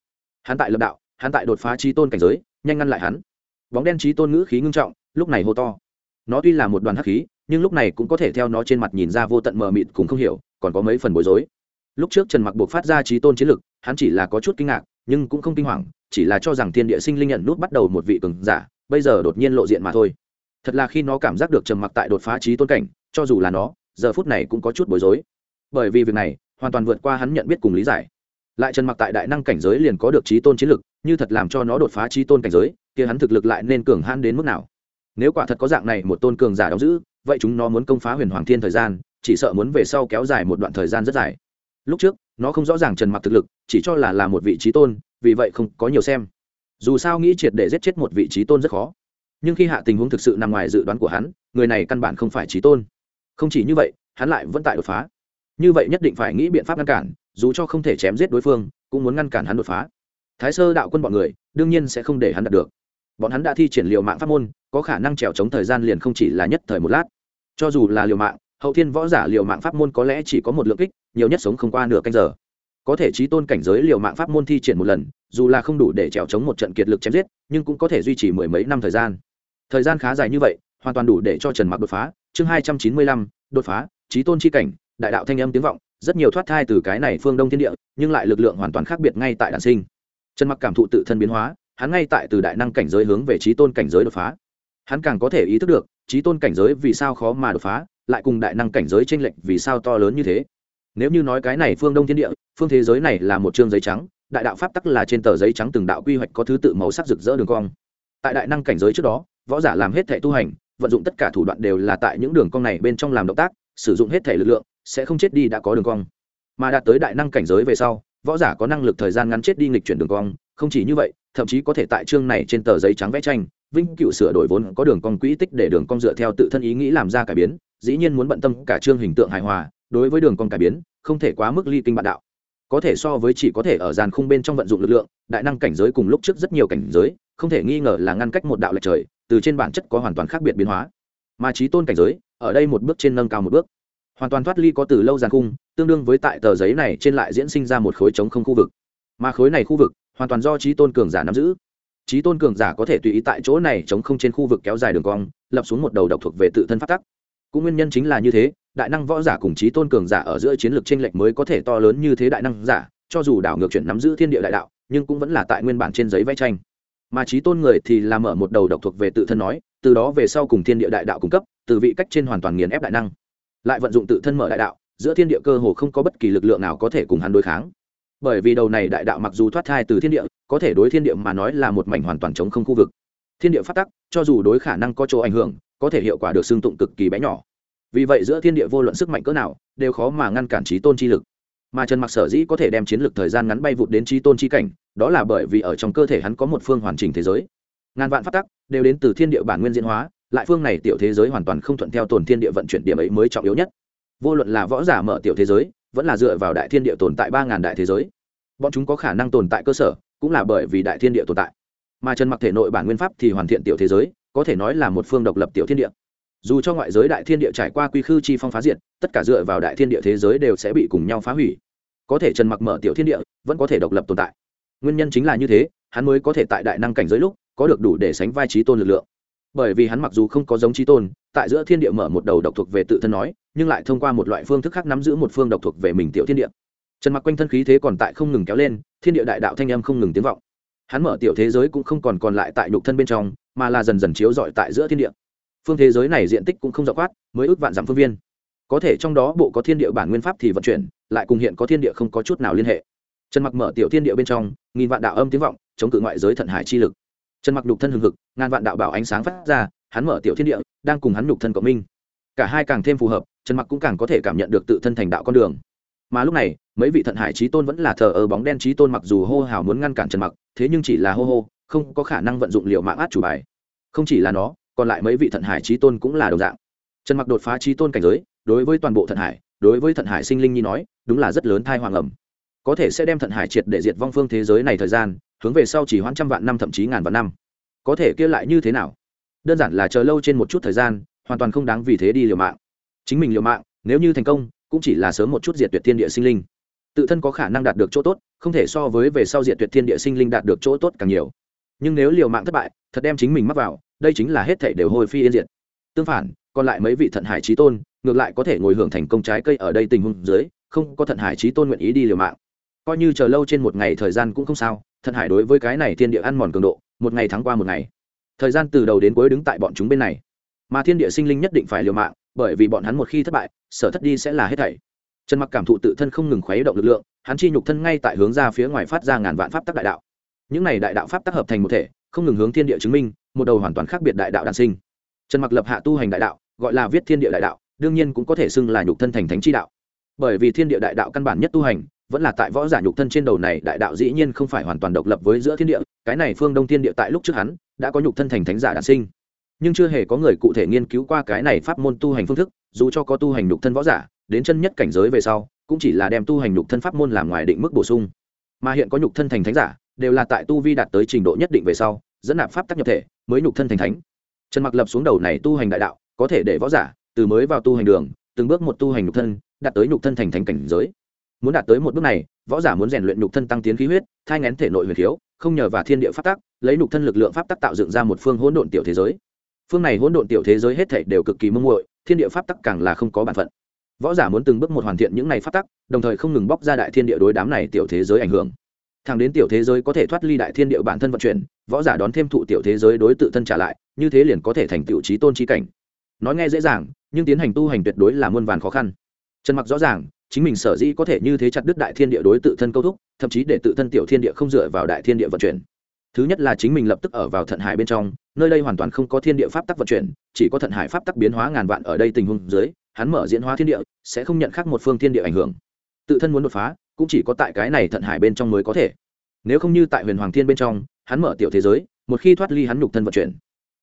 Hắn tại lập đạo, hắn tại đột phá trí tôn cảnh giới, nhanh ngăn lại hắn. Bóng đen trí tôn ngữ khí ngưng trọng, lúc này hô to. Nó tuy là một đoàn hắc khí, nhưng lúc này cũng có thể theo nó trên mặt nhìn ra vô tận mờ mịt cũng không hiểu, còn có mấy phần bối rối. Lúc trước trần mặc buộc phát ra trí tôn chiến lực, hắn chỉ là có chút kinh ngạc, nhưng cũng không kinh hoàng, chỉ là cho rằng thiên địa sinh linh nhận nút bắt đầu một vị cường giả, bây giờ đột nhiên lộ diện mà thôi. Thật là khi nó cảm giác được trầm mặc tại đột phá trí tôn cảnh, cho dù là nó giờ phút này cũng có chút bối rối. Bởi vì việc này, hoàn toàn vượt qua hắn nhận biết cùng lý giải. Lại trần mặc tại đại năng cảnh giới liền có được trí tôn chiến lực, như thật làm cho nó đột phá trí tôn cảnh giới, kia hắn thực lực lại nên cường hãn đến mức nào? Nếu quả thật có dạng này một tôn cường giả đóng giữ, vậy chúng nó muốn công phá huyền hoàng thiên thời gian, chỉ sợ muốn về sau kéo dài một đoạn thời gian rất dài. Lúc trước, nó không rõ ràng trần mặc thực lực, chỉ cho là là một vị trí tôn, vì vậy không có nhiều xem. Dù sao nghĩ triệt để giết chết một vị trí tôn rất khó. Nhưng khi hạ tình huống thực sự nằm ngoài dự đoán của hắn, người này căn bản không phải trí tôn không chỉ như vậy, hắn lại vẫn tại đột phá. Như vậy nhất định phải nghĩ biện pháp ngăn cản, dù cho không thể chém giết đối phương, cũng muốn ngăn cản hắn đột phá. Thái sơ đạo quân bọn người, đương nhiên sẽ không để hắn đạt được. Bọn hắn đã thi triển liệu mạng pháp môn, có khả năng trèo chống thời gian liền không chỉ là nhất thời một lát. Cho dù là liều mạng, hậu thiên võ giả liều mạng pháp môn có lẽ chỉ có một lượng kích, nhiều nhất sống không qua nửa canh giờ. Có thể trí tôn cảnh giới liều mạng pháp môn thi triển một lần, dù là không đủ để trèo chống một trận kiệt lực chém giết, nhưng cũng có thể duy trì mười mấy năm thời gian. Thời gian khá dài như vậy, hoàn toàn đủ để cho trần mặc đột phá chương hai trăm chín mươi lăm, đột phá trí tôn chi cảnh, đại đạo thanh âm tiếng vọng, rất nhiều thoát thai từ cái này phương đông thiên địa, nhưng lại lực lượng hoàn toàn khác biệt ngay tại đản sinh. Trần mặc cảm thụ tự thân biến hóa, hắn ngay tại từ đại năng cảnh giới hướng về trí tôn cảnh giới đột phá. Hắn càng có thể ý thức được trí tôn cảnh giới vì sao khó mà đột phá, lại cùng đại năng cảnh giới t r ê n lệch vì sao to lớn như thế. Nếu như nói cái này phương đông thiên địa, phương thế giới này là một chương giấy trắng, đại đạo pháp tắc là trên tờ giấy trắng từng đạo quy hoạch có thứ tự màu sắc rực rỡ đường cong. Tại đại năng cảnh giới trước đó, võ giả làm hết thẻ tu hành vận dụng tất cả thủ đoạn đều là tại những đường cong này bên trong làm động tác, sử dụng hết thể lực lượng, sẽ không chết đi đã có đường cong. Mà đạt tới đại năng cảnh giới về sau, võ giả có năng lực thời gian ngắn chết đi nghịch chuyển đường cong, không chỉ như vậy, thậm chí có thể tại chương này trên tờ giấy trắng vẽ tranh vinh cựu sửa đổi vốn có đường cong quỹ tích để đường cong dựa theo tự thân ý nghĩ làm ra cải biến, dĩ nhiên muốn bận tâm cả chương hình tượng hài hòa, đối với đường cong cải biến, không thể quá mức ly kinh bạn đạo. Có thể so với chỉ có thể ở dàn khung bên trong vận dụng lực lượng, đại năng cảnh giới cùng lúc trước rất nhiều cảnh giới không thể nghi ngờ là ngăn cách một đạo lệch trời, từ trên bản chất có hoàn toàn khác biệt biến hóa. Mà trí tôn cảnh giới, ở đây một bước trên nâng cao một bước. Hoàn toàn thoát ly có từ lâu dàn khung tương đương với tại tờ giấy này trên lại diễn sinh ra một khối trống không khu vực. Mà khối này khu vực, hoàn toàn do trí tôn cường giả nắm giữ. Trí tôn cường giả có thể tùy ý tại chỗ này chống không trên khu vực kéo dài đường cong, lập xuống một đầu độc thuộc về tự thân phát tắc. Cũng nguyên nhân chính là như thế, đại năng võ giả cùng trí tôn cường giả ở giữa chiến lược tranh lệch mới có thể to lớn như thế đại năng giả, cho dù đảo ngược chuyển nắm giữ thiên địa đại đạo, nhưng cũng vẫn là tại nguyên bản trên giấy vẽ tranh mà trí tôn người thì làm mở một đầu độc thuộc về tự thân nói, từ đó về sau cùng thiên địa đại đạo cung cấp, từ vị cách trên hoàn toàn nghiền ép đại năng. Lại vận dụng tự thân mở đại đạo, giữa thiên địa cơ hồ không có bất kỳ lực lượng nào có thể cùng hắn đối kháng. Bởi vì đầu này đại đạo mặc dù thoát thai từ thiên địa, có thể đối thiên địa mà nói là một mảnh hoàn toàn chống không khu vực. Thiên địa phát tắc, cho dù đối khả năng có chỗ ảnh hưởng, có thể hiệu quả được xương tụng cực kỳ bé nhỏ. Vì vậy giữa thiên địa vô luận sức mạnh cỡ nào, đều khó mà ngăn cản trí tôn chi lực. Mà trần mặc sở dĩ có thể đem chiến lược thời gian ngắn bay vụt đến trí tôn chi cảnh đó là bởi vì ở trong cơ thể hắn có một phương hoàn chỉnh thế giới. Ngàn vạn phát tắc đều đến từ thiên địa bản nguyên diễn hóa, lại phương này tiểu thế giới hoàn toàn không thuận theo tồn thiên địa vận chuyển điểm ấy mới trọng yếu nhất. Vô luận là võ giả mở tiểu thế giới, vẫn là dựa vào đại thiên địa tồn tại ba ngàn đại thế giới. Bọn chúng có khả năng tồn tại cơ sở, cũng là bởi vì đại thiên địa tồn tại. Mà trần mặc thể nội bản nguyên pháp thì hoàn thiện tiểu thế giới, có thể nói là một phương độc lập tiểu thiên địa. Dù cho ngoại giới đại thiên địa trải qua quy khư chi phong phá diệt, tất cả dựa vào đại thiên địa thế giới đều sẽ bị cùng nhau phá hủy. Có thể trần mặc mở tiểu thiên địa, vẫn có thể độc lập tồn tại nguyên nhân chính là như thế, hắn mới có thể tại đại năng cảnh giới lúc, có được đủ để sánh vai trí tôn lực lượng. Bởi vì hắn mặc dù không có giống trí tôn, tại giữa thiên địa mở một đầu độc thuộc về tự thân nói, nhưng lại thông qua một loại phương thức khác nắm giữ một phương độc thuộc về mình tiểu thiên địa. Trần mặc quanh thân khí thế còn tại không ngừng kéo lên, thiên địa đại đạo thanh âm không ngừng tiếng vọng. Hắn mở tiểu thế giới cũng không còn còn lại tại nhục thân bên trong, mà là dần dần chiếu rọi tại giữa thiên địa. Phương thế giới này diện tích cũng không rộng quát mới ước vạn dặm phương viên. Có thể trong đó bộ có thiên địa bản nguyên pháp thì vận chuyển, lại cùng hiện có thiên địa không có chút nào liên hệ trần mặc mở tiểu thiên địa bên trong, nghìn vạn đạo âm tiếng vọng, chống cự ngoại giới thận hải chi lực. Trần mặc nhục thân hừng hực, ngàn vạn đạo bảo ánh sáng phát ra, hắn mở tiểu thiên địa, đang cùng hắn nhục thân cộng minh. Cả hai càng thêm phù hợp, trần mặc cũng càng có thể cảm nhận được tự thân thành đạo con đường. Mà lúc này, mấy vị thận hải trí tôn vẫn là thờ ở bóng đen trí tôn mặc dù hô hào muốn ngăn cản trần mặc, thế nhưng chỉ là hô hô, không có khả năng vận dụng liệu mạng át chủ bài. Không chỉ là nó, còn lại mấy vị thận hải trí tôn cũng là đồng dạng. Trần mặc đột phá trí tôn cảnh giới, đối với toàn bộ thận hải, đối với thận hải sinh linh nhi nói, đúng là rất lớn thai hoàng ẩm có thể sẽ đem thận hải triệt để diệt vong phương thế giới này thời gian, hướng về sau chỉ hoãn trăm vạn năm thậm chí ngàn vạn năm. Có thể kia lại như thế nào? Đơn giản là chờ lâu trên một chút thời gian, hoàn toàn không đáng vì thế đi liều mạng. Chính mình liều mạng, nếu như thành công, cũng chỉ là sớm một chút diệt tuyệt thiên địa sinh linh. Tự thân có khả năng đạt được chỗ tốt, không thể so với về sau diệt tuyệt thiên địa sinh linh đạt được chỗ tốt càng nhiều. Nhưng nếu liều mạng thất bại, thật đem chính mình mắc vào, đây chính là hết thể đều hồi phi yên diệt. Tương phản, còn lại mấy vị thận hải trí tôn, ngược lại có thể ngồi hưởng thành công trái cây ở đây tình huống dưới, không có thận hải trí tôn nguyện ý đi liều mạng coi như chờ lâu trên một ngày thời gian cũng không sao, thận hải đối với cái này thiên địa ăn mòn cường độ, một ngày tháng qua một ngày. Thời gian từ đầu đến cuối đứng tại bọn chúng bên này. Mà thiên địa sinh linh nhất định phải liều mạng, bởi vì bọn hắn một khi thất bại, sở thất đi sẽ là hết thảy. Trần mặc cảm thụ tự thân không ngừng khuấy động lực lượng, hắn chi nhục thân ngay tại hướng ra phía ngoài phát ra ngàn vạn pháp tắc đại đạo. Những này đại đạo pháp tác hợp thành một thể, không ngừng hướng thiên địa chứng minh, một đầu hoàn toàn khác biệt đại đạo đàn sinh. Trần mặc lập hạ tu hành đại đạo, gọi là viết thiên địa đại đạo, đương nhiên cũng có thể xưng là nhục thân thành thánh chi đạo. Bởi vì thiên địa đại đạo căn bản nhất tu hành vẫn là tại võ giả nhục thân trên đầu này, đại đạo dĩ nhiên không phải hoàn toàn độc lập với giữa thiên địa, cái này phương đông thiên địa tại lúc trước hắn đã có nhục thân thành thánh giả đản sinh. Nhưng chưa hề có người cụ thể nghiên cứu qua cái này pháp môn tu hành phương thức, dù cho có tu hành nhục thân võ giả, đến chân nhất cảnh giới về sau, cũng chỉ là đem tu hành nhục thân pháp môn làm ngoài định mức bổ sung. Mà hiện có nhục thân thành thánh giả, đều là tại tu vi đạt tới trình độ nhất định về sau, dẫn nạp pháp tác nhập thể, mới nhục thân thành thánh. Trần mặc lập xuống đầu này tu hành đại đạo, có thể để võ giả, từ mới vào tu hành đường, từng bước một tu hành nhục thân, đạt tới nhục thân thành thánh cảnh giới muốn đạt tới một bước này, võ giả muốn rèn luyện nhục thân tăng tiến khí huyết, thai ngén thể nội huyền thiếu không nhờ vào thiên địa pháp tắc, lấy nhục thân lực lượng pháp tắc tạo dựng ra một phương hỗn độn tiểu thế giới. Phương này hỗn độn tiểu thế giới hết thảy đều cực kỳ mông muội, thiên địa pháp tắc càng là không có bản phận. Võ giả muốn từng bước một hoàn thiện những này pháp tắc, đồng thời không ngừng bóc ra đại thiên địa đối đám này tiểu thế giới ảnh hưởng. Thẳng đến tiểu thế giới có thể thoát ly đại thiên địa bản thân vận chuyển, võ giả đón thêm thụ tiểu thế giới đối tự thân trả lại, như thế liền có thể thành tiểu trí tôn trí cảnh. Nói nghe dễ dàng, nhưng tiến hành tu hành tuyệt đối là muôn vàn khó khăn. Trần mặc rõ ràng chính mình sở dĩ có thể như thế chặt đứt đại thiên địa đối tự thân câu thúc, thậm chí để tự thân tiểu thiên địa không dựa vào đại thiên địa vận chuyển. Thứ nhất là chính mình lập tức ở vào thận hải bên trong, nơi đây hoàn toàn không có thiên địa pháp tắc vận chuyển, chỉ có thận hải pháp tắc biến hóa ngàn vạn ở đây tình huống dưới, hắn mở diễn hóa thiên địa, sẽ không nhận khác một phương thiên địa ảnh hưởng. Tự thân muốn đột phá, cũng chỉ có tại cái này thận hải bên trong mới có thể. Nếu không như tại huyền hoàng thiên bên trong, hắn mở tiểu thế giới, một khi thoát ly hắn nhục thân vận chuyển.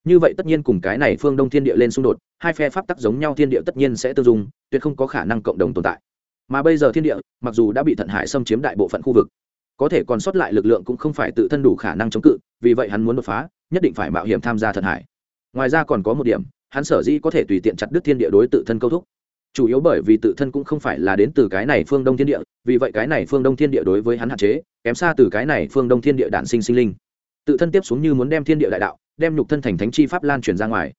Như vậy tất nhiên cùng cái này phương đông thiên địa lên xung đột, hai phe pháp tắc giống nhau thiên địa tất nhiên sẽ tương dung, tuyệt không có khả năng cộng đồng tồn tại mà bây giờ thiên địa, mặc dù đã bị thận hải xâm chiếm đại bộ phận khu vực, có thể còn sót lại lực lượng cũng không phải tự thân đủ khả năng chống cự, vì vậy hắn muốn đột phá, nhất định phải mạo hiểm tham gia thận hải. Ngoài ra còn có một điểm, hắn sở dĩ có thể tùy tiện chặt đứt thiên địa đối tự thân câu thúc. Chủ yếu bởi vì tự thân cũng không phải là đến từ cái này phương đông thiên địa, vì vậy cái này phương đông thiên địa đối với hắn hạn chế, kém xa từ cái này phương đông thiên địa đản sinh sinh linh. Tự thân tiếp xuống như muốn đem thiên địa đại đạo, đem nhục thân thành thánh chi pháp lan truyền ra ngoài.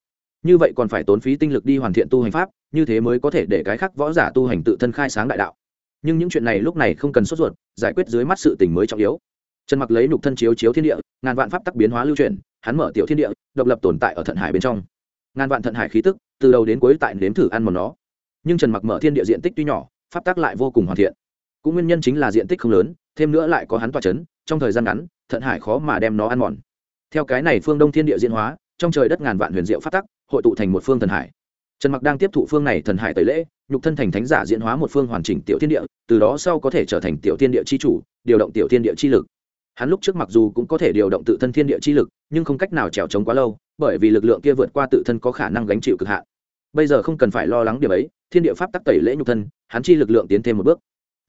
Như vậy còn phải tốn phí tinh lực đi hoàn thiện tu hành pháp như thế mới có thể để cái khác võ giả tu hành tự thân khai sáng đại đạo. Nhưng những chuyện này lúc này không cần sốt ruột, giải quyết dưới mắt sự tình mới trọng yếu. Trần mặc lấy nhục thân chiếu chiếu thiên địa, ngàn vạn pháp tắc biến hóa lưu truyền, hắn mở tiểu thiên địa, độc lập tồn tại ở thận hải bên trong. Ngàn vạn thận hải khí tức, từ đầu đến cuối tại nếm thử ăn một nó. Nhưng trần mặc mở thiên địa diện tích tuy nhỏ, pháp tắc lại vô cùng hoàn thiện. Cũng nguyên nhân chính là diện tích không lớn, thêm nữa lại có hắn tọa chấn, trong thời gian ngắn, thận hải khó mà đem nó ăn mòn. Theo cái này phương đông thiên địa diễn hóa, trong trời đất ngàn vạn huyền diệu pháp tắc, hội tụ thành một phương thần hải trần mặc đang tiếp thụ phương này thần hải tẩy lễ, nhục thân thành thánh giả diễn hóa một phương hoàn chỉnh tiểu thiên địa, từ đó sau có thể trở thành tiểu thiên địa chi chủ, điều động tiểu thiên địa chi lực. Hắn lúc trước mặc dù cũng có thể điều động tự thân thiên địa chi lực, nhưng không cách nào trèo trống quá lâu, bởi vì lực lượng kia vượt qua tự thân có khả năng gánh chịu cực hạn. Bây giờ không cần phải lo lắng điểm ấy, thiên địa pháp tắc tẩy lễ nhục thân, hắn chi lực lượng tiến thêm một bước.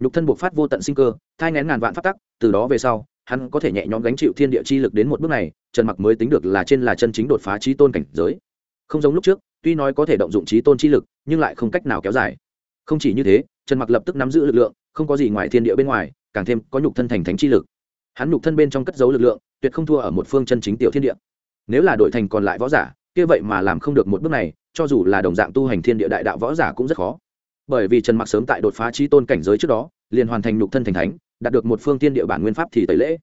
Nhục thân buộc phát vô tận sinh cơ, thai ngén ngàn vạn pháp tắc, từ đó về sau, hắn có thể nhẹ nhõm gánh chịu thiên địa chi lực đến một bước này, trần mặc mới tính được là trên là chân chính đột phá trí tôn cảnh giới. Không giống lúc trước tuy nói có thể động dụng trí tôn chi lực, nhưng lại không cách nào kéo dài. Không chỉ như thế, trần mặc lập tức nắm giữ lực lượng, không có gì ngoài thiên địa bên ngoài, càng thêm có nhục thân thành thánh chi lực. Hắn nhục thân bên trong cất giấu lực lượng, tuyệt không thua ở một phương chân chính tiểu thiên địa. Nếu là đội thành còn lại võ giả, kia vậy mà làm không được một bước này, cho dù là đồng dạng tu hành thiên địa đại đạo võ giả cũng rất khó. Bởi vì trần mặc sớm tại đột phá trí tôn cảnh giới trước đó, liền hoàn thành nhục thân thành thánh, đạt được một phương tiên địa bản nguyên pháp thì tẩy lễ.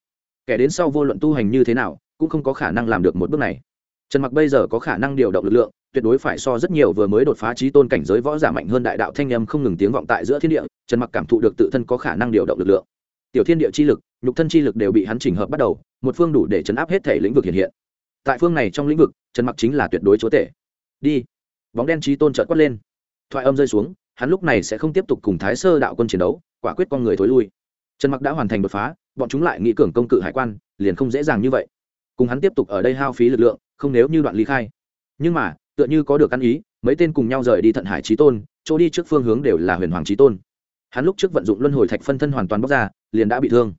Kẻ đến sau vô luận tu hành như thế nào, cũng không có khả năng làm được một bước này trần mặc bây giờ có khả năng điều động lực lượng, tuyệt đối phải so rất nhiều vừa mới đột phá trí tôn cảnh giới võ giả mạnh hơn đại đạo thanh âm không ngừng tiếng vọng tại giữa thiên địa, trần mặc cảm thụ được tự thân có khả năng điều động lực lượng. Tiểu thiên địa chi lực, nhục thân chi lực đều bị hắn chỉnh hợp bắt đầu, một phương đủ để chấn áp hết thể lĩnh vực hiện hiện. Tại phương này trong lĩnh vực, trần mặc chính là tuyệt đối chúa tể. Đi. Bóng đen trí tôn trợt quát lên. Thoại âm rơi xuống, hắn lúc này sẽ không tiếp tục cùng thái sơ đạo quân chiến đấu, quả quyết con người thối lui. Trần mặc đã hoàn thành đột phá, bọn chúng lại nghĩ cường công cự hải quan, liền không dễ dàng như vậy. Cùng hắn tiếp tục ở đây hao phí lực lượng không nếu như đoạn ly khai. Nhưng mà, tựa như có được ăn ý, mấy tên cùng nhau rời đi thận hải trí tôn, chỗ đi trước phương hướng đều là huyền hoàng trí tôn. Hắn lúc trước vận dụng luân hồi thạch phân thân hoàn toàn bóc ra, liền đã bị thương.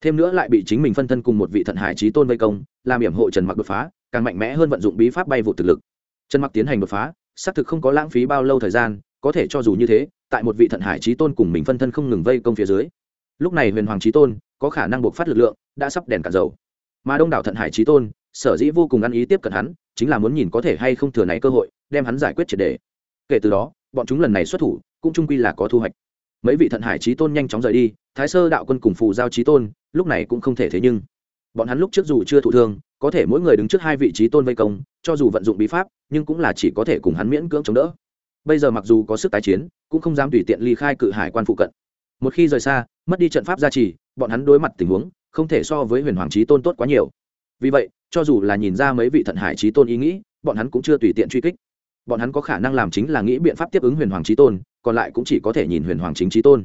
Thêm nữa lại bị chính mình phân thân cùng một vị thận hải trí tôn vây công, làm hiểm hộ trần mặc đột phá, càng mạnh mẽ hơn vận dụng bí pháp bay vụ thực lực. Trần mặc tiến hành đột phá, xác thực không có lãng phí bao lâu thời gian, có thể cho dù như thế, tại một vị thận hải trí tôn cùng mình phân thân không ngừng vây công phía dưới. Lúc này huyền hoàng trí tôn có khả năng buộc phát lực lượng, đã sắp đèn cả dầu. Mà đông đảo thận hải trí tôn sở dĩ vô cùng ăn ý tiếp cận hắn, chính là muốn nhìn có thể hay không thừa này cơ hội, đem hắn giải quyết triệt đề. Kể từ đó, bọn chúng lần này xuất thủ, cũng trung quy là có thu hoạch. Mấy vị thận hải trí tôn nhanh chóng rời đi, thái sơ đạo quân cùng phù giao trí tôn, lúc này cũng không thể thế nhưng. Bọn hắn lúc trước dù chưa thụ thương, có thể mỗi người đứng trước hai vị trí tôn vây công, cho dù vận dụng bí pháp, nhưng cũng là chỉ có thể cùng hắn miễn cưỡng chống đỡ. Bây giờ mặc dù có sức tái chiến, cũng không dám tùy tiện ly khai cự hải quan phụ cận. Một khi rời xa, mất đi trận pháp gia trì, bọn hắn đối mặt tình huống, không thể so với huyền hoàng trí tôn tốt quá nhiều vì vậy, cho dù là nhìn ra mấy vị thận hải trí tôn ý nghĩ, bọn hắn cũng chưa tùy tiện truy kích. Bọn hắn có khả năng làm chính là nghĩ biện pháp tiếp ứng huyền hoàng trí tôn, còn lại cũng chỉ có thể nhìn huyền hoàng chính trí tôn.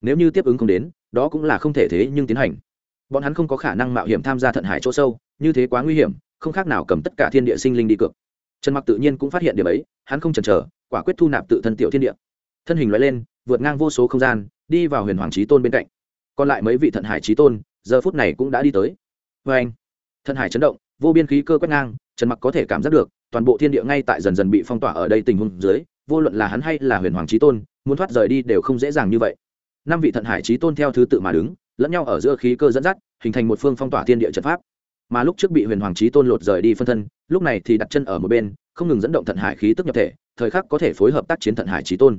Nếu như tiếp ứng không đến, đó cũng là không thể thế nhưng tiến hành. Bọn hắn không có khả năng mạo hiểm tham gia thận hải chỗ sâu, như thế quá nguy hiểm, không khác nào cầm tất cả thiên địa sinh linh đi cược. Trần mặc tự nhiên cũng phát hiện điểm ấy, hắn không chần chờ, quả quyết thu nạp tự thân tiểu thiên địa. Thân hình loại lên, vượt ngang vô số không gian, đi vào huyền hoàng trí tôn bên cạnh. Còn lại mấy vị thận hải trí tôn, giờ phút này cũng đã đi tới. Vê anh thân hải chấn động, vô biên khí cơ quét ngang, trần mặc có thể cảm giác được, toàn bộ thiên địa ngay tại dần dần bị phong tỏa ở đây tình huống dưới, vô luận là hắn hay là huyền hoàng trí tôn, muốn thoát rời đi đều không dễ dàng như vậy. Năm vị thận hải trí tôn theo thứ tự mà đứng, lẫn nhau ở giữa khí cơ dẫn dắt, hình thành một phương phong tỏa thiên địa trận pháp. Mà lúc trước bị huyền hoàng trí tôn lột rời đi phân thân, lúc này thì đặt chân ở một bên, không ngừng dẫn động thận hải khí tức nhập thể, thời khắc có thể phối hợp tác chiến thận hải trí tôn.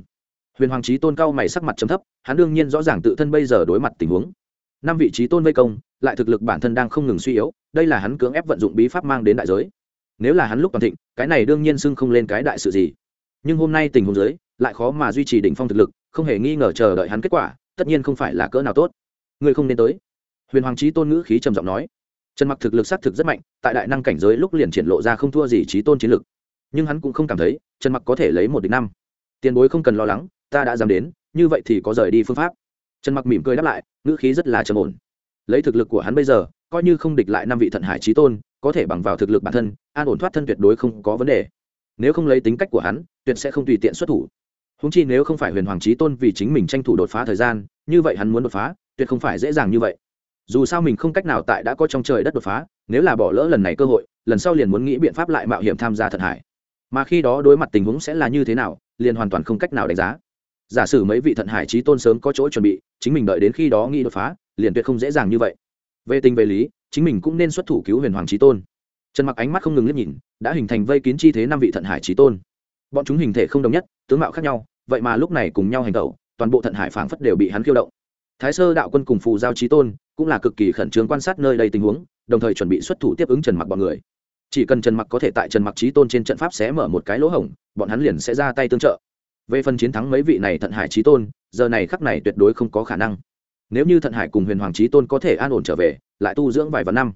Huyền hoàng trí tôn cao mày sắc mặt chấm thấp, hắn đương nhiên rõ ràng tự thân bây giờ đối mặt tình huống năm vị trí tôn vây công, lại thực lực bản thân đang không ngừng suy yếu, đây là hắn cưỡng ép vận dụng bí pháp mang đến đại giới. Nếu là hắn lúc toàn thịnh, cái này đương nhiên xưng không lên cái đại sự gì. Nhưng hôm nay tình huống giới lại khó mà duy trì đỉnh phong thực lực, không hề nghi ngờ chờ đợi hắn kết quả, tất nhiên không phải là cỡ nào tốt. Ngươi không nên tới. Huyền hoàng trí tôn ngữ khí trầm giọng nói. Trần mặc thực lực xác thực rất mạnh, tại đại năng cảnh giới lúc liền triển lộ ra không thua gì trí tôn chiến lực. Nhưng hắn cũng không cảm thấy, trần mặc có thể lấy một địch năm. Tiền bối không cần lo lắng, ta đã dám đến, như vậy thì có rời đi phương pháp trần mặc mỉm cười đáp lại, ngữ khí rất là trầm ổn. Lấy thực lực của hắn bây giờ, coi như không địch lại năm vị thận hải trí tôn, có thể bằng vào thực lực bản thân, an ổn thoát thân tuyệt đối không có vấn đề. Nếu không lấy tính cách của hắn, tuyệt sẽ không tùy tiện xuất thủ. Húng chi nếu không phải huyền hoàng trí tôn vì chính mình tranh thủ đột phá thời gian, như vậy hắn muốn đột phá, tuyệt không phải dễ dàng như vậy. Dù sao mình không cách nào tại đã có trong trời đất đột phá, nếu là bỏ lỡ lần này cơ hội, lần sau liền muốn nghĩ biện pháp lại mạo hiểm tham gia thận hải. Mà khi đó đối mặt tình huống sẽ là như thế nào, liền hoàn toàn không cách nào đánh giá giả sử mấy vị thận hải trí tôn sớm có chỗ chuẩn bị, chính mình đợi đến khi đó nghĩ đột phá, liền tuyệt không dễ dàng như vậy. Về tình về lý, chính mình cũng nên xuất thủ cứu huyền hoàng trí tôn. Trần mặc ánh mắt không ngừng liếc nhìn, đã hình thành vây kín chi thế năm vị thận hải trí tôn. Bọn chúng hình thể không đồng nhất, tướng mạo khác nhau, vậy mà lúc này cùng nhau hành tẩu, toàn bộ thận hải phảng phất đều bị hắn khiêu động. Thái sơ đạo quân cùng phù giao trí tôn cũng là cực kỳ khẩn trương quan sát nơi đây tình huống, đồng thời chuẩn bị xuất thủ tiếp ứng trần mặc bọn người. Chỉ cần trần mặc có thể tại trần mặc trí tôn trên trận pháp xé mở một cái lỗ hổng, bọn hắn liền sẽ ra tay tương trợ về phần chiến thắng mấy vị này thận hải trí tôn, giờ này khắc này tuyệt đối không có khả năng. Nếu như thận hải cùng huyền hoàng trí tôn có thể an ổn trở về, lại tu dưỡng vài vạn năm,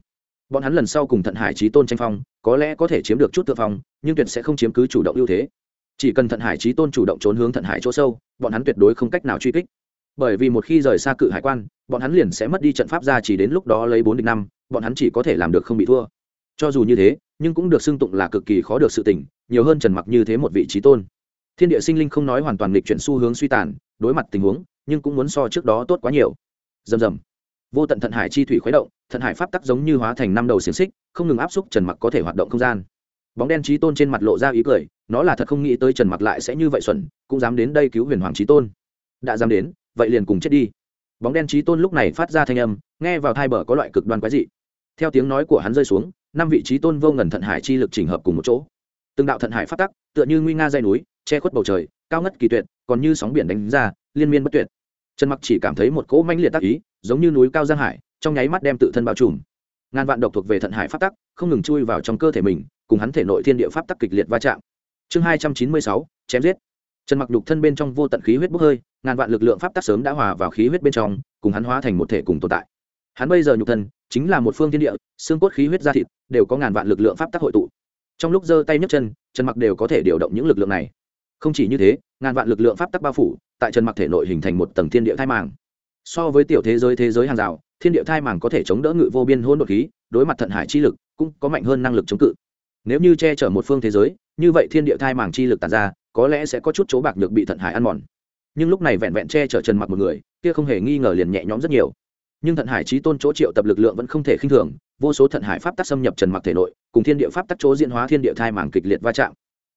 bọn hắn lần sau cùng thận hải trí tôn tranh phong, có lẽ có thể chiếm được chút tự phong, nhưng tuyệt sẽ không chiếm cứ chủ động ưu thế. Chỉ cần thận hải trí tôn chủ động trốn hướng thận hải chỗ sâu, bọn hắn tuyệt đối không cách nào truy kích. Bởi vì một khi rời xa cự hải quan, bọn hắn liền sẽ mất đi trận pháp ra chỉ đến lúc đó lấy bốn địch năm, bọn hắn chỉ có thể làm được không bị thua. Cho dù như thế, nhưng cũng được xưng tụng là cực kỳ khó được sự tỉnh nhiều hơn trần mặc như thế một vị trí tôn thiên địa sinh linh không nói hoàn toàn lịch chuyển xu hướng suy tàn, đối mặt tình huống, nhưng cũng muốn so trước đó tốt quá nhiều. Dầm dầm vô tận thận hải chi thủy khuấy động, thận hải pháp tắc giống như hóa thành năm đầu xiềng xích, không ngừng áp xúc trần mặc có thể hoạt động không gian. Bóng đen trí tôn trên mặt lộ ra ý cười, nó là thật không nghĩ tới trần mặc lại sẽ như vậy xuẩn, cũng dám đến đây cứu huyền hoàng trí tôn. Đã dám đến, vậy liền cùng chết đi. Bóng đen trí tôn lúc này phát ra thanh âm, nghe vào thai bờ có loại cực đoan quái dị. Theo tiếng nói của hắn rơi xuống, năm vị trí tôn vô ngần thận hải chi lực chỉnh hợp cùng một chỗ. Từng đạo thận hải phát tắc, tựa như nguy nga dây núi che khuất bầu trời, cao ngất kỳ tuyệt, còn như sóng biển đánh ra, liên miên bất tuyệt. Trần mặc chỉ cảm thấy một cỗ manh liệt tác ý, giống như núi cao giang hải, trong nháy mắt đem tự thân bao trùm. Ngàn vạn độc thuộc về thận hải pháp tắc, không ngừng chui vào trong cơ thể mình, cùng hắn thể nội thiên địa pháp tắc kịch liệt va chạm. Chương hai trăm chín mươi sáu, chém giết. Trần mặc đục thân bên trong vô tận khí huyết bốc hơi, ngàn vạn lực lượng pháp tắc sớm đã hòa vào khí huyết bên trong, cùng hắn hóa thành một thể cùng tồn tại. Hắn bây giờ nhục thân, chính là một phương thiên địa, xương cốt khí huyết da thịt, đều có ngàn vạn lực lượng pháp tắc hội tụ. Trong lúc giơ tay nhấc chân, trần mặc đều có thể điều động những lực lượng này không chỉ như thế, ngàn vạn lực lượng pháp tắc bao phủ, tại trần mặc thể nội hình thành một tầng thiên địa thai màng. So với tiểu thế giới thế giới hàng rào, thiên địa thai màng có thể chống đỡ ngự vô biên hôn đột khí, đối mặt thận hải chi lực, cũng có mạnh hơn năng lực chống cự. Nếu như che chở một phương thế giới, như vậy thiên địa thai màng chi lực tàn ra, có lẽ sẽ có chút chỗ bạc nhược bị thận hải ăn mòn. Nhưng lúc này vẹn vẹn che chở trần mặc một người, kia không hề nghi ngờ liền nhẹ nhõm rất nhiều. Nhưng thận hải trí tôn chỗ triệu tập lực lượng vẫn không thể khinh thường, vô số thận hải pháp tắc xâm nhập trần mặc thể nội, cùng thiên địa pháp tắc chỗ diễn hóa thiên địa thai màng kịch liệt va chạm.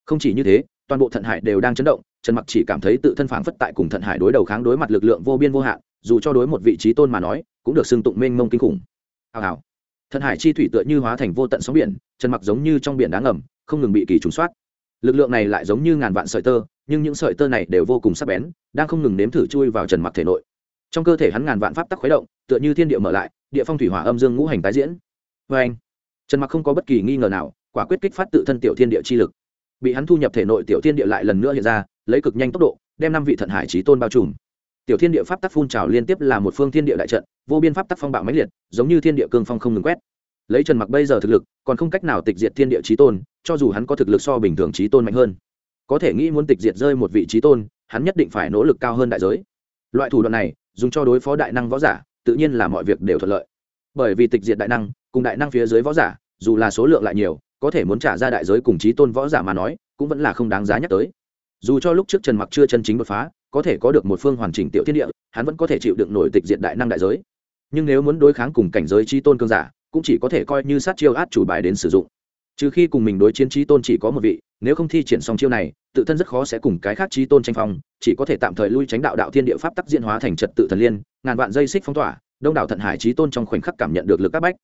Không chỉ như thế toàn bộ thận hải đều đang chấn động, trần mặc chỉ cảm thấy tự thân phản phất tại cùng thận hải đối đầu kháng đối mặt lực lượng vô biên vô hạn, dù cho đối một vị trí tôn mà nói, cũng được xưng tụng mênh mông kinh khủng. Hào hào. Thận hải chi thủy tựa như hóa thành vô tận sóng biển, trần mặc giống như trong biển đá ngầm, không ngừng bị kỳ trùng soát. Lực lượng này lại giống như ngàn vạn sợi tơ, nhưng những sợi tơ này đều vô cùng sắc bén, đang không ngừng nếm thử chui vào trần mặc thể nội. Trong cơ thể hắn ngàn vạn pháp tắc khuấy động, tựa như thiên địa mở lại, địa phong thủy hỏa âm dương ngũ hành tái diễn. Vê anh trần mặc không có bất kỳ nghi ngờ nào, quả quyết kích phát tự thân tiểu thiên địa chi lực bị hắn thu nhập thể nội tiểu thiên địa lại lần nữa hiện ra, lấy cực nhanh tốc độ, đem năm vị thận hải trí tôn bao trùm. Tiểu thiên địa pháp tắc phun trào liên tiếp là một phương thiên địa đại trận, vô biên pháp tắc phong bạo mãnh liệt, giống như thiên địa cương phong không ngừng quét. Lấy trần mặc bây giờ thực lực, còn không cách nào tịch diệt thiên địa trí tôn, cho dù hắn có thực lực so bình thường trí tôn mạnh hơn. Có thể nghĩ muốn tịch diệt rơi một vị trí tôn, hắn nhất định phải nỗ lực cao hơn đại giới. Loại thủ đoạn này, dùng cho đối phó đại năng võ giả, tự nhiên là mọi việc đều thuận lợi. Bởi vì tịch diệt đại năng, cùng đại năng phía dưới võ giả, dù là số lượng lại nhiều có thể muốn trả ra đại giới cùng trí tôn võ giả mà nói, cũng vẫn là không đáng giá nhắc tới. Dù cho lúc trước trần mặc chưa chân chính đột phá, có thể có được một phương hoàn chỉnh tiểu thiên địa, hắn vẫn có thể chịu đựng nổi tịch diệt đại năng đại giới. Nhưng nếu muốn đối kháng cùng cảnh giới trí tôn cương giả, cũng chỉ có thể coi như sát chiêu át chủ bài đến sử dụng. Trừ khi cùng mình đối chiến trí tôn chỉ có một vị, nếu không thi triển xong chiêu này, tự thân rất khó sẽ cùng cái khác trí tôn tranh phong, chỉ có thể tạm thời lui tránh đạo đạo thiên địa pháp tắc diễn hóa thành trật tự thần liên, ngàn vạn dây xích phong tỏa, đông đảo thận hải trí tôn trong khoảnh khắc cảm nhận được lực các bách.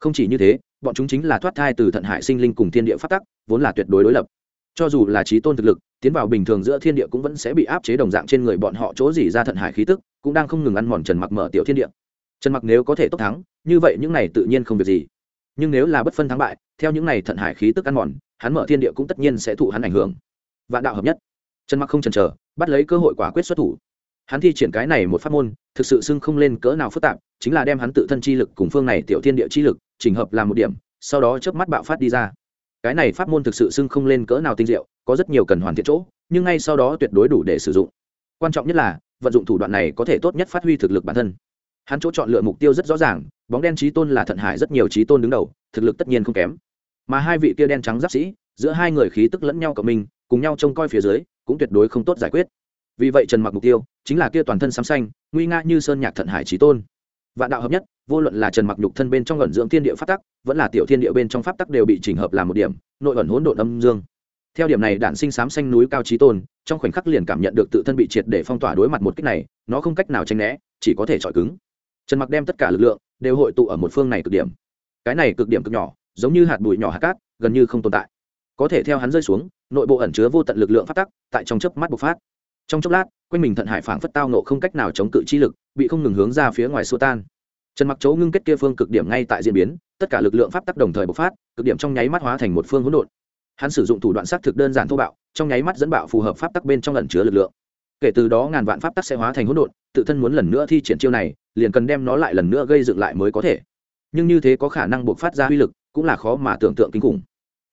Không chỉ như thế bọn chúng chính là thoát thai từ thận hải sinh linh cùng thiên địa phát tắc, vốn là tuyệt đối đối lập. Cho dù là trí tôn thực lực, tiến vào bình thường giữa thiên địa cũng vẫn sẽ bị áp chế đồng dạng trên người bọn họ chỗ dỉ ra thận hải khí tức, cũng đang không ngừng ăn mòn trần mặc mở tiểu thiên địa. Trần mặc nếu có thể tốc thắng, như vậy những này tự nhiên không việc gì. Nhưng nếu là bất phân thắng bại, theo những này thận hải khí tức ăn mòn, hắn mở thiên địa cũng tất nhiên sẽ thụ hắn ảnh hưởng. Vạn đạo hợp nhất. Trần mặc không chần chờ, bắt lấy cơ hội quả quyết xuất thủ hắn thi triển cái này một pháp môn, thực sự xưng không lên cỡ nào phức tạp, chính là đem hắn tự thân chi lực cùng phương này tiểu thiên địa chi lực chỉnh hợp làm một điểm, sau đó chớp mắt bạo phát đi ra. Cái này pháp môn thực sự xưng không lên cỡ nào tinh diệu, có rất nhiều cần hoàn thiện chỗ, nhưng ngay sau đó tuyệt đối đủ để sử dụng. Quan trọng nhất là, vận dụng thủ đoạn này có thể tốt nhất phát huy thực lực bản thân. Hắn chỗ chọn lựa mục tiêu rất rõ ràng, bóng đen trí tôn là thận hải rất nhiều trí tôn đứng đầu, thực lực tất nhiên không kém. Mà hai vị kia đen trắng giáp sĩ, giữa hai người khí tức lẫn nhau cộng minh, cùng nhau trông coi phía dưới, cũng tuyệt đối không tốt giải quyết vì vậy trần mặc mục tiêu chính là kia toàn thân sám xanh, nguy nga như sơn nhạc thận hải trí tôn. Vạn đạo hợp nhất, vô luận là trần mặc nhục thân bên trong ẩn dưỡng thiên địa pháp tắc, vẫn là tiểu thiên địa bên trong pháp tắc đều bị chỉnh hợp làm một điểm, nội ẩn hỗn độn âm dương. Theo điểm này đản sinh sám xanh núi cao trí tôn, trong khoảnh khắc liền cảm nhận được tự thân bị triệt để phong tỏa đối mặt một cách này, nó không cách nào tranh né, chỉ có thể chọi cứng. Trần mặc đem tất cả lực lượng đều hội tụ ở một phương này cực điểm. Cái này cực điểm cực nhỏ, giống như hạt bụi nhỏ hạt cát, gần như không tồn tại. Có thể theo hắn rơi xuống, nội bộ ẩn chứa vô tận lực lượng phát tắc, tại trong chớp mắt bộc phát trong chốc lát, quanh mình thận hải phảng phất tao nộ không cách nào chống cự chi lực, bị không ngừng hướng ra phía ngoài xô tan. Trần mặc chỗ ngưng kết kia phương cực điểm ngay tại diễn biến, tất cả lực lượng pháp tắc đồng thời bộc phát, cực điểm trong nháy mắt hóa thành một phương hỗn độn. Hắn sử dụng thủ đoạn xác thực đơn giản thô bạo, trong nháy mắt dẫn bạo phù hợp pháp tắc bên trong lần chứa lực lượng. Kể từ đó ngàn vạn pháp tắc sẽ hóa thành hỗn độn, tự thân muốn lần nữa thi triển chiêu này, liền cần đem nó lại lần nữa gây dựng lại mới có thể. Nhưng như thế có khả năng buộc phát ra uy lực, cũng là khó mà tưởng tượng kinh khủng.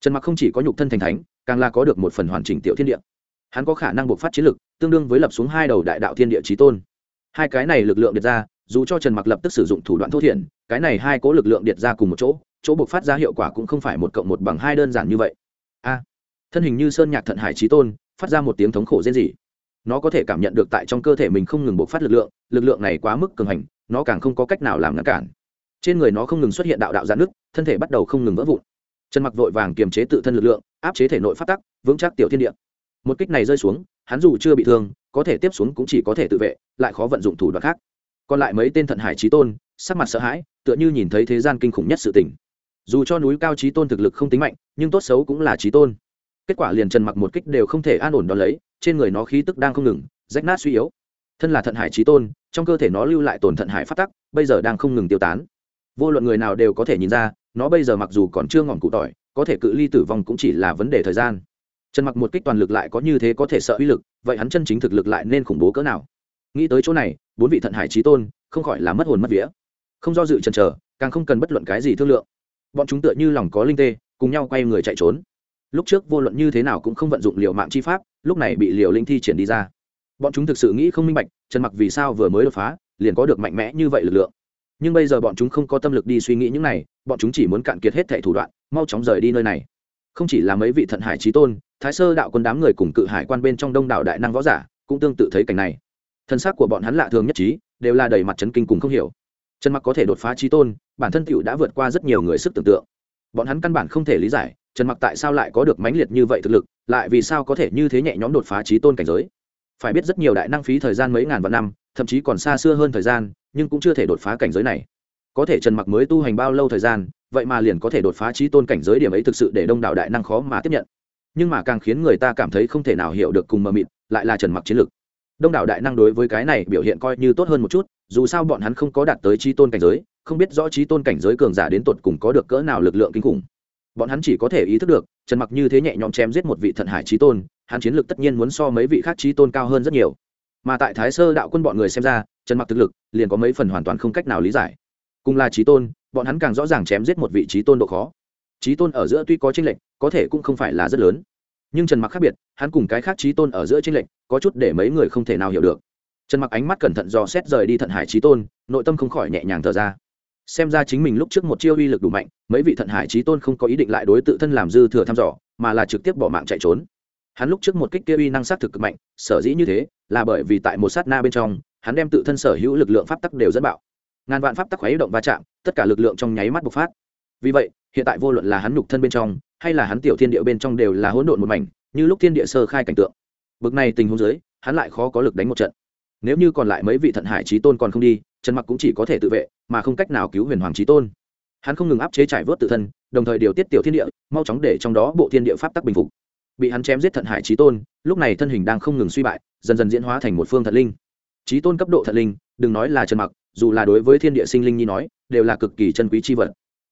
Trần mặc không chỉ có nhục thân thành thánh, càng là có được một phần hoàn chỉnh tiểu thiên địa hắn có khả năng buộc phát chiến lực, tương đương với lập xuống hai đầu đại đạo thiên địa trí tôn. Hai cái này lực lượng điệt ra, dù cho trần mặc lập tức sử dụng thủ đoạn thô thiện cái này hai cố lực lượng điệt ra cùng một chỗ chỗ buộc phát ra hiệu quả cũng không phải một cộng một bằng hai đơn giản như vậy. A, thân hình như sơn nhạc thận hải trí tôn, phát ra một tiếng thống khổ rên rỉ. Nó có thể cảm nhận được tại trong cơ thể mình không ngừng buộc phát lực lượng lực lượng này quá mức cường hành, nó càng không có cách nào làm ngăn cản. Trên người nó không ngừng xuất hiện đạo đạo giãn nước thân thể bắt đầu không ngừng vỡ vụn. Trần mặc vội vàng kiềm chế tự thân lực lượng, áp chế thể nội phát tắc, vững chắc tiểu thiên địa một kích này rơi xuống, hắn dù chưa bị thương, có thể tiếp xuống cũng chỉ có thể tự vệ, lại khó vận dụng thủ đoạn khác. Còn lại mấy tên thận hải trí tôn, sắc mặt sợ hãi, tựa như nhìn thấy thế gian kinh khủng nhất sự tình. Dù cho núi cao trí tôn thực lực không tính mạnh, nhưng tốt xấu cũng là trí tôn. Kết quả liền trần mặc một kích đều không thể an ổn đón lấy, trên người nó khí tức đang không ngừng, rách nát suy yếu. Thân là thận hải trí tôn, trong cơ thể nó lưu lại tổn thận hải phát tắc, bây giờ đang không ngừng tiêu tán. Vô luận người nào đều có thể nhìn ra, nó bây giờ mặc dù còn chưa ngọn cụ tỏi, có thể cự ly tử vong cũng chỉ là vấn đề thời gian trần mặc một kích toàn lực lại có như thế có thể sợ uy lực, vậy hắn chân chính thực lực lại nên khủng bố cỡ nào? Nghĩ tới chỗ này, bốn vị thận hải trí tôn, không khỏi là mất hồn mất vía. Không do dự chần chờ, càng không cần bất luận cái gì thương lượng. Bọn chúng tựa như lòng có linh tê, cùng nhau quay người chạy trốn. Lúc trước vô luận như thế nào cũng không vận dụng liều mạng chi pháp, lúc này bị liều linh thi triển đi ra. Bọn chúng thực sự nghĩ không minh bạch, trần mặc vì sao vừa mới đột phá, liền có được mạnh mẽ như vậy lực lượng. Nhưng bây giờ bọn chúng không có tâm lực đi suy nghĩ những này, bọn chúng chỉ muốn cạn kiệt hết thẻ thủ đoạn, mau chóng rời đi nơi này. Không chỉ là mấy vị thận hải trí tôn thái sơ đạo quân đám người cùng cự hải quan bên trong đông đảo đại năng võ giả cũng tương tự thấy cảnh này. Thân xác của bọn hắn lạ thường nhất trí, đều là đầy mặt chấn kinh cùng không hiểu. Trần mặc có thể đột phá trí tôn, bản thân tựu đã vượt qua rất nhiều người sức tưởng tượng. Bọn hắn căn bản không thể lý giải, trần mặc tại sao lại có được mãnh liệt như vậy thực lực, lại vì sao có thể như thế nhẹ nhõm đột phá trí tôn cảnh giới. Phải biết rất nhiều đại năng phí thời gian mấy ngàn vạn năm, thậm chí còn xa xưa hơn thời gian, nhưng cũng chưa thể đột phá cảnh giới này. Có thể trần mặc mới tu hành bao lâu thời gian, vậy mà liền có thể đột phá trí tôn cảnh giới điểm ấy thực sự để đông đảo đại năng khó mà tiếp nhận nhưng mà càng khiến người ta cảm thấy không thể nào hiểu được cùng mờ mịt lại là trần mặc chiến lược, đông đảo đại năng đối với cái này biểu hiện coi như tốt hơn một chút dù sao bọn hắn không có đạt tới trí tôn cảnh giới không biết rõ trí tôn cảnh giới cường giả đến tột cùng có được cỡ nào lực lượng kinh khủng. Bọn hắn chỉ có thể ý thức được trần mặc như thế nhẹ nhõm chém giết một vị thận hải trí tôn hắn chiến lược tất nhiên muốn so mấy vị khác trí tôn cao hơn rất nhiều. Mà tại thái sơ đạo quân bọn người xem ra trần mặc thực lực liền có mấy phần hoàn toàn không cách nào lý giải. Cùng là trí tôn bọn hắn càng rõ ràng chém giết một vị trí tôn độ khó. Trí tôn ở giữa tuy có tranh lệch có thể cũng không phải là rất lớn. Nhưng trần mặc khác biệt, hắn cùng cái khác trí tôn ở giữa tranh lệch, có chút để mấy người không thể nào hiểu được. Trần mặc ánh mắt cẩn thận dò xét rời đi thận hải trí tôn, nội tâm không khỏi nhẹ nhàng thở ra. Xem ra chính mình lúc trước một chiêu uy lực đủ mạnh, mấy vị thận hải trí tôn không có ý định lại đối tự thân làm dư thừa thăm dò, mà là trực tiếp bỏ mạng chạy trốn. Hắn lúc trước một kích kia uy năng sát thực cực mạnh, sở dĩ như thế, là bởi vì tại một sát na bên trong, hắn đem tự thân sở hữu lực lượng pháp tắc đều dẫn bạo. Ngàn vạn pháp tắc khuấy động va chạm, tất cả lực lượng trong nháy mắt bộc phát. Vì vậy hiện tại vô luận là hắn nhục thân bên trong, hay là hắn tiểu thiên địa bên trong đều là hỗn độn một mảnh, như lúc thiên địa sơ khai cảnh tượng. Bực này tình huống dưới, hắn lại khó có lực đánh một trận. Nếu như còn lại mấy vị thận hải trí tôn còn không đi, trần mặc cũng chỉ có thể tự vệ, mà không cách nào cứu huyền hoàng trí tôn. Hắn không ngừng áp chế trải vớt tự thân, đồng thời điều tiết tiểu thiên địa, mau chóng để trong đó bộ thiên địa pháp tắc bình phục. Bị hắn chém giết thận hải trí tôn, lúc này thân hình đang không ngừng suy bại, dần dần diễn hóa thành một phương thận linh. Trí tôn cấp độ thận linh, đừng nói là trần mặc, dù là đối với thiên địa sinh linh nhi nói, đều là cực kỳ chân quý chi vật.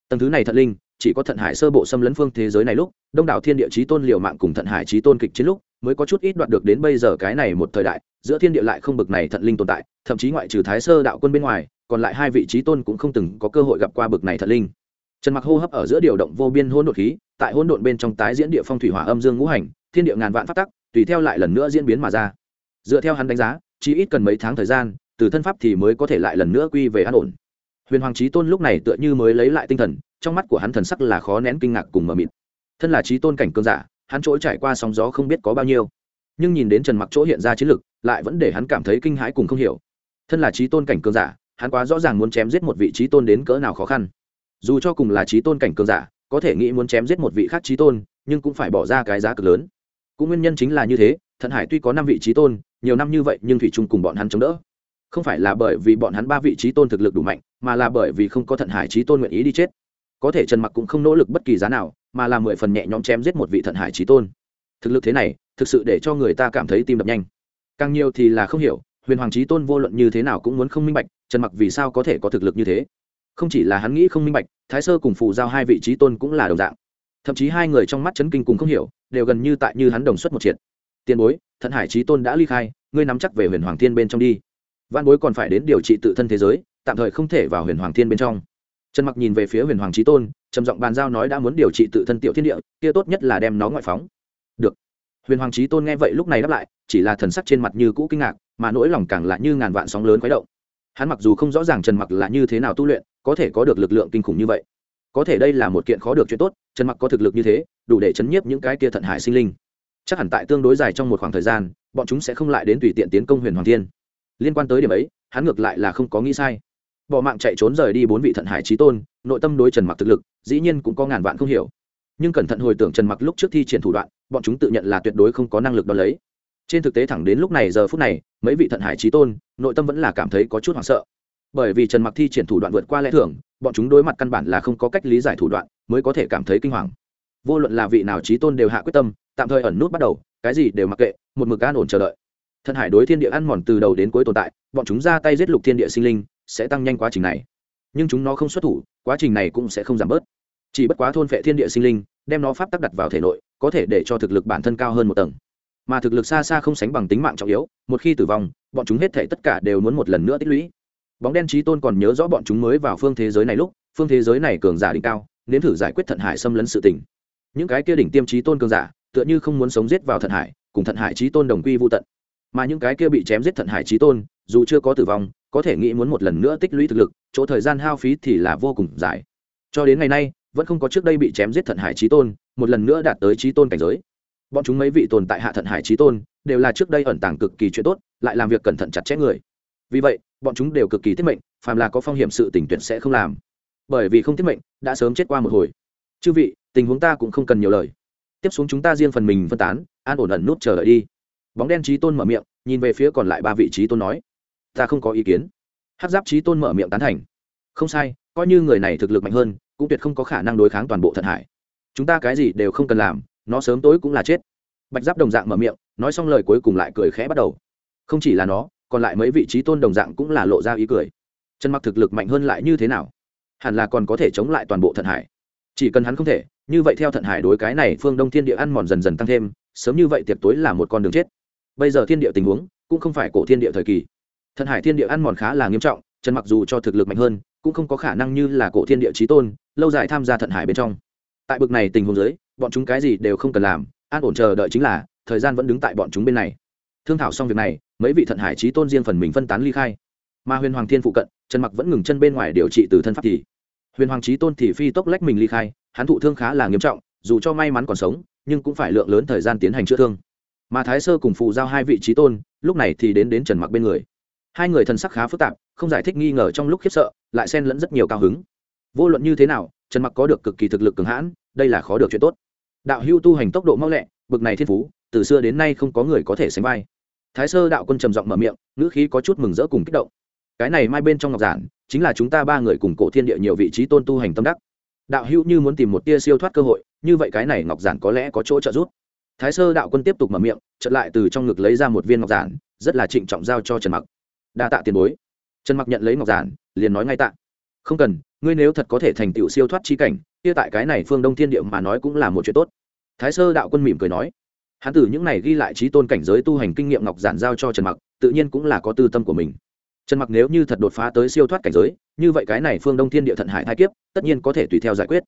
Tầng thứ này thận linh chỉ có thận hải sơ bộ xâm lấn phương thế giới này lúc, đông đảo thiên địa trí tôn liều mạng cùng thận hải trí tôn kịch chiến lúc, mới có chút ít đoạt được đến bây giờ cái này một thời đại, giữa thiên địa lại không bực này thận linh tồn tại, thậm chí ngoại trừ thái sơ đạo quân bên ngoài, còn lại hai vị trí tôn cũng không từng có cơ hội gặp qua bực này thận linh. Trần mặc hô hấp ở giữa điều động vô biên hỗn độn khí, tại hỗn độn bên trong tái diễn địa phong thủy hỏa âm dương ngũ hành, thiên địa ngàn vạn phát tắc, tùy theo lại lần nữa diễn biến mà ra. Dựa theo hắn đánh giá, chỉ ít cần mấy tháng thời gian, từ thân pháp thì mới có thể lại lần nữa quy về an ổn. Huyền hoàng trí tôn lúc này tựa như mới lấy lại tinh thần trong mắt của hắn thần sắc là khó nén kinh ngạc cùng mờ mịt. Thân là trí tôn cảnh cơn giả, hắn chỗ trải qua sóng gió không biết có bao nhiêu. Nhưng nhìn đến trần mặc chỗ hiện ra chiến lực, lại vẫn để hắn cảm thấy kinh hãi cùng không hiểu. Thân là trí tôn cảnh cơn giả, hắn quá rõ ràng muốn chém giết một vị trí tôn đến cỡ nào khó khăn. Dù cho cùng là trí tôn cảnh cơn giả, có thể nghĩ muốn chém giết một vị khác trí tôn, nhưng cũng phải bỏ ra cái giá cực lớn. Cũng nguyên nhân chính là như thế, thận hải tuy có năm vị trí tôn, nhiều năm như vậy nhưng thủy chung cùng bọn hắn chống đỡ. Không phải là bởi vì bọn hắn ba vị trí tôn thực lực đủ mạnh, mà là bởi vì không có thận hải trí tôn nguyện ý đi chết có thể trần mặc cũng không nỗ lực bất kỳ giá nào, mà là mười phần nhẹ nhõm chém giết một vị thận hải trí tôn. Thực lực thế này, thực sự để cho người ta cảm thấy tim đập nhanh. Càng nhiều thì là không hiểu, huyền hoàng trí tôn vô luận như thế nào cũng muốn không minh bạch, trần mặc vì sao có thể có thực lực như thế? Không chỉ là hắn nghĩ không minh bạch, thái sơ cùng phù giao hai vị trí tôn cũng là đồng dạng. Thậm chí hai người trong mắt chấn kinh cùng không hiểu, đều gần như tại như hắn đồng xuất một triệt. Tiền bối, thận hải trí tôn đã ly khai, ngươi nắm chắc về huyền hoàng thiên bên trong đi. Văn bối còn phải đến điều trị tự thân thế giới, tạm thời không thể vào huyền hoàng thiên bên trong trần mặc nhìn về phía huyền hoàng trí tôn, trầm giọng bàn giao nói đã muốn điều trị tự thân tiểu thiên địa, kia tốt nhất là đem nó ngoại phóng. Được. Huyền hoàng trí tôn nghe vậy lúc này đáp lại, chỉ là thần sắc trên mặt như cũ kinh ngạc, mà nỗi lòng càng là như ngàn vạn sóng lớn quấy động. Hắn mặc dù không rõ ràng trần mặc là như thế nào tu luyện, có thể có được lực lượng kinh khủng như vậy. Có thể đây là một kiện khó được chuyện tốt, trần mặc có thực lực như thế, đủ để chấn nhiếp những cái kia thận hải sinh linh. Chắc hẳn tại tương đối dài trong một khoảng thời gian, bọn chúng sẽ không lại đến tùy tiện tiến công huyền hoàng thiên. Liên quan tới điểm ấy, hắn ngược lại là không có nghĩ sai bỏ mạng chạy trốn rời đi bốn vị thận hải trí tôn, nội tâm đối trần mặc thực lực, dĩ nhiên cũng có ngàn vạn không hiểu. Nhưng cẩn thận hồi tưởng trần mặc lúc trước thi triển thủ đoạn, bọn chúng tự nhận là tuyệt đối không có năng lực đo lấy. Trên thực tế thẳng đến lúc này giờ phút này, mấy vị thận hải trí tôn, nội tâm vẫn là cảm thấy có chút hoảng sợ. Bởi vì trần mặc thi triển thủ đoạn vượt qua lẽ thường, bọn chúng đối mặt căn bản là không có cách lý giải thủ đoạn, mới có thể cảm thấy kinh hoàng. Vô luận là vị nào trí tôn đều hạ quyết tâm, tạm thời ẩn nút bắt đầu, cái gì đều mặc kệ, một mực an ổn chờ đợi. Thận hải đối thiên địa ăn mòn từ đầu đến cuối tồn tại, bọn chúng ra tay giết lục thiên địa sinh linh sẽ tăng nhanh quá trình này. Nhưng chúng nó không xuất thủ, quá trình này cũng sẽ không giảm bớt. Chỉ bất quá thôn phệ thiên địa sinh linh, đem nó pháp tắc đặt vào thể nội, có thể để cho thực lực bản thân cao hơn một tầng. Mà thực lực xa xa không sánh bằng tính mạng trọng yếu, một khi tử vong, bọn chúng hết thể tất cả đều muốn một lần nữa tích lũy. Bóng đen trí tôn còn nhớ rõ bọn chúng mới vào phương thế giới này lúc, phương thế giới này cường giả đỉnh cao nếm thử giải quyết thận hải xâm lấn sự tình. Những cái kia đỉnh tiêm trí tôn cường giả, tựa như không muốn sống giết vào thận hải, cùng thận hải trí tôn đồng quy vô tận. Mà những cái kia bị chém giết thận hải trí tôn, dù chưa có tử vong có thể nghĩ muốn một lần nữa tích lũy thực lực, chỗ thời gian hao phí thì là vô cùng dài. Cho đến ngày nay, vẫn không có trước đây bị chém giết thận hải trí tôn, một lần nữa đạt tới trí tôn cảnh giới. Bọn chúng mấy vị tồn tại hạ thận hải trí tôn, đều là trước đây ẩn tàng cực kỳ chuyện tốt, lại làm việc cẩn thận chặt chẽ người. Vì vậy, bọn chúng đều cực kỳ tiết mệnh, phàm là có phong hiểm sự tình tuyệt sẽ không làm. Bởi vì không tiết mệnh, đã sớm chết qua một hồi. Chư vị, tình huống ta cũng không cần nhiều lời. Tiếp xuống chúng ta riêng phần mình phân tán, an ổn ẩn nút chờ đợi đi. Bóng đen trí tôn mở miệng, nhìn về phía còn lại ba vị trí tôn nói ta không có ý kiến. Hát giáp trí tôn mở miệng tán thành. Không sai, coi như người này thực lực mạnh hơn, cũng tuyệt không có khả năng đối kháng toàn bộ thận hải. Chúng ta cái gì đều không cần làm, nó sớm tối cũng là chết. Bạch giáp đồng dạng mở miệng, nói xong lời cuối cùng lại cười khẽ bắt đầu. Không chỉ là nó, còn lại mấy vị trí tôn đồng dạng cũng là lộ ra ý cười. Chân mặc thực lực mạnh hơn lại như thế nào? Hẳn là còn có thể chống lại toàn bộ thận hải. Chỉ cần hắn không thể, như vậy theo thận hải đối cái này phương đông thiên địa ăn mòn dần dần tăng thêm, sớm như vậy tiệc tối là một con đường chết. Bây giờ thiên địa tình huống cũng không phải cổ thiên địa thời kỳ thận hải thiên địa ăn mòn khá là nghiêm trọng, trần mặc dù cho thực lực mạnh hơn, cũng không có khả năng như là cổ thiên địa trí tôn, lâu dài tham gia thận hải bên trong. Tại bực này tình huống dưới, bọn chúng cái gì đều không cần làm, an ổn chờ đợi chính là, thời gian vẫn đứng tại bọn chúng bên này. Thương thảo xong việc này, mấy vị thận hải trí tôn riêng phần mình phân tán ly khai. Mà huyền hoàng thiên phụ cận, trần mặc vẫn ngừng chân bên ngoài điều trị từ thân pháp thì. Huyền hoàng trí tôn thì phi tốc lách mình ly khai, hắn thụ thương khá là nghiêm trọng, dù cho may mắn còn sống, nhưng cũng phải lượng lớn thời gian tiến hành chữa thương. Mà thái sơ cùng phụ giao hai vị trí tôn, lúc này thì đến đến trần mặc bên người hai người thần sắc khá phức tạp, không giải thích nghi ngờ trong lúc khiếp sợ, lại xen lẫn rất nhiều cao hứng. Vô luận như thế nào, trần mặc có được cực kỳ thực lực cường hãn, đây là khó được chuyện tốt. Đạo hưu tu hành tốc độ mau lẹ, bực này thiên phú, từ xưa đến nay không có người có thể sánh vai. Thái sơ đạo quân trầm giọng mở miệng, ngữ khí có chút mừng rỡ cùng kích động. Cái này mai bên trong ngọc giản, chính là chúng ta ba người cùng cổ thiên địa nhiều vị trí tôn tu hành tâm đắc. Đạo hữu như muốn tìm một tia siêu thoát cơ hội, như vậy cái này ngọc giản có lẽ có chỗ trợ giúp. Thái sơ đạo quân tiếp tục mở miệng, chợt lại từ trong ngực lấy ra một viên ngọc giản, rất là trịnh trọng giao cho trần mặc đa tạ tiền bối. Trần mặc nhận lấy ngọc giản, liền nói ngay tạ. Không cần, ngươi nếu thật có thể thành tựu siêu thoát chi cảnh, kia tại cái này phương đông thiên địa mà nói cũng là một chuyện tốt. Thái sơ đạo quân mỉm cười nói. Hắn từ những này ghi lại trí tôn cảnh giới tu hành kinh nghiệm ngọc giản giao cho trần mặc, tự nhiên cũng là có tư tâm của mình. Trần mặc nếu như thật đột phá tới siêu thoát cảnh giới, như vậy cái này phương đông thiên địa thận hải thai kiếp, tất nhiên có thể tùy theo giải quyết.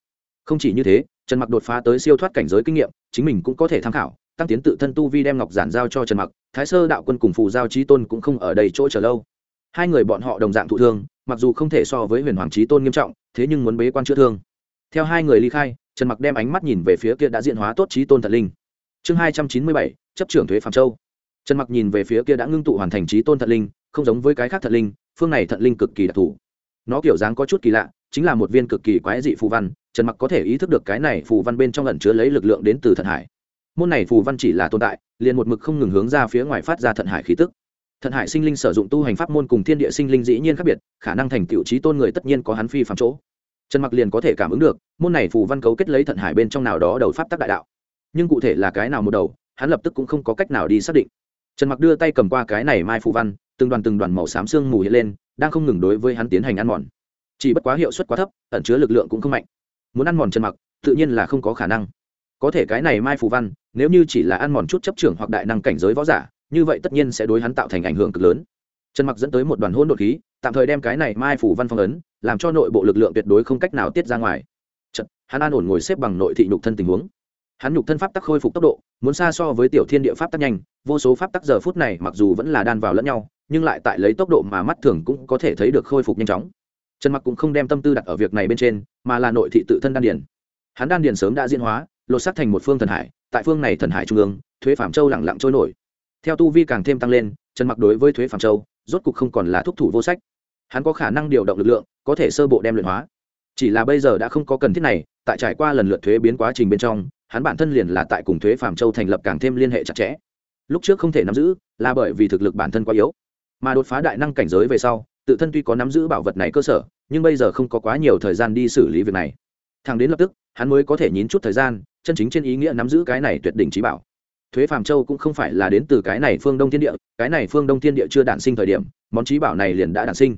Không chỉ như thế, trần mặc đột phá tới siêu thoát cảnh giới kinh nghiệm, chính mình cũng có thể tham khảo tăng tiến tự thân tu vi đem ngọc giản giao cho trần mặc, thái sơ đạo quân cùng phù giao trí tôn cũng không ở đầy chỗ chờ lâu. Hai người bọn họ đồng dạng thụ thương, mặc dù không thể so với huyền hoàng trí tôn nghiêm trọng, thế nhưng muốn bế quan chữa thương. Theo hai người ly khai, trần mặc đem ánh mắt nhìn về phía kia đã diện hóa tốt trí tôn thật linh. Chương hai trăm chín mươi bảy, chấp trưởng thuế phạm châu. Trần mặc nhìn về phía kia đã ngưng tụ hoàn thành trí tôn thật linh, không giống với cái khác thật linh, phương này thật linh cực kỳ đặc thù. Nó kiểu dáng có chút kỳ lạ, chính là một viên cực kỳ quái dị phù văn, trần mặc có thể ý thức được cái này phù văn bên trong ẩn chứa lấy lực lượng đến từ thận hải môn này phù văn chỉ là tồn tại, liền một mực không ngừng hướng ra phía ngoài phát ra thận hải khí tức. Thận hải sinh linh sử dụng tu hành pháp môn cùng thiên địa sinh linh dĩ nhiên khác biệt, khả năng thành tựu trí tôn người tất nhiên có hắn phi phạm chỗ. Trần mặc liền có thể cảm ứng được, môn này phù văn cấu kết lấy thận hải bên trong nào đó đầu pháp tác đại đạo. Nhưng cụ thể là cái nào một đầu, hắn lập tức cũng không có cách nào đi xác định. Trần mặc đưa tay cầm qua cái này mai phù văn, từng đoàn từng đoàn màu xám xương mù hiện lên, đang không ngừng đối với hắn tiến hành ăn mòn. Chỉ bất quá hiệu suất quá thấp, ẩn chứa lực lượng cũng không mạnh. Muốn ăn mòn trần mặc, tự nhiên là không có khả năng có thể cái này mai phù văn nếu như chỉ là ăn mòn chút chấp trưởng hoặc đại năng cảnh giới võ giả như vậy tất nhiên sẽ đối hắn tạo thành ảnh hưởng cực lớn. Trần mặc dẫn tới một đoàn hôn đột khí tạm thời đem cái này mai phủ văn phong ấn làm cho nội bộ lực lượng tuyệt đối không cách nào tiết ra ngoài. Chật, hắn an ổn ngồi xếp bằng nội thị nhục thân tình huống. Hắn nhục thân pháp tắc khôi phục tốc độ muốn xa so với tiểu thiên địa pháp tắc nhanh vô số pháp tắc giờ phút này mặc dù vẫn là đan vào lẫn nhau nhưng lại tại lấy tốc độ mà mắt thường cũng có thể thấy được khôi phục nhanh chóng. Trần mặc cũng không đem tâm tư đặt ở việc này bên trên mà là nội thị tự thân đan điển hắn đan điển sớm đã diễn hóa lột xác thành một phương thần hải, tại phương này thần hải trung ương, thuế phạm châu lẳng lặng trôi nổi. Theo tu vi càng thêm tăng lên, trần mặc đối với thuế phạm châu, rốt cục không còn là thúc thủ vô sách. Hắn có khả năng điều động lực lượng, có thể sơ bộ đem luyện hóa. Chỉ là bây giờ đã không có cần thiết này, tại trải qua lần lượt thuế biến quá trình bên trong, hắn bản thân liền là tại cùng thuế phạm châu thành lập càng thêm liên hệ chặt chẽ. Lúc trước không thể nắm giữ, là bởi vì thực lực bản thân quá yếu. Mà đột phá đại năng cảnh giới về sau, tự thân tuy có nắm giữ bảo vật này cơ sở, nhưng bây giờ không có quá nhiều thời gian đi xử lý việc này. Thằng đến lập tức hắn mới có thể nhín chút thời gian, chân chính trên ý nghĩa nắm giữ cái này tuyệt đỉnh trí bảo. Thuế phàm châu cũng không phải là đến từ cái này phương đông thiên địa, cái này phương đông thiên địa chưa đản sinh thời điểm, món trí bảo này liền đã đản sinh.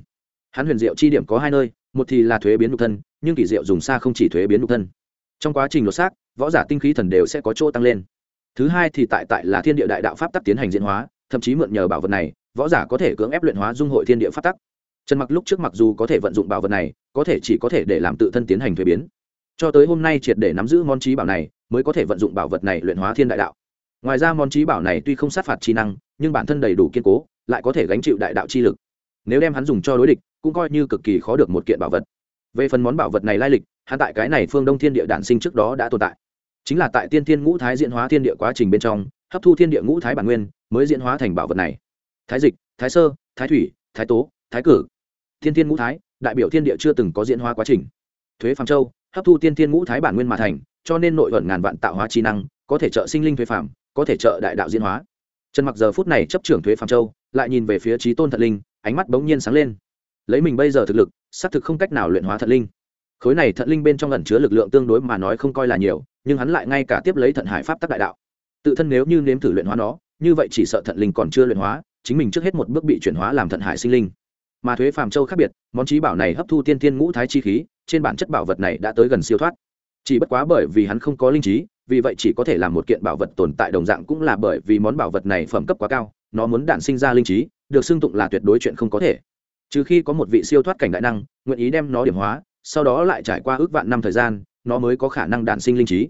Hắn huyền diệu chi điểm có hai nơi, một thì là thuế biến nhục thân, nhưng kỳ diệu dùng xa không chỉ thuế biến nhục thân. Trong quá trình lột xác, võ giả tinh khí thần đều sẽ có chỗ tăng lên. Thứ hai thì tại tại là thiên địa đại đạo pháp tắc tiến hành diễn hóa, thậm chí mượn nhờ bảo vật này, võ giả có thể cưỡng ép luyện hóa dung hội thiên địa pháp tắc. Trần mặc lúc trước mặc dù có thể vận dụng bảo vật này, có thể chỉ có thể để làm tự thân tiến hành thuế biến cho tới hôm nay triệt để nắm giữ món trí bảo này, mới có thể vận dụng bảo vật này luyện hóa thiên đại đạo. Ngoài ra món trí bảo này tuy không sát phạt chi năng, nhưng bản thân đầy đủ kiên cố, lại có thể gánh chịu đại đạo chi lực. Nếu đem hắn dùng cho đối địch, cũng coi như cực kỳ khó được một kiện bảo vật. Về phần món bảo vật này lai lịch, hắn tại cái này phương đông thiên địa đản sinh trước đó đã tồn tại. Chính là tại tiên thiên ngũ thái diễn hóa thiên địa quá trình bên trong, hấp thu thiên địa ngũ thái bản nguyên, mới diễn hóa thành bảo vật này. Thái dịch, thái sơ, thái thủy, thái tố, thái cử. Thiên thiên ngũ thái, đại biểu thiên địa chưa từng có diễn hóa quá trình. Thuế phạm châu hấp thu tiên thiên ngũ thái bản nguyên mà thành, cho nên nội vận ngàn vạn tạo hóa trí năng, có thể trợ sinh linh thuế phạm có thể trợ đại đạo diễn hóa. Trần mặc giờ phút này chấp trưởng thuế phạm châu, lại nhìn về phía trí tôn thật linh, ánh mắt bỗng nhiên sáng lên. Lấy mình bây giờ thực lực, xác thực không cách nào luyện hóa thật linh. Khối này thận linh bên trong ẩn chứa lực lượng tương đối mà nói không coi là nhiều, nhưng hắn lại ngay cả tiếp lấy thận hải pháp tắc đại đạo. Tự thân nếu như nếm thử luyện hóa nó, như vậy chỉ sợ thận linh còn chưa luyện hóa, chính mình trước hết một bước bị chuyển hóa làm thận hải sinh linh. Mà thuế phàm châu khác biệt, món trí bảo này hấp thu tiên tiên ngũ thái chi khí trên bản chất bảo vật này đã tới gần siêu thoát. Chỉ bất quá bởi vì hắn không có linh trí, vì vậy chỉ có thể làm một kiện bảo vật tồn tại đồng dạng cũng là bởi vì món bảo vật này phẩm cấp quá cao, nó muốn đản sinh ra linh trí, được xưng tụng là tuyệt đối chuyện không có thể. Trừ khi có một vị siêu thoát cảnh đại năng, nguyện ý đem nó điểm hóa, sau đó lại trải qua ước vạn năm thời gian, nó mới có khả năng đản sinh linh trí.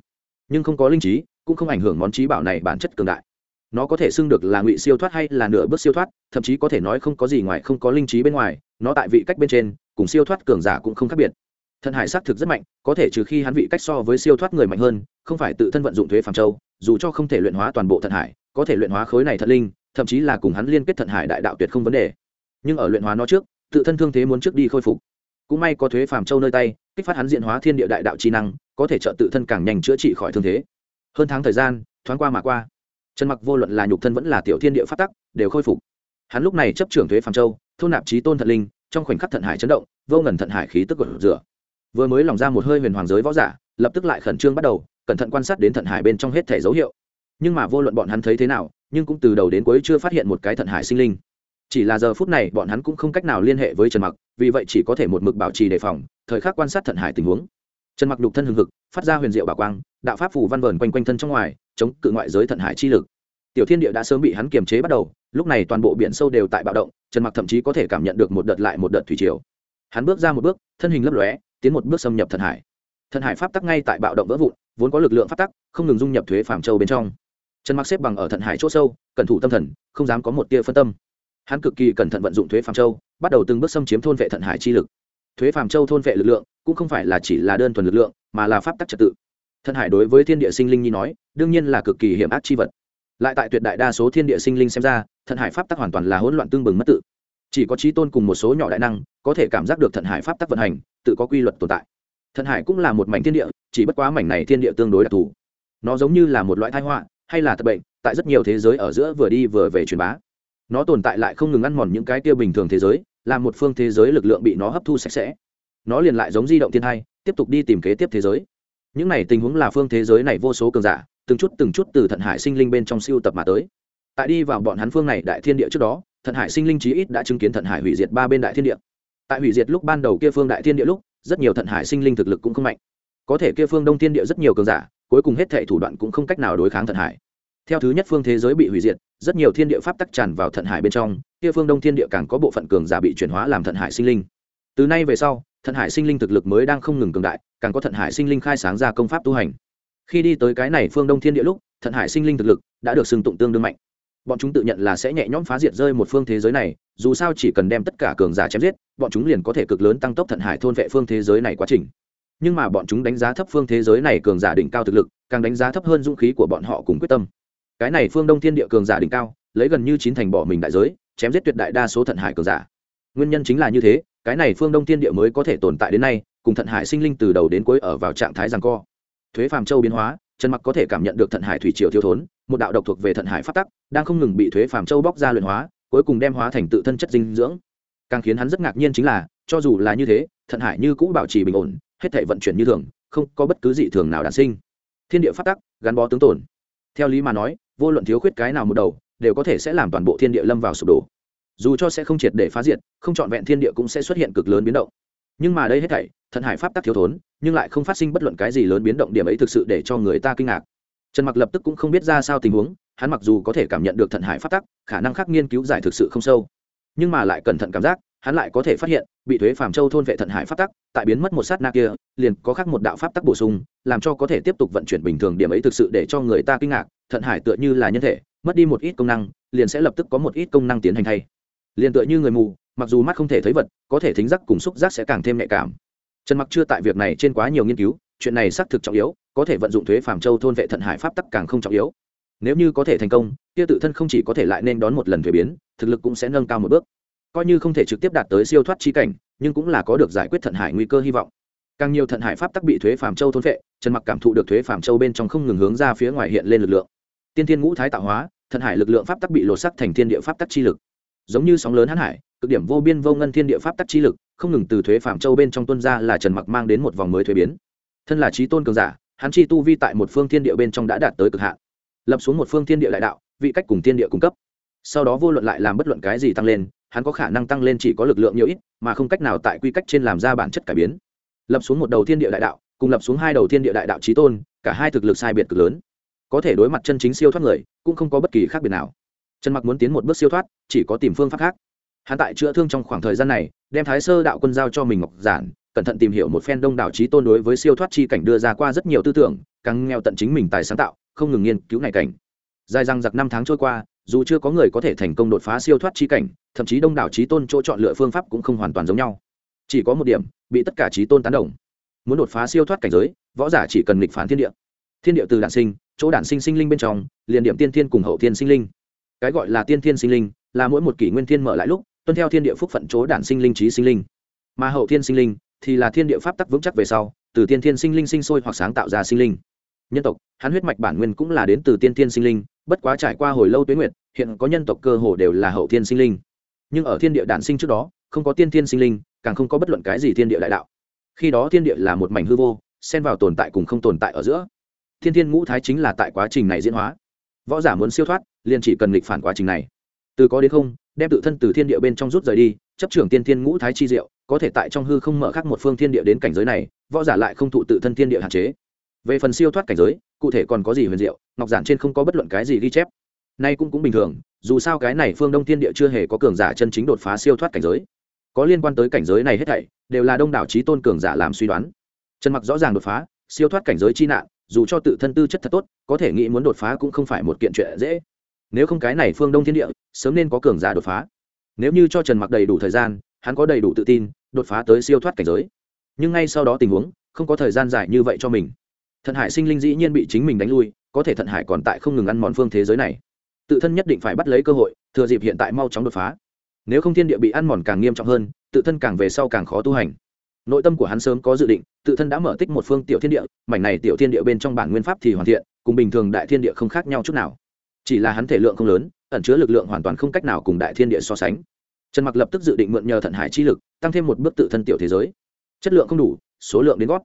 Nhưng không có linh trí, cũng không ảnh hưởng món trí bảo này bản chất cường đại. Nó có thể xưng được là ngụy siêu thoát hay là nửa bước siêu thoát, thậm chí có thể nói không có gì ngoài không có linh trí bên ngoài, nó tại vị cách bên trên, cùng siêu thoát cường giả cũng không khác biệt thần hải xác thực rất mạnh, có thể trừ khi hắn vị cách so với siêu thoát người mạnh hơn, không phải tự thân vận dụng thuế phàm châu, dù cho không thể luyện hóa toàn bộ thần hải, có thể luyện hóa khối này thật linh, thậm chí là cùng hắn liên kết thần hải đại đạo tuyệt không vấn đề. Nhưng ở luyện hóa nó trước, tự thân thương thế muốn trước đi khôi phục. Cũng may có thuế phàm châu nơi tay, kích phát hắn diện hóa thiên địa đại đạo trí năng, có thể trợ tự thân càng nhanh chữa trị khỏi thương thế. Hơn tháng thời gian, thoáng qua mà qua. Trần mặc vô luận là nhục thân vẫn là tiểu thiên địa phát tắc, đều khôi phục. Hắn lúc này chấp trưởng thuế phàm châu thôn nạp trí tôn thận linh, trong khoảnh khắc thận hải chấn động, vô ngần thận hải khí tức gột rửa vừa mới lòng ra một hơi huyền hoàng giới võ giả, lập tức lại khẩn trương bắt đầu, cẩn thận quan sát đến thận hải bên trong hết thẻ dấu hiệu. Nhưng mà vô luận bọn hắn thấy thế nào, nhưng cũng từ đầu đến cuối chưa phát hiện một cái thận hải sinh linh. Chỉ là giờ phút này bọn hắn cũng không cách nào liên hệ với trần mặc, vì vậy chỉ có thể một mực bảo trì đề phòng, thời khắc quan sát thận hải tình huống. Trần mặc đục thân hừng hực, phát ra huyền diệu bảo quang, đạo pháp phủ văn vờn quanh quanh thân trong ngoài, chống cự ngoại giới thận hải chi lực. Tiểu thiên địa đã sớm bị hắn kiềm chế bắt đầu, lúc này toàn bộ biển sâu đều tại bạo động, trần mặc thậm chí có thể cảm nhận được một đợt lại một đợt thủy triều. Hắn bước ra một bước, thân hình lấp lóe tiến một bước xâm nhập thần hải. Thần hải pháp tắc ngay tại bạo động vỡ vụn, vốn có lực lượng pháp tắc, không ngừng dung nhập thuế phạm châu bên trong. Trần mặc xếp bằng ở thần hải chỗ sâu, cẩn thủ tâm thần, không dám có một tia phân tâm. Hắn cực kỳ cẩn thận vận dụng thuế phạm châu, bắt đầu từng bước xâm chiếm thôn vệ thần hải chi lực. Thuế phạm châu thôn vệ lực lượng, cũng không phải là chỉ là đơn thuần lực lượng, mà là pháp tắc trật tự. Thần hải đối với thiên địa sinh linh nhi nói, đương nhiên là cực kỳ hiểm ác chi vật. Lại tại tuyệt đại đa số thiên địa sinh linh xem ra thần hải pháp tắc hoàn toàn là hỗn loạn tương bừng mất tự chỉ có trí tôn cùng một số nhỏ đại năng có thể cảm giác được thận hải pháp tắc vận hành, tự có quy luật tồn tại. Thận hải cũng là một mảnh thiên địa, chỉ bất quá mảnh này thiên địa tương đối đặc thù. Nó giống như là một loại thai họa, hay là tập bệnh, tại rất nhiều thế giới ở giữa vừa đi vừa về truyền bá. Nó tồn tại lại không ngừng ăn mòn những cái tiêu bình thường thế giới làm một phương thế giới lực lượng bị nó hấp thu sạch sẽ. Nó liền lại giống di động thiên hai, tiếp tục đi tìm kế tiếp thế giới. Những này tình huống là phương thế giới này vô số cường giả, từng chút từng chút từ thận hải sinh linh bên trong siêu tập mà tới. Tại đi vào bọn hắn phương này đại thiên địa trước đó thận hải sinh linh chí ít đã chứng kiến thận hải hủy diệt ba bên đại thiên địa. Tại hủy diệt lúc ban đầu kia phương đại thiên địa lúc, rất nhiều thận hải sinh linh thực lực cũng không mạnh. Có thể kia phương đông thiên địa rất nhiều cường giả, cuối cùng hết thệ thủ đoạn cũng không cách nào đối kháng thận hải. Theo thứ nhất phương thế giới bị hủy diệt, rất nhiều thiên địa pháp tắc tràn vào thận hải bên trong, kia phương đông thiên địa càng có bộ phận cường giả bị chuyển hóa làm thận hải sinh linh. Từ nay về sau, thận hải sinh linh thực lực mới đang không ngừng cường đại, càng có thận hải sinh linh khai sáng ra công pháp tu hành. Khi đi tới cái này phương đông thiên địa lúc, thận hải sinh linh thực lực đã được xưng tụng tương đương mạnh bọn chúng tự nhận là sẽ nhẹ nhõm phá diệt rơi một phương thế giới này, dù sao chỉ cần đem tất cả cường giả chém giết, bọn chúng liền có thể cực lớn tăng tốc thận hải thôn vệ phương thế giới này quá trình. Nhưng mà bọn chúng đánh giá thấp phương thế giới này cường giả đỉnh cao thực lực, càng đánh giá thấp hơn dũng khí của bọn họ cùng quyết tâm. Cái này phương đông thiên địa cường giả đỉnh cao, lấy gần như chín thành bỏ mình đại giới, chém giết tuyệt đại đa số thận hải cường giả. Nguyên nhân chính là như thế, cái này phương đông thiên địa mới có thể tồn tại đến nay, cùng thận hải sinh linh từ đầu đến cuối ở vào trạng thái rằng co. Thuế phàm châu biến hóa trần mặc có thể cảm nhận được thận hải thủy triều thiếu thốn, một đạo độc thuộc về thận hải phát tắc, đang không ngừng bị thuế phàm châu bóc ra luyện hóa, cuối cùng đem hóa thành tự thân chất dinh dưỡng. Càng khiến hắn rất ngạc nhiên chính là, cho dù là như thế, thận hải như cũ bảo trì bình ổn, hết thể vận chuyển như thường, không có bất cứ dị thường nào đản sinh. Thiên địa phát tắc, gắn bó tướng tổn theo lý mà nói, vô luận thiếu khuyết cái nào một đầu, đều có thể sẽ làm toàn bộ thiên địa lâm vào sụp đổ. Dù cho sẽ không triệt để phá diệt, không trọn vẹn thiên địa cũng sẽ xuất hiện cực lớn biến động nhưng mà đây hết thảy, thận hải pháp tắc thiếu thốn, nhưng lại không phát sinh bất luận cái gì lớn biến động điểm ấy thực sự để cho người ta kinh ngạc. Trần mặc lập tức cũng không biết ra sao tình huống, hắn mặc dù có thể cảm nhận được thận hải pháp tắc, khả năng khác nghiên cứu giải thực sự không sâu. Nhưng mà lại cẩn thận cảm giác, hắn lại có thể phát hiện, bị thuế phàm châu thôn vệ thận hải pháp tắc, tại biến mất một sát na kia, liền có khác một đạo pháp tắc bổ sung, làm cho có thể tiếp tục vận chuyển bình thường điểm ấy thực sự để cho người ta kinh ngạc, thận hải tựa như là nhân thể, mất đi một ít công năng, liền sẽ lập tức có một ít công năng tiến hành thay liền tựa như người mù, mặc dù mắt không thể thấy vật, có thể thính giác cùng xúc giác sẽ càng thêm nhạy cảm. Trần mặc chưa tại việc này trên quá nhiều nghiên cứu, chuyện này xác thực trọng yếu, có thể vận dụng thuế phàm châu thôn vệ thận hải pháp tắc càng không trọng yếu. Nếu như có thể thành công, kia tự thân không chỉ có thể lại nên đón một lần thuế biến, thực lực cũng sẽ nâng cao một bước. Coi như không thể trực tiếp đạt tới siêu thoát chi cảnh, nhưng cũng là có được giải quyết thận hải nguy cơ hy vọng. Càng nhiều thận hải pháp tắc bị thuế phàm châu thôn vệ, trần mặc cảm thụ được thuế phàm châu bên trong không ngừng hướng ra phía ngoài hiện lên lực lượng. Tiên thiên ngũ thái tạo hóa, thận hải lực lượng pháp tắc bị lột sắc thành thiên địa pháp tắc chi lực giống như sóng lớn hãn hải, cực điểm vô biên vô ngân thiên địa pháp tắc chi lực, không ngừng từ thuế phạm châu bên trong tuân ra là trần mặc mang đến một vòng mới thuế biến. Thân là trí tôn cường giả, hắn chi tu vi tại một phương thiên địa bên trong đã đạt tới cực hạn. Lập xuống một phương thiên địa đại đạo, vị cách cùng thiên địa cung cấp. Sau đó vô luận lại làm bất luận cái gì tăng lên, hắn có khả năng tăng lên chỉ có lực lượng nhiều ít, mà không cách nào tại quy cách trên làm ra bản chất cải biến. Lập xuống một đầu thiên địa đại đạo, cùng lập xuống hai đầu thiên địa đại đạo trí tôn, cả hai thực lực sai biệt cực lớn. Có thể đối mặt chân chính siêu thoát người, cũng không có bất kỳ khác biệt nào trần mặc muốn tiến một bước siêu thoát, chỉ có tìm phương pháp khác. Hắn tại chữa thương trong khoảng thời gian này, đem thái sơ đạo quân giao cho mình ngọc giản, cẩn thận tìm hiểu một phen đông đảo trí tôn đối với siêu thoát chi cảnh đưa ra qua rất nhiều tư tưởng, càng nghèo tận chính mình tài sáng tạo, không ngừng nghiên cứu này cảnh. Dài răng giặc năm tháng trôi qua, dù chưa có người có thể thành công đột phá siêu thoát chi cảnh, thậm chí đông đảo trí tôn chỗ chọn lựa phương pháp cũng không hoàn toàn giống nhau. Chỉ có một điểm, bị tất cả trí tôn tán đồng. Muốn đột phá siêu thoát cảnh giới, võ giả chỉ cần nghịch phản thiên địa. Thiên địa từ đản sinh, chỗ đản sinh sinh linh bên trong, liền điểm tiên thiên cùng hậu thiên sinh linh cái gọi là tiên thiên sinh linh, là mỗi một kỷ nguyên thiên mở lại lúc, tuân theo thiên địa phúc phận chỗ đản sinh linh trí sinh linh. Mà hậu thiên sinh linh thì là thiên địa pháp tắc vững chắc về sau, từ tiên thiên sinh linh sinh sôi hoặc sáng tạo ra sinh linh. Nhân tộc, hắn huyết mạch bản nguyên cũng là đến từ tiên thiên sinh linh, bất quá trải qua hồi lâu tuế nguyệt, hiện có nhân tộc cơ hồ đều là hậu thiên sinh linh. Nhưng ở thiên địa đản sinh trước đó, không có tiên thiên sinh linh, càng không có bất luận cái gì thiên địa đại đạo. Khi đó thiên địa là một mảnh hư vô, xen vào tồn tại cùng không tồn tại ở giữa. Thiên thiên ngũ thái chính là tại quá trình này diễn hóa võ giả muốn siêu thoát, liền chỉ cần nghịch phản quá trình này. Từ có đến không, đem tự thân từ thiên địa bên trong rút rời đi, chấp trưởng tiên thiên ngũ thái chi diệu, có thể tại trong hư không mở khắc một phương thiên địa đến cảnh giới này, võ giả lại không thụ tự thân thiên địa hạn chế. Về phần siêu thoát cảnh giới, cụ thể còn có gì huyền diệu, ngọc giản trên không có bất luận cái gì ghi chép. Nay cũng cũng bình thường, dù sao cái này phương đông thiên địa chưa hề có cường giả chân chính đột phá siêu thoát cảnh giới. Có liên quan tới cảnh giới này hết thảy, đều là đông đảo trí tôn cường giả làm suy đoán. Trần mặc rõ ràng đột phá siêu thoát cảnh giới chi nạn, dù cho tự thân tư chất thật tốt, có thể nghĩ muốn đột phá cũng không phải một kiện chuyện dễ. Nếu không cái này phương đông thiên địa, sớm nên có cường giả đột phá. Nếu như cho trần mặc đầy đủ thời gian, hắn có đầy đủ tự tin, đột phá tới siêu thoát cảnh giới. Nhưng ngay sau đó tình huống, không có thời gian dài như vậy cho mình. Thận hải sinh linh dĩ nhiên bị chính mình đánh lui, có thể thận hải còn tại không ngừng ăn mòn phương thế giới này. Tự thân nhất định phải bắt lấy cơ hội, thừa dịp hiện tại mau chóng đột phá. Nếu không thiên địa bị ăn mòn càng nghiêm trọng hơn, tự thân càng về sau càng khó tu hành nội tâm của hắn sớm có dự định, tự thân đã mở tích một phương tiểu thiên địa, mảnh này tiểu thiên địa bên trong bản nguyên pháp thì hoàn thiện, cùng bình thường đại thiên địa không khác nhau chút nào. Chỉ là hắn thể lượng không lớn, ẩn chứa lực lượng hoàn toàn không cách nào cùng đại thiên địa so sánh. Trần mặc lập tức dự định mượn nhờ thận hải chi lực, tăng thêm một bước tự thân tiểu thế giới. Chất lượng không đủ, số lượng đến gót.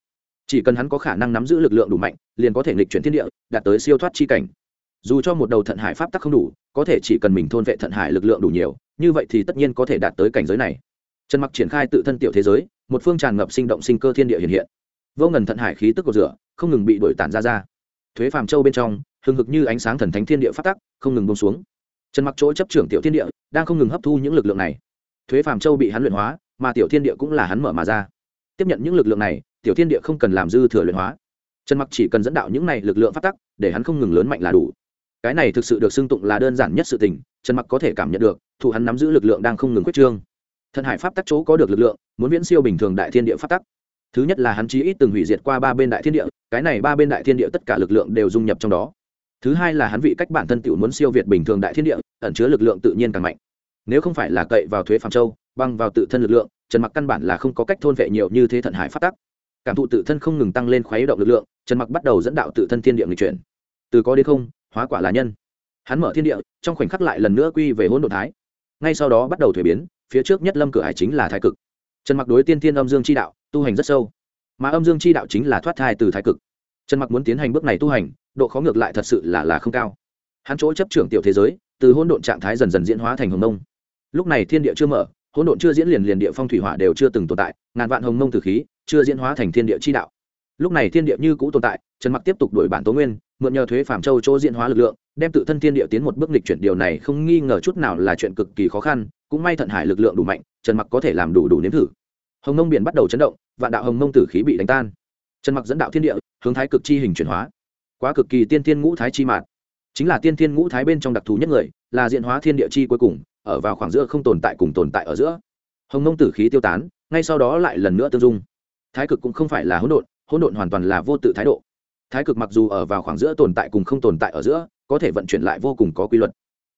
Chỉ cần hắn có khả năng nắm giữ lực lượng đủ mạnh, liền có thể nghịch chuyển thiên địa, đạt tới siêu thoát chi cảnh. Dù cho một đầu thận hải pháp tắc không đủ, có thể chỉ cần mình thôn vệ thận hải lực lượng đủ nhiều, như vậy thì tất nhiên có thể đạt tới cảnh giới này. Trần mặc triển khai tự thân tiểu thế giới một phương tràn ngập sinh động sinh cơ thiên địa hiện hiện. Vô ngần thận hải khí tức cột rửa, không ngừng bị đổi tản ra ra. Thuế phàm châu bên trong, hừng hực như ánh sáng thần thánh thiên địa phát tắc, không ngừng bông xuống. Trần mặc chỗ chấp trưởng tiểu thiên địa, đang không ngừng hấp thu những lực lượng này. Thuế phàm châu bị hắn luyện hóa, mà tiểu thiên địa cũng là hắn mở mà ra. Tiếp nhận những lực lượng này, tiểu thiên địa không cần làm dư thừa luyện hóa. Trần mặc chỉ cần dẫn đạo những này lực lượng phát tắc, để hắn không ngừng lớn mạnh là đủ. Cái này thực sự được xưng tụng là đơn giản nhất sự tình, trần mặc có thể cảm nhận được thủ hắn nắm giữ lực lượng đang không ngừng quyết trương thần hải pháp tắc chỗ có được lực lượng, muốn viễn siêu bình thường đại thiên địa pháp tắc. Thứ nhất là hắn chí ít từng hủy diệt qua ba bên đại thiên địa, cái này ba bên đại thiên địa tất cả lực lượng đều dung nhập trong đó. Thứ hai là hắn vị cách bản thân tự muốn siêu việt bình thường đại thiên địa, ẩn chứa lực lượng tự nhiên càng mạnh. Nếu không phải là cậy vào thuế phạm châu, băng vào tự thân lực lượng, trần mặc căn bản là không có cách thôn vệ nhiều như thế thận hải phát tắc. Cảm thụ tự thân không ngừng tăng lên khuấy động lực lượng, trần mặc bắt đầu dẫn đạo tự thân thiên địa nghịch chuyển. Từ có đến không, hóa quả là nhân. Hắn mở thiên địa, trong khoảnh khắc lại lần nữa quy về hỗn độn thái. Ngay sau đó bắt đầu thuế biến phía trước nhất lâm cửa hải chính là thái cực. Trần mặc đối tiên thiên âm dương chi đạo, tu hành rất sâu. Mà âm dương chi đạo chính là thoát thai từ thái cực. Trần mặc muốn tiến hành bước này tu hành, độ khó ngược lại thật sự là là không cao. Hắn chỗ chấp trưởng tiểu thế giới, từ hỗn độn trạng thái dần dần diễn hóa thành hồng nông lúc này thiên địa chưa mở, hỗn độn chưa diễn liền liền địa phong thủy hỏa đều chưa từng tồn tại, ngàn vạn hồng nông từ khí chưa diễn hóa thành thiên địa chi đạo. Lúc này thiên địa như cũ tồn tại, trần mặc tiếp tục đổi bản tố nguyên, mượn nhờ thuế phạm châu chỗ diễn hóa lực lượng, đem tự thân thiên địa tiến một bước lịch chuyển, điều này không nghi ngờ chút nào là chuyện cực kỳ khó khăn cũng may thận hải lực lượng đủ mạnh, trần mặc có thể làm đủ đủ nếm thử. Hồng nông biển bắt đầu chấn động, vạn đạo hồng nông tử khí bị đánh tan. Trần mặc dẫn đạo thiên địa, hướng thái cực chi hình chuyển hóa. Quá cực kỳ tiên thiên ngũ thái chi mạn chính là tiên thiên ngũ thái bên trong đặc thù nhất người, là diện hóa thiên địa chi cuối cùng, ở vào khoảng giữa không tồn tại cùng tồn tại ở giữa. Hồng nông tử khí tiêu tán, ngay sau đó lại lần nữa tương dung. Thái cực cũng không phải là hỗn độn hỗn độn hoàn toàn là vô tự thái độ. Thái cực mặc dù ở vào khoảng giữa tồn tại cùng không tồn tại ở giữa, có thể vận chuyển lại vô cùng có quy luật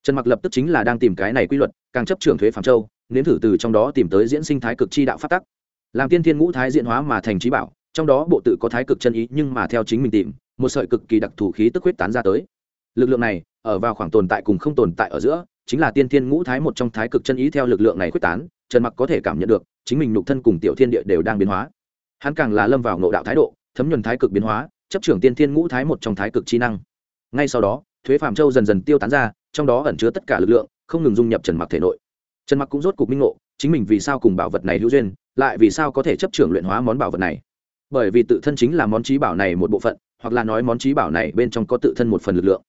trần mặc lập tức chính là đang tìm cái này quy luật, càng chấp trưởng thuế phạm châu, nếm thử từ trong đó tìm tới diễn sinh thái cực chi đạo phát tắc. Làm tiên thiên ngũ thái diễn hóa mà thành trí bảo, trong đó bộ tự có thái cực chân ý nhưng mà theo chính mình tìm, một sợi cực kỳ đặc thù khí tức huyết tán ra tới. Lực lượng này, ở vào khoảng tồn tại cùng không tồn tại ở giữa, chính là tiên thiên ngũ thái một trong thái cực chân ý theo lực lượng này quyết tán, trần mặc có thể cảm nhận được, chính mình nhục thân cùng tiểu thiên địa đều đang biến hóa. Hắn càng là lâm vào nội đạo thái độ, thấm nhuần thái cực biến hóa, chấp trưởng tiên thiên ngũ thái một trong thái cực chi năng. Ngay sau đó, thuế phạm châu dần dần tiêu tán ra trong đó ẩn chứa tất cả lực lượng, không ngừng dung nhập trần mặc thể nội. Trần mặc cũng rốt cục minh ngộ, chính mình vì sao cùng bảo vật này hữu duyên, lại vì sao có thể chấp trưởng luyện hóa món bảo vật này? Bởi vì tự thân chính là món trí bảo này một bộ phận, hoặc là nói món trí bảo này bên trong có tự thân một phần lực lượng.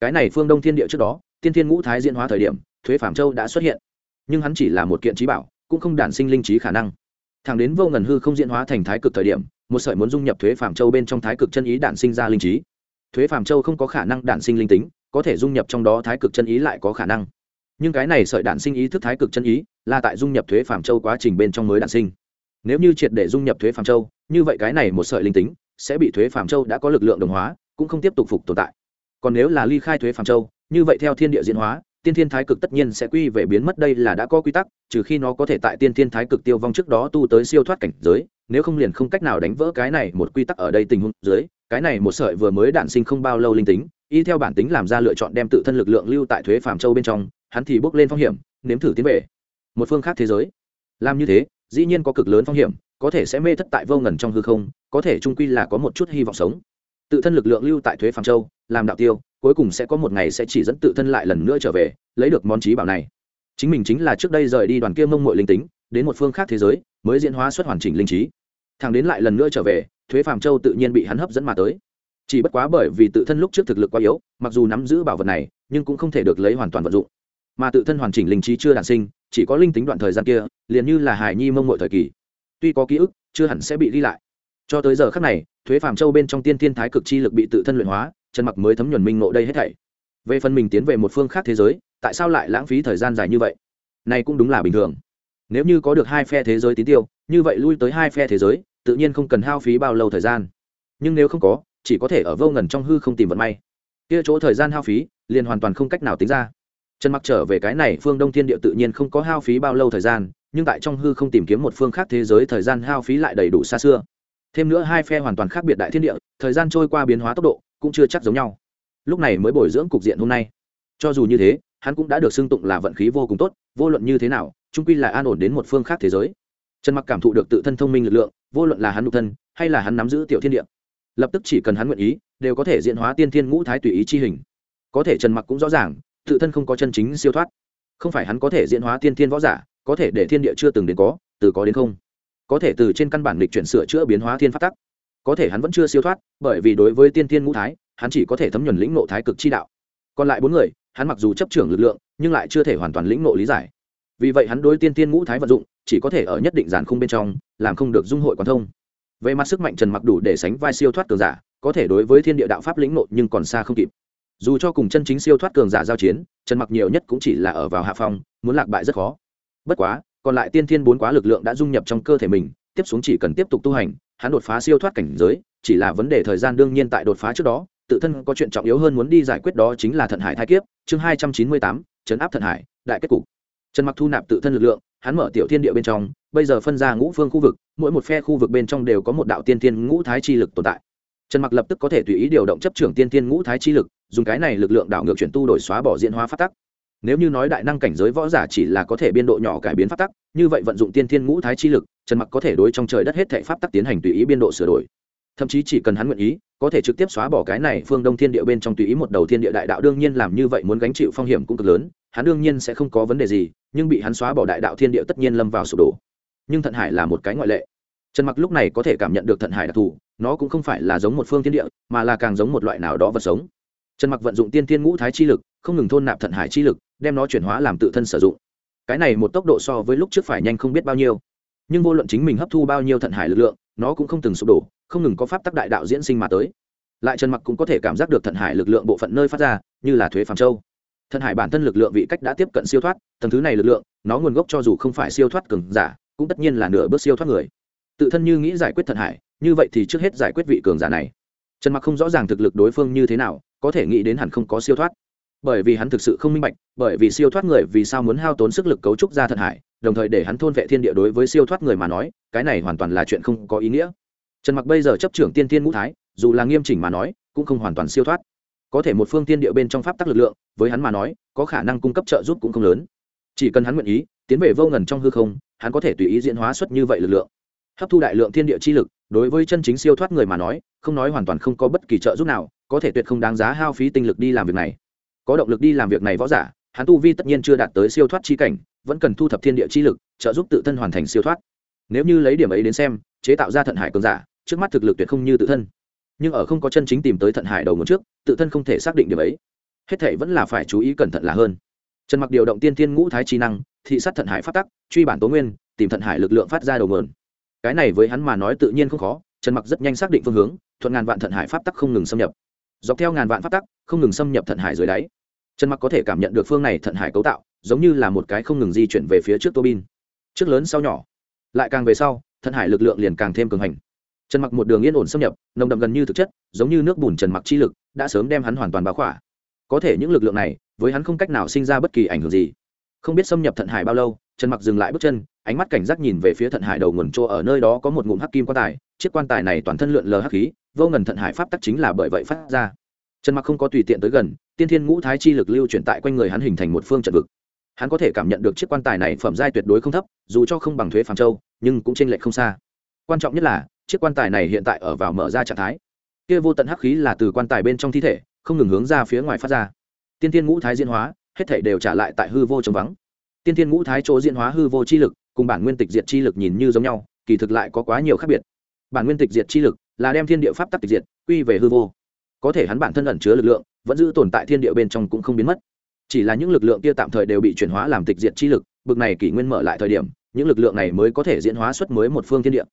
Cái này phương đông thiên địa trước đó, tiên thiên ngũ thái diễn hóa thời điểm, thuế phạm châu đã xuất hiện. Nhưng hắn chỉ là một kiện trí bảo, cũng không đản sinh linh trí khả năng. Thẳng đến vô ngần hư không diễn hóa thành thái cực thời điểm, một sợi muốn dung nhập thuế phạm châu bên trong thái cực chân ý đản sinh ra linh trí. Thuế phạm châu không có khả năng đản sinh linh tính có thể dung nhập trong đó thái cực chân ý lại có khả năng. Nhưng cái này sợi đản sinh ý thức thái cực chân ý là tại dung nhập thuế phạm châu quá trình bên trong mới đản sinh. Nếu như triệt để dung nhập thuế phạm châu, như vậy cái này một sợi linh tính sẽ bị thuế phạm châu đã có lực lượng đồng hóa, cũng không tiếp tục phục tồn tại. Còn nếu là ly khai thuế phạm châu, như vậy theo thiên địa diễn hóa, tiên thiên thái cực tất nhiên sẽ quy về biến mất đây là đã có quy tắc, trừ khi nó có thể tại tiên thiên thái cực tiêu vong trước đó tu tới siêu thoát cảnh giới, nếu không liền không cách nào đánh vỡ cái này một quy tắc ở đây tình huống dưới, cái này một sợi vừa mới đản sinh không bao lâu linh tính y theo bản tính làm ra lựa chọn đem tự thân lực lượng lưu tại thuế phạm châu bên trong, hắn thì bước lên phong hiểm, nếm thử tiến về. Một phương khác thế giới. Làm như thế, dĩ nhiên có cực lớn phong hiểm, có thể sẽ mê thất tại vô ngần trong hư không, có thể trung quy là có một chút hy vọng sống. Tự thân lực lượng lưu tại thuế phạm châu, làm đạo tiêu, cuối cùng sẽ có một ngày sẽ chỉ dẫn tự thân lại lần nữa trở về, lấy được món trí bảo này. Chính mình chính là trước đây rời đi đoàn kia mông mội linh tính, đến một phương khác thế giới, mới diễn hóa xuất hoàn chỉnh linh trí. Thằng đến lại lần nữa trở về, thuế phạm châu tự nhiên bị hắn hấp dẫn mà tới chỉ bất quá bởi vì tự thân lúc trước thực lực quá yếu, mặc dù nắm giữ bảo vật này, nhưng cũng không thể được lấy hoàn toàn vận dụng. Mà tự thân hoàn chỉnh linh trí chưa đản sinh, chỉ có linh tính đoạn thời gian kia, liền như là hải nhi mông mội thời kỳ. Tuy có ký ức, chưa hẳn sẽ bị ghi lại. Cho tới giờ khác này, thuế phạm châu bên trong tiên thiên thái cực chi lực bị tự thân luyện hóa trần mặc mới thấm nhuần minh ngộ đây hết thảy. Về phần mình tiến về một phương khác thế giới, tại sao lại lãng phí thời gian dài như vậy? Này cũng đúng là bình thường. Nếu như có được hai phe thế giới tín tiêu, như vậy lui tới hai phe thế giới, tự nhiên không cần hao phí bao lâu thời gian. Nhưng nếu không có chỉ có thể ở vô ngần trong hư không tìm vận may. Kia chỗ thời gian hao phí, liền hoàn toàn không cách nào tính ra. Trần mặc trở về cái này phương đông thiên địa tự nhiên không có hao phí bao lâu thời gian, nhưng tại trong hư không tìm kiếm một phương khác thế giới thời gian hao phí lại đầy đủ xa xưa. Thêm nữa hai phe hoàn toàn khác biệt đại thiên địa, thời gian trôi qua biến hóa tốc độ cũng chưa chắc giống nhau. Lúc này mới bồi dưỡng cục diện hôm nay. Cho dù như thế, hắn cũng đã được xưng tụng là vận khí vô cùng tốt, vô luận như thế nào trung quy là an ổn đến một phương khác thế giới. Trần mặc cảm thụ được tự thân thông minh lực lượng, vô luận là hắn độc thân, hay là hắn nắm giữ tiểu thiên địa lập tức chỉ cần hắn nguyện ý, đều có thể diễn hóa tiên thiên ngũ thái tùy ý chi hình. Có thể trần mặc cũng rõ ràng, tự thân không có chân chính siêu thoát. Không phải hắn có thể diễn hóa tiên thiên võ giả, có thể để thiên địa chưa từng đến có, từ có đến không. Có thể từ trên căn bản lịch chuyển sửa chữa biến hóa thiên phát tắc. Có thể hắn vẫn chưa siêu thoát, bởi vì đối với tiên thiên ngũ thái, hắn chỉ có thể thấm nhuần lĩnh nộ thái cực chi đạo. Còn lại bốn người, hắn mặc dù chấp trưởng lực lượng, nhưng lại chưa thể hoàn toàn lĩnh nộ lý giải. Vì vậy hắn đối tiên thiên ngũ thái vận dụng, chỉ có thể ở nhất định giàn khung bên trong, làm không được dung hội quán thông về mặt sức mạnh trần mặc đủ để sánh vai siêu thoát cường giả, có thể đối với thiên địa đạo pháp lĩnh nộ nhưng còn xa không kịp. Dù cho cùng chân chính siêu thoát cường giả giao chiến, trần mặc nhiều nhất cũng chỉ là ở vào hạ phong, muốn lạc bại rất khó. Bất quá, còn lại tiên thiên bốn quá lực lượng đã dung nhập trong cơ thể mình, tiếp xuống chỉ cần tiếp tục tu hành, hắn đột phá siêu thoát cảnh giới, chỉ là vấn đề thời gian đương nhiên tại đột phá trước đó, tự thân có chuyện trọng yếu hơn muốn đi giải quyết đó chính là thận hải thai kiếp, chương hai trăm chín mươi tám, chấn áp thận hải, đại kết cục trần mặc thu nạp tự thân lực lượng, hắn mở tiểu thiên địa bên trong, bây giờ phân ra ngũ phương khu vực, mỗi một phe khu vực bên trong đều có một đạo tiên thiên ngũ thái chi lực tồn tại. Trần mặc lập tức có thể tùy ý điều động chấp trưởng tiên thiên ngũ thái chi lực, dùng cái này lực lượng đảo ngược chuyển tu đổi xóa bỏ diễn hóa phát tắc. Nếu như nói đại năng cảnh giới võ giả chỉ là có thể biên độ nhỏ cải biến pháp tắc, như vậy vận dụng tiên thiên ngũ thái chi lực, trần mặc có thể đối trong trời đất hết thể pháp tắc tiến hành tùy ý biên độ sửa đổi thậm chí chỉ cần hắn nguyện ý, có thể trực tiếp xóa bỏ cái này phương đông thiên địa bên trong tùy ý một đầu thiên địa đại đạo, đương nhiên làm như vậy muốn gánh chịu phong hiểm cũng cực lớn, hắn đương nhiên sẽ không có vấn đề gì, nhưng bị hắn xóa bỏ đại đạo thiên địa tất nhiên lâm vào sụp đổ. Nhưng thận hải là một cái ngoại lệ. Trần mặc lúc này có thể cảm nhận được thận hải đặc thù, nó cũng không phải là giống một phương thiên địa, mà là càng giống một loại nào đó vật sống. Trần mặc vận dụng tiên tiên ngũ thái chi lực, không ngừng thôn nạp thận hải chi lực, đem nó chuyển hóa làm tự thân sử dụng. Cái này một tốc độ so với lúc trước phải nhanh không biết bao nhiêu. Nhưng vô luận chính mình hấp thu bao nhiêu thận hải lực lượng nó cũng không từng sụp đổ, không ngừng có pháp tắc đại đạo diễn sinh mà tới. Lại trần mặc cũng có thể cảm giác được thận hải lực lượng bộ phận nơi phát ra, như là thuế phàm châu. Thận hải bản thân lực lượng vị cách đã tiếp cận siêu thoát, tầng thứ này lực lượng, nó nguồn gốc cho dù không phải siêu thoát cường giả, cũng tất nhiên là nửa bước siêu thoát người. Tự thân như nghĩ giải quyết thận hải, như vậy thì trước hết giải quyết vị cường giả này. Trần mặc không rõ ràng thực lực đối phương như thế nào, có thể nghĩ đến hẳn không có siêu thoát. Bởi vì hắn thực sự không minh bạch, bởi vì siêu thoát người vì sao muốn hao tốn sức lực cấu trúc ra thận hải đồng thời để hắn thôn vệ thiên địa đối với siêu thoát người mà nói, cái này hoàn toàn là chuyện không có ý nghĩa. Trần mặc bây giờ chấp trưởng tiên thiên ngũ thái, dù là nghiêm chỉnh mà nói, cũng không hoàn toàn siêu thoát. Có thể một phương tiên địa bên trong pháp tắc lực lượng, với hắn mà nói, có khả năng cung cấp trợ giúp cũng không lớn. Chỉ cần hắn nguyện ý, tiến về vô ngần trong hư không, hắn có thể tùy ý diễn hóa xuất như vậy lực lượng. Hấp thu đại lượng thiên địa chi lực, đối với chân chính siêu thoát người mà nói, không nói hoàn toàn không có bất kỳ trợ giúp nào, có thể tuyệt không đáng giá hao phí tinh lực đi làm việc này. Có động lực đi làm việc này võ giả, hắn tu vi tất nhiên chưa đạt tới siêu thoát chi cảnh vẫn cần thu thập thiên địa chi lực, trợ giúp tự thân hoàn thành siêu thoát. Nếu như lấy điểm ấy đến xem, chế tạo ra thận hải cường giả, trước mắt thực lực tuyệt không như tự thân. Nhưng ở không có chân chính tìm tới thận hải đầu nguồn trước, tự thân không thể xác định điểm ấy. Hết thể vẫn là phải chú ý cẩn thận là hơn. Trần mặc điều động tiên thiên ngũ thái chi năng, thị sát thận hải phát tắc, truy bản tố nguyên, tìm thận hải lực lượng phát ra đầu nguồn. Cái này với hắn mà nói tự nhiên không khó, trần mặc rất nhanh xác định phương hướng, thuận ngàn vạn thận hải pháp tắc không ngừng xâm nhập. Dọc theo ngàn vạn pháp tắc, không ngừng xâm nhập thận hải dưới đáy. Trần mặc có thể cảm nhận được phương này thận hải cấu tạo giống như là một cái không ngừng di chuyển về phía trước tô bin trước lớn sau nhỏ, lại càng về sau thận hải lực lượng liền càng thêm cường hành. Trần mặc một đường yên ổn xâm nhập, nồng đậm gần như thực chất, giống như nước bùn trần mặc chi lực, đã sớm đem hắn hoàn toàn báo khỏa. Có thể những lực lượng này, với hắn không cách nào sinh ra bất kỳ ảnh hưởng gì. Không biết xâm nhập thận hải bao lâu, trần mặc dừng lại bước chân, ánh mắt cảnh giác nhìn về phía thận hải đầu nguồn chỗ ở nơi đó có một ngụm hắc kim quan tài. Chiếc quan tài này toàn thân lượn lờ hắc khí, vô ngần thận hải pháp tắc chính là bởi vậy phát ra. Trần mặc không có tùy tiện tới gần, tiên thiên ngũ thái chi lực lưu chuyển tại quanh người hắn hình thành một phương trận vực hắn có thể cảm nhận được chiếc quan tài này phẩm giai tuyệt đối không thấp, dù cho không bằng thuế phàm châu, nhưng cũng chênh lệch không xa. Quan trọng nhất là, chiếc quan tài này hiện tại ở vào mở ra trạng thái. Kia vô tận hắc khí là từ quan tài bên trong thi thể, không ngừng hướng ra phía ngoài phát ra. Tiên thiên ngũ thái diễn hóa, hết thể đều trả lại tại hư vô trống vắng. Tiên thiên ngũ thái chỗ diễn hóa hư vô chi lực, cùng bản nguyên tịch diệt chi lực nhìn như giống nhau, kỳ thực lại có quá nhiều khác biệt. Bản nguyên tịch diệt chi lực là đem thiên địa pháp tắc tịch diệt, quy về hư vô. Có thể hắn bản thân ẩn chứa lực lượng, vẫn giữ tồn tại thiên địa bên trong cũng không biến mất chỉ là những lực lượng kia tạm thời đều bị chuyển hóa làm tịch diệt chi lực, bực này kỷ nguyên mở lại thời điểm, những lực lượng này mới có thể diễn hóa xuất mới một phương thiên địa.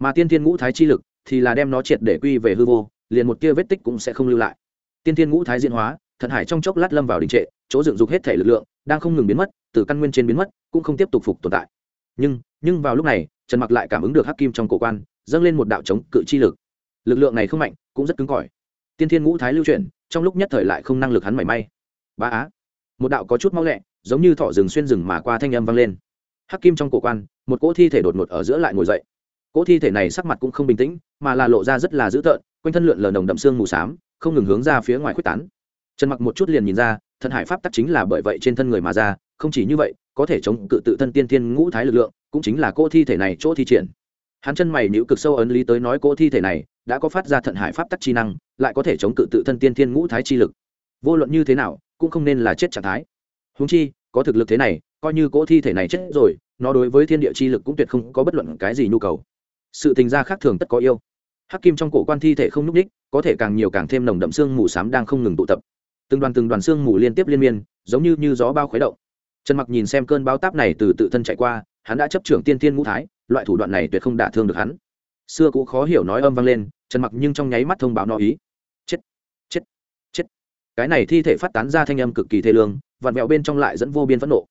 Mà tiên thiên ngũ thái chi lực thì là đem nó triệt để quy về hư vô, liền một kia vết tích cũng sẽ không lưu lại. Tiên thiên ngũ thái diễn hóa, thận hải trong chốc lát lâm vào đình trệ, chỗ dựng dục hết thể lực lượng đang không ngừng biến mất, từ căn nguyên trên biến mất, cũng không tiếp tục phục tồn tại. Nhưng nhưng vào lúc này, trần mặc lại cảm ứng được hắc kim trong cổ quan, dâng lên một đạo chống cự chi lực. Lực lượng này không mạnh, cũng rất cứng cỏi. Tiên thiên ngũ thái lưu chuyển, trong lúc nhất thời lại không năng lực hắn mảy may. Ba á một đạo có chút mau lẹ, giống như thỏ rừng xuyên rừng mà qua thanh âm vang lên. Hắc kim trong cổ quan, một cỗ thi thể đột ngột ở giữa lại ngồi dậy. Cỗ thi thể này sắc mặt cũng không bình tĩnh, mà là lộ ra rất là dữ tợn, quanh thân lượn lờ nồng đậm xương mù xám, không ngừng hướng ra phía ngoài quyết tán. Trần mặc một chút liền nhìn ra, thần hải pháp tắc chính là bởi vậy trên thân người mà ra, không chỉ như vậy, có thể chống cự tự thân tiên thiên ngũ thái lực lượng, cũng chính là cỗ thi thể này chỗ thi triển. Hắn chân mày nữ cực sâu ấn lý tới nói cỗ thi thể này đã có phát ra thận hải pháp tắc chi năng, lại có thể chống cự tự thân tiên thiên ngũ thái chi lực. Vô luận như thế nào cũng không nên là chết trạng thái. Húng chi có thực lực thế này coi như cỗ thi thể này chết rồi nó đối với thiên địa chi lực cũng tuyệt không có bất luận cái gì nhu cầu. Sự tình gia khác thường tất có yêu. Hắc kim trong cổ quan thi thể không nhúc ních có thể càng nhiều càng thêm nồng đậm xương mù xám đang không ngừng tụ tập. Từng đoàn từng đoàn xương mù liên tiếp liên miên giống như, như gió bao khuấy động. Trần mặc nhìn xem cơn bao táp này từ tự thân chạy qua hắn đã chấp trưởng tiên tiên ngũ thái loại thủ đoạn này tuyệt không đả thương được hắn. Xưa cũng khó hiểu nói âm vang lên trần mặc nhưng trong nháy mắt thông báo nó ý cái này thi thể phát tán ra thanh âm cực kỳ thê lương, vặn vẹo bên trong lại dẫn vô biên phẫn nộ.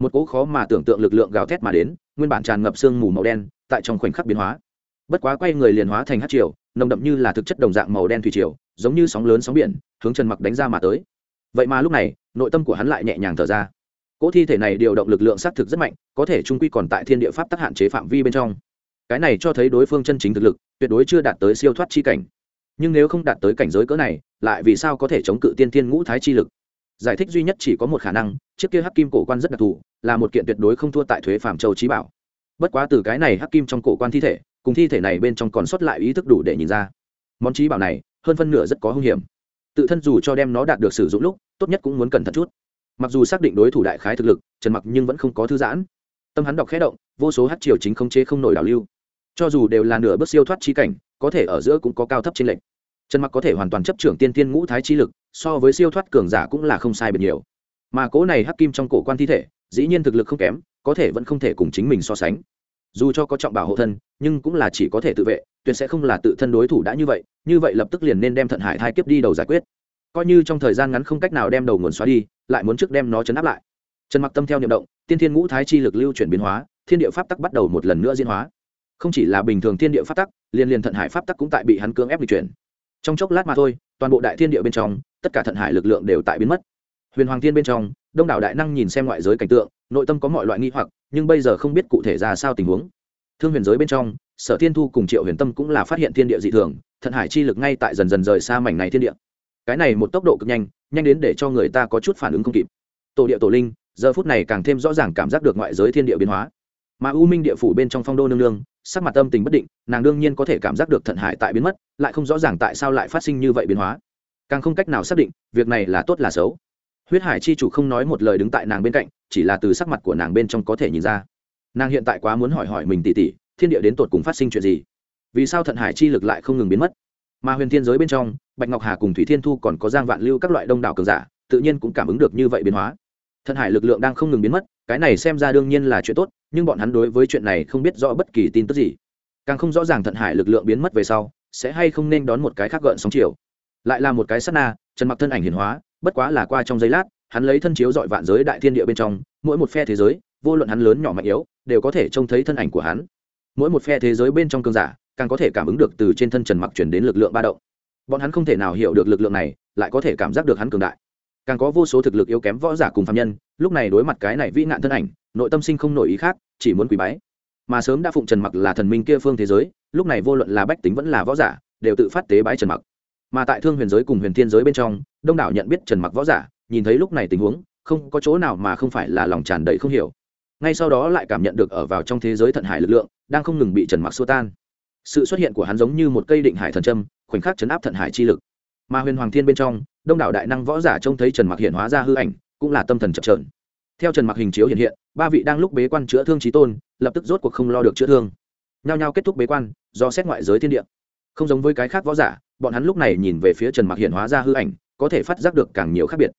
Một cỗ khó mà tưởng tượng lực lượng gào thét mà đến, nguyên bản tràn ngập sương mù màu đen, tại trong khoảnh khắc biến hóa. Bất quá quay người liền hóa thành hát triều, nồng đậm như là thực chất đồng dạng màu đen thủy triều, giống như sóng lớn sóng biển, hướng trần mặc đánh ra mà tới. Vậy mà lúc này, nội tâm của hắn lại nhẹ nhàng thở ra. Cỗ thi thể này điều động lực lượng xác thực rất mạnh, có thể trung quy còn tại thiên địa pháp tắc hạn chế phạm vi bên trong. Cái này cho thấy đối phương chân chính thực lực, tuyệt đối chưa đạt tới siêu thoát chi cảnh. Nhưng nếu không đạt tới cảnh giới cỡ này lại vì sao có thể chống cự tiên thiên ngũ thái chi lực? Giải thích duy nhất chỉ có một khả năng, chiếc kia hắc kim cổ quan rất đặc thù, là một kiện tuyệt đối không thua tại thuế phạm châu trí bảo. Bất quá từ cái này hắc kim trong cổ quan thi thể, cùng thi thể này bên trong còn sót lại ý thức đủ để nhìn ra. Món trí bảo này, hơn phân nửa rất có hung hiểm. Tự thân dù cho đem nó đạt được sử dụng lúc, tốt nhất cũng muốn cẩn thận chút. Mặc dù xác định đối thủ đại khái thực lực, trần mặc nhưng vẫn không có thư giãn. Tâm hắn đọc khẽ động, vô số hát triều chính không chế không nổi đảo lưu. Cho dù đều là nửa bước siêu thoát chi cảnh, có thể ở giữa cũng có cao thấp trên lệnh trần mặc có thể hoàn toàn chấp trưởng tiên tiên ngũ thái chi lực, so với siêu thoát cường giả cũng là không sai biệt nhiều. Mà cố này hắc kim trong cổ quan thi thể, dĩ nhiên thực lực không kém, có thể vẫn không thể cùng chính mình so sánh. Dù cho có trọng bảo hộ thân, nhưng cũng là chỉ có thể tự vệ, tuyệt sẽ không là tự thân đối thủ đã như vậy như vậy lập tức liền nên đem thận hải thai kiếp đi đầu giải quyết. Coi như trong thời gian ngắn không cách nào đem đầu nguồn xóa đi, lại muốn trước đem nó chấn áp lại. Trần mặc tâm theo niệm động, tiên thiên ngũ thái chi lực lưu chuyển biến hóa, thiên địa pháp tắc bắt đầu một lần nữa diễn hóa. Không chỉ là bình thường thiên địa pháp tắc, liên liên thận hải pháp tắc cũng tại bị hắn cưỡng ép di chuyển trong chốc lát mà thôi, toàn bộ đại thiên địa bên trong, tất cả thận hải lực lượng đều tại biến mất. Huyền hoàng thiên bên trong, đông đảo đại năng nhìn xem ngoại giới cảnh tượng, nội tâm có mọi loại nghi hoặc, nhưng bây giờ không biết cụ thể ra sao tình huống. Thương huyền giới bên trong, sở thiên thu cùng triệu huyền tâm cũng là phát hiện thiên địa dị thường, thận hải chi lực ngay tại dần dần rời xa mảnh này thiên địa. Cái này một tốc độ cực nhanh nhanh đến để cho người ta có chút phản ứng không kịp. Tổ địa tổ linh, giờ phút này càng thêm rõ ràng cảm giác được ngoại giới thiên địa biến hóa. Mà u minh địa phủ bên trong phong đô nương nương sắc mặt tâm tình bất định, nàng đương nhiên có thể cảm giác được thận hải tại biến mất, lại không rõ ràng tại sao lại phát sinh như vậy biến hóa. Càng không cách nào xác định, việc này là tốt là xấu. Huyết hải chi chủ không nói một lời đứng tại nàng bên cạnh, chỉ là từ sắc mặt của nàng bên trong có thể nhìn ra. Nàng hiện tại quá muốn hỏi hỏi mình tỉ tỉ, thiên địa đến tột cùng phát sinh chuyện gì? Vì sao thận hải chi lực lại không ngừng biến mất? Mà huyền thiên giới bên trong, bạch ngọc hà cùng thủy thiên thu còn có giang vạn lưu các loại đông đảo cường giả, tự nhiên cũng cảm ứng được như vậy biến hóa. Thận hải lực lượng đang không ngừng biến mất cái này xem ra đương nhiên là chuyện tốt, nhưng bọn hắn đối với chuyện này không biết rõ bất kỳ tin tức gì. Càng không rõ ràng thận hải lực lượng biến mất về sau, sẽ hay không nên đón một cái khác gợn sóng chiều. Lại là một cái sát na, trần mặc thân ảnh hiển hóa, bất quá là qua trong giây lát, hắn lấy thân chiếu dọi vạn giới đại thiên địa bên trong, mỗi một phe thế giới, vô luận hắn lớn nhỏ mạnh yếu, đều có thể trông thấy thân ảnh của hắn. Mỗi một phe thế giới bên trong cơn giả, càng có thể cảm ứng được từ trên thân trần mặc chuyển đến lực lượng ba động. Bọn hắn không thể nào hiểu được lực lượng này, lại có thể cảm giác được hắn cường đại. Càng có vô số thực lực yếu kém võ giả cùng phạm nhân lúc này đối mặt cái này vĩ nạn thân ảnh, nội tâm sinh không nổi ý khác, chỉ muốn quỳ bái. Mà sớm đã phụng trần mặc là thần minh kia phương thế giới, lúc này vô luận là bách tính vẫn là võ giả, đều tự phát tế bái trần mặc. Mà tại thương huyền giới cùng huyền thiên giới bên trong, đông đảo nhận biết trần mặc võ giả, nhìn thấy lúc này tình huống, không có chỗ nào mà không phải là lòng tràn đầy không hiểu. Ngay sau đó lại cảm nhận được ở vào trong thế giới thận hải lực lượng, đang không ngừng bị trần mặc xua tan. Sự xuất hiện của hắn giống như một cây định hải thần trâm khoảnh khắc chấn áp thận hải chi lực. Mà huyền hoàng thiên bên trong, đông đảo đại năng võ giả trông thấy trần mặc hiện hóa ra hư ảnh cũng là tâm thần chập trờn theo trần mặc hình chiếu hiện hiện, ba vị đang lúc bế quan chữa thương trí tôn, lập tức rốt cuộc không lo được chữa thương. Nhao nhao kết thúc bế quan, do xét ngoại giới thiên địa. Không giống với cái khác võ giả, bọn hắn lúc này nhìn về phía trần mặc hiện hóa ra hư ảnh, có thể phát giác được càng nhiều khác biệt.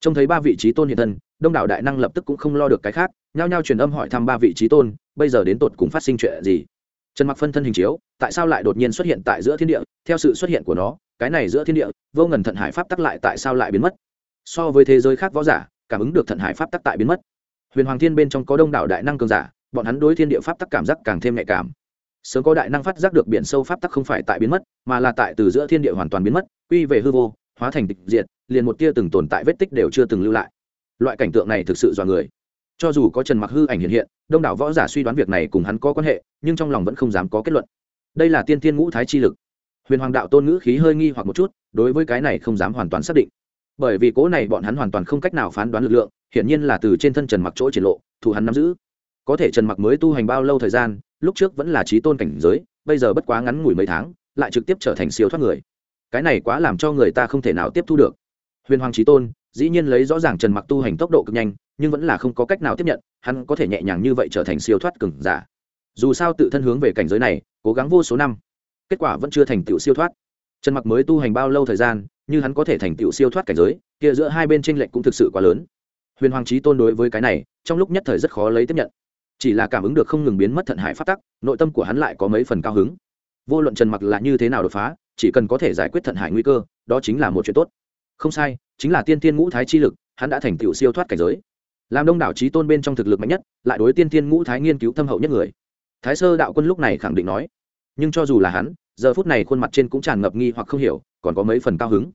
Trông thấy ba vị trí tôn hiện thân, đông đảo đại năng lập tức cũng không lo được cái khác, nhao nhao truyền âm hỏi thăm ba vị trí tôn, bây giờ đến tột cùng phát sinh chuyện gì? Trần mặc phân thân hình chiếu, tại sao lại đột nhiên xuất hiện tại giữa thiên địa? Theo sự xuất hiện của nó, cái này giữa thiên địa, vô ngần thận hải pháp tắc lại tại sao lại biến mất? So với thế giới khác võ giả, cảm ứng được thận hải pháp tắc tại biến mất. Huyền hoàng thiên bên trong có đông đảo đại năng cường giả, bọn hắn đối thiên địa pháp tắc cảm giác càng thêm nhạy cảm. Sớm có đại năng phát giác được biển sâu pháp tắc không phải tại biến mất, mà là tại từ giữa thiên địa hoàn toàn biến mất, quy về hư vô, hóa thành tịch diệt, liền một tia từng tồn tại vết tích đều chưa từng lưu lại. Loại cảnh tượng này thực sự dọa người. Cho dù có trần mặc hư ảnh hiện hiện, đông đảo võ giả suy đoán việc này cùng hắn có quan hệ, nhưng trong lòng vẫn không dám có kết luận. Đây là tiên thiên ngũ thái chi lực. Huyền hoàng đạo tôn ngữ khí hơi nghi hoặc một chút, đối với cái này không dám hoàn toàn xác định bởi vì cố này bọn hắn hoàn toàn không cách nào phán đoán lực lượng, hiển nhiên là từ trên thân trần mặc chỗ triển lộ, thủ hắn nắm giữ. Có thể trần mặc mới tu hành bao lâu thời gian, lúc trước vẫn là trí tôn cảnh giới, bây giờ bất quá ngắn ngủi mấy tháng, lại trực tiếp trở thành siêu thoát người. Cái này quá làm cho người ta không thể nào tiếp thu được. Huyền hoàng trí tôn, dĩ nhiên lấy rõ ràng trần mặc tu hành tốc độ cực nhanh, nhưng vẫn là không có cách nào tiếp nhận, hắn có thể nhẹ nhàng như vậy trở thành siêu thoát cừng giả. Dù sao tự thân hướng về cảnh giới này, cố gắng vô số năm, kết quả vẫn chưa thành tựu siêu thoát. Trần mặc mới tu hành bao lâu thời gian như hắn có thể thành tựu siêu thoát cảnh giới, kia giữa hai bên tranh lệch cũng thực sự quá lớn. Huyền hoàng trí tôn đối với cái này, trong lúc nhất thời rất khó lấy tiếp nhận. Chỉ là cảm ứng được không ngừng biến mất thận hải phát tắc, nội tâm của hắn lại có mấy phần cao hứng. Vô luận trần mặc là như thế nào đột phá, chỉ cần có thể giải quyết thận hải nguy cơ, đó chính là một chuyện tốt. Không sai, chính là tiên tiên ngũ thái chi lực, hắn đã thành tựu siêu thoát cảnh giới. Làm đông đảo trí tôn bên trong thực lực mạnh nhất, lại đối tiên tiên ngũ thái nghiên cứu thâm hậu nhất người. Thái sơ đạo quân lúc này khẳng định nói, nhưng cho dù là hắn, giờ phút này khuôn mặt trên cũng tràn ngập nghi hoặc không hiểu còn có mấy phần cao hứng.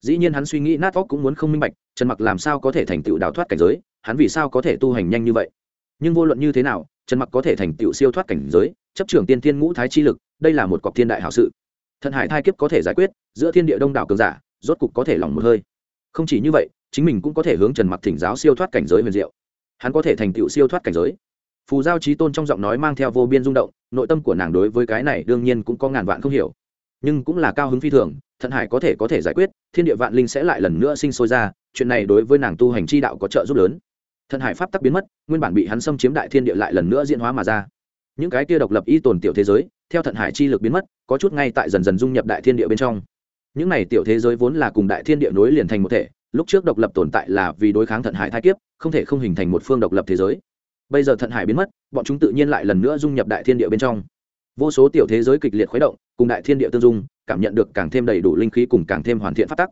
Dĩ nhiên hắn suy nghĩ nát óc cũng muốn không minh bạch, trần mặc làm sao có thể thành tựu đào thoát cảnh giới, hắn vì sao có thể tu hành nhanh như vậy? Nhưng vô luận như thế nào, trần mặc có thể thành tựu siêu thoát cảnh giới, chấp trưởng tiên thiên ngũ thái chi lực, đây là một cọc thiên đại hảo sự. Thần hải thai kiếp có thể giải quyết, giữa thiên địa đông đảo cường giả, rốt cục có thể lòng một hơi. Không chỉ như vậy, chính mình cũng có thể hướng trần mặc thỉnh giáo siêu thoát cảnh giới huyền diệu. Hắn có thể thành tựu siêu thoát cảnh giới. Phù giao trí tôn trong giọng nói mang theo vô biên rung động, nội tâm của nàng đối với cái này đương nhiên cũng có ngàn vạn không hiểu. Nhưng cũng là cao hứng phi thường thận hải có thể có thể giải quyết, thiên địa vạn linh sẽ lại lần nữa sinh sôi ra, chuyện này đối với nàng tu hành chi đạo có trợ giúp lớn. Thận hải pháp tắc biến mất, nguyên bản bị hắn xâm chiếm đại thiên địa lại lần nữa diễn hóa mà ra. Những cái kia độc lập y tồn tiểu thế giới, theo thận hải chi lực biến mất, có chút ngay tại dần dần dung nhập đại thiên địa bên trong. Những này tiểu thế giới vốn là cùng đại thiên địa nối liền thành một thể, lúc trước độc lập tồn tại là vì đối kháng thận hải thai kiếp, không thể không hình thành một phương độc lập thế giới. Bây giờ thận hải biến mất, bọn chúng tự nhiên lại lần nữa dung nhập đại thiên địa bên trong. Vô số tiểu thế giới kịch liệt khuấy động, cùng đại thiên địa tương dung cảm nhận được càng thêm đầy đủ linh khí cùng càng thêm hoàn thiện phát tắc.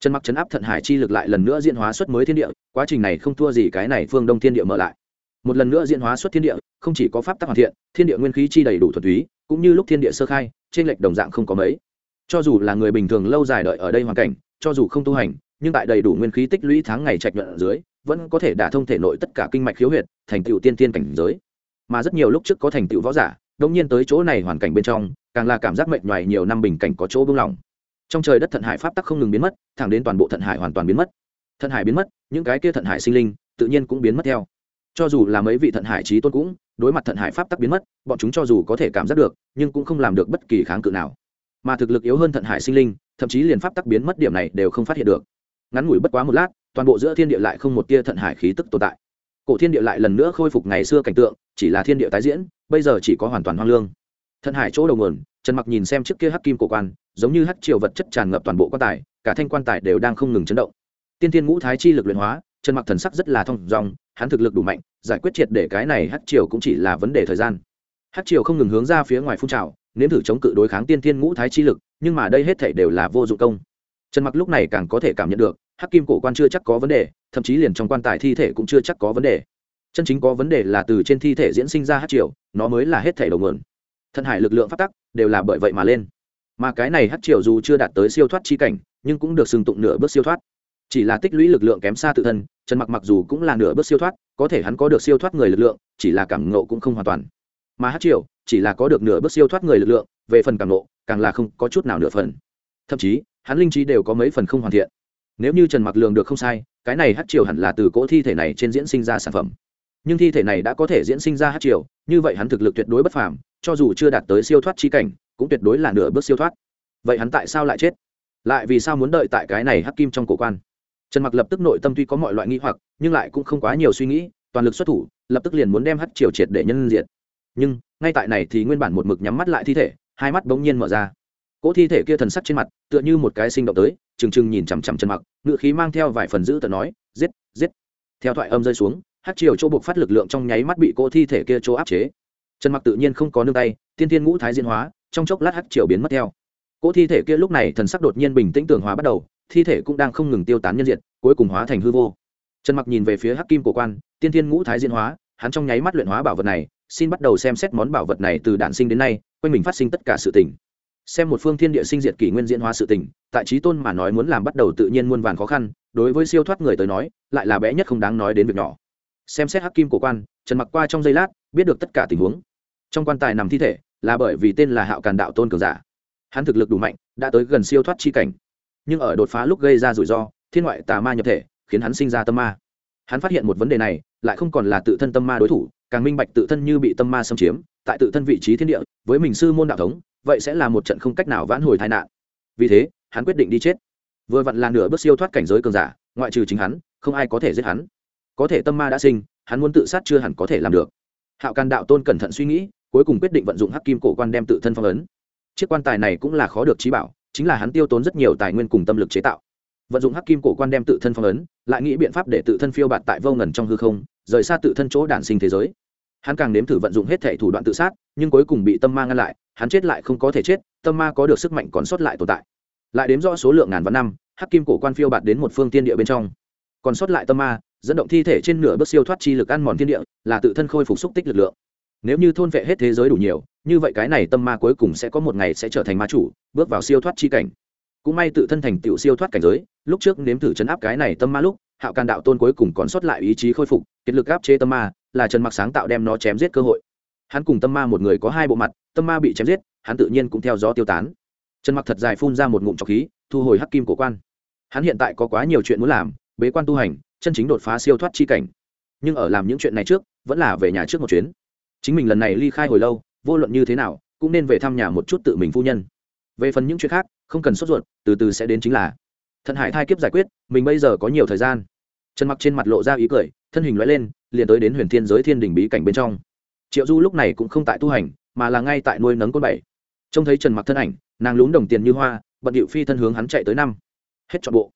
Chân mặc chấn áp thận hải chi lực lại lần nữa diễn hóa xuất mới thiên địa, quá trình này không thua gì cái này phương đông thiên địa mở lại. Một lần nữa diễn hóa xuất thiên địa, không chỉ có pháp tắc hoàn thiện, thiên địa nguyên khí chi đầy đủ thuần túy, cũng như lúc thiên địa sơ khai trên lệch đồng dạng không có mấy. Cho dù là người bình thường lâu dài đợi ở đây hoàn cảnh, cho dù không tu hành, nhưng tại đầy đủ nguyên khí tích lũy tháng ngày trạch nhuận ở dưới, vẫn có thể đả thông thể nội tất cả kinh mạch khiếu huyệt, thành tựu tiên tiên cảnh giới. Mà rất nhiều lúc trước có thành tựu võ giả đông nhiên tới chỗ này hoàn cảnh bên trong, càng là cảm giác mệt nhoài nhiều năm bình cảnh có chỗ buông lỏng. Trong trời đất thận hải pháp tắc không ngừng biến mất, thẳng đến toàn bộ thận hải hoàn toàn biến mất. Thận hải biến mất, những cái kia thận hải sinh linh, tự nhiên cũng biến mất theo. Cho dù là mấy vị thận hải trí tôn cũng, đối mặt thận hải pháp tắc biến mất, bọn chúng cho dù có thể cảm giác được, nhưng cũng không làm được bất kỳ kháng cự nào. Mà thực lực yếu hơn thận hải sinh linh, thậm chí liền pháp tắc biến mất điểm này đều không phát hiện được. Ngắn ngủi bất quá một lát, toàn bộ giữa thiên địa lại không một tia thận hải khí tức tồn tại cổ thiên địa lại lần nữa khôi phục ngày xưa cảnh tượng, chỉ là thiên địa tái diễn, bây giờ chỉ có hoàn toàn hoang lương. Thân hải chỗ đầu nguồn, trần mặc nhìn xem trước kia hắc kim cổ quan, giống như hắc triều vật chất tràn ngập toàn bộ quan tài, cả thanh quan tài đều đang không ngừng chấn động. Tiên tiên ngũ thái chi lực luyện hóa, trần mặc thần sắc rất là thông dòng hắn thực lực đủ mạnh, giải quyết triệt để cái này hắc triều cũng chỉ là vấn đề thời gian. Hắc triều không ngừng hướng ra phía ngoài phun trào, nếm thử chống cự đối kháng tiên Thiên ngũ thái chi lực, nhưng mà đây hết thảy đều là vô dụng công. Trần mặc lúc này càng có thể cảm nhận được hắc kim cổ quan chưa chắc có vấn đề, thậm chí liền trong quan tài thi thể cũng chưa chắc có vấn đề. Chân chính có vấn đề là từ trên thi thể diễn sinh ra hắc triều, nó mới là hết thảy đầu nguồn. Thân hải lực lượng phát tắc đều là bởi vậy mà lên. Mà cái này hắc triều dù chưa đạt tới siêu thoát chi cảnh, nhưng cũng được sừng tụng nửa bước siêu thoát. Chỉ là tích lũy lực lượng kém xa tự thân, trần mặc mặc dù cũng là nửa bước siêu thoát, có thể hắn có được siêu thoát người lực lượng, chỉ là cảm ngộ cũng không hoàn toàn. Mà hắc triều, chỉ là có được nửa bước siêu thoát người lực lượng, về phần cảm ngộ, càng là không có chút nào nửa phần. Thậm chí, hắn linh trí đều có mấy phần không hoàn thiện nếu như trần mặc lường được không sai, cái này hát triều hẳn là từ cỗ thi thể này trên diễn sinh ra sản phẩm. Nhưng thi thể này đã có thể diễn sinh ra hát triều, như vậy hắn thực lực tuyệt đối bất phàm, cho dù chưa đạt tới siêu thoát chi cảnh, cũng tuyệt đối là nửa bước siêu thoát. Vậy hắn tại sao lại chết? Lại vì sao muốn đợi tại cái này hắc kim trong cổ quan? Trần mặc lập tức nội tâm tuy có mọi loại nghi hoặc, nhưng lại cũng không quá nhiều suy nghĩ, toàn lực xuất thủ, lập tức liền muốn đem hắc triều triệt để nhân diệt. nhưng, ngay tại này thì nguyên bản một mực nhắm mắt lại thi thể, hai mắt bỗng nhiên mở ra cỗ thi thể kia thần sắc trên mặt, tựa như một cái sinh động tới, trừng trừng nhìn chằm chằm chân mặc, ngự khí mang theo vài phần giữ tận nói, giết giết. Theo thoại âm rơi xuống, hát triều chỗ buộc phát lực lượng trong nháy mắt bị cỗ thi thể kia chỗ áp chế. Chân mặc tự nhiên không có nương tay, tiên tiên ngũ thái diễn hóa, trong chốc lát hát triều biến mất theo. Cỗ thi thể kia lúc này thần sắc đột nhiên bình tĩnh tường hóa bắt đầu, thi thể cũng đang không ngừng tiêu tán nhân diện cuối cùng hóa thành hư vô. Trần mặc nhìn về phía hắc kim cổ quan, tiên tiên ngũ thái diễn hóa, hắn trong nháy mắt luyện hóa bảo vật này, xin bắt đầu xem xét món bảo vật này từ đản sinh đến nay, quanh mình phát sinh tất cả sự tình xem một phương thiên địa sinh diệt kỷ nguyên diễn hóa sự tình, tại trí tôn mà nói muốn làm bắt đầu tự nhiên muôn vàn khó khăn, đối với siêu thoát người tới nói, lại là bé nhất không đáng nói đến việc nhỏ. Xem xét hắc kim của quan, trần mặc qua trong giây lát, biết được tất cả tình huống. Trong quan tài nằm thi thể, là bởi vì tên là hạo càn đạo tôn cường giả. Hắn thực lực đủ mạnh, đã tới gần siêu thoát chi cảnh. Nhưng ở đột phá lúc gây ra rủi ro, thiên ngoại tà ma nhập thể, khiến hắn sinh ra tâm ma. Hắn phát hiện một vấn đề này, lại không còn là tự thân tâm ma đối thủ càng minh bạch tự thân như bị tâm ma xâm chiếm, tại tự thân vị trí thiên địa, với mình sư môn đạo thống, vậy sẽ là một trận không cách nào vãn hồi tai nạn. Vì thế, hắn quyết định đi chết. Vừa vặn là nửa bước siêu thoát cảnh giới cường giả, ngoại trừ chính hắn, không ai có thể giết hắn. Có thể tâm ma đã sinh, hắn muốn tự sát chưa hẳn có thể làm được. Hạo càn đạo tôn cẩn thận suy nghĩ, cuối cùng quyết định vận dụng hắc kim cổ quan đem tự thân phong ấn. Chiếc quan tài này cũng là khó được trí bảo, chính là hắn tiêu tốn rất nhiều tài nguyên cùng tâm lực chế tạo vận dụng hắc kim cổ quan đem tự thân phong ấn, lại nghĩ biện pháp để tự thân phiêu bạt tại vô ngần trong hư không, rời xa tự thân chỗ đản sinh thế giới. Hắn càng nếm thử vận dụng hết thể thủ đoạn tự sát, nhưng cuối cùng bị tâm ma ngăn lại, hắn chết lại không có thể chết, tâm ma có được sức mạnh còn sót lại tồn tại. Lại đếm rõ số lượng ngàn vạn năm, hắc kim cổ quan phiêu bạt đến một phương tiên địa bên trong. Còn sót lại tâm ma, dẫn động thi thể trên nửa bước siêu thoát chi lực ăn mòn thiên địa, là tự thân khôi phục xúc tích lực lượng. Nếu như thôn vệ hết thế giới đủ nhiều, như vậy cái này tâm ma cuối cùng sẽ có một ngày sẽ trở thành ma chủ, bước vào siêu thoát chi cảnh cũng may tự thân thành tựu siêu thoát cảnh giới, lúc trước nếm thử chấn áp cái này tâm ma lúc, hạo can đạo tôn cuối cùng còn sót lại ý chí khôi phục, kiệt lực áp chế tâm ma, là trần mặc sáng tạo đem nó chém giết cơ hội. Hắn cùng tâm ma một người có hai bộ mặt, tâm ma bị chém giết, hắn tự nhiên cũng theo gió tiêu tán. Trần mặc thật dài phun ra một ngụm trọc khí, thu hồi hắc kim cổ quan. Hắn hiện tại có quá nhiều chuyện muốn làm, bế quan tu hành, chân chính đột phá siêu thoát chi cảnh. Nhưng ở làm những chuyện này trước, vẫn là về nhà trước một chuyến. Chính mình lần này ly khai hồi lâu, vô luận như thế nào, cũng nên về thăm nhà một chút tự mình phu nhân về phần những chuyện khác, không cần sốt ruột, từ từ sẽ đến chính là. Thận hải thai kiếp giải quyết, mình bây giờ có nhiều thời gian. Trần mặc trên mặt lộ ra ý cười, thân hình loại lên, liền tới đến huyền thiên giới thiên đình bí cảnh bên trong. Triệu du lúc này cũng không tại tu hành, mà là ngay tại nuôi nấng côn bảy. Trông thấy trần mặc thân ảnh, nàng lún đồng tiền như hoa, bận điệu phi thân hướng hắn chạy tới năm. Hết trọn bộ.